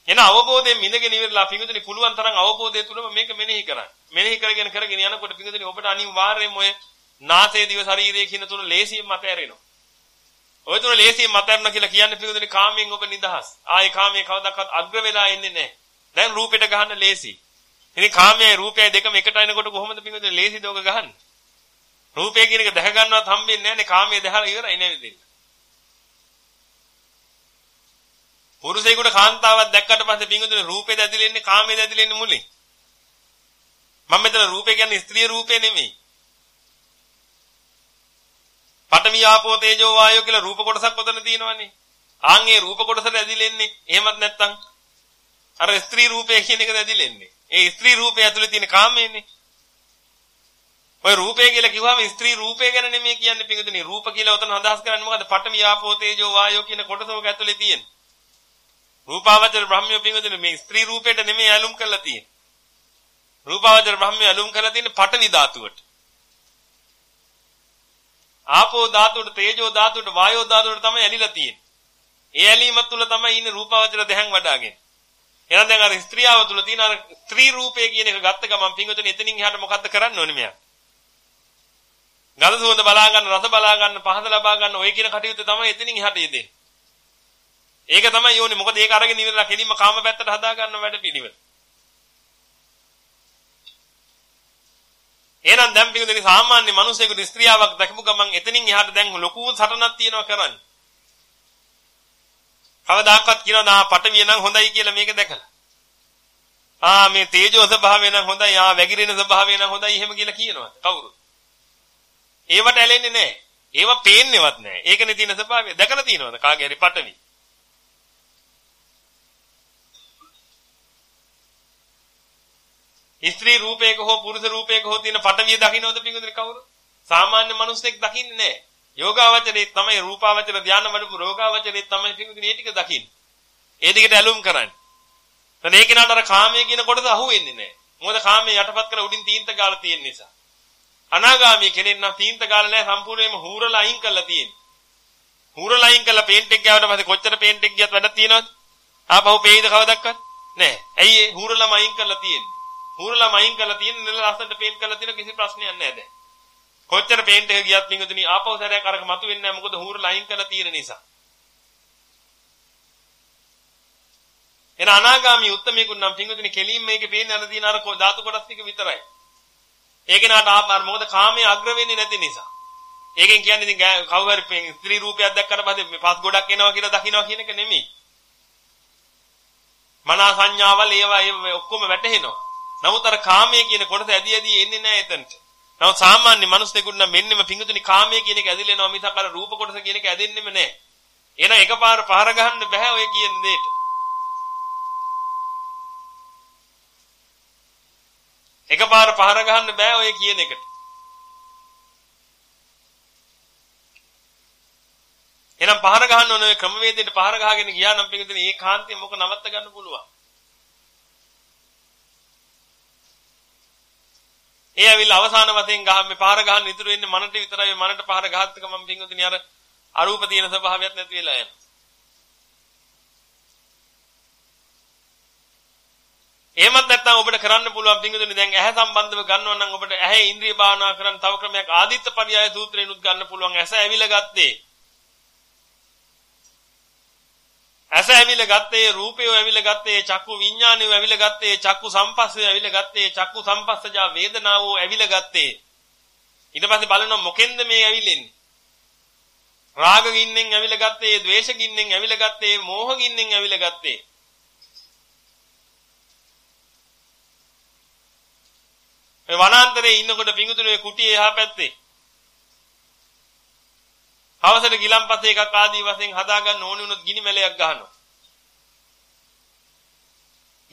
එන අවබෝධයෙන් මිදගෙන ඉවරලා පිඟුතුනි පුළුවන් තරම් අවබෝධය තුලම මේක මෙනෙහි කරන්න. මෙනෙහි කරගෙන කරගෙන යනකොට පිඟුතුනි ඔබට අනිවාර්යයෙන්ම ඔය නාසය දිව ශරීරය කියන තුන ලේසියෙන් මත ඇරෙනවා. ඔය තුන ලේසියෙන් මත ඇරෙනවා කියලා කියන්නේ පිඟුතුනි කාමයෙන් ඔබ නිදහස්. ආයේ කාමයේ කවදාවත් අග්‍ර වෙලා එන්නේ නැහැ. දැන් රූපෙට ගහන්න ලේසි. ඉතින් කාමයේ රූපයයි දෙකම එකට එනකොට කොහොමද පිඟුතුනි ලේසිද ඔක ගහන්න? රූපය කියන එක දැක ගන්නවත් හම්බෙන්නේ නැහැ නේ කාමයේ දැහලා ඉවරයි නේද? පුරුෂයෙකුට කාන්තාවක් දැක්කට පස්සේ පිංගුතුනේ රූපේ දැදිලෙන්නේ කාමයේ දැදිලෙන්නේ මුලින්. මම මෙතන රූපේ කියන්නේ ස්ත්‍රී රූපේ නෙමෙයි. පඨවි ආපෝ තේජෝ වායෝ කියලා රූප කොටසක් ඔතන තියෙනවනේ. ආන් ඒ රූප කොටසට ඇදිලෙන්නේ. එහෙමත් නැත්නම් අර ස්ත්‍රී රූපය කියන එක ඇදිලෙන්නේ. ඒ ස්ත්‍රී රූපය ඇතුලේ තියෙන කාමයේනේ. ඔය රූපය කියලා කිව්වම ස්ත්‍රී රූපය ගැන නෙමෙයි කියන්නේ පිංගුතුනේ. රූප කියලා ඔතන අදහස් කරන්නේ මොකද්ද? පඨවි ආපෝ තේජෝ වායෝ කියන කොටස ඔක ඇතුලේ තියෙන්නේ. රූපාවචර බ්‍රහ්මිය පිංගුතුනේ මේ ස්ත්‍රී රූපයට නෙමෙයි ඇලුම් කරලා තියෙන්නේ. රූපාවචර බ්‍රහ්මිය ඇලුම් කරලා තියෙන්නේ පඨවි ධාතුවට. ආපෝ ධාතුවට, තේජෝ ධාතුවට, වායෝ ධාතුවට තමයි ඇලිලා තියෙන්නේ. ඒ ඇලීම තුළ තමයි ඉන්නේ රූපාවචර දෙහන් වඩාගෙන. එහෙනම් දැන් අර ස්ත්‍රියව තුළ තියෙන අර ස්ත්‍රී රූපය කියන එක ගත්ත ගමන් පිංගුතුනේ එතනින් එහාට මොකද්ද කරන්න ඕනේ මෙයා? ගඳ සුවඳ බලා ගන්න, රස බලා ගන්න, පහස ලබා ගන්න ඔය කියන කටයුත්ත තමයි එතනින් එහාට යෙදෙන්නේ. ඒක තමයි යෝනේ. මොකද ඒක අරගෙන ඉවරලා කෙලින්ම කාම පැත්තට හදා ගන්න වැඩ පිළිවෙල. එහෙනම් දැන් පිටුදෙනි සාමාන්‍ය මිනිසෙකුට ස්ත්‍රියාවක් දැකපු ගමන් එතනින් එහාට දැන් ලොකු සටනක් තියෙනවා කරන්නේ. කවදාකවත් කියනවා නා පටවිය නම් හොඳයි කියලා මේක දැකලා. ආ මේ තේජෝ ස්වභාවය නම් හොඳයි. ආ වැగిරෙන ස්වභාවය නම් හොඳයි එහෙම කියලා කියනවා. කවුරු? ඒවට ඇලෙන්නේ නැහැ. ඒවා පේන්නේවත් නැහැ. ඒකනේ තියෙන ස්වභාවය. දැකලා තියෙනවද කාගේ හරි පටවි? ස්ත්‍රී රූපයක හෝ පුරුෂ රූපයක හෝ තියෙන පටවිය දකින්නවද පිංගුතුනි කවුරු? සාමාන්‍ය මිනිස්සෙක් දකින්නේ නැහැ. යෝගාවචරයේ තමයි රූපාවචර ධානය වඩපු රෝගාවචරයේ තමයි පිංගුතුනි මේ ටික දකින්නේ. ඒ දිගට ඇලුම් කරන්නේ. දැන් ඒක නට අර කාමයේ කියන කොටස අහුවෙන්නේ නැහැ. මොකද කාමයේ යටපත් කරලා උඩින් තීන්ත ගාලා තියෙන නිසා. අනාගාමී කෙනෙක් නම් තීන්ත ගාලා නැහැ සම්පූර්ණයෙන්ම හූරලා අයින් කරලා තියෙන්නේ. හූරලා අයින් කරලා පේන්ට් එක ගාවට පස්සේ කොච්චර පේන්ට් එක ගියත් වැඩක් තියනවද? ආපහු පේයිද කවදක්වත්? නැහැ. ඇයි ඒ හූරලාම අයින් කරලා තියෙන්නේ? හූරලම අයින් කරලා තියෙන නෙල ලස්සනට පේන්ට් කරලා තියෙන කිසි ප්‍රශ්නයක් නැහැ දැන්. කොච්චර පේන්ට් එක ගියත් මින්ගුතුනි ආපහු සැරයක් අරක මතුවෙන්නේ නැහැ මොකද හූරලා අයින් කරලා තියෙන නිසා. එන අනාගාමී උත්තමයෙකුට නම් පිංගුතුනි කෙලින්ම මේකේ පේන්න යන දින අර ධාතු කොටස් ටික විතරයි. ඒක නාට ආපාර මොකද කාමයේ අග්‍ර වෙන්නේ නැති නිසා. ඒකෙන් කියන්නේ ඉතින් කවුරු හරි ස්ත්‍රී රූපයක් දැක්කට පස්සේ මේ පස් ගොඩක් එනවා කියලා දකින්නවා කියන එක නෙමෙයි. මනා සංඥාවල් ඒවා ඒ ඔක්කොම වැටහෙනවා. නමුත් අර කාමයේ කියන කොටස ඇදි ඇදි එන්නේ නැහැ එතනට. නමුත් සාමාන්‍ය මිනිස්සුෙකුට නම් මෙන්නෙම පිංගුතුනි කාමයේ කියන එක ඇදිලෙනවා මිසක් අර රූප කොටස කියන එක ඇදෙන්නෙම නැහැ. එහෙනම් එකපාර පහර ගහන්න බෑ ඔය කියන දෙයට. එකපාර පහර ගහන්න බෑ ඔය කියන එකට. එහෙනම් පහර ගහන්න ඕන ඔය ක්‍රමවේදයට පහර ගහගෙන ගියා නම් පිටින් ඒ කාන්තිය මොක නවත්ත ගන්න පුළුවන්. ඒ ඇවිල්ලා අවසාන වශයෙන් ගහ මේ පහර ගහන්න ඉතුරු වෙන්නේ මනට විතරයි. මනට පහර ගහත්තක මම පිටින් අර අරූප තියෙන ස්වභාවයක් නැති වෙලා යනවා. එහෙමත් නැත්නම් ඔබට කරන්න පුළුවන් පිංගුතුනි දැන් ඇහැ සම්බන්ධව ගන්නව නම් ඔබට ඇහැ ඉන්ද්‍රිය භාවනා කරන්න තව ක්‍රමයක්. ආදිත්ත පරියාය සූත්‍රේනුත් ගන්න පුළුවන්. ඇස ඇවිල ගත්තේ ඇස ඇවිල ගත්තේ රූපය ඇවිල ගත්තේ චක්කු විඥානය ඇවිල ගත්තේ චක්කු සම්පස්සය ඇවිල ගත්තේ චක්කු සම්පස්සජා වේදනාව ඇවිල ගත්තේ ඊට පස්සේ බලනවා මොකෙන්ද මේ ඇවිලෙන්නේ රාග ගින්නෙන් ඇවිල ගත්තේ ද්වේෂ ගින්නෙන් ඇවිල ගත්තේ මෝහ ගින්නෙන් ඇවිල ගත්තේ මේ වනාන්තරයේ ඉන්නකොට පිඟුතුනේ කුටියේ එහා පැත්තේ. හවසට ගිලම්පස එකක් ආදී වශයෙන් හදාගන්න ඕනේ වුණොත් ගිනි මැලයක් ගහනවා.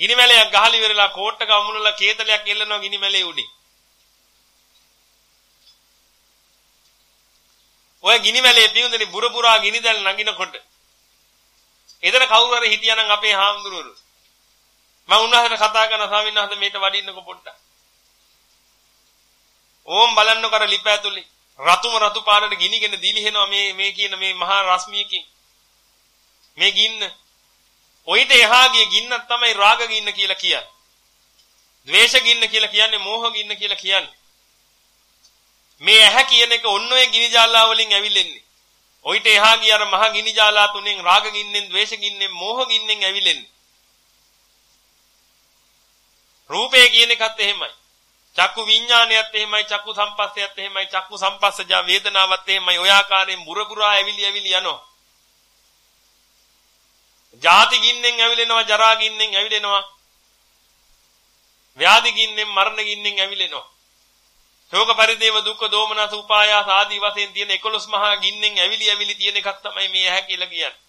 ගිනි මැලයක් ගහලි ඉවරලා කෝට්ටක අමුණලා කේතලයක් එල්ලනවා ගිනි මැලේ උඩින්. ඔය ගිනි මැලේ පියුඳනි බුර පුරා ගිනි දැල් නගිනකොට එතන කවුරු හරි හිටියානම් අපේ හාමුදුරුවෝ මම උන්වහන්සේට කතා කරන ස්වාමීන් වහන්සේ මේට වඩින්නකො පොඩ්ඩක්. ඕම් බලන්නකො අර ලිප ඇතුලේ රතුම රතු පාටට ගිනිගෙන දිලිහෙනවා මේ මේ කියන මේ මහා රශ්මියකින්. මේ ගින්න. ඔయిత එහා ගිය ගින්නක් තමයි රාග ගින්න කියලා කියන්නේ. ද්වේෂ ගින්න කියලා කියන්නේ මෝහ ගින්න කියලා කියන්නේ. මේ ඇහැ කියන එක ඔන්න ඔය ගිනි ජාලා වලින් ඇවිලෙන්නේ. ඔయిత එහා ගිය අර මහා ගිනි ජාලා තුනෙන් රාග ගින්නෙන්, ද්වේෂ ගින්නෙන්, මෝහ ගින්නෙන් ඇවිලෙන්නේ. රූපය කියන එකත් එහෙමයි. චක්කු විඥානයත් එහෙමයි චක්කු සම්පස්සයත් එහෙමයි චක්කු සම්පස්සජා වේදනාවත් එහෙමයි ඔය ආකාරයෙන් මුරපුරා ඇවිලි ඇවිලි යනවා. ජාති ගින්නෙන් ඇවිලෙනවා ජරා ගින්නෙන් ඇවිලෙනවා. ව්‍යාධි ගින්නෙන් මරණ ගින්නෙන් ඇවිලෙනවා. ශෝක පරිදේව දුක්ඛ දෝමනස උපායාස ආදී වශයෙන් තියෙන 11 මහා ගින්නෙන් ඇවිලි ඇවිලි තියෙන එකක් තමයි මේ ඇහැ කියලා කියන්නේ.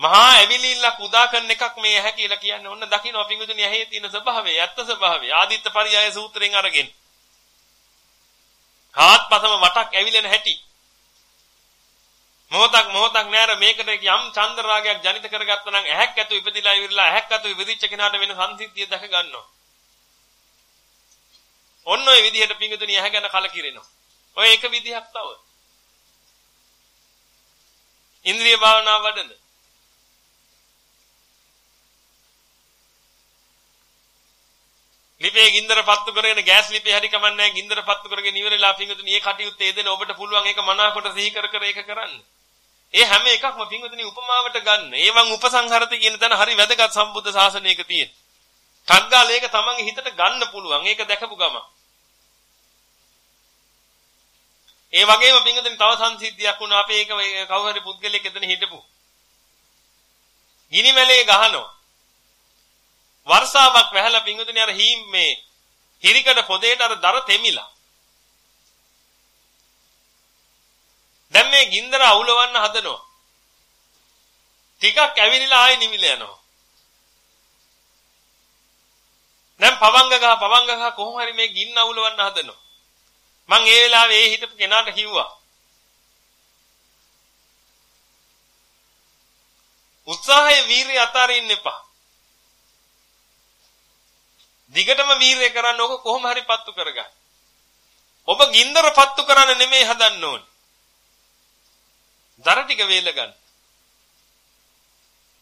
මහා ඇවිලිල්ලක් උදා කරන එකක් මේ ඇහැ කියලා කියන්නේ. ඔන්න දකින්න පිංගුතුනි ඇහි තියෙන ස්වභාවය, ඇත්ත ස්වභාවය. ආදිත්ත පරියාය සූත්‍රයෙන් අරගෙන. හාත්පසම වටක් ඇවිලෙන හැටි. මොහොතක් මොහොතක් නෑර මේකට යම් චන්ද රාගයක් ජනිත කරගත්තා නම් ඇහැක් ඇතු ඉපදිලා ඉවරලා ඇහැක් ඇතු ඉපදිච්ච කෙනාට වෙන සංසිද්ධිය දැක ගන්නවා. ඔන්න ඔය විදිහට පිංගුතුනි ඇහැ ගැන කලකිරෙනවා. ඔය එක විදිහක් තව. ඉන්ද්‍රිය භාවනාව වඩන ලිපේ ගින්දර පත්තු කරගෙන ගෑස් ලිපේ හරි කමන්නේ ගින්දර පත්තු කරගෙන ඉවරලා පිංගුතුනි මේ කටයුත්ත එදෙන ඔබට පුළුවන් ඒක මනාකොට සිහි කර කර ඒක කරන්න. ඒ හැම එකක්ම පිංගුතුනි උපමාවට ගන්න. ඒවන් උපසංහරති කියන තැන හරි වැදගත් සම්බුද්ධ ශාසනයක තියෙන. ටග්ගාල ඒක තමන්ගේ හිතට ගන්න පුළුවන්. ඒක දැකපු ගම. ඒ වගේම පිංගුතුනි තව සංසිද්ධියක් වුණා අපේ ඒක කවුරු හරි පුද්ගලයෙක් එතන හිටපු. ගිනි මැලේ ගහනවා. වර්ෂාවක් වැහැලා පිංගුතුනි අර හීම් මේ හිරිකඩ පොදේට අර දර තෙමිලා. දැන් මේ ගින්දර අවුලවන්න හදනවා. ටිකක් ඇවිලිලා ආයෙ නිවිල යනවා. දැන් පවංග ගහ පවංග ගහ කොහොම හරි මේ ගින්න අවුලවන්න හදනවා. මං ඒ වෙලාවේ ඒ හිටපු කෙනාට කිව්වා. උත්සාහයේ වීරිය අතාරින්න එපා. දිගටම වීරය කරන්න ඕක කොහොම හරි පත්තු කරගන්න. ඔබ ගින්දර පත්තු කරන්න නෙමෙයි හදන්න ඕනේ. දර ටික වේල ගන්න.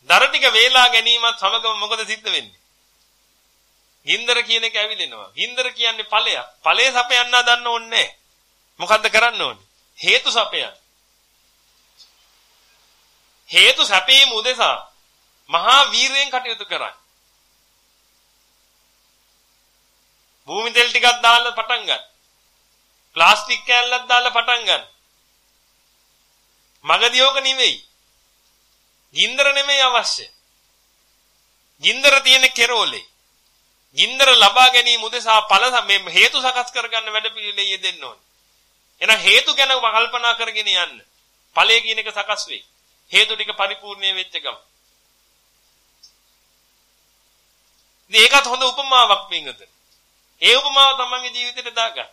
දර ටික වේලා ගැනීමත් සමගම මොකද සිද්ධ වෙන්නේ? ගින්දර කියන එක ඇවිලෙනවා. ගින්දර කියන්නේ ඵලයක්. ඵලය සපයන්න දන්න ඕනේ නැහැ. මොකද්ද කරන්න ඕනේ? හේතු සපයන්න. හේතු සැපීම උදෙසා මහා වීරයෙන් කටයුතු කරන්නේ. භූමි තෙල් ටිකක් දාලා පටන් ගන්න. ප්ලාස්ටික් කෑල්ලක් දාලා පටන් ගන්න. මගදී ඕක නෙවෙයි. ගින්දර නෙමෙයි අවශ්‍ය. ගින්දර තියෙන කෙරෝලේ. ගින්දර ලබා ගැනීම උදෙසා ඵල මේ හේතු සකස් කරගන්න වැඩ පිළිවෙලේ යෙදෙන්න ඕනේ. එහෙනම් හේතු ගැන කල්පනා කරගෙන යන්න. ඵලය කියන එක සකස් වෙයි. හේතු ටික පරිපූර්ණ වෙච්ච ගම. ඉතින් ඒකත් හොඳ උපමාවක් පින්ගත. ඒ උපමාව තමන්ගේ ජීවිතේට දාගන්න.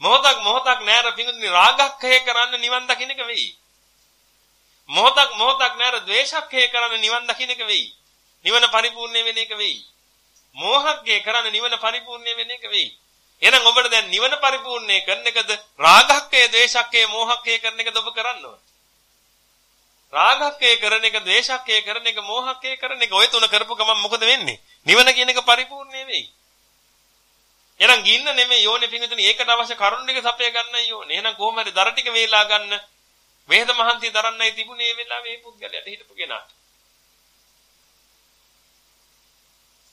මොහොතක් මොහොතක් නෑර පින්ගතුනි රාගක්ඛය කරන්න නිවන් දකින්න එක වෙයි. මොහොතක් මොහොතක් නෑර ද්වේෂක්ඛය කරන්න නිවන් දකින්න එක වෙයි. නිවන පරිපූර්ණ වෙන එක වෙයි. මෝහක්ඛය කරන්න නිවන පරිපූර්ණ වෙන එක වෙයි. එහෙනම් ඔබට දැන් නිවන පරිපූර්ණේ කරන එකද රාගක්ඛය, ද්වේෂක්ඛය, මෝහක්ඛය කරන එකද ඔබ කරන්න ඕන. රාගක්ඛය කරන එක, ද්වේෂක්ඛය කරන එක, මෝහක්ඛය කරන එක ඔය තුන කරපු ගමන් මොකද වෙන්නේ? නිවන කියන එක පරිපූර්ණ වෙයි. එහෙනම් ගින්න නෙමෙයි යෝනේ පිංගුතුනි ඒකට අවශ්‍ය කරුණ ටික සපය ගන්නයි යෝනේ. එහෙනම් කොහොම හරි දර ටික වේලා ගන්න. වේද මහන්සිය දරන්නයි තිබුණේ මේ වෙලාවේ මේ පුද්ගලයාට හිටපු කෙනාට.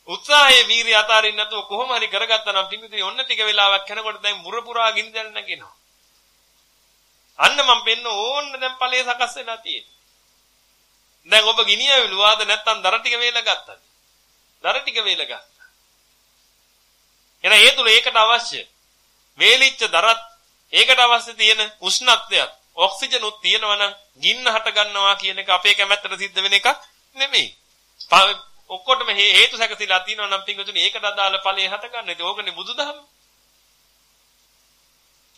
උත්සාහයේ වීරිය අතාරින්න නැතුව කොහොම හරි කරගත්තා නම් පිංගුතුනි ඔන්න ටික වෙලාවක් යනකොට දැන් මුර පුරා ගිනි දැල් නැගෙනවා. අන්න මම පෙන්න ඕන්න දැන් ඵලයේ සකස් වෙලා තියෙන්නේ. දැන් ඔබ ගිනියවිලුවාද නැත්නම් දර ටික වේලා ගත්තද? දර ටික වේලා ගත්තා. එහෙනම් ඒ තුල ඒකට අවශ්‍ය වේලිච්ච දරත් ඒකට අවශ්‍ය තියෙන උෂ්ණත්වයක් ඔක්සිජන් උත් තියෙනවා නම් ගින්න හට ගන්නවා කියන එක අපේ කැමැත්තට සිද්ධ වෙන එකක් නෙමෙයි. ඔක්කොටම හේතු සැකසීලා තියෙනවා නම් පිංගුතුනි ඒකට අදාළ ඵලයේ හට ගන්න. ඒක ඕකනේ බුදුදහම.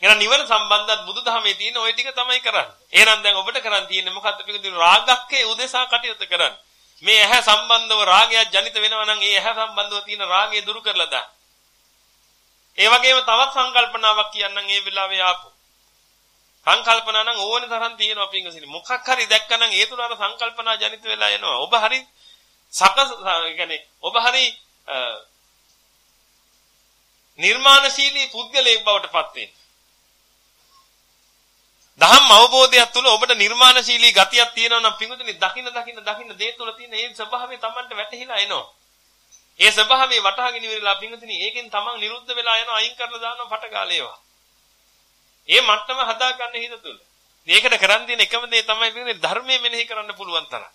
එහෙනම් නිවන සම්බන්ධවත් බුදුදහමේ තියෙන ওই ටික තමයි කරන්නේ. එහෙනම් දැන් ඔබට කරන් තියෙන්නේ මොකද්ද? පිළිගන්න රාගක්කේ උදෙසා කටයුතු කරන්න. මේ ඇහැ සම්බන්ධව රාගයක් ජනිත වෙනවා නම් ඒ ඇහැ සම්බන්ධව තියෙන රාගය දුරු කරලා දාන්න. ඒ වගේම තවත් සංකල්පනාවක් කියන්නම් ඒ වෙලාවේ ආපු. සංකල්පනා නම් ඕනේ තරම් තියෙනවා පිංගසිනි. මොකක් හරි දැක්කනම් ඒ තුන අර සංකල්පනා ජනිත වෙලා එනවා. ඔබ හරි සක කියන්නේ ඔබ හරි නිර්මාණශීලී පුද්ගලයෙක් බවට පත් වෙනවා. දහම් අවබෝධයක් තුළ ඔබට නිර්මාණශීලී ගතියක් තියෙනවා නම් පිංගුතුනි දකින්න දකින්න දකින්න දේ තුළ තියෙන ඒ ස්වභාවය Tamanට වැටහිලා එනවා. ඒ ස්වභාවය වටහාගෙන ඉවරලා පින්වතුනි ඒකෙන් තමන් නිරුද්ධ වෙලා යනවා අයින් කරලා දානවා පටගාලේවා. ඒ මට්ටම හදා ගන්න හිත තුල. මේකට කරන් තියෙන එකම දේ තමයි පින්වතුනි ධර්මයේ මෙනෙහි කරන්න පුළුවන් තරම්.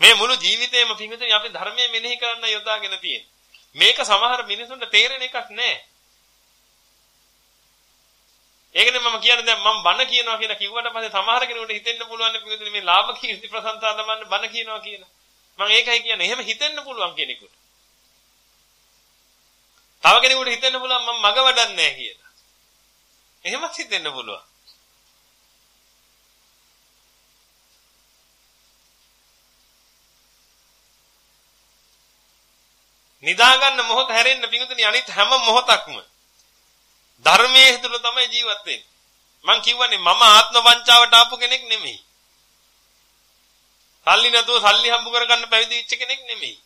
මේ මුළු ජීවිතේම පින්වතුනි අපි ධර්මයේ මෙනෙහි කරන්න යොදාගෙන තියෙන්නේ. මේක සමහර මිනිසුන්ට තේරෙන එකක් නෑ. ඒකනේ මම කියන්නේ දැන් මම බන කියනවා කියලා කිව්වට පස්සේ සමහර කෙනෙකුට හිතෙන්න පුළුවන් පින්වතුනි මේ ලාභ කීර්ති ප්‍රසංසා දමන්න බන කියනවා කියලා. මම ඒකයි කියන්නේ. එහෙම හිතෙන්න පුළුවන් කෙනෙකුට. තව කෙනෙකුට හිතෙන්න පුළුවන් මම මග වඩන්නේ නැහැ කියලා. එහෙමත් හිතෙන්න පුළුවන්. නිදා ගන්න මොහොත හැරෙන්න පිඟුතුනි අනිත් හැම මොහොතක්ම ධර්මයේ හිතුල තමයි ජීවත් වෙන්නේ. මං කියවනේ මම ආත්ම වංචාවට ආපු කෙනෙක් නෙමෙයි. සල්ලි නැතුව සල්ලි හම්බ කරගන්න පැවිදි වෙච්ච කෙනෙක් නෙමෙයි.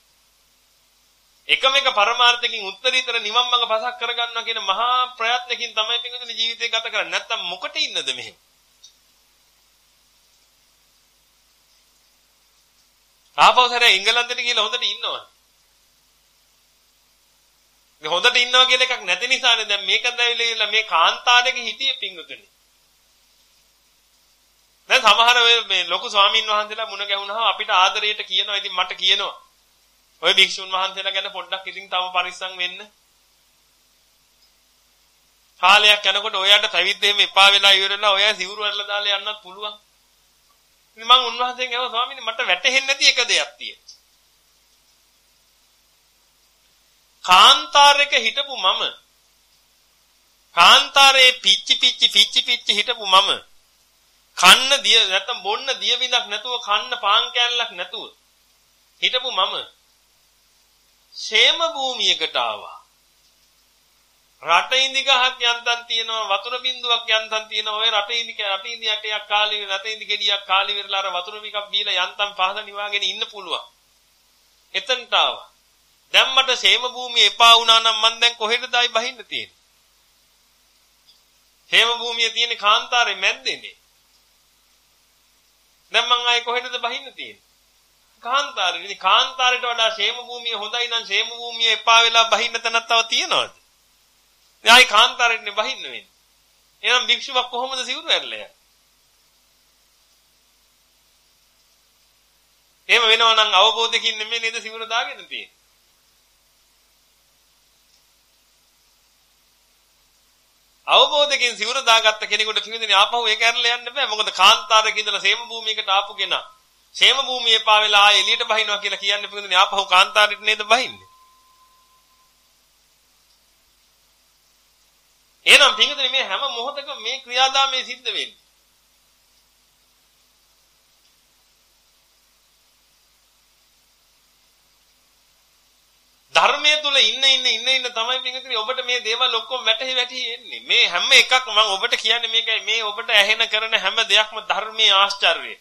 එකම එක පරමාර්ථකින් උත්තරීතර නිවන් මඟ පසක් කරගන්නවා කියන මහා ප්‍රයත්නකින් තමයි පිටුදින ජීවිතය ගත කරන්නේ. නැත්තම් මොකට ඉන්නද මෙහෙම? ආපෞසර එංගලන්තෙට ගිහලා හොඳට ඉන්නවා. මේ හොඳට ඉන්නවා කියලා එකක් නැති නිසානේ දැන් මේකත් ඇවිල්ලා මේ කාන්තාරයක හිටියේ පිංගුතුනේ. දැන් සමහර මේ ලොකු ස්වාමින් වහන්සේලා මුණ ගැහුනහම අපිට ආදරයට කියනවා. ඉතින් මට කියනවා. ඔය භික්ෂුන් වහන්සේලා ගැන පොඩ්ඩක් ඉතින් තව පරිස්සම් වෙන්න. කාලයක් යනකොට ඔයාට පැවිද්දෙම එපා වෙලා ඉවරලා ඔයා සිවුරු අරලා දාලා යන්නත් පුළුවන්. ඉතින් මම උන්වහන්සේගෙන් අහුවා ස්වාමීනි මට වැටහෙන්නේ නැති එක දෙයක් තියෙනවා. කාන්තාරයක හිටපු මම කාන්තාරයේ පිච්චි පිච්චි පිච්චි පිච්චි හිටපු මම කන්න දිය නැත්තම් බොන්න දිය විඳක් නැතුව කන්න පාන් කෑල්ලක් නැතුව හිටපු මම ෂේම භූමියකට ආවා. රට ඉඳි ගහක් යන්තම් තියෙනවා වතුර බින්දුවක් යන්තම් තියෙනවා ඔය රට ඉඳි රට ඉඳි යටයක් කාලේ රට ඉඳි ගෙඩියක් කාලේ විරලා අර වතුර ටිකක් බීලා යන්තම් පහද නිවාගෙන ඉන්න පුළුවන්. එතනට ආවා. දැන් මට ෂේම භූමිය එපා වුණා නම් මං දැන් කොහෙටද ආයි බහින්න තියෙන්නේ? ෂේම භූමිය තියෙන කාන්තාරේ මැද්දේනේ. දැන් මං ආයේ කොහෙටද බහින්න තියෙන්නේ? කාන්තාරේ. ඉතින් කාන්තාරයට වඩා ෂේම භූමිය හොඳයි නම් ෂේම භූමිය එපා වෙලා බහින්න තැනක් තව තියනවද? දැන් ආයේ කාන්තාරෙන්නේ බහින්න වෙන්නේ. එහෙනම් භික්ෂුවක් කොහොමද සිවුරු ඇරලා යන්නේ? එහෙම වෙනවා නම් අවබෝධයකින් නෙමෙයි නේද සිවුර දාගෙන තියෙන්නේ. අවබෝධයෙන් සිවුර දාගත්ත කෙනෙකුට පිළිදෙන ආපහු ඒක ඇරලා යන්න බෑ. මොකද කාන්තාරයක ඉඳලා සේම භූමියකට ආපු කෙනා සේම භූමියේ පාවෙලා ආයෙ එළියට බහිනවා කියලා කියන්නේ පිළිදෙන ආපහු කාන්තාරයට නේද බහින්නේ. එහෙනම් පිළිදෙන මේ හැම මොහොතකම මේ ක්‍රියාදාමයේ සිද්ධ වෙන්නේ. ධර්මයේ තුල ඉන්න ඉන්න ඉන්න ඉන්න තමයි පිටකරි ඔබට මේ දේවල් ඔක්කොම වැටහි වැටහි එන්නේ. මේ හැම එකක් මම ඔබට කියන්නේ මේකයි මේ ඔබට ඇහෙන කරන හැම දෙයක්ම ධර්මයේ ආශ්චර්යය.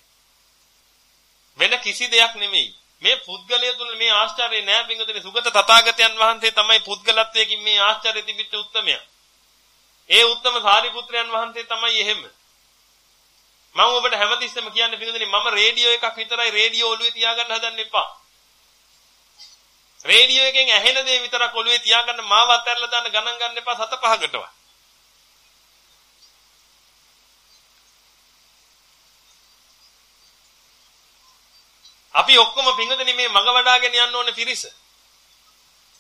වෙන කිසි දෙයක් නෙමෙයි. මේ පුද්ගලය තුල මේ ආශ්චර්යය නෑ පිටකරි සුගත තථාගතයන් වහන්සේ තමයි පුද්ගලත්වයෙන් මේ ආශ්චර්ය තිබිච්ච උත්මයා. ඒ උත්තරම සාරිපුත්‍රයන් වහන්සේ තමයි එහෙම. මම ඔබට හැමතිස්සෙම කියන්නේ පිටකරි මම රේඩියෝ එකක් විතරයි රේඩියෝ ඔළුවේ තියාගන්න හදන්න එපා. රේඩියෝ එකෙන් ඇහෙන දේ විතරක් ඔළුවේ තියාගන්න මාව අතහැරලා දාන්න ගණන් ගන්න එපා සත පහකටවත්. අපි ඔක්කොම පිංගුදෙනි මේ මග වඩාගෙන යන්න ඕනේ පිරිස.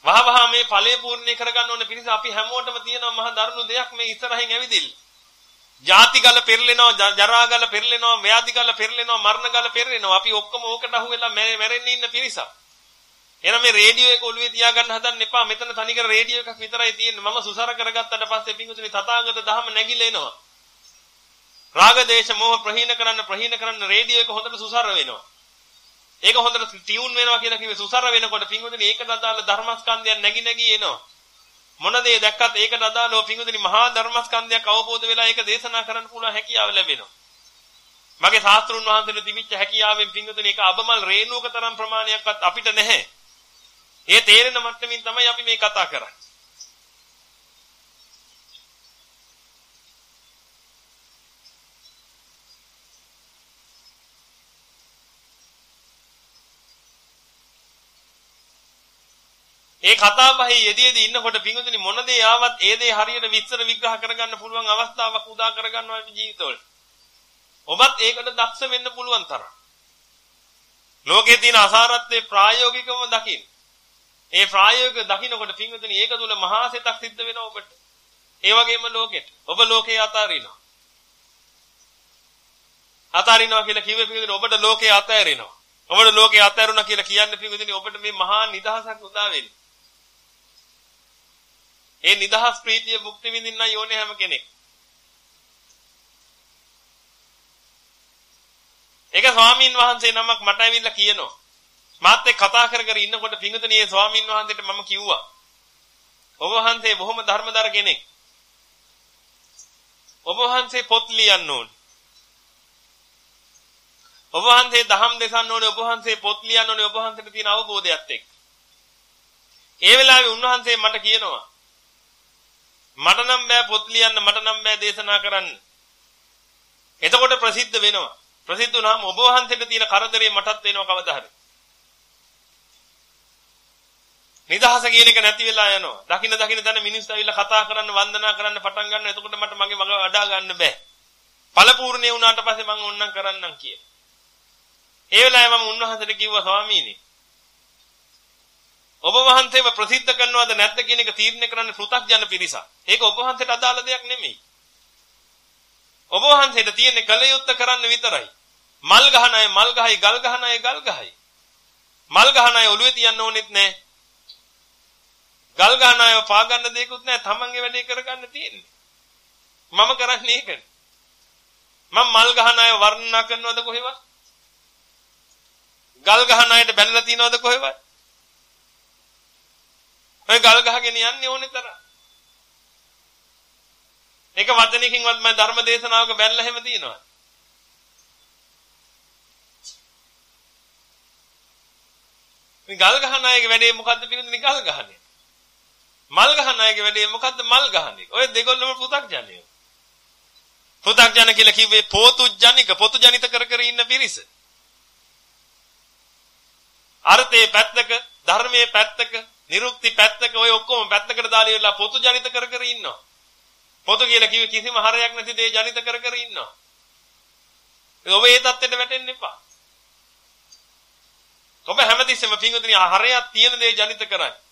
වහ වහ මේ ඵලය පූර්ණේ කරගන්න ඕනේ පිරිස අපි හැමෝටම තියෙනවා මහ දරුණු දෙයක් මේ ඉස්සරහින් ඇවිදින්න. ජාති ගල පෙරලෙනවා ජරා ගල පෙරලෙනවා ව්‍යාධි ගල පෙරලෙනවා මරණ ගල පෙරලෙනවා අපි ඔක්කොම ඕකට අහු වෙලා මැරෙන්න ඉන්න පිරිසක්. එහෙනම් මේ රේඩියෝ එක ඔළුවේ තියාගන්න හදන්න එපා. මෙතන තනිකර රේඩියෝ එකක් විතරයි තියෙන්නේ. මම සුසාර කරගත්තට පස්සේ පිංගුතුනි තථාගත ධහම නැగిලා එනවා. රාග දේශ මොහ ප්‍රහීන කරන්න ප්‍රහීන කරන්න රේඩියෝ එක හොඳට සුසාර වෙනවා. ඒක හොඳට ටියුන් වෙනවා කියලා කිව්වේ සුසාර වෙනකොට පිංගුතුනි ඒකට අදාළ ධර්මස්කන්ධයන් නැగి නැగి එනවා. මොන දේ දැක්කත් ඒකට අදාළව පිංගුතුනි මහා ධර්මස්කන්ධයක් අවබෝධ වෙලා ඒක දේශනා කරන්න පුළුවන් හැකියාව ලැබෙනවා. මගේ ශාස්ත්‍රුන් වහන්සේට තිබිච්ච හැකියාවෙන් පිංගුතුනි ඒක අබමල් රේණුවක තරම් ප්‍රමාණයක්වත් අපිට නැහැ. ඒ තේරෙන මට්ටමින් තමයි අපි මේ කතා කරන්නේ. ඒ කතා බහේ යෙදීදී ඉන්නකොට පිඟුතුනි මොන දේ ආවත් ඒ දේ හරියට විස්තර විග්‍රහ කරගන්න පුළුවන් අවස්ථාවක් උදා කරගන්නවා ජීවිතවල. ඔබත් ඒකට දක්ෂ වෙන්න පුළුවන් තරම්. ලෝකයේ තියෙන අසාරත්වයේ ප්‍රායෝගිකවම දකින්න. ඒ ප්‍රායෝගික දකින්නකොට පින්වතුනි ඒක තුල මහා සෙතක් සිද්ධ වෙනවා ඔබට. ඒ වගේම ලෝකෙට. ඔබ ලෝකේ අතාරිනවා. අතාරිනවා කියලා කිව්වේ පින්වතුනි ඔබට ලෝකේ අතාරිනවා. ඔබට ලෝකේ අතාරුණා කියලා කියන්නේ පින්වතුනි ඔබට මේ මහා නිදහසක් උදා වෙන්නේ. ඒ නිදහස් ප්‍රීතිය භුක්ති විඳින්න යෝනේ හැම කෙනෙක්. ඒක ස්වාමීන් වහන්සේ නමක් මට ඇවිල්ලා කියනවා. මාත් එක්ක කතා කර කර ඉන්නකොට පිංගුතුණියේ ස්වාමින් වහන්සේට මම කිව්වා. ඔබ වහන්සේ බොහොම ධර්මදර කෙනෙක්. ඔබ වහන්සේ පොත් ලියන්න ඕනේ. ඔබ වහන්සේ දහම් දෙසන්න ඕනේ ඔබ වහන්සේ පොත් ලියන්න ඕනේ ඔබ වහන්සේට තියෙන අවබෝධයත් එක්ක. ඒ වෙලාවේ උන්වහන්සේ මට කියනවා මට නම් බෑ පොත් ලියන්න මට නම් බෑ දේශනා කරන්න. එතකොට ප්‍රසිද්ධ වෙනවා. ප්‍රසිද්ධ වුණාම ඔබ වහන්සේට තියෙන කරදරේ මටත් වෙනවා කවදා හරි. නිදහස කියන එක නැති වෙලා යනවා. දකින්න දකින්න තැන මිනිස්සු ඇවිල්ලා කතා කරන්න වන්දනා කරන්න පටන් ගන්නවා. එතකොට මට මගේ මග වඩා ගන්න බෑ. ඵලපූර්ණේ වුණාට පස්සේ මම ඕන්නම් කරන්නම් කියලා. ඒ වෙලාවේ මම උන්වහන්සේට කිව්වා ස්වාමීනි. ඔබ වහන්සේව ප්‍රසිද්ධ කරනවද නැද්ද කියන එක තීරණය කරන්න පෘථග්ජන පිරිසක්. ඒක ඔබ වහන්සේට අදාළ දෙයක් නෙමෙයි. ඔබ වහන්සේට තියෙන්නේ කලයුත්ත කරන්න විතරයි. මල් ගහන අය මල් ගහයි, ගල් ගහන අය ගල් ගහයි. මල් ගහන අය ඔළුවේ තියන්න ඕනෙත් නැහැ. ගල් ගන්න අයව පා ගන්න දෙයක්වත් නැහැ. තමන්ගේ වැඩේ කරගන්න තියෙන්නේ. මම කරන්නේ ඒකනේ. මම මල් ගහන අයව වර්ණනා කරනවද කොහෙවත්? ගල් ගහන අයට බැනලා තියනවද කොහෙවත්? ඔය ගල් ගහගෙන යන්නේ ඕනේ තරම්. ඒක වචනයකින්වත් මම ධර්ම දේශනාවක බැලලා හැම තියනවා. මේ ගල් ගහන අයගේ වැඩේ මොකද්ද පිළිඳින ගල් ගහන්නේ? මල් ගහන අයගේ වැඩේ මොකද්ද මල් ගහන එක. ඔය දෙගොල්ලම පු탁 ජනයෝ. පෘථග්ජන කියලා කිව්වේ පෝතුජ්ජනික පොතුජනිත කර කර ඉන්න පිරිස. අර්ථයේ පැත්තක, ධර්මයේ පැත්තක, නිරුක්ති පැත්තක ඔය ඔක්කොම පැත්තකට දාලා ඉවරලා පොතුජනිත කර කර ඉන්නවා. පොතු කියලා කිව්වේ කිසිම හරයක් නැති දේ ජනිත කර කර ඉන්නවා. ඔබ ඒ தත්ත්වයට වැටෙන්න එපා. ඔබ හැමතිස්සෙම පිංගුතුනි හරයක් තියෙන දේ ජනිත කරන්නේ.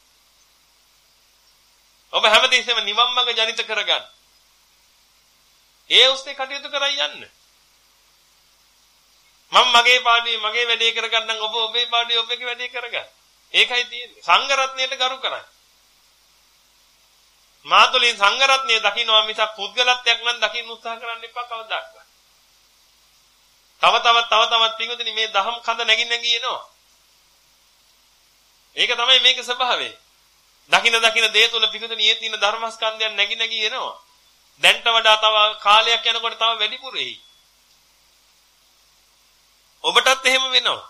ඔබ හැමතිස්සෙම නිවන් මඟ ජනිත කරගන්න. ඒ ඔස්සේ කටයුතු කරයි යන්න. මම මගේ පාඩුවේ මගේ වැඩේ කරගන්නම් ඔබ ඔබේ පාඩුවේ ඔබගේ වැඩේ කරගන්න. ඒකයි තියෙන්නේ. සංඝ රත්නයට ගරු කරන්න. මාතුලින් සංඝ රත්නය දකින්නවා මිසක් පුද්ගලත්වයක් නම් දකින්න උත්සාහ කරන්න එපා කවදාවත්. තව තවත් තව තවත් පිඟුතුනි මේ දහම් කඳ නැගින් නැගී එනවා. ඒක තමයි මේකේ ස්වභාවය. දකින දකින දේ තුල පිඟුතුනි ඒ තියෙන ධර්මස්කන්ධයන් නැගි නැගි එනවා. දැන්ට වඩා තව කාලයක් යනකොට තව වැඩිපුර එයි. ඔබටත් එහෙම වෙනවා.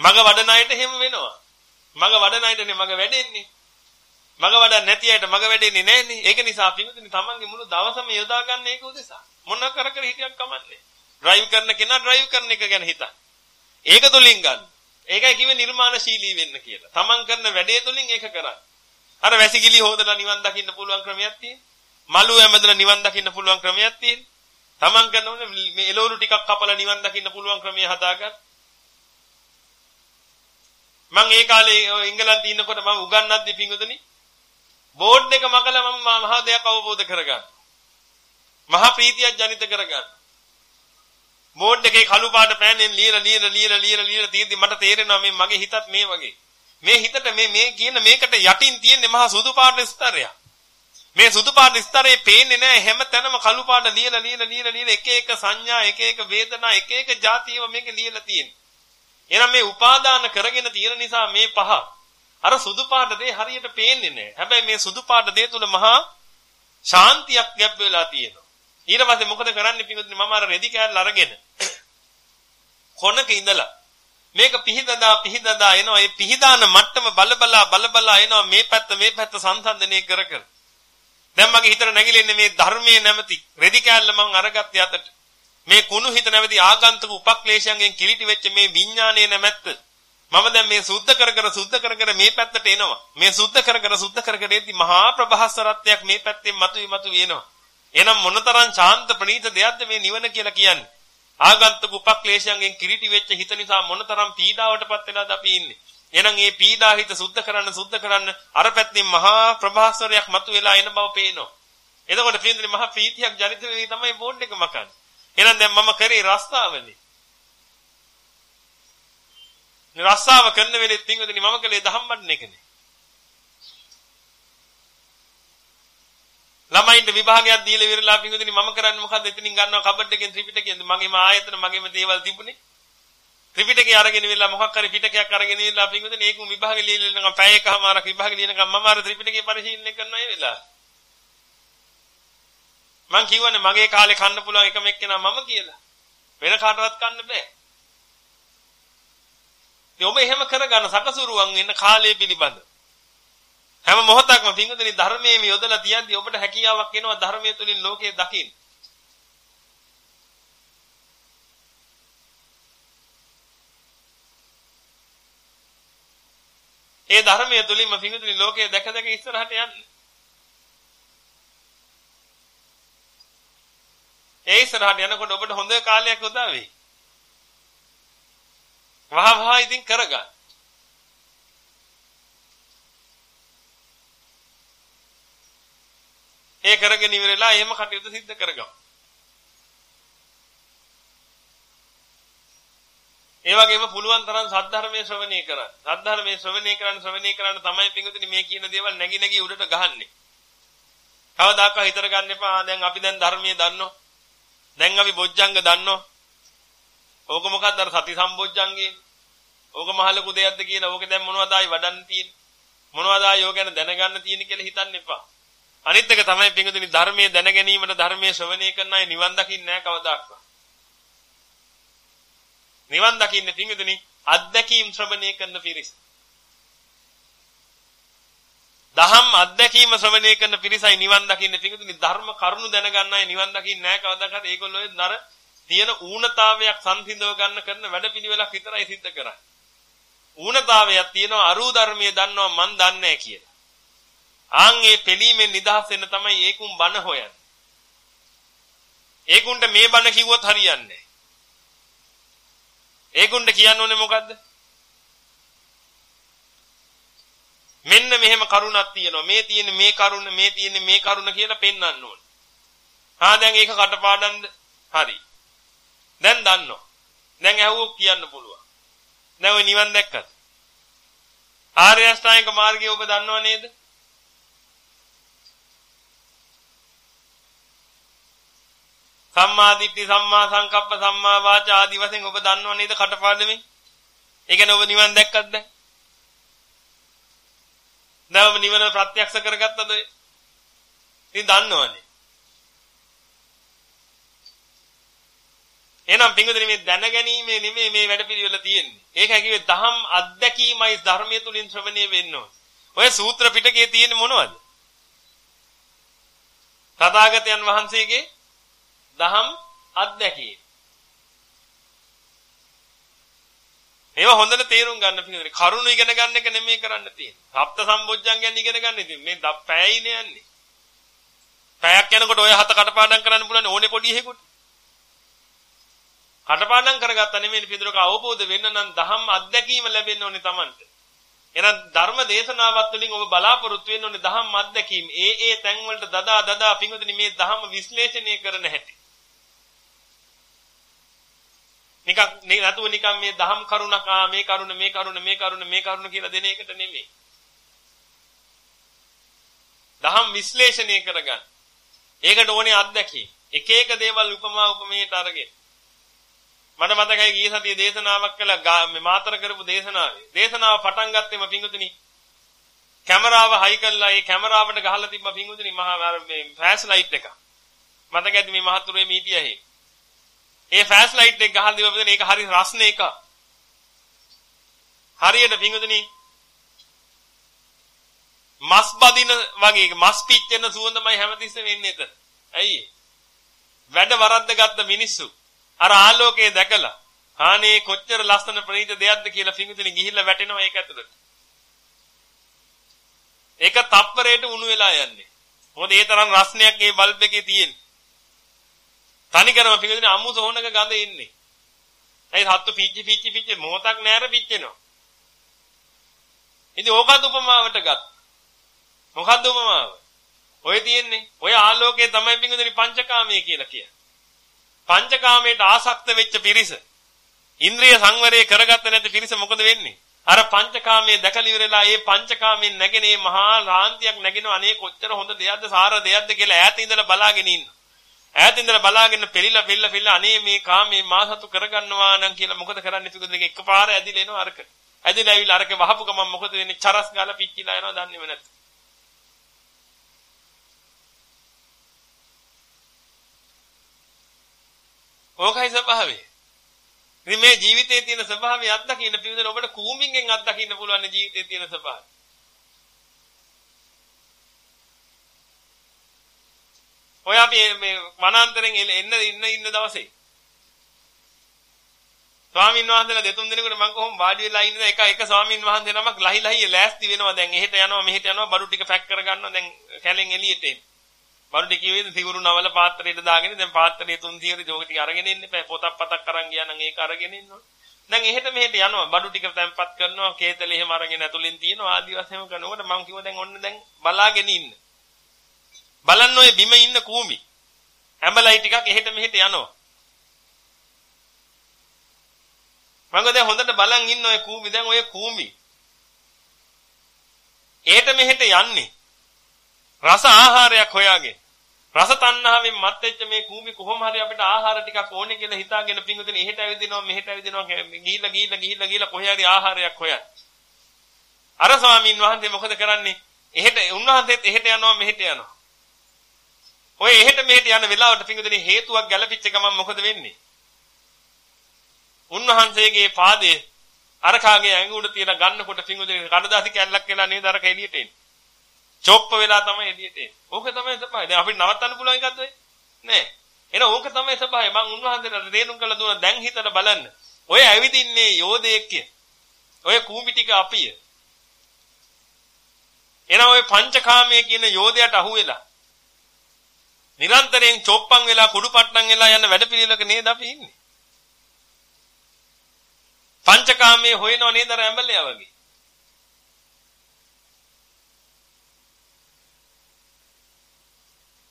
මග වඩන අයට එහෙම වෙනවා. මග වඩන අයටනේ මග වැඩෙන්නේ. මග වඩා නැති අයට මග වැඩෙන්නේ නැහනේ. ඒක නිසා පිඟුතුනි තමන්ගේ මුළු දවසම යොදා ගන්න ඒක උදෙසා. මොන කර කර හිටියක් කමන්නේ. ඩ්‍රයිව් කරන කෙනා ඩ්‍රයිව් කරන එක ගැන හිතන්න. ඒක තුලින් ගන්න. ඒකයි කිව්වේ නිර්මාණශීලී වෙන්න කියලා. තමන් කරන වැඩේ තුලින් ඒක කරන්න. අර වැසිකිලි හොදලා නිවන් දකින්න පුළුවන් ක්‍රමයක් තියෙනවා. මලු ඇමදලා නිවන් දකින්න පුළුවන් ක්‍රමයක් තියෙනවා. තමන් කරනෝනේ මේ එළවලු ටිකක් කපලා නිවන් දකින්න පුළුවන් ක්‍රමය හදාගන්න. මම ඒ කාලේ ඉංගලන්තේ ඉන්නකොට මම උගන්වද්දි පිංගුතුනි බෝඩ් එක මකලා මම මහා දෙයක් අවබෝධ කරගන්න. මහා ප්‍රීතියක් ජනිත කරගන්න. බෝඩ් එකේ කළු පාට පෑනෙන් ලියලා ලියලා ලියලා ලියලා ලියලා තියෙද්දි මට තේරෙනවා මේ මගේ හිතත් මේ වගේ. මේ හිතට මේ මේ කියන මේකට යටින් තියෙන්නේ මහා සුදු පාට ස්තරයක්. මේ සුදු පාට ස්තරේ පේන්නේ නැහැ හැම තැනම කළු පාට ලියලා ලියලා ලියලා ලියලා එක එක සංඥා එක එක වේදනා එක එක જાතියව මේක ලියලා තියෙන්නේ. එහෙනම් මේ උපාදාන කරගෙන තියෙන නිසා මේ පහ අර සුදු පාට දේ හරියට පේන්නේ නැහැ. හැබැයි මේ සුදු පාට දේ තුල මහා ශාන්තියක් ගැබ් වෙලා තියෙනවා. ඊට පස්සේ මොකද කරන්නේ පිටුදින මම අර රෙදි කෑල්ල අරගෙන කොනක ඉඳලා මේක පිහිදදා පිහිදදා එනවා. ඒ පිහිදාන මට්ටම බලබලා බලබලා එනවා. මේ පැත්ත මේ පැත්ත සංසන්දනය කර කර. දැන් මගේ හිතට නැගිලෙන්නේ මේ ධර්මයේ නැමැති රෙදි කෑල්ල මං අරගත්තේ අතට. මේ කුණු හිත නැමැති ආගන්තුක උපක්ලේශයන්ගෙන් කිලිටි වෙච්ච මේ විඥානයේ නැමැත්ත. මම දැන් මේ සුද්ධ කර කර සුද්ධ කර කර මේ පැත්තට එනවා. මේ සුද්ධ කර කර සුද්ධ කර කර එද්දි මහා ප්‍රභාස්වරත්වයක් මේ පැත්තෙන් මතුවි මතුවි එනවා. එහෙනම් මොනතරම් ශාන්ත ප්‍රණීත දෙයක්ද මේ නිවන කියලා කියන්නේ? ආගන්තුක උපක්ලේශයන්ගෙන් කිලිටි වෙච්ච හිත නිසා මොනතරම් පීඩාවටපත් වෙලාද අපි ඉන්නේ? එහෙනම් මේ පීඩා හිත සුද්ධ කරන්න සුද්ධ කරන්න අර පැත්තෙන් මහා ප්‍රභාස්වරයක් මතුවලා එන බව පේනවා. එතකොට පින්දලි මහා ප්‍රීතියක් ජනිත වෙවි තමයි බෝඩ් එක මකන්නේ. එහෙනම් දැන් මම කරේ රස්තාවනේ රස්සාව කරන වෙලෙත් පින්වතුනි මම කළේ දහම් වඩන එකනේ. ළමයින්ට විභාගයක් දීලා ඉවරලා පින්වතුනි මම කරන්නේ මොකද්ද? එතනින් ගන්නවා කබඩ් එකෙන් ත්‍රිපිටකයෙන් මගේම ආයතන මගේම දේවල් තිබුණේ. ත්‍රිපිටකය අරගෙන ඉවිල්ලා මොකක් හරි පිටකයක් අරගෙන ඉවිල්ලා පින්වතුනි ඒක විභාගෙ ලියලා පැය එකමාරක් විභාගෙ ලියනකම් මම අර ත්‍රිපිටකය පරිශීලනය කරනවා ඒ වෙලාව. මං කියවනේ මගේ කාලේ කන්න පුළුවන් එකම එක්කෙනා මම කියලා. වෙන කාටවත් කන්න බෑ. ඉතින් ඔබ එහෙම කරගන්න සකසුරුවන් වෙන්න කාලය පිළිබඳ. හැම මොහොතක්ම පිංගුතුනි ධර්මයේ මේ යොදලා තියද්දී ඔබට හැකියාවක් එනවා ධර්මයේ තුලින් ලෝකය දකින්න. ඒ ධර්මයේ තුලින්ම පිංගුතුනි ලෝකය දැක දැක ඉස්සරහට යන්න. ඒ ඉස්සරහට යනකොට ඔබට හොඳ කාලයක් උදා වෙයි. වහ වහ ඉතින් කරගන්න. ඒ කරගෙන ඉවරලා එහෙම කටයුතු සිද්ධ කරගමු. ඒ වගේම පුළුවන් තරම් සද්ධර්මයේ ශ්‍රවණය කරන්න. සද්ධර්මයේ ශ්‍රවණය කරන්න ශ්‍රවණය කරන්න තමයි පිංගුතුනි මේ කියන දේවල් නැగి නැగి උඩට ගහන්නේ. කවදාකවත් හිතර ගන්න එපා. දැන් අපි දැන් ධර්මයේ දන්නෝ. දැන් අපි බොජ්ජංග දන්නෝ. ඕක මොකක්ද අර සති සම්බොජ්ජංගේ? ඕක මහ ලොකු දෙයක්ද කියලා ඕක දැන් මොනවද ආයි වඩන්න තියෙන්නේ? මොනවද ආයි ඕක ගැන දැනගන්න තියෙන්නේ කියලා හිතන්න එපා. අනිත් එක තමයි පිටුදින ධර්මයේ දැන ගැනීමට ධර්මයේ ශ්‍රවණය කරන අය නිවන් දකින්නේ නැහැ කවදාවත්. නිවන් දකින්නේ පිටුදින අත්දැකීම් ශ්‍රවණය කරන පිරිස. දහම් අත්දැකීම ශ්‍රවණය කරන පිරිසයි නිවන් දකින්න පිඟුතුනි ධර්ම කරුණු දැනගන්න අය නිවන් දකින්නේ නැහැ කවදාකවත් ඒගොල්ලෝ නර තියෙන ඌනතාවයක් සංසිඳව ගන්න කරන වැඩපිළිවෙලක් විතරයි සිද්ධ කරන්නේ. ඌනතාවයක් තියෙනවා අරූ ධර්මයේ දන්නවා මන් දන්නේ කියලා. ආන් ඒ පිළීමෙන් නිදහස් වෙන්න තමයි ඒකුම් බණ හොයන්නේ. ඒකුන්ට මේ බණ කිව්වොත් හරියන්නේ නැහැ. ඒකුන්ට කියන්න ඕනේ මොකද්ද? මෙන්න මෙහෙම කරුණක් තියෙනවා. මේ තියෙන මේ කරුණ මේ තියෙන මේ කරුණ කියලා පෙන්වන්න ඕනේ. ආ දැන් ඒක කටපාඩම්ද? හරි. දැන් දන්නවා. දැන් ඇහුවොත් කියන්න පුළුවන්. දැන් ඔය නිවන් දැක්කද? ආර්ය අෂ්ටාංගික මාර්ගය ඔබ දන්නව නේද? සම්මා දිට්ඨි සම්මා සංකප්ප සම්මා වාචා ආදි වශයෙන් ඔබ දන්නව නේද කටපාඩමෙන්? ඒ කියන්නේ ඔබ නිවන් දැක්කද දැන්? දැන් ඔබ නිවන ප්‍රත්‍යක්ෂ කරගත්තද? ඉතින් දන්නවනේ. එහෙනම් පින්වතුනි මේ දැනගැනීමේ නෙමෙයි මේ වැඩපිළිවෙල තියෙන්නේ. ඒක හැකිවේ දහම් අත්දැකීමයි ධර්මයේ තුලින් ශ්‍රවණය වෙන්න ඕන. ඔය සූත්‍ර පිටකයේ තියෙන්නේ මොනවද? තථාගතයන් වහන්සේගේ දහම් අත්දැකීම්. මේවා හොඳට තේරුම් ගන්න පිළිදෙන. කරුණු ඉගෙන ගන්න එක නෙමෙයි කරන්න තියෙන්නේ. සප්ත සම්බොජ්ජංගයන් ඉගෙන ගන්න ඉතින් මේ පැයයිනේ යන්නේ. පැයක් යනකොට ඔය හත කටපාඩම් කරන්න පුළුවන් ඕනේ පොඩි එකෙකුට. කටපාඩම් කරගත්තා නෙමෙයි පිළිදෙනක අවබෝධ වෙන්න නම් දහම් අත්දැකීම ලැබෙන්න ඕනේ Tamanට. එහෙනම් ධර්ම දේශනාවත් වලින් ඔබ බලාපොරොත්තු වෙන්න ඕනේ දහම් අත්දැකීම්. ඒ ඒ තැන් වලට දදා දදා පිංගුතුනි මේ දහම විශ්ලේෂණය කරන හැටි. නිකන් නැතුව නිකන් මේ දහම් කරුණක් ආ මේ කරුණ මේ කරුණ මේ කරුණ මේ කරුණ කියලා දෙන එකට නෙමෙයි. දහම් විශ්ලේෂණය කරගන්න. ඒකට ඕනේ අත්දැකීම්. එක එක දේවල් උපමා උපමේයට අරගෙන. මට මතකයි ගිය සතියේ දේශනාවක් කළා මාතර කරපු දේශනාවේ. දේශනාව පටන් ගත්තෙම පිංගුතුනි කැමරාව හයි කළා ඒ කැමරාවට ගහලා තිබ්බ පිංගුතුනි මහා මේ ෆ්ලෑෂ් ලයිට් එක. මතකයිද මේ මහතුරුේ මීටියා හේ. ඒ ෆ්ලෑෂ් ලයිට් එක ගහලා දීපුවම ඒක හරි රස්න එක. හරියට පිංගුතුනි මස් බදින වගේ මස් පිච්චෙන සුවඳමයි හැමතිස්සෙම එන්නේ එතන. ඇයි? වැඩ වරද්ද ගත්ත මිනිස්සු අර ආලෝකය දැකලා අනේ කොච්චර ලස්සන ප්‍රණීත දෙයක්ද කියලා පිංගුතුනි ගිහිල්ලා වැටෙනවා ඒක ඇතුළට. ඒක තප්පරයට උණු වෙලා යන්නේ. මොකද ඒ තරම් රස්නයක් මේ බල්බ් එකේ තියෙන්නේ. තනිකරම පිළිදෙන අමු සෝනක ගඳ එන්නේ. ඒ හත්තු පිච්චි පිච්චි පිච්චි මොහොතක් නෑර පිච්චෙනවා. ඉතින් ඕකත් උපමාවට ගත්. මොකද්ද උපමාව? ඔය තියෙන්නේ ඔය ආලෝකයේ තමයි පිංගුදෙනි පංචකාමයේ කියලා කියන්නේ. පංචකාමයට ආසක්ත වෙච්ච පිරිස ඉන්ද්‍රිය සංවරය කරගත්ත නැති පිරිස මොකද වෙන්නේ? අර පංචකාමයේ දැකලා ඉවරලා ඒ පංචකාමයෙන් නැගෙන මේ මහා රාන්තියක් නැගෙන අනේ කොච්චර හොඳ දෙයක්ද සාර දෙයක්ද කියලා ඈත ඉඳලා බලාගෙන ඉන්න. ඈත ඉඳලා බලාගෙන පෙලිලා පෙල්ලා පෙල්ලා අනේ මේ කාමේ මාසතු කරගන්නවා නම් කියලා මොකද කරන්නේ තුකද දෙක එකපාර ඇදිලා එනවා අරක. ඇදිලා ඇවිල්ලා අරක වහපු ගමන් මොකද වෙන්නේ? චරස් ගාලා පිච්චිලා යනවා දන්නේම නැත්නම්. ඕකයි ස්වභාවය. ඉතින් මේ ජීවිතයේ තියෙන ස්වභාවය අත්දකින්න පිළිදෙන ඔබට කූඹින්ගෙන් අත්දකින්න පුළුවන් ජීවිතයේ තියෙන ස්වභාවය. ඔය අපි මේ වනාන්තරෙන් එන්න ඉන්න ඉන්න දවසේ. ස්වාමීන් වහන්සේලා දෙතුන් දිනකට මම කොහොම වාඩි වෙලා ඉන්නද? එක එක ස්වාමීන් වහන්සේ නමක් ලහි ලහි ලෑස්ති වෙනවා. දැන් එහෙට යනවා මෙහෙට යනවා. බඩු ටික පැක් කරගන්නවා. දැන් කැලෙන් එළියට එන්න. බඩු ටික කිව්වේද සිවුරු නවල පාත්‍රයට දාගෙන දැන් පාත්‍රයේ තුන් සියරි ජෝග ටික අරගෙන ඉන්න එපා පොතක් පතක් අරන් ගියා නම් ඒක අරගෙන ඉන්නවා දැන් එහෙට මෙහෙට යනවා. බඩු ටික තැම්පත් කරනවා. කේතල එහෙම අරගෙන ඇතුලෙන් තියෙනවා. ආදි වශයෙන් කරනකොට මම කිව්වා දැන් ඔන්න දැන් බලාගෙන ඉන්න. බලන්න ඔය බිම ඉන්න කූඹි. ඇඹලයි ටිකක් එහෙට මෙහෙට යනවා. මම දැන් හොඳට බලන් ඉන්න ඔය කූඹි දැන් ඔය කූඹි. එහෙට මෙහෙට යන්නේ. රස ආහාරයක් හොයාගෙන. රස තණ්හාවෙන් මත් වෙච්ච මේ කූඹි කොහොම හරි අපිට ආහාර ටිකක් ඕනේ කියලා හිතාගෙන පිංගුතුනේ එහෙට ඇවිදිනවා මෙහෙට ඇවිදිනවා ගිහිල්ලා ගිහිල්ලා ගිහිල්ලා ගිහිල්ලා කොහේ හරි ආහාරයක් හොයන. අර ස්වාමීන් වහන්සේ මොකද කරන්නේ? එහෙට උන්වහන්සේත් එහෙට යනවා මෙහෙට යනවා. ඔය එහෙට මෙහෙට යන වෙලාවට පිංගුදෙනි හේතුවක් ගැලපිච්ච ගමන් මොකද වෙන්නේ? උන්වහන්සේගේ පාදයේ අරකාගේ ඇඟ උඩ තියෙන ගන්නකොට පිංගුදෙනි කඩදාසි කැල්ලක් වෙලා නේද අරක එළියට එන්නේ. චොප්ප වෙලා තමයි එළියට එන්නේ. ඕක තමයි ස්වභාවය. දැන් අපිට නවත්තන්න පුළුවන් එකක්ද ඔය? නෑ. එහෙනම් ඕක තමයි ස්වභාවය. මං උන්වහන්සේට තේරුම් කළ දුන්නා දැන් හිතලා බලන්න. ඔය ඇවිදින්නේ යෝධයෙක් ඔය කූඹි ටික අපිය. එහෙනම් ඔය පංචකාමයේ කියන යෝධයට අහුවෙලා නිරන්තරයෙන් චොප්පන් වෙලා කුඩුපට්ටම් වෙලා යන වැඩපිළිවෙලක නේද අපි ඉන්නේ. පංචකාමයේ හොයනව නේද අර ඇඹලයා වගේ.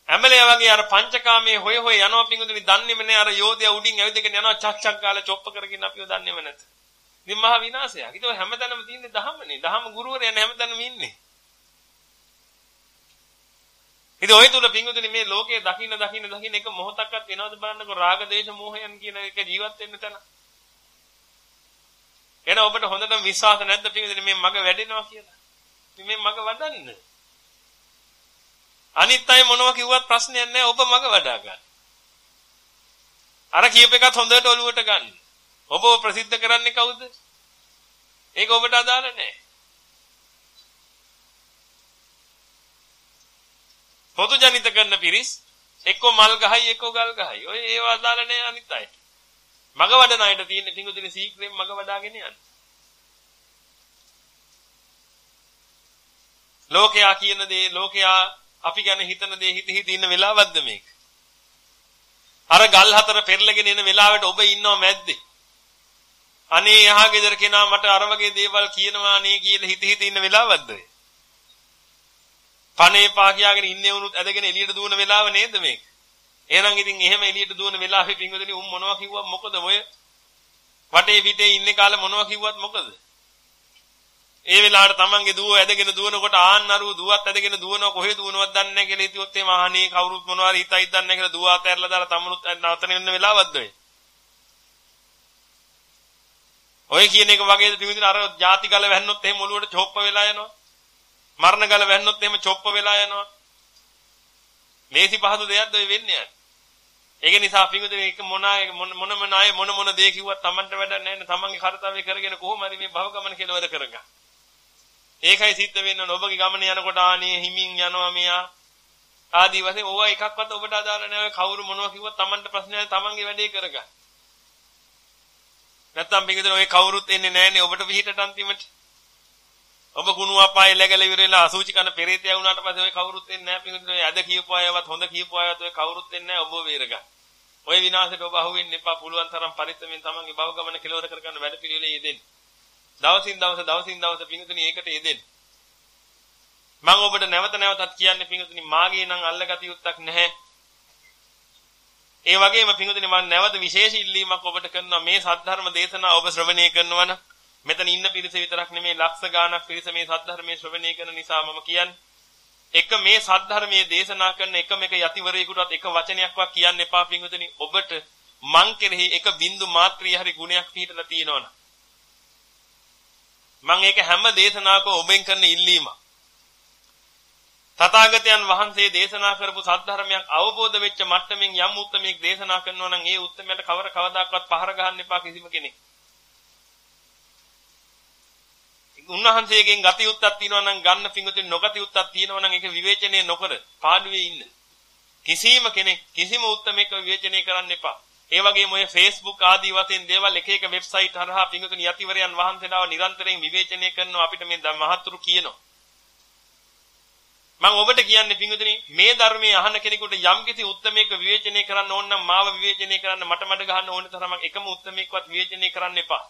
ඇඹලයා වගේ අර පංචකාමයේ හොය හොය යනවා පිඟුදුනි දන්නේම නෑ අර යෝධයා උඩින් ඇවිදගෙන යනවා චක් චක් ගාලා චොප්ප කරගෙන අපිව දන්නේම නැත. ඉතින් මහා විනාශයක්. ඉතින් ඔය හැමතැනම තියෙන්නේ දහමනේ. දහම ගුරුවරයන් හැමතැනම ඉන්නේ. ඉතින් ඔය තුල පිංගුතුනි මේ ලෝකයේ දකින්න දකින්න දකින්න එක මොහොතක්වත් වෙනවද බලන්නකො රාග දේශ මොහයන් කියන එක ජීවත් වෙන්න තැන. එන ඔබට හොඳටම විශ්වාස නැද්ද පිංගුතුනි මේ මග වැඩෙනවා කියලා? මේ මග වඩන්න. අනිත් අය මොනවා කිව්වත් ප්‍රශ්නයක් නැහැ ඔබ මග වඩා ගන්න. අර කියප එකත් හොඳට ඔලුවට ගන්න. ඔබව ප්‍රසිද්ධ කරන්නේ කවුද? ඒක ඔබට අදාළ නැහැ. පොදු ජනිත කරන පිරිස් එක්කෝ මල් ගහයි එක්කෝ ගල් ගහයි. ඔය ඒව අදාළ නැහැ අනිත් අයට. මග වඩන අයට තියෙන පිඟුදින සීක්‍රෙන් මග වඩාගෙන යන්න. ලෝකයා කියන දේ ලෝකයා අපි ගැන හිතන දේ හිත හිත ඉන්න වෙලාවක්ද මේක? අර ගල් හතර පෙරලගෙන එන වෙලාවට ඔබ ඉන්නව මැද්දේ. අනේ එහා ගෙදර කෙනා මට අර වගේ දේවල් කියනවා නේ කියලා හිත හිත ඉන්න වෙලාවක්ද ඔය? පණේ පා කියාගෙන ඉන්නේ වුණුත් ඇදගෙන එළියට දුවන වෙලාව නේද මේක? එහෙනම් ඉතින් එහෙම එළියට දුවන වෙලාවේ පින්වදනි උන් මොනවා කිව්වත් මොකද ඔය? වටේ පිටේ ඉන්නේ කාලේ මොනවා කිව්වත් මොකද? ඒ වෙලාවට තමන්ගේ දුව ඇදගෙන දුවනකොට ආන්නරුව දුවත් ඇදගෙන දුවනවා කොහෙද දුවනවද දන්නේ නැහැ කියලා හිතුවොත් එහම අහනේ කවුරුත් මොනවා හරි හිතයි දන්නේ නැහැ කියලා දුව අතහැරලා දාලා තමනුත් නවතන වෙන වෙලාවක්ද ඔය? ඔය කියන එක වගේද පින්විදින අර ಜಾති ගල වැන්නොත් එහෙම ඔළුවට චොප්ප වෙලා යනවා. මරණ ගල වැන්නොත් එහෙම චොප්ප වෙලා යනවා. මේසි පහසු දෙයක්ද ඔය වෙන්නේ යන්නේ. ඒක නිසා පිඟුදේ එක මොනාය මොන මොන නාය මොන මොන දේ කිව්වත් Tamanට වැඩක් නැහැ නේ. Tamanගේ කාර්යය කරගෙන කොහොම හරි මේ භව ගමන කෙලවර කරගන්න. ඒකයි සිද්ධ වෙන්නේ ඔබගේ ගමන යනකොට ආනේ හිමින් යනවා මෙයා. ආදි වශයෙන් ඕවා එකක්වත් ඔබට අදාළ නැහැ. කවුරු මොනවා කිව්වත් Tamanට ප්‍රශ්නයක් නැහැ. Tamanගේ වැඩේ කරගන්න. නැත්තම් පිඟුදේ ඔය කවුරුත් එන්නේ නැහනේ ඔබට පිටිට අන්තිමට. ඔබ කුණු අපායේ läගල ඉවරලා අසුචි කන පෙරේතය වුණාට පස්සේ ඔය කවුරුත් එන්නේ නැහැ පිටුනේ අද කියපු අයවත් හොඳ කියපු අයවත් ඔය කවුරුත් එන්නේ නැහැ ඔබ වේරගන්න. ඔය විනාශයට ඔබ අහුවෙන්න එපා පුළුවන් තරම් පරිස්සමෙන් තමන්ගේ භව ගමන කෙලවර කරගන්න වැඩ පිළිවෙලේ යෙදෙන්න. දවසින් දවස දවසින් දවස පිටුනේ ඒකට යෙදෙන්න. මම ඔබට නැවත නැවතත් කියන්නේ පිටුනේ මාගේ නම් අල්ලගත යුත්තක් නැහැ. ඒ වගේම පිටුනේ මම නැවත විශේෂ ඉල්ලීමක් ඔබට කරනවා මේ සද්ධර්ම දේශනාව ඔබ ශ්‍රවණය කරනවා නම් මෙතන ඉන්න පිරිස විතරක් නෙමේ ලක්ෂ ගාණක් පිරිස මේ සද්ධර්මයේ ශ්‍රවණය කරන නිසා මම කියන්නේ. එක මේ සද්ධර්මයේ දේශනා කරන එකම එක යතිවරයෙකුටවත් එක වචනයක්වත් කියන්න එපා පින්වතුනි. ඔබට මං කෙරෙහි එක බින්දු මාත්‍රිය හරි ගුණයක් පිටලා තියෙනවනේ මම ඒක හැම දේශනාවක ඔබෙන් කරන ඉල්ලීමක් තථාගතයන් වහන්සේ දේශනා කරපු සද්ධර්මයක් අවබෝධ වෙච්ච මට්ටමින් යම් උත්මයෙක් දේශනා කරනවා නම් ඒ උත්මයට කවර කවදාකවත් පහර ගහන්න එපා කිසිම කෙනෙක්. උන්වහන්සේගෙන් ගති යුත්තක් තියෙනවා නම් ගන්න පිංගුතුනි නොගති යුත්තක් තියෙනවා නම් ඒක විවේචනය නොකර පාඩුවේ ඉන්න. කිසිම කෙනෙක් කිසිම උත්තරයක විවේචනය කරන්න එපා. ඒ වගේම ඔය Facebook ආදී වශයෙන් දේවල් එක එක වෙබ්සයිට් හරහා පිංගුතුනි යතිවරයන් වහන්සේලාව නිරන්තරයෙන් විවේචනය කරනවා අපිට මේ මහත්තුරු කියනවා. මම ඔබට කියන්නේ පිංගුතුනි මේ ධර්මයේ අහන කෙනෙකුට යම් කිසි උත්තරයක විවේචනය කරන්න ඕන නම් මාව විවේචනය කරන්න මට මඩ ගහන්න ඕන තරමක් එකම උත්තරයකවත් විවේචනය කරන්න එපා.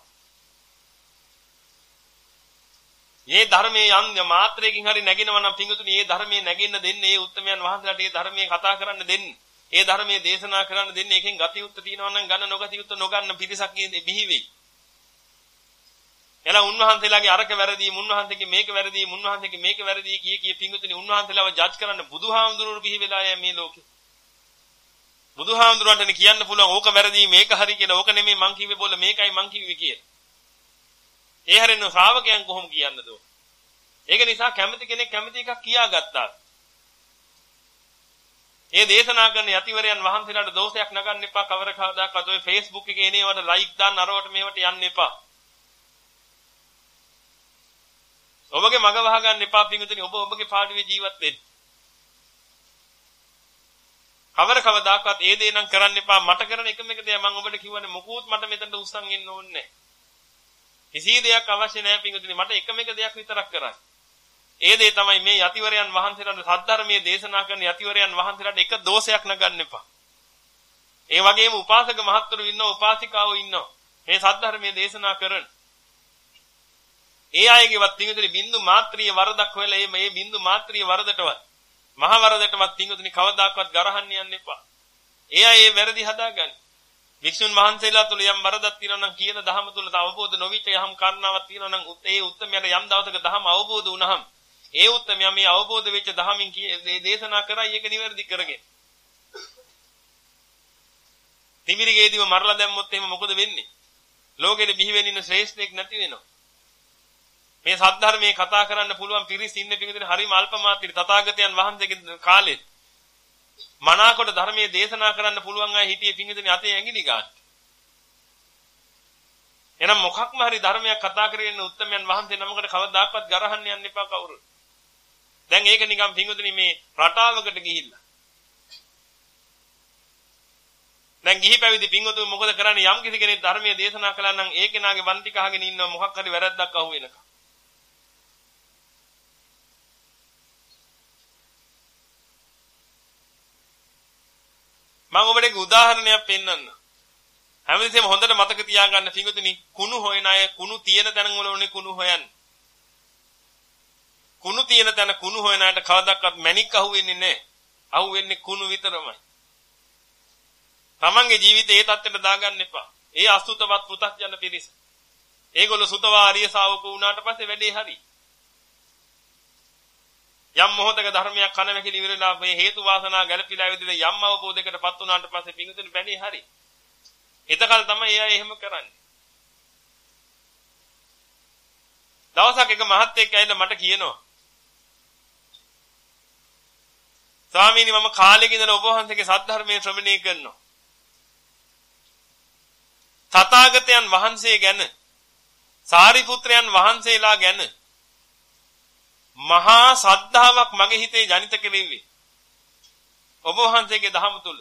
මේ ධර්මයේ යම් මාත්‍රයකින් හරි නැගිනවා නම් පිංගුතුනි මේ ධර්මයේ නැගින්න දෙන්නේ මේ උත්තරමයන් වහන්සේලාට මේ ධර්මයේ කතා කරන්න දෙන්න. ඒ ධර්මයේ දේශනා කරන්න දෙන්නේ එකෙන් ගතියුත්ත තියෙනවා නම් ගන්න නොගතියුත්ත නොගන්න පිරිසක් බිහි වෙයි. එලා උන්වහන්සේලාගේ අරක වැරදි, මුන්වහන්සේගේ මේක වැරදි, මුන්වහන්සේගේ මේක වැරදි කිය කිය පිංගුතුනි උන්වහන්සේලාව ජජ් කරන්න බුදුහාමුදුරුවෝ බිහි වෙලා යෑ මේ ලෝකේ. බුදුහාමුදුරුවන්ට කියන්න පුළුවන් ඕක වැරදි මේක හරි කියලා. ඕක නෙමෙයි මං කිව්වේ බෝල මේකයි මං කිව්වේ කියලා. ඒ හැරෙන්න ශ්‍රාවකයන් කොහොම කියන්නද? ඒක නිසා කැමති කෙනෙක් කැමති එකක් කියාගත්තා. ඒ දේශනා කරන යතිවරයන් වහන්සේලාට දෝෂයක් නගන්න එපා කවර කවදාකවත් ඔය Facebook එකේ එනේවට ලයික් දාන්න අරවට මේවට යන්න එපා. ඔබගේ මග වහගන්න එපා පිංගුතුනි ඔබ ඔබගේ පාඩුවේ ජීවත් වෙන්න. කවර කවදාකවත් ඒ දේ නම් කරන්න එපා මට කරන එකම එක දේ මම ඔබට කිව්වනේ මොකුත් මට මෙතනට උස්සන් එන්න ඕනේ නැහැ. කිසි දෙයක් අවශ්‍ය නැහැ පිංගුතුනි මට එකම එක දෙයක් විතරක් කරන්න. ඒ දේ තමයි මේ යතිවරයන් වහන්සේලාට සද්ධර්මයේ දේශනා කරන යතිවරයන් වහන්සේලාට එක දෝෂයක් නගන්න එපා. ඒ වගේම උපාසක මහත්තුරු ඉන්නවා උපාසිකාවෝ ඉන්නවා. මේ සද්ධර්මයේ දේශනා කරන. ඒ අයගේවත් පිංගුතුනි බින්දු මාත්‍රිය වරදක් වෙලා මේ බින්දු මාත්‍රිය වරදටවත් මහ වරදටවත් පිංගුතුනි කවදාකවත් ගරහන්න යන්න එපා. ඒ අය ඒ වැරදි හදාගන්න. වික්ෂුන් වහන්සේලා තුල යම් වරදක් තියෙනවා නම් කියන දහම තුල අවබෝධ නොවිච්ච යම් කාරණාවක් තියෙනවා නම් ඒ උත්තරමයට යම් දවසක දහම අවබෝධ වුණහම ඒ උත්තරමයා මේ අවබෝධ වෙච්ච දහමින් දේශනා කරයි ඒක නිවැරදි කරගෙන. තිමිරිගේදීම මරලා දැම්මොත් එහෙම මොකද වෙන්නේ? ලෝකෙට බිහි වෙන්න ඉන්න ශ්‍රේෂ්ඨෙක් නැති වෙනවා. මේ සද්ධර්මයේ කතා කරන්න පුළුවන් පිරිස් ඉන්න පිටින් හරිම අල්ප මාත්‍රි තථාගතයන් වහන්සේගේ කාලෙත් මනාකොට ධර්මයේ දේශනා කරන්න පුළුවන් අය හිටියේ පිංගුතුනි අතේ ඇඟිලි ගන්න. එහෙනම් මොකක්ම හරි ධර්මයක් කතා කරගෙන උත්තමයන් වහන්සේ නමකට කවදාකවත් ගරහන්න යන්න එපා කවුරුත්. දැන් ඒක නිකන් පිංගුතුනි මේ රටාවකට ගිහිල්ලා. දැන් ගිහි පැවිදි පිංගුතුන් මොකද කරන්නේ යම් කිසි කෙනෙක් ධර්මයේ දේශනා කළා නම් ඒ කෙනාගේ වන්තික අහගෙන ඉන්නව මොකක් හරි වැරද්දක් අහු මම ඔබට උදාහරණයක් පෙන්නන්න. හැමතිස්සෙම හොඳට මතක තියාගන්න පිංගුතුනි කුණු හොයන අය කුණු තියෙන තැන් වල ඕනේ කුණු හොයන්න. කුණු තියෙන තැන කුණු හොයන අයට කවදාවත් මැණික් අහුවෙන්නේ නැහැ. අහුවෙන්නේ කුණු විතරමයි. තමන්ගේ ජීවිතේ ඒ தත්ත්වයට දාගන්න එපා. ඒ අසුතවත් පු탁ජන පිරිස. ඒගොල්ලෝ සුතවා ආර්ය ශාවකෝ වුණාට පස්සේ වැඩේ හරි. යම් මොහොතක ධර්මයක් කන වැකිලි ඉවරලා මේ හේතු වාසනා ගැළපීලා විදිහට යම් අවබෝධයකටපත් වුණාට පස්සේ පිඟුතුනේ බැනේ හරි. එතකල් තමයි එයා එහෙම කරන්නේ. දවසක් එක මහත්තයෙක් ඇවිල්ලා මට කියනවා ස්වාමීනි මම කාලෙක ඉඳලා ඔබ වහන්සේගේ සද්ධර්මයේ ශ්‍රවණය කරනවා. තථාගතයන් වහන්සේ ගැන සාරිපුත්‍රයන් වහන්සේලා ගැන මහා සද්ධාාවක් මගේ හිතේ ජනිත කෙරෙව්වේ. ඔබ වහන්සේගේ දහම තුල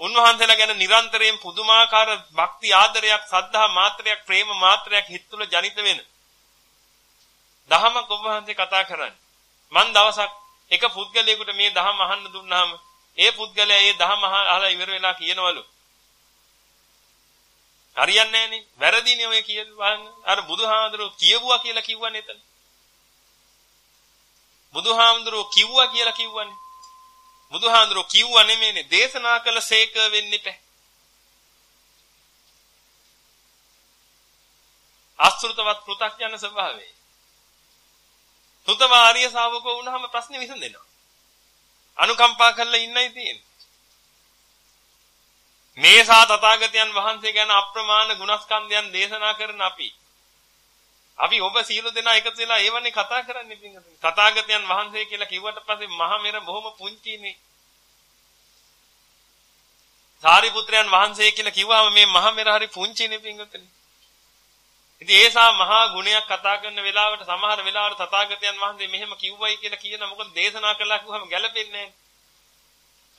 උන්වහන්සේලා ගැන නිරන්තරයෙන් පුදුමාකාර භක්ති ආදරයක් සද්ධා මාත්‍රයක් ප්‍රේම මාත්‍රයක් හිත තුල ජනිත වෙන දහමක් ඔබ වහන්සේ කතා කරන්නේ. මන් දවසක් එක පුද්ගලයෙකුට මේ දහම අහන්න දුන්නාම ඒ පුද්ගලයා ඒ දහම අහලා ඉවර වෙලා කියනවලු. හරියන්නේ නැහනේ. වැරදිනේ ඔය කියනවා අර බුදුහාඳුරෝ කියවුවා කියලා කිව්වනේ එතන. බුදුහාඳුරෝ කිව්වා කියලා කිව්වනේ බුදුහාඳුරෝ කිව්වා නෙමෙයිනේ දේශනා කළ සේක වෙන්නේ නැහැ අසෘතවත් පෘ탁ජන ස්වභාවය සුතම ආර්ය ශාවකෝ වුණාම ප්‍රශ්නේ විසඳෙනවා. අනුකම්පා කරලා ඉන්නයි තියෙන්නේ. මේසා තථාගතයන් වහන්සේ ගැන අප්‍රමාණ ගුණස්කන්ධයන් දේශනා කරන අපි අපි ඔබ සීල දෙනා එකතු වෙලා ඒවනේ කතා කරන්නේ පින්වතුනි. තථාගතයන් වහන්සේ කියලා කිව්වට පස්සේ මහා මෙර බොහොම පුංචිනේ. සාරිපුත්‍රයන් වහන්සේ කියලා කිව්වම මේ මහා මෙර හරි පුංචිනේ පින්වතුනි. ඉතින් ඒසා මහා ගුණයක් කතා කරන වෙලාවට සමහර වෙලාවට තථාගතයන් වහන්සේ මෙහෙම කිව්වයි කියලා කියන මොකද දේශනා කළා කිව්වම ගැළපෙන්නේ නැහැ.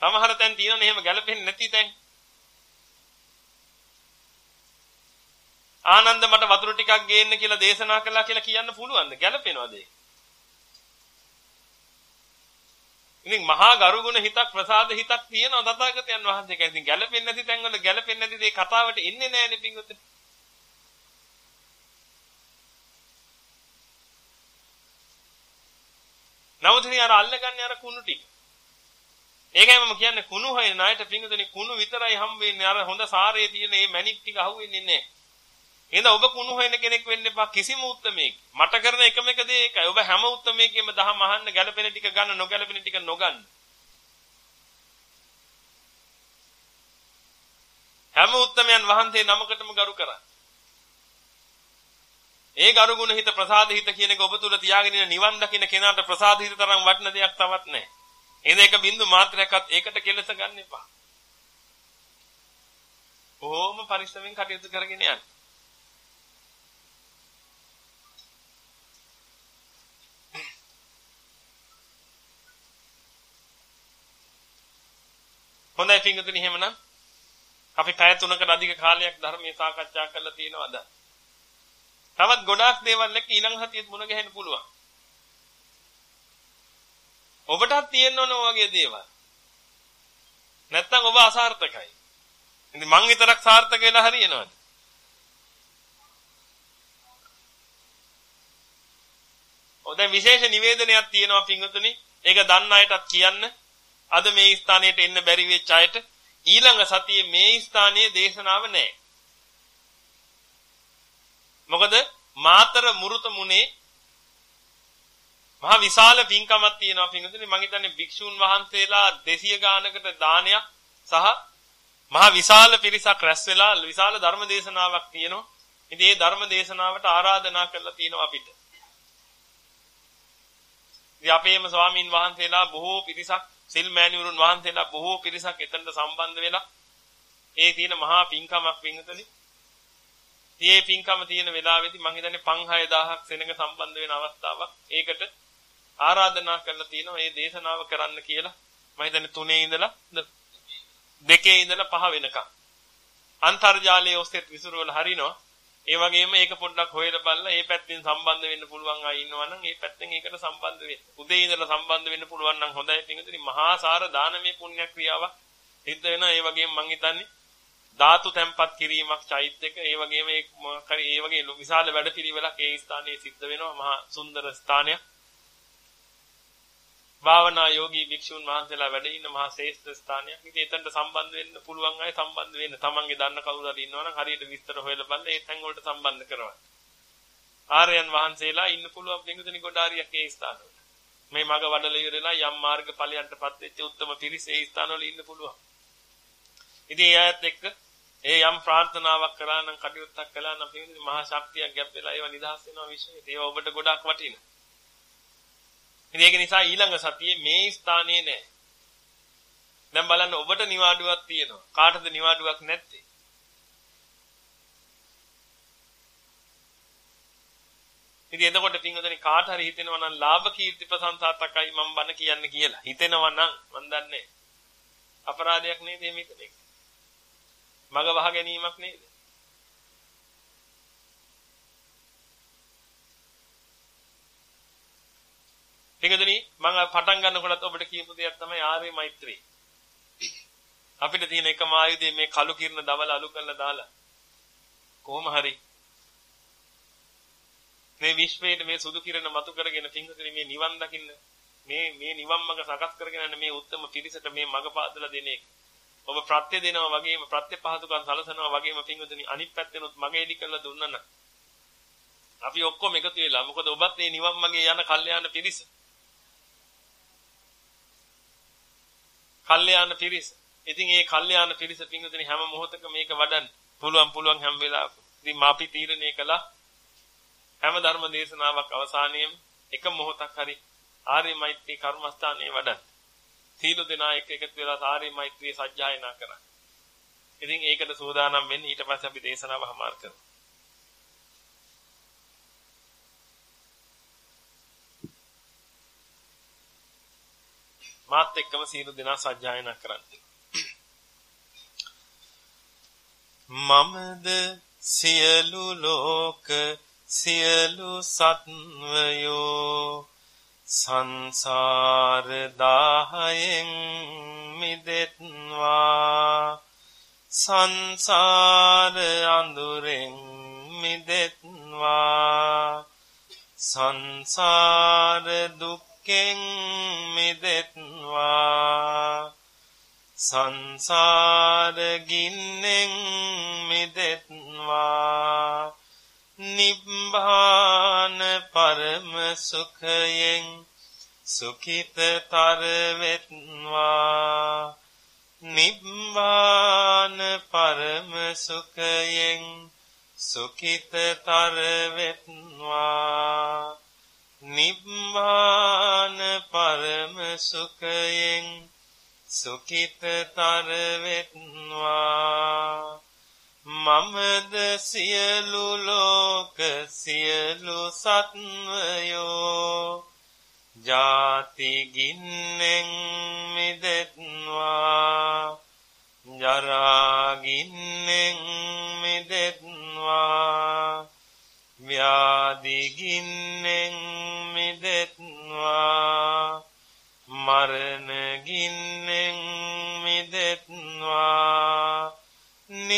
සමහර තැන් තියෙනනේ එහෙම ගැළපෙන්නේ නැති තැන්. ආනන්ද මට වතුර ටිකක් ගේන්න කියලා දේශනා කළා කියලා කියන්න පුළුවන්ද? ගැළපෙනවද ඒක? ඉතින් මහා ගරුගුණ හිතක් ප්‍රසාද හිතක් තියෙනවා තථාගතයන් වහන්සේ. ඉතින් ගැළපෙන්නේ නැති තැන්වල ගැළපෙන්නේ නැති දේ කතාවට එන්නේ නැහැ නේ පිංගුතුනි. නමුත් ඉතින් අර අල්ලගන්නේ අර කුණු ටික. ඒකයි මම කියන්නේ කුණු හොයන ණයට පිංගුදෙනි කුණු විතරයි හම් වෙන්නේ. අර හොඳ සාරයේ තියෙන මේ මැණික් ටික අහුවෙන්නේ නැහැ. එහෙනම් ඔබ කුණු හොයන කෙනෙක් වෙන්න එපා කිසිම උත්මේක. මට කරන එකම එක දේ ඒකයි. ඔබ හැම උත්මේකෙම දහම අහන්න ගැළපෙන ටික ගන්න නොගැළපෙන ටික නොගන්න. හැම උත්මයන් වහන්සේ නමකටම ගරු කරා. ඒ ගරුගුණ හිත ප්‍රසාද හිත කියන එක ඔබ තුල තියාගෙන ඉන්න නිවන් දකින්න කෙනාට ප්‍රසාද හිත තරම් වටින දෙයක් තවත් නැහැ. එහෙනම් ඒක බින්දු මාත්‍රයක්වත් ඒකට කෙලස ගන්න එපා. බොහොම පරිස්සමෙන් කටයුතු කරගෙන යන්න. හොඳයි පින්වතුනි එහෙමනම් අපි පැය තුනකට අධික කාලයක් ධර්මයේ සාකච්ඡා කරලා තියෙනවද? තවත් ගොඩාක් දේවල් එක්ක ඊළඟ සතියේත් මුණ ගැහෙන්න පුළුවන්. ඔබටත් තියෙන්න ඕන වගේ දේවල්. නැත්තම් ඔබ අසාර්ථකයි. ඉතින් මං විතරක් සාර්ථක වෙලා හරියනවද? ඔය විශේෂ නිවේදනයක් තියෙනවා පින්වතුනි. ඒක දන්න අයටත් කියන්න. අද මේ ස්ථානයට එන්න බැරි වෙච්ච අයට ඊළඟ සතියේ මේ ස්ථානයේ දේශනාව නැහැ. මොකද මාතර මුරුත මුනේ මහා විශාල පින්කමක් තියෙනවා පින්වතුනි මම හිතන්නේ භික්ෂූන් වහන්සේලා 200 ගානකට දානයක් සහ මහා විශාල පිරිසක් රැස් වෙලා විශාල ධර්ම දේශනාවක් තියෙනවා. ඉතින් මේ ධර්ම දේශනාවට ආරාධනා කරලා තියෙනවා අපිට. ඉතින් අපේම ස්වාමින් වහන්සේලා බොහෝ පිරිසක් සිල් මෑණිවරුන් වහන්සේලා බොහෝ පිරිසක් එතනට සම්බන්ධ වෙලා ඒ තියෙන මහා පින්කමක් වින්තුනි. මේ පින්කම තියෙන වෙලාවෙදී මම හිතන්නේ 5000ක් සෙනඟ සම්බන්ධ වෙන අවස්ථාවක්. ඒකට ආරාධනා කරලා තියෙනවා මේ දේශනාව කරන්න කියලා. මම හිතන්නේ තුනේ ඉඳලා දෙකේ ඉඳලා පහ වෙනකම්. අන්තර්ජාලයේ ඔස්සේ විසිරවල හරිනවා. ඒ වගේම ඒක පොඩ්ඩක් හොයලා බලලා ඒ පැත්තෙන් සම්බන්ධ වෙන්න පුළුවන් අය ඉන්නවා නම් ඒ පැත්තෙන් ඒකට සම්බන්ධ වෙන්න. උදේ ඉඳලා සම්බන්ධ වෙන්න පුළුවන් නම් හොඳයි. පිටින් මහා සාර දානමය පුණ්‍ය ක්‍රියාවක් සිද්ධ වෙනවා. ඒ වගේම මම හිතන්නේ ධාතු තැම්පත් කිරීමක් චෛත්‍යක ඒ වගේම ඒ මොකක් ඒ වගේ විශාල වැඩපිළිවෙලක් ඒ ස්ථානයේ සිද්ධ වෙනවා. මහා සුන්දර ස්ථානයක්. භාවනා යෝගී භික්ෂුන් වහන්සේලා වැඩ ඉන්න මහා ශ්‍රේෂ්ඨ ස්ථානයක්. ඉතින් එතනට සම්බන්ධ වෙන්න පුළුවන් අය සම්බන්ධ වෙන්න. තමන්ගේ දන්න කවුරු හරි ඉන්නවනම් හරියට විස්තර හොයලා බලලා ඒ තැන් වලට සම්බන්ධ කරවන්න. ආර්යයන් වහන්සේලා ඉන්න පුළුවන් පිඟුතුනි ගොඩාරියක් ඒ ස්ථානවල. මේ මග වඩල ඉවරලා යම් මාර්ග ඵලයන්ටපත් වෙච්ච උත්තම පිරිස ඒ ස්ථානවල ඉන්න පුළුවන්. ඉතින් ඒ අයත් එක්ක ඒ යම් ප්‍රාර්ථනාවක් කරා නම් කටයුත්තක් කළා නම් පිඟුතුනි මහා ශක්තියක් ගැප් වෙලා ඒවා නිදහස් වෙනවා විශ්වයේ. ඒවා ඔබට ගොඩාක් වටිනවා. ඉතින් ඒක නිසා ඊළඟ සතියේ මේ ස්ථානයේ නෑ. දැන් බලන්න ඔබට නිවාඩුවක් තියෙනවා. කාටද නිවාඩුවක් නැත්තේ? ඉතින් එතකොට පින්වතුනි කාට හරි හිතෙනවා නම් ලාභ කීර්ති ප්‍රශංසාතකයි මම බන කියන්නේ කියලා. හිතෙනවා නම් මන් දන්නේ අපරාධයක් නේද මේ හිතන එක. මග වහ ගැනීමක් නේද? පිටුදෙනි මම පටන් ගන්නකොටත් ඔබට කියපු දෙයක් තමයි ආර්ය මෛත්‍රී. අපිට තියෙන එකම ආයුධය මේ කළු කිරණ දවල අලු කරලා දාලා කොහොම හරි මේ විශ්වයේ මේ සුදු කිරණ මතු කරගෙන පිටුදෙනි මේ නිවන් දකින්න මේ මේ නිවන් මඟ සකස් කරගෙන යන මේ උත්තම පිරිසට මේ මඟ පාදලා දෙන එක. ඔබ ප්‍රත්‍ය දෙනවා වගේම ප්‍රත්‍ය පහසුකම් සලසනවා වගේම පිටුදෙනි අනිත් පැත්තෙනුත් මඟ එලි කරලා දුන්නා නම් අපි ඔක්කොම එකතු වෙලා මොකද ඔබත් මේ නිවන් මගේ යන කල්යාණ පිරිස. කල්යාණ පිරිස. ඉතින් ඒ කල්යාණ පිරිස පිංගුතුනි හැම මොහොතක මේක වඩන්න පුළුවන් පුළුවන් හැම වෙලාවකම. ඉතින් අපි තීරණය කළා හැම ධර්ම දේශනාවක් අවසානයේම එක මොහොතක් හරි ආර්ය මෛත්‍රී කර්මස්ථානයේ වඩන්න. සීල දෙනා එක එකතු වෙලා ආර්ය මෛත්‍රී සජ්ජායනා කරා. ඉතින් ඒකට සූදානම් වෙන්න ඊට පස්සේ අපි දේශනාව හමාර කරමු. මාත් එක්කම සියලු දෙනා සජ්ජායනා කරන්න. මමද සියලු ලෝක සියලු සත්වයෝ සංසාර දාහයෙන් මිදෙත්වා. සංසාර අඳුරෙන් මිදෙත්වා. සංසාර දුක් දුකෙන් මිදෙත්වා සංසාර ගින්නෙන් මිදෙත්වා. නිබ්බාන පරම සුඛයෙන් සුඛිතතර වෙත්වා. නිබ්බාන පරම සුඛයෙන් සුඛිතතර වෙත්වා. නිබ්බාන පරම සුඛයෙන් සුඛිතතර වෙත්වා මමද සියලු ලෝක සියලු සත්වයෝ ජාති ගින්නෙන් මිදෙත්වා. ජරාගින්නෙන් මිදෙත්වා. ව්‍යාධිගින්නෙන් මිදෙත්වා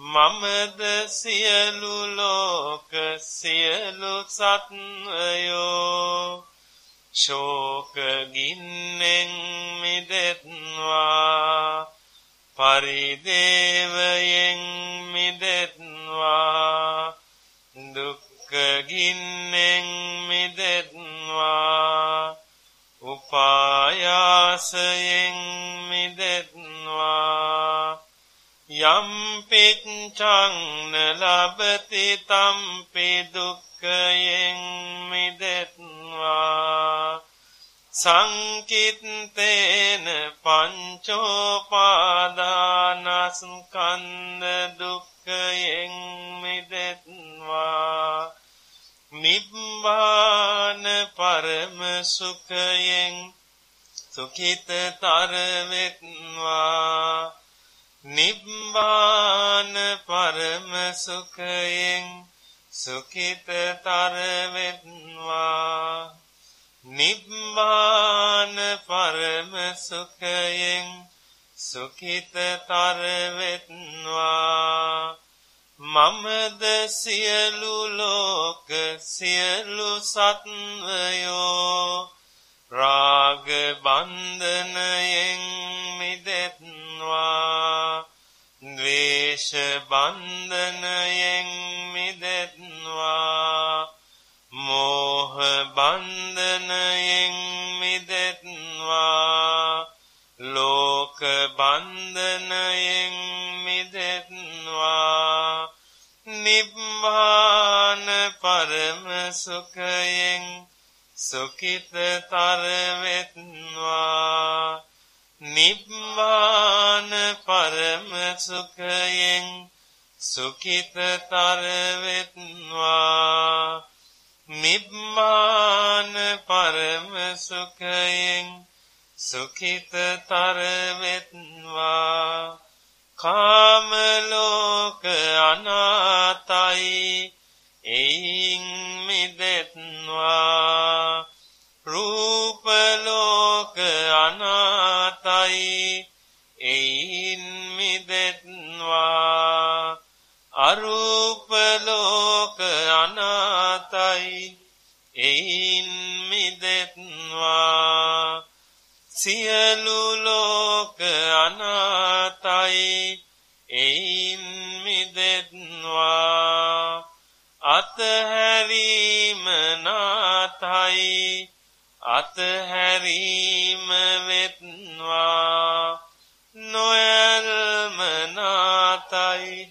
මමද සියලු ලෝක සියලු සත්වයෝ ශෝක ගින්නෙන් මිදෙත්වා පරිදේවයෙන් මිදෙත්වා දුක්ඛ ගින්නෙන් මිදෙත්වා උපායාසයෙන් මිදෙත්වා. යම් පිච්ඡං නලබති තම්පි දුක්ඛයෙන් මිදෙත්වා සංකිත්තේන පංචෝපාදානස්කන්ධ දුක්ඛයෙන් මිදෙත්වා නිබ්බාන පරම සුඛයෙන් සුඛිතතර වෙත්වා නිබ්බාන පරම සුඛයෙන් සුඛිතතර වෙත්වා නිබ්බාන පරම සුඛයෙන් සුඛිතතර වෙත්වා මමද සියලු ලෝක සියලු සත්වයෝ රාග බන්ධනයෙන් ද්වේෂ බන්ධනයෙන් මිදෙත්වා. මෝහ බන්ධනයෙන් මිදෙත්වා. ලෝක බන්ධනයෙන් මිදෙත්වා. නිබ්බාන පරම සුඛයෙන් සුඛිතතර වෙත්වා. නිබ්බාන පරම සුඛයෙන් සුඛිතතර වෙත්වා නිබ්බාන පරම සුඛයෙන් සුඛිතතර වෙත්වා කාම ලෝක අනාතයි එයින් සියලු ලෝක අනාතයි. එයින් මිදෙත්වා අතහැරීම නාතයි. අතහැරීම වෙත්වා. නොයල්ම නාතයි.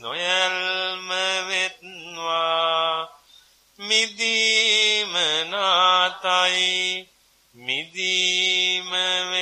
නොයල්ම වෙත්වා. මිදීම නාතයි. මිදීම වෙත්වා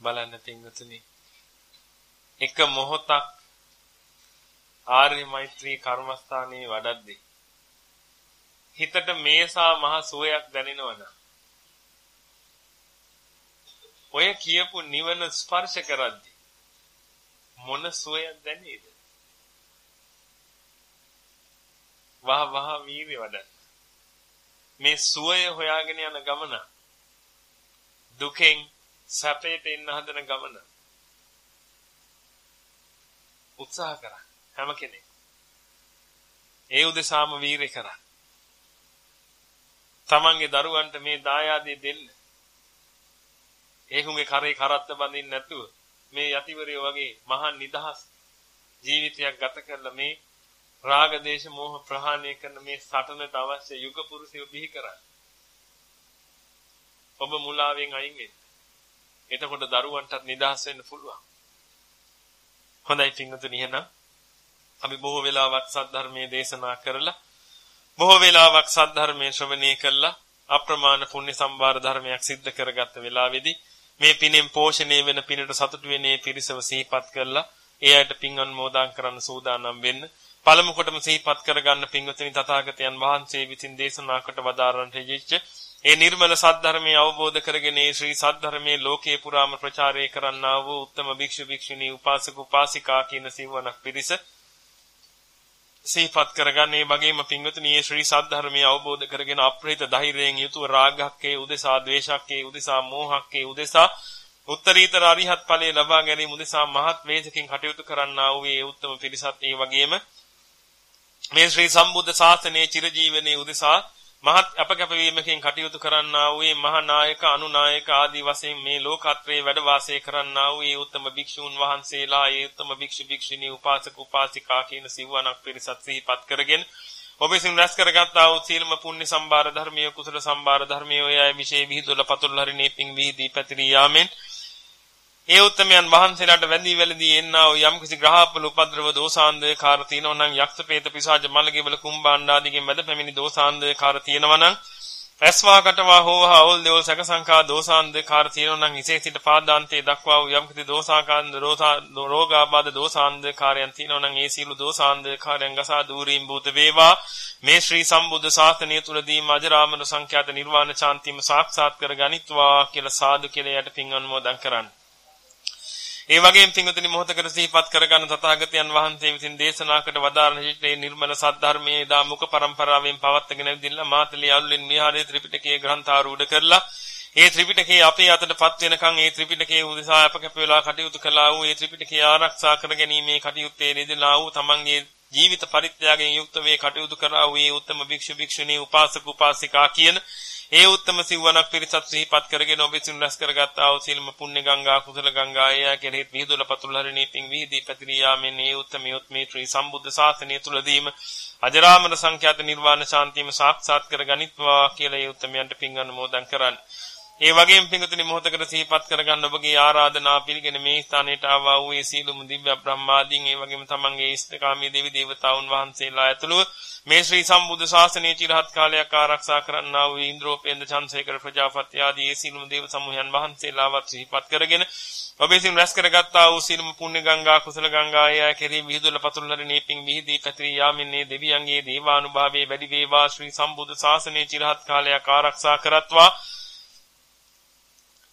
බලන්න පින්වතුනි. එක මොහොතක් ආර්ය මෛත්‍රී කර්මස්ථානයේ වඩද්දී හිතට මේසා මහ සුවයක් දැනෙනවනම් ඔය කියපු නිවන ස්පර්ශ කරද්දී මොන සුවයක් දැනේද? වහ වහ වීර්ය වඩන්න. මේ සුවය හොයාගෙන යන ගමන දුකෙන් සැපයට එන්න හදන ගමන උත්සාහ කරා හැම කෙනෙක්. ඒ උදෙසාම වීරය කරා. තමන්ගේ දරුවන්ට මේ දායාදේ දෙන්න. ඒකුගේ කරේ කරත්ත බඳින්න නැතුව මේ යතිවරය වගේ මහා නිදහස් ජීවිතයක් ගත කරලා මේ රාග දේශ මොහ ප්‍රහාණය කරන මේ සටනට අවශ්‍ය යුග පුරුෂයෝ බිහි කරා. ඔබ මුලාවෙන් අයින් වෙන්න. එතකොට දරුවන්ටත් නිදහස් වෙන්න පුළුවන්. හොඳයි පින්වතුනි එහෙනම් අපි බොහෝ වෙලාවක් සද්ධර්මයේ දේශනා කරලා බොහෝ වෙලාවක් සද්ධර්මයේ ශ්‍රවණය කළා අප්‍රමාණ පුණ්‍ය සම්භාර ධර්මයක් සිද්ධ කරගත්ත වෙලාවේදී මේ පිනෙන් පෝෂණය වෙන පිනට සතුටු වෙන්නේ පිරිසව සිහිපත් කරලා ඒ අයට පින් අනුමෝදන් කරන්න සූදානම් වෙන්න පළමු කොටම සිහිපත් කරගන්න පින්වතුනි තථාගතයන් වහන්සේ විසින් දේශනා කොට වදාරන්නට යෙච්ච ඒ නිර්මල සද්ධර්මයේ අවබෝධ කරගෙන ඒ ශ්‍රී සද්ධර්මයේ ලෝකේ පුරාම ප්‍රචාරය කරන්නා වූ උත්තම භික්ෂු භික්ෂුණී උපාසක උපාසිකා කියන සිවණක් පිරිස සිහිපත් කරගන්නේ වගේම පින්වතුනි මේ ශ්‍රී සද්ධර්මයේ අවබෝධ කරගෙන අප්‍රහිත ධෛර්යයෙන් යුතුව රාගක්කේ උදෙසා ද්වේෂක්කේ උදෙසා මෝහක්කේ උදෙසා උත්තරීතර අරිහත් ඵලයේ ලබා ගැනීම උදෙසා මහත් වේදකින් කටයුතු කරන්නා වූ ඒ උත්තම පිරිසත් ඒ වගේම මේ ශ්‍රී සම්බුද්ධ ශාසනයේ චිරජීවනයේ උදෙසා මහත් අපකැපවීමකින් කටයුතු කරන්නා වූ මහා නායක අනුනායක ආදී වශයෙන් මේ ලෝකත්‍රයේ වැඩ වාසය කරන්නා වූ උත්තම භික්ෂූන් වහන්සේලා ඒ උත්තම භික්ෂු භික්ෂුණී උපාසක උපාසිකා කියන සිවණක් පිරිසත් සිහිපත් කරගෙන ඔබ විසින් රැස් කරගත්තා වූ සීලම පුණ්‍ය සම්භාර ධර්මීය කුසල සම්භාර ධර්මීය ඔය අය විශේෂ විහිදුල පතුල් හරිනේ පිං විහිදී පැතිරී යාමෙන් ඒ උත්තමයන් වහන්සේලාට වැඳී වැළඳී එන්නා වූ යම්කිසි ග්‍රහපල උපද්‍රව දෝසාන්දකාර තියෙනවා නම් යක්ෂ ප්‍රේත පිසාජ මල්ගේවල කුම්බාණ්ඩාදිගේ මැද පැමිණි දෝසාන්දකාර තියෙනවා නම් ඇස්වා කටවා හෝවා අවල් දෙවල් සක සංකා දෝසාන්දකාර තියෙනවා නම් ඉසේ සිට පාදාන්තයේ දක්වා වූ යම්කිසි දෝසාකාන්ද රෝගාබාධ දෝසාන්දකාරයන් තියෙනවා නම් ඒ සීල දෝසාන්දකාරයන් ගසා දූරීම් භූත වේවා. මේ ශ්‍රී සම්බුද්ධ ශාසනය තුලදී මජරාමන සංඛ්‍යාත නිර්වාණ ශාන්තියම සාක්ෂාත් කර ගනිත්වා කියලා සාදු කියලා යට පින් අනුමෝදන් කරන්නේ. ඒ වගේම පින්වතුනි මොහොතකට සිහිපත් කරගන්න තථාගතයන් වහන්සේ විසින් දේශනා කොට වදාරන සිටේ නිර්මල සද්ධර්මයේ දා මුඛ පරම්පරාවෙන් පවත්ගෙන ඇවිදින්න මාතලී අලුලින් විහාරයේ ත්‍රිපිටකයේ ග්‍රන්ථාරූඪ කරලා ඒ ත්‍රිපිටකයේ අපේ අතටපත් වෙනකන් ඒ ත්‍රිපිටකයේ උදෙසා අපකැප වෙලා කටයුතු කළා වූ ඒ ත්‍රිපිටකය ආරක්ෂා කර ගැනීමේ කටයුත්තේ නිදලා වූ තමන්ගේ ජීවිත පරිත්‍යාගයෙන් යුක්ත වේ කටයුතු කරා වූ ඒ උත්තම භික්ෂු භික්ෂුණී උපාසක උපාසිකා කියන ඒ උත්තම සිවණක් පිරිසත් සිහිපත් කරගෙන ඔබ විසින් රැස් කරගත් ආ වූ සීලම පුණ්‍ය ගංගා කුසල ගංගා එය කෙරෙහි විහිදුල පතුල් හරිනේ පිං විහිදී පැතිරී යාමෙන් ඒ උත්තමියොත් මේ ත්‍රි සම්බුද්ධ ශාසනය තුලදීම අජරාමර සංඛ්‍යාත නිර්වාණ ශාන්තියම සාක්ෂාත් කර ගනිත්වා කියලා ඒ උත්තමයන්ට පිං අනුමෝදන් කරන්නේ. ඒ වගේම පිංගුතුනි මොහොතකට සිහිපත් කරගන්න ඔබගේ ආරාධනා පිළිගෙන මේ ස්ථානයට ආවා වූ ඒ සීලමු දිව්‍ය බ්‍රහ්මාදීන් ඒ වගේම තමන්ගේ ඉෂ්ඨකාමී දෙවි දේවතාවුන් වහන්සේලා ඇතුළුව මේ ශ්‍රී සම්බුද්ධ ශාසනයේ চিරහත් කාලයක් ආරක්ෂා කරන්නා වූ ඉන්ද්‍රෝපේන්ද්‍ර චන්සේකර ප්‍රජාපති ආදී ඒ සීලමු දේව සමූහයන් වහන්සේලාවත් සිහිපත් කරගෙන ඔබ විසින් රැස් කරගත්තා වූ සීලමු පුණ්‍ය ගංගා කුසල ගංගා ආය කෙරෙහි විහිදුල පතුල්ලර නීපින් විහිදී පැතිරී යාමින් මේ දෙවියන්ගේ දේවානුභාවයේ වැඩි වේවා. ශ්‍රී සම්බුද්ධ ශාසනයේ চিරහත් කාලයක් ආරක්ෂා කරත්වා.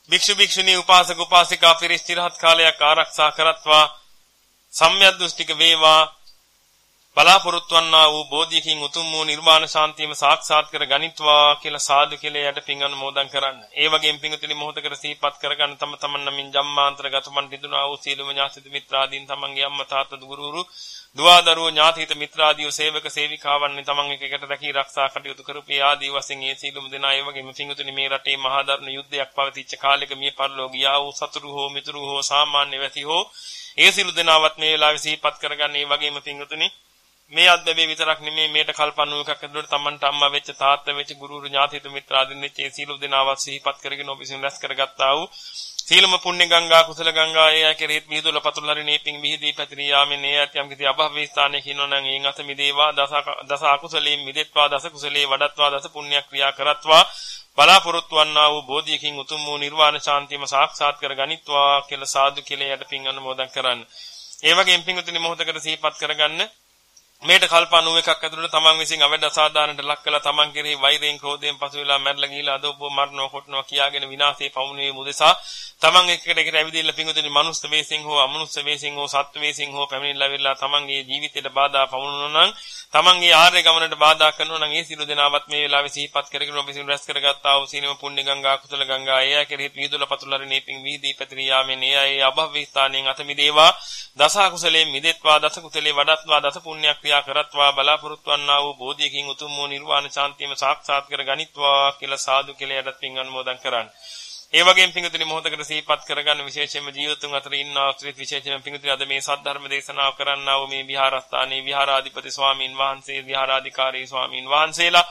භික්ෂු භික්ෂුණී උපාසක උපාසිකා පිරිස් চিරහත් කාලයක් ආරක්ෂා කරත්වා. සම්‍යක් දෘෂ්ටික වේවා. බලාපොරොත්තු වන්නා වූ බෝධියකින් උතුම් වූ නිර්වාණ ශාන්තියම සාක්ෂාත් කර ගනිත්වා කියලා සාදු කියලා යට පින් අනුමෝදන් කරන්න. ඒ වගේම පින්තුනි මොහොතකට සිහිපත් කරගන්න තම තමන් නමින් ජම්මාන්තර ගතමන් දිදුනා වූ සීලම ඥාතිත මිත්‍රාදීන් තමන්ගේ අම්මා තාත්තා ගුරුවරු දුවා දරුවෝ ඥාතිත මිත්‍රාදීව සේවක සේවිකාවන් තමන් එක එකට රැකී ආරක්ෂා කටයුතු කරපු ආදී වශයෙන් ඒ සීලම දෙනා ඒ වගේම පින්තුනි මේ රටේ මහා දරණ යුද්ධයක් පවතිච්ච කාලෙක මිය පරලෝ ගියා වූ සතුරු හෝ මිතුරු හෝ සාමාන්‍ය වැසි හෝ ඒ සීල දෙනාවත් මේ වෙලාවේ සිහිපත් කරගන්න ඒ වගේම පින්තුනි මේ අද්දවේ විතරක් නෙමෙයි මේට කල්පණු එකක් ඇතුළට තමන්ට අම්මා වෙච්ච තාත්තා වෙච්ච ගුරුරු ඥාතිතු මිත්‍රාදීන් වෙච්ච ඒ සීල දෙනාවත් සිහිපත් කරගෙන ඔබ විසින් රැස් කරගත්තා වූ සීලම පුණ්‍ය ගංගා කුසල ගංගා ඒ කෙරෙහිත් මිහිදුල පතුල් හරිනේ පිං විහිදී පැතිරී යාමෙන් ඒ ඇති යම් කිසි අභව්‍ය ස්ථානයක ඉන්නවනම් එයින් අත මිදේවා දස දස අකුසලයෙන් මිදෙත්වා දස කුසලයේ වඩත්වා දස පුණ්‍ය ක්‍රියා කරත්වා බලාපොරොත්තු වන්නා වූ බෝධියකින් උතුම් වූ නිර්වාණ ශාන්තියම සාක්ෂාත් කර ගනිත්වා කියලා සාදු කියලා යට පින් අනුමෝදන් කරන්න. ඒ වගේම පින්වතුනි මොහොතකට සිහිපත් කරගන්න මේට කල්ප 91ක් ඇතුළත තමන් විසින් අවැඩ අසාධාරණට ලක් කළා. තමන් කෙරෙහි වෛරයෙන් ක්‍රෝධයෙන් පසු වෙලා මැරලා ගිහිලා අද ඔබ මරණව කොටනවා කියාගෙන විනාශේ පවුනේ මුදෙසා තමන් එක්කට එකට ඇවිදilla පිඟුතුනි මනුස්ස වේසින් හෝ අමනුස්ස වේසින් හෝ සත්ව වේසින් හෝ පැමිණිලා වෙලා තමන්ගේ ජීවිතයට බාධා පවුනනවා නම් තමන්ගේ ආර්ය ගමනට බාධා කරනවා නම් ඒ සිළු දෙනාවත් මේ වෙලාවේ සිහිපත් කරගෙන ඔබ විසින් රැස් කරගත්තා වූ සීනම පුණ්‍ය ගංගා කුසල ගංගා ඒ අය කෙරෙහි විදුල පතුලරණේ පිං වීදී පැතිරී යාමෙන් ඒ අය අභව්‍ය ස්ථානයෙන් අත මිදේවා. දස කුසලයෙන් මිදෙත්වා දස කුසලේ වඩත්වා දස පුණ්‍ය ක්‍රියා කරත්වා බලාපොරොත්තු වන්නා වූ බෝධියකින් උතුම් වූ නිර්වාණ ශාන්තියම සාක්ෂාත් කර ගනිත්වා කියලා සාදු කියලා යටත් පින් අනුමෝදන් කරන්න. ඒ වගේම පිංගුතුනි මොහොතකට සිහිපත් කරගන්න විශේෂයෙන්ම ජීවිතුන් අතර ඉන්න ආශ්‍රිත විශේෂයෙන්ම පිංගුතුනි අද මේ සද්ධර්ම දේශනාව කරන්නා වූ මේ විහාරස්ථානයේ විහාරාධිපති ස්වාමින් වහන්සේ විහාරාධිකාරී ස්වාමින් වහන්සේලා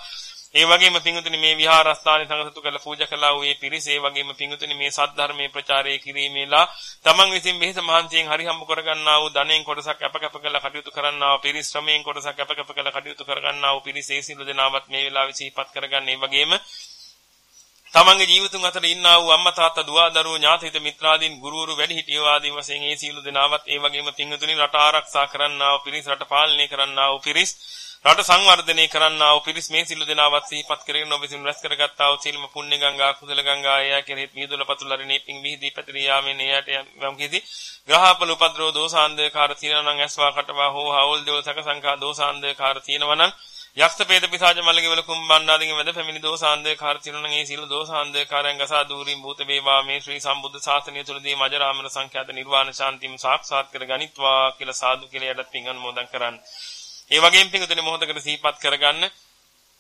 ඒ වගේම පිංගුතුනි මේ විහාරස්ථානයේ සංගතතු කළ පූජා කළා වූ මේ පිරිස ඒ වගේම පිංගුතුනි මේ සද්ධර්මයේ ප්‍රචාරය කිරීමේලා තමන් විසින් මෙහෙස මහන්සියෙන් හරි හම්බ කරගන්නා වූ ධනෙන් කොටසක් අපකප කළ කටයුතු කරන්නා වූ පිරිස් ශ්‍රමයෙන් කොටසක් අපකප කළ කටයුතු කරගන්නා වූ පිරිස ඒ සිළු දෙනාවත් මේ වෙලාවේ සිහිපත් කරගන්න. ඒ වගේම තමන්ගේ ජීවිතුන් අතර ඉන්නා වූ අම්මා තාත්තා දුව දරුවෝ ඥාතිහිත මිත්‍රාදීන් ගුරුවරු වැඩිහිටියෝ ආදී වශයෙන් ඒ සීල දෙනාවත් ඒ වගේම පිංගුතුනි රට ආරක්ෂා කරන්නා වූ පිරිස් රට පාලනය කරන්නා වූ පිරිස් රට සංවර්ධනය කරන්නා වූ පිරිස් මේ සිළු දෙනාවත් සිහිපත් කරගෙන ඔබ විසින් රැස් කරගත්තා වූ සීලම පුණ්‍ය ගංගා කුසල ගංගා එයා කෙරෙහි මිදුල පතුලරිනේ පිං විහිදී පැතිරියාමෙන් එයාට යම් කිසි ග්‍රහපල උපද්‍රව දෝසාන්දකාර තියෙනවා නම් ඇස්වා කටවා හෝ හවුල් දේව සක සංඛා දෝසාන්දකාර තියෙනවා නම් යක්ෂ පේද පිසාජ මල්ලගේ වල කුම්බණ්ඩාදිගේ වැද පැමිණි දෝසාන්දකාර තියෙනවා නම් ඒ සීල දෝසාන්දකාරයන් ගසා දූරින් භූත වේවා මේ ශ්‍රී සම්බුද්ධ ශාසනය තුළදී මජරාමන සංඛ්‍යාත නිර්වාණ ශාන්තිම සාක්ෂාත් කර ගනිත්වා කියලා සාදු කියලා යටත් පින් අනුමෝදන් කරන්නේ ඒ වගේම පිටුතුනේ මොහොතකට සිහිපත් කරගන්න.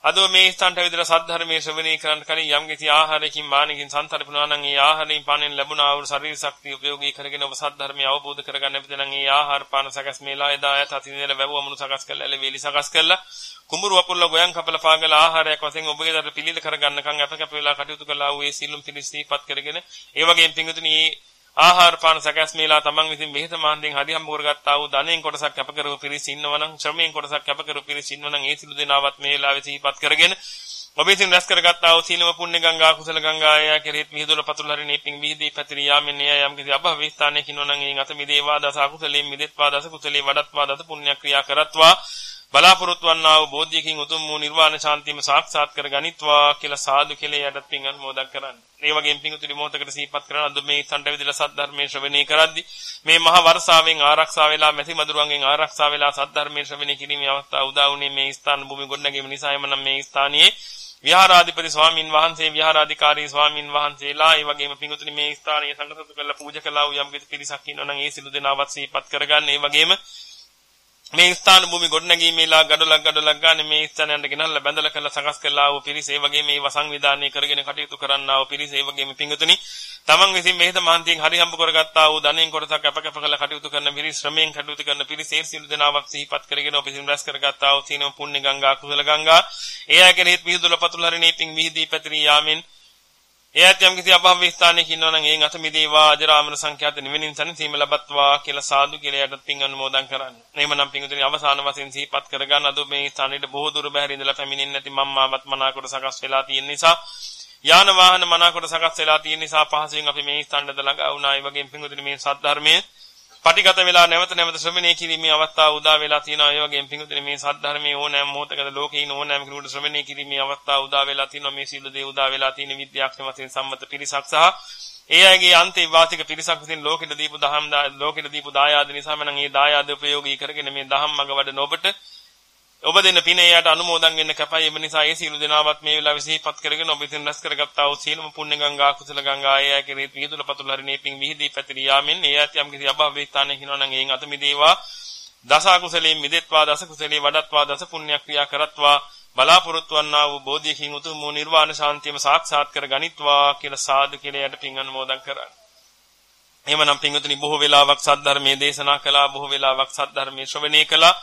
අද මේ ස්ථානට ඇවිදලා සද්ධර්මයේ ශ්‍රවණය කරන්න කලින් යම් කිසි ආහාරයකින් මානකින් සංතරපුණා නම් ඒ ආහාරයෙන් පානෙන් ලැබුණා වූ ශරීර ශක්තිය උපයෝගී කරගෙන ඔබ සද්ධර්මය අවබෝධ කරගන්න පිට නම් ඒ ආහාර පාන සකස් මේලා එදා යත අතිදින වැවුවමුණු සකස් කරලා එළවේලි සකස් කරලා කුඹුරු වපුල්ල ගොයන් කපල පාගල ආහාරයක් වශයෙන් ඔබගේ දර පිළිල කරගන්නකම් අප කැප වෙලා කටයුතු කළා වූ ඒ සිල්ලුම් පිළිස්ීපත් කරගෙන ඒ වගේම පිටුතුනේ ආහාර පාන සැකස්මීලා තමන් විසින් මෙහෙත මහන්දියෙන් හදිහම්බ කරගත්තා වූ ධනෙන් කොටසක් කැප කරපු පිරිස ඉන්නවනම් ශ්‍රමයෙන් කොටසක් කැප කරපු පිරිස ඉන්නවනම් ඒ සිළු දෙනාවත් මේ වෙලාවේ සිහිපත් කරගෙන ඔබ විසින් රැස් කරගත්තා වූ සීලම පුණ්‍ය ගංගා කුසල ගංගා ආය කෙරෙහිත් මිහිදුල පතුල් හරිනේ පිං විහිදී පැතිරී යාමෙන් එය යම් කිසි අභව ස්ථානයක ඉන්නවනම් එයින් අත මිදේවා දස අකුසලයෙන් මිදෙත්වා දස කුසලේ වඩත්වා දස පුණ්‍ය ක්‍රියා කරත්වා. බලාපොරොත්තු වන්නා වූ බෝධියකින් උතුම් වූ නිර්වාණ ශාන්තියම සාක්ෂාත් කර ගනිත්වා කියලා සාදු කියලා යටත් පින් අනුමෝදන් කරන්න. ඒ වගේම පිංගුතුනි මොහොතකට සිහිපත් කරන අද මේ සඳ විදලා සද්ධර්මයේ ශ්‍රවණය කරද්දී මේ මහ වර්ෂාවෙන් ආරක්ෂා වෙලා මැසි මදුරුවන්ගෙන් ආරක්ෂා වෙලා සද්ධර්මයේ ශ්‍රවණය කිරීමේ අවස්ථාව උදා වුණේ මේ ස්ථාන භූමි ගොඩනැගීම නිසාම නම් මේ ස්ථානයේ විහාරාධිපති ස්වාමින් වහන්සේ විහාරාධිකාරී ස්වාමින් වහන්සේලා ඒ වගේම පිංගුතුනි මේ ස්ථානයේ සංගතතු කරලා පූජා කළා වූ යම් කිසි පිරිසක් ඉන්නවා නම් ඒ සිළු දෙනාවත් සිහිපත් කරගන්න ඒ වගේම මේ ස්ථාන භූමි ගොඩනැගීමේලා ගඩොලක් ගඩොලක් ගන්න මේ ස්ථානයන්ට ගෙනල්ලා බැඳලා කරලා සකස් කළා වූ පිරිස ඒ වගේ මේ වසංවිධානය කරගෙන කටයුතු කරන්නා වූ පිරිස ඒ වගේම පිංගුතුනි. තමන් විසින් මෙහෙත මහන්තියෙන් හරි හම්බ කරගත්තා වූ ධනෙන් කොටසක් අපකප කළ කටයුතු කරන පිරිස ශ්‍රමයෙන් කටයුතු කරන පිරිස ඒ සිළු දෙනාවක් සිහිපත් කරගෙන ඔබ විසින් රැස් කරගත්තා වූ සීනම පුණ්‍ය ගංගා කුසල ගංගා. ඒ ආයකෙනෙහිත් පිහිදුල පතුල හරිනේ පිං විහිදී පැතිරී යාමෙන් එයත් යම් කිසි අභව ස්ථානයක ඉන්නවා නම් එයින් අත මිදේවා අජරාමර සංඛ්‍යාත නිවෙනින් සනසීම ලබත්වා කියලා සාදු කියලා යටත් පින් අනුමෝදන් කරන්න. එහෙමනම් පින්තුනි අවසාන වශයෙන් සිහිපත් කරගන්න අද මේ ස්ථානෙට බොහෝ දුර බැහැර ඉඳලා පැමිණෙන්නේ නැති මම්මාවත් මනාකොට සකස් වෙලා තියෙන නිසා යාන වාහන මනාකොට සකස් වෙලා තියෙන නිසා පහසුවෙන් අපි මේ ස්ථානට ළඟ වුණා. ඒ වගේම පින්තුනි මේ සද්ධර්මයේ පටිගත වෙලා නැවත නැවත ශ්‍රවණය කිරීමේ අවස්ථාව උදා වෙලා තියෙනවා. ඒ වගේම පිඟුතුනේ මේ සද්ධර්මයේ ඕනෑම මොහොතකද ලෝකේ ඉන්න ඕනෑම කෙනෙකුට ශ්‍රවණය කිරීමේ අවස්ථාව උදා වෙලා තියෙනවා. මේ සීල දේ උදා වෙලා තියෙන විද්‍යාඥ වශයෙන් සම්මත පිරිසක් සහ ඒ අයගේ අන්තිම වාසික පිරිසක් විසින් ලෝකෙට දීපු දහම් ලෝකෙට දීපු දායාද නිසාම නම් ඒ දායාද ප්‍රයෝගී කරගෙන මේ දහම් මඟ වඩන ඔබට ඔබ දෙන පින එයාට අනුමෝදන් වෙන්න කැපයි. එම නිසා ඒ සීල දෙනාවත් මේ වෙලාවේ සිහිපත් කරගෙන ඔබ ඉතින් රැස් කරගත්තා වූ සීලම පුණ්‍ය ගංගා කුසල ගංගා ආයය කෙරෙහි විදුල පතුල හරිනේ පිං විහිදී පැතිරී යාමෙන් ඒ ඇති යම් කිසි අභව වේස්ථානයක හිනවා නම් එයින් අත මිදේවා. දස කුසලයෙන් මිදෙත්වා දස කුසලේ වඩත්වා දස පුණ්‍ය ක්‍රියා කරත්වා බලාපොරොත්තු වන්නා වූ බෝධියකින් උතුම් වූ නිර්වාණ ශාන්තියම සාක්ෂාත් කර ගනිත්වා කියලා සාදු කියලා යට පිං අනුමෝදන් කරන්නේ එහෙමනම් පින්වතුනි බොහෝ වෙලාවක් සද්ධර්මයේ දේශනා කළා බොහෝ වෙලාවක් සද්ධර්මයේ ශ්‍රවණය කළා.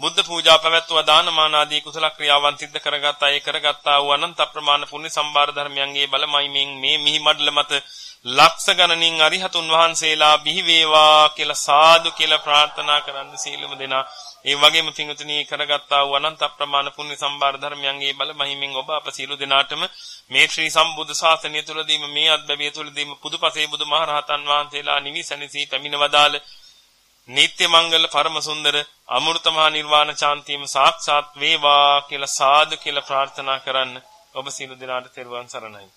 බුද්ධ පූජා පැවැත්වුවා දානමාන ආදී කුසල ක්‍රියාවන් සිද්ධ කරගත්තා ඒ කරගත්තා වූ අනන්ත ප්‍රමාණ පුණ්‍ය සම්භාර ධර්මයන්ගේ බලමයි මේ මිහි මඩල මත ලක්ෂ ගණනින් අරිහතුන් වහන්සේලා බිහි වේවා කියලා සාදු කියලා ප්‍රාර්ථනා කරන්න සීලම දෙනා. ඒ වගේම පිංගුතුනි කරගත්තා වූ අනන්ත ප්‍රමාණ පුණ්‍ය සම්භාර ධර්මයන්ගේ බල මහිමින් ඔබ අප සීල දෙනාටම මේ ශ්‍රී සම්බුද්ධ ශාසනය තුලදීම මේ අත්බැවිය තුලදීම පුදුපසේ බුදුමහරහතන් වහන්සේලා නිවිසනසී පැමිණ වදාළ නීත්‍ය මංගල පරම සුන්දර අමෘත මහ නිර්වාණ චාන්තියම සාක්ෂාත් වේවා කියලා සාදු කියලා ප්‍රාර්ථනා කරන්න ඔබ සීල දෙනාට තෙරුවන් සරණයි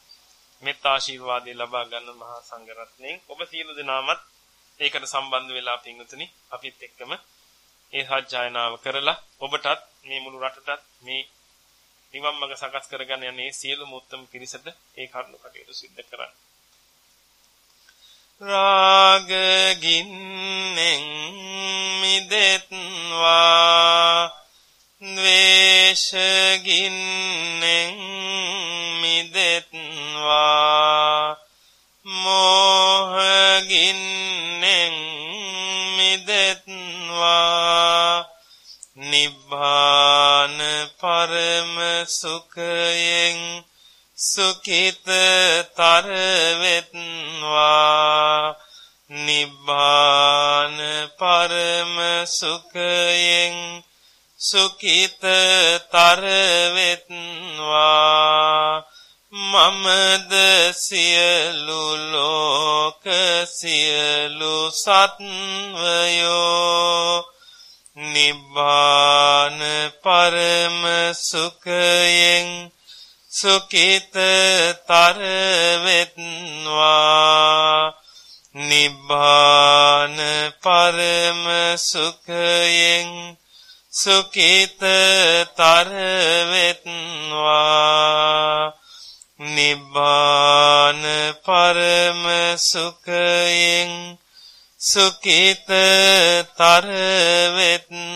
මෙත් ආශිර්වාදය ලබා ගන්න මහා සංඝරත්නයෙන් ඔබ සීල දෙනාමත් ඒකට සම්බන්ධ වෙලා පිංගුතුනි අපිත් එක්කම ඒ සත්‍යයනාව කරලා ඔබටත් මේ මුළු රටටත් මේ නිවන් මඟ සකස් කරගන්න යන්නේ සියලුම උත්තම පිරිසට ඒ කරුණු කටයුතු සිද්ධ කරන්න. රාග ගින්නෙන් මිදෙත්වා ද්වේෂ ගින්නෙන් මිදෙත්වා මෝහ ගින්නෙන් මිදෙත්වා නිබ්බාන පරම සුඛයෙන් සුඛිතතර වෙත්වා නිබ්බාන පරම සුඛයෙන් සුඛිතතර වෙත්වා මමද සියලු ලෝක සියලු සත්වයෝ නිබ්බාන පරම සුඛයෙන් සුඛිතතර වෙත්වා නිබ්බාන පරම සුඛයෙන් සුඛිතතර වෙත්වා නිබ්බාන පරම සුඛයෙන් සුඛිතතර වෙත්වා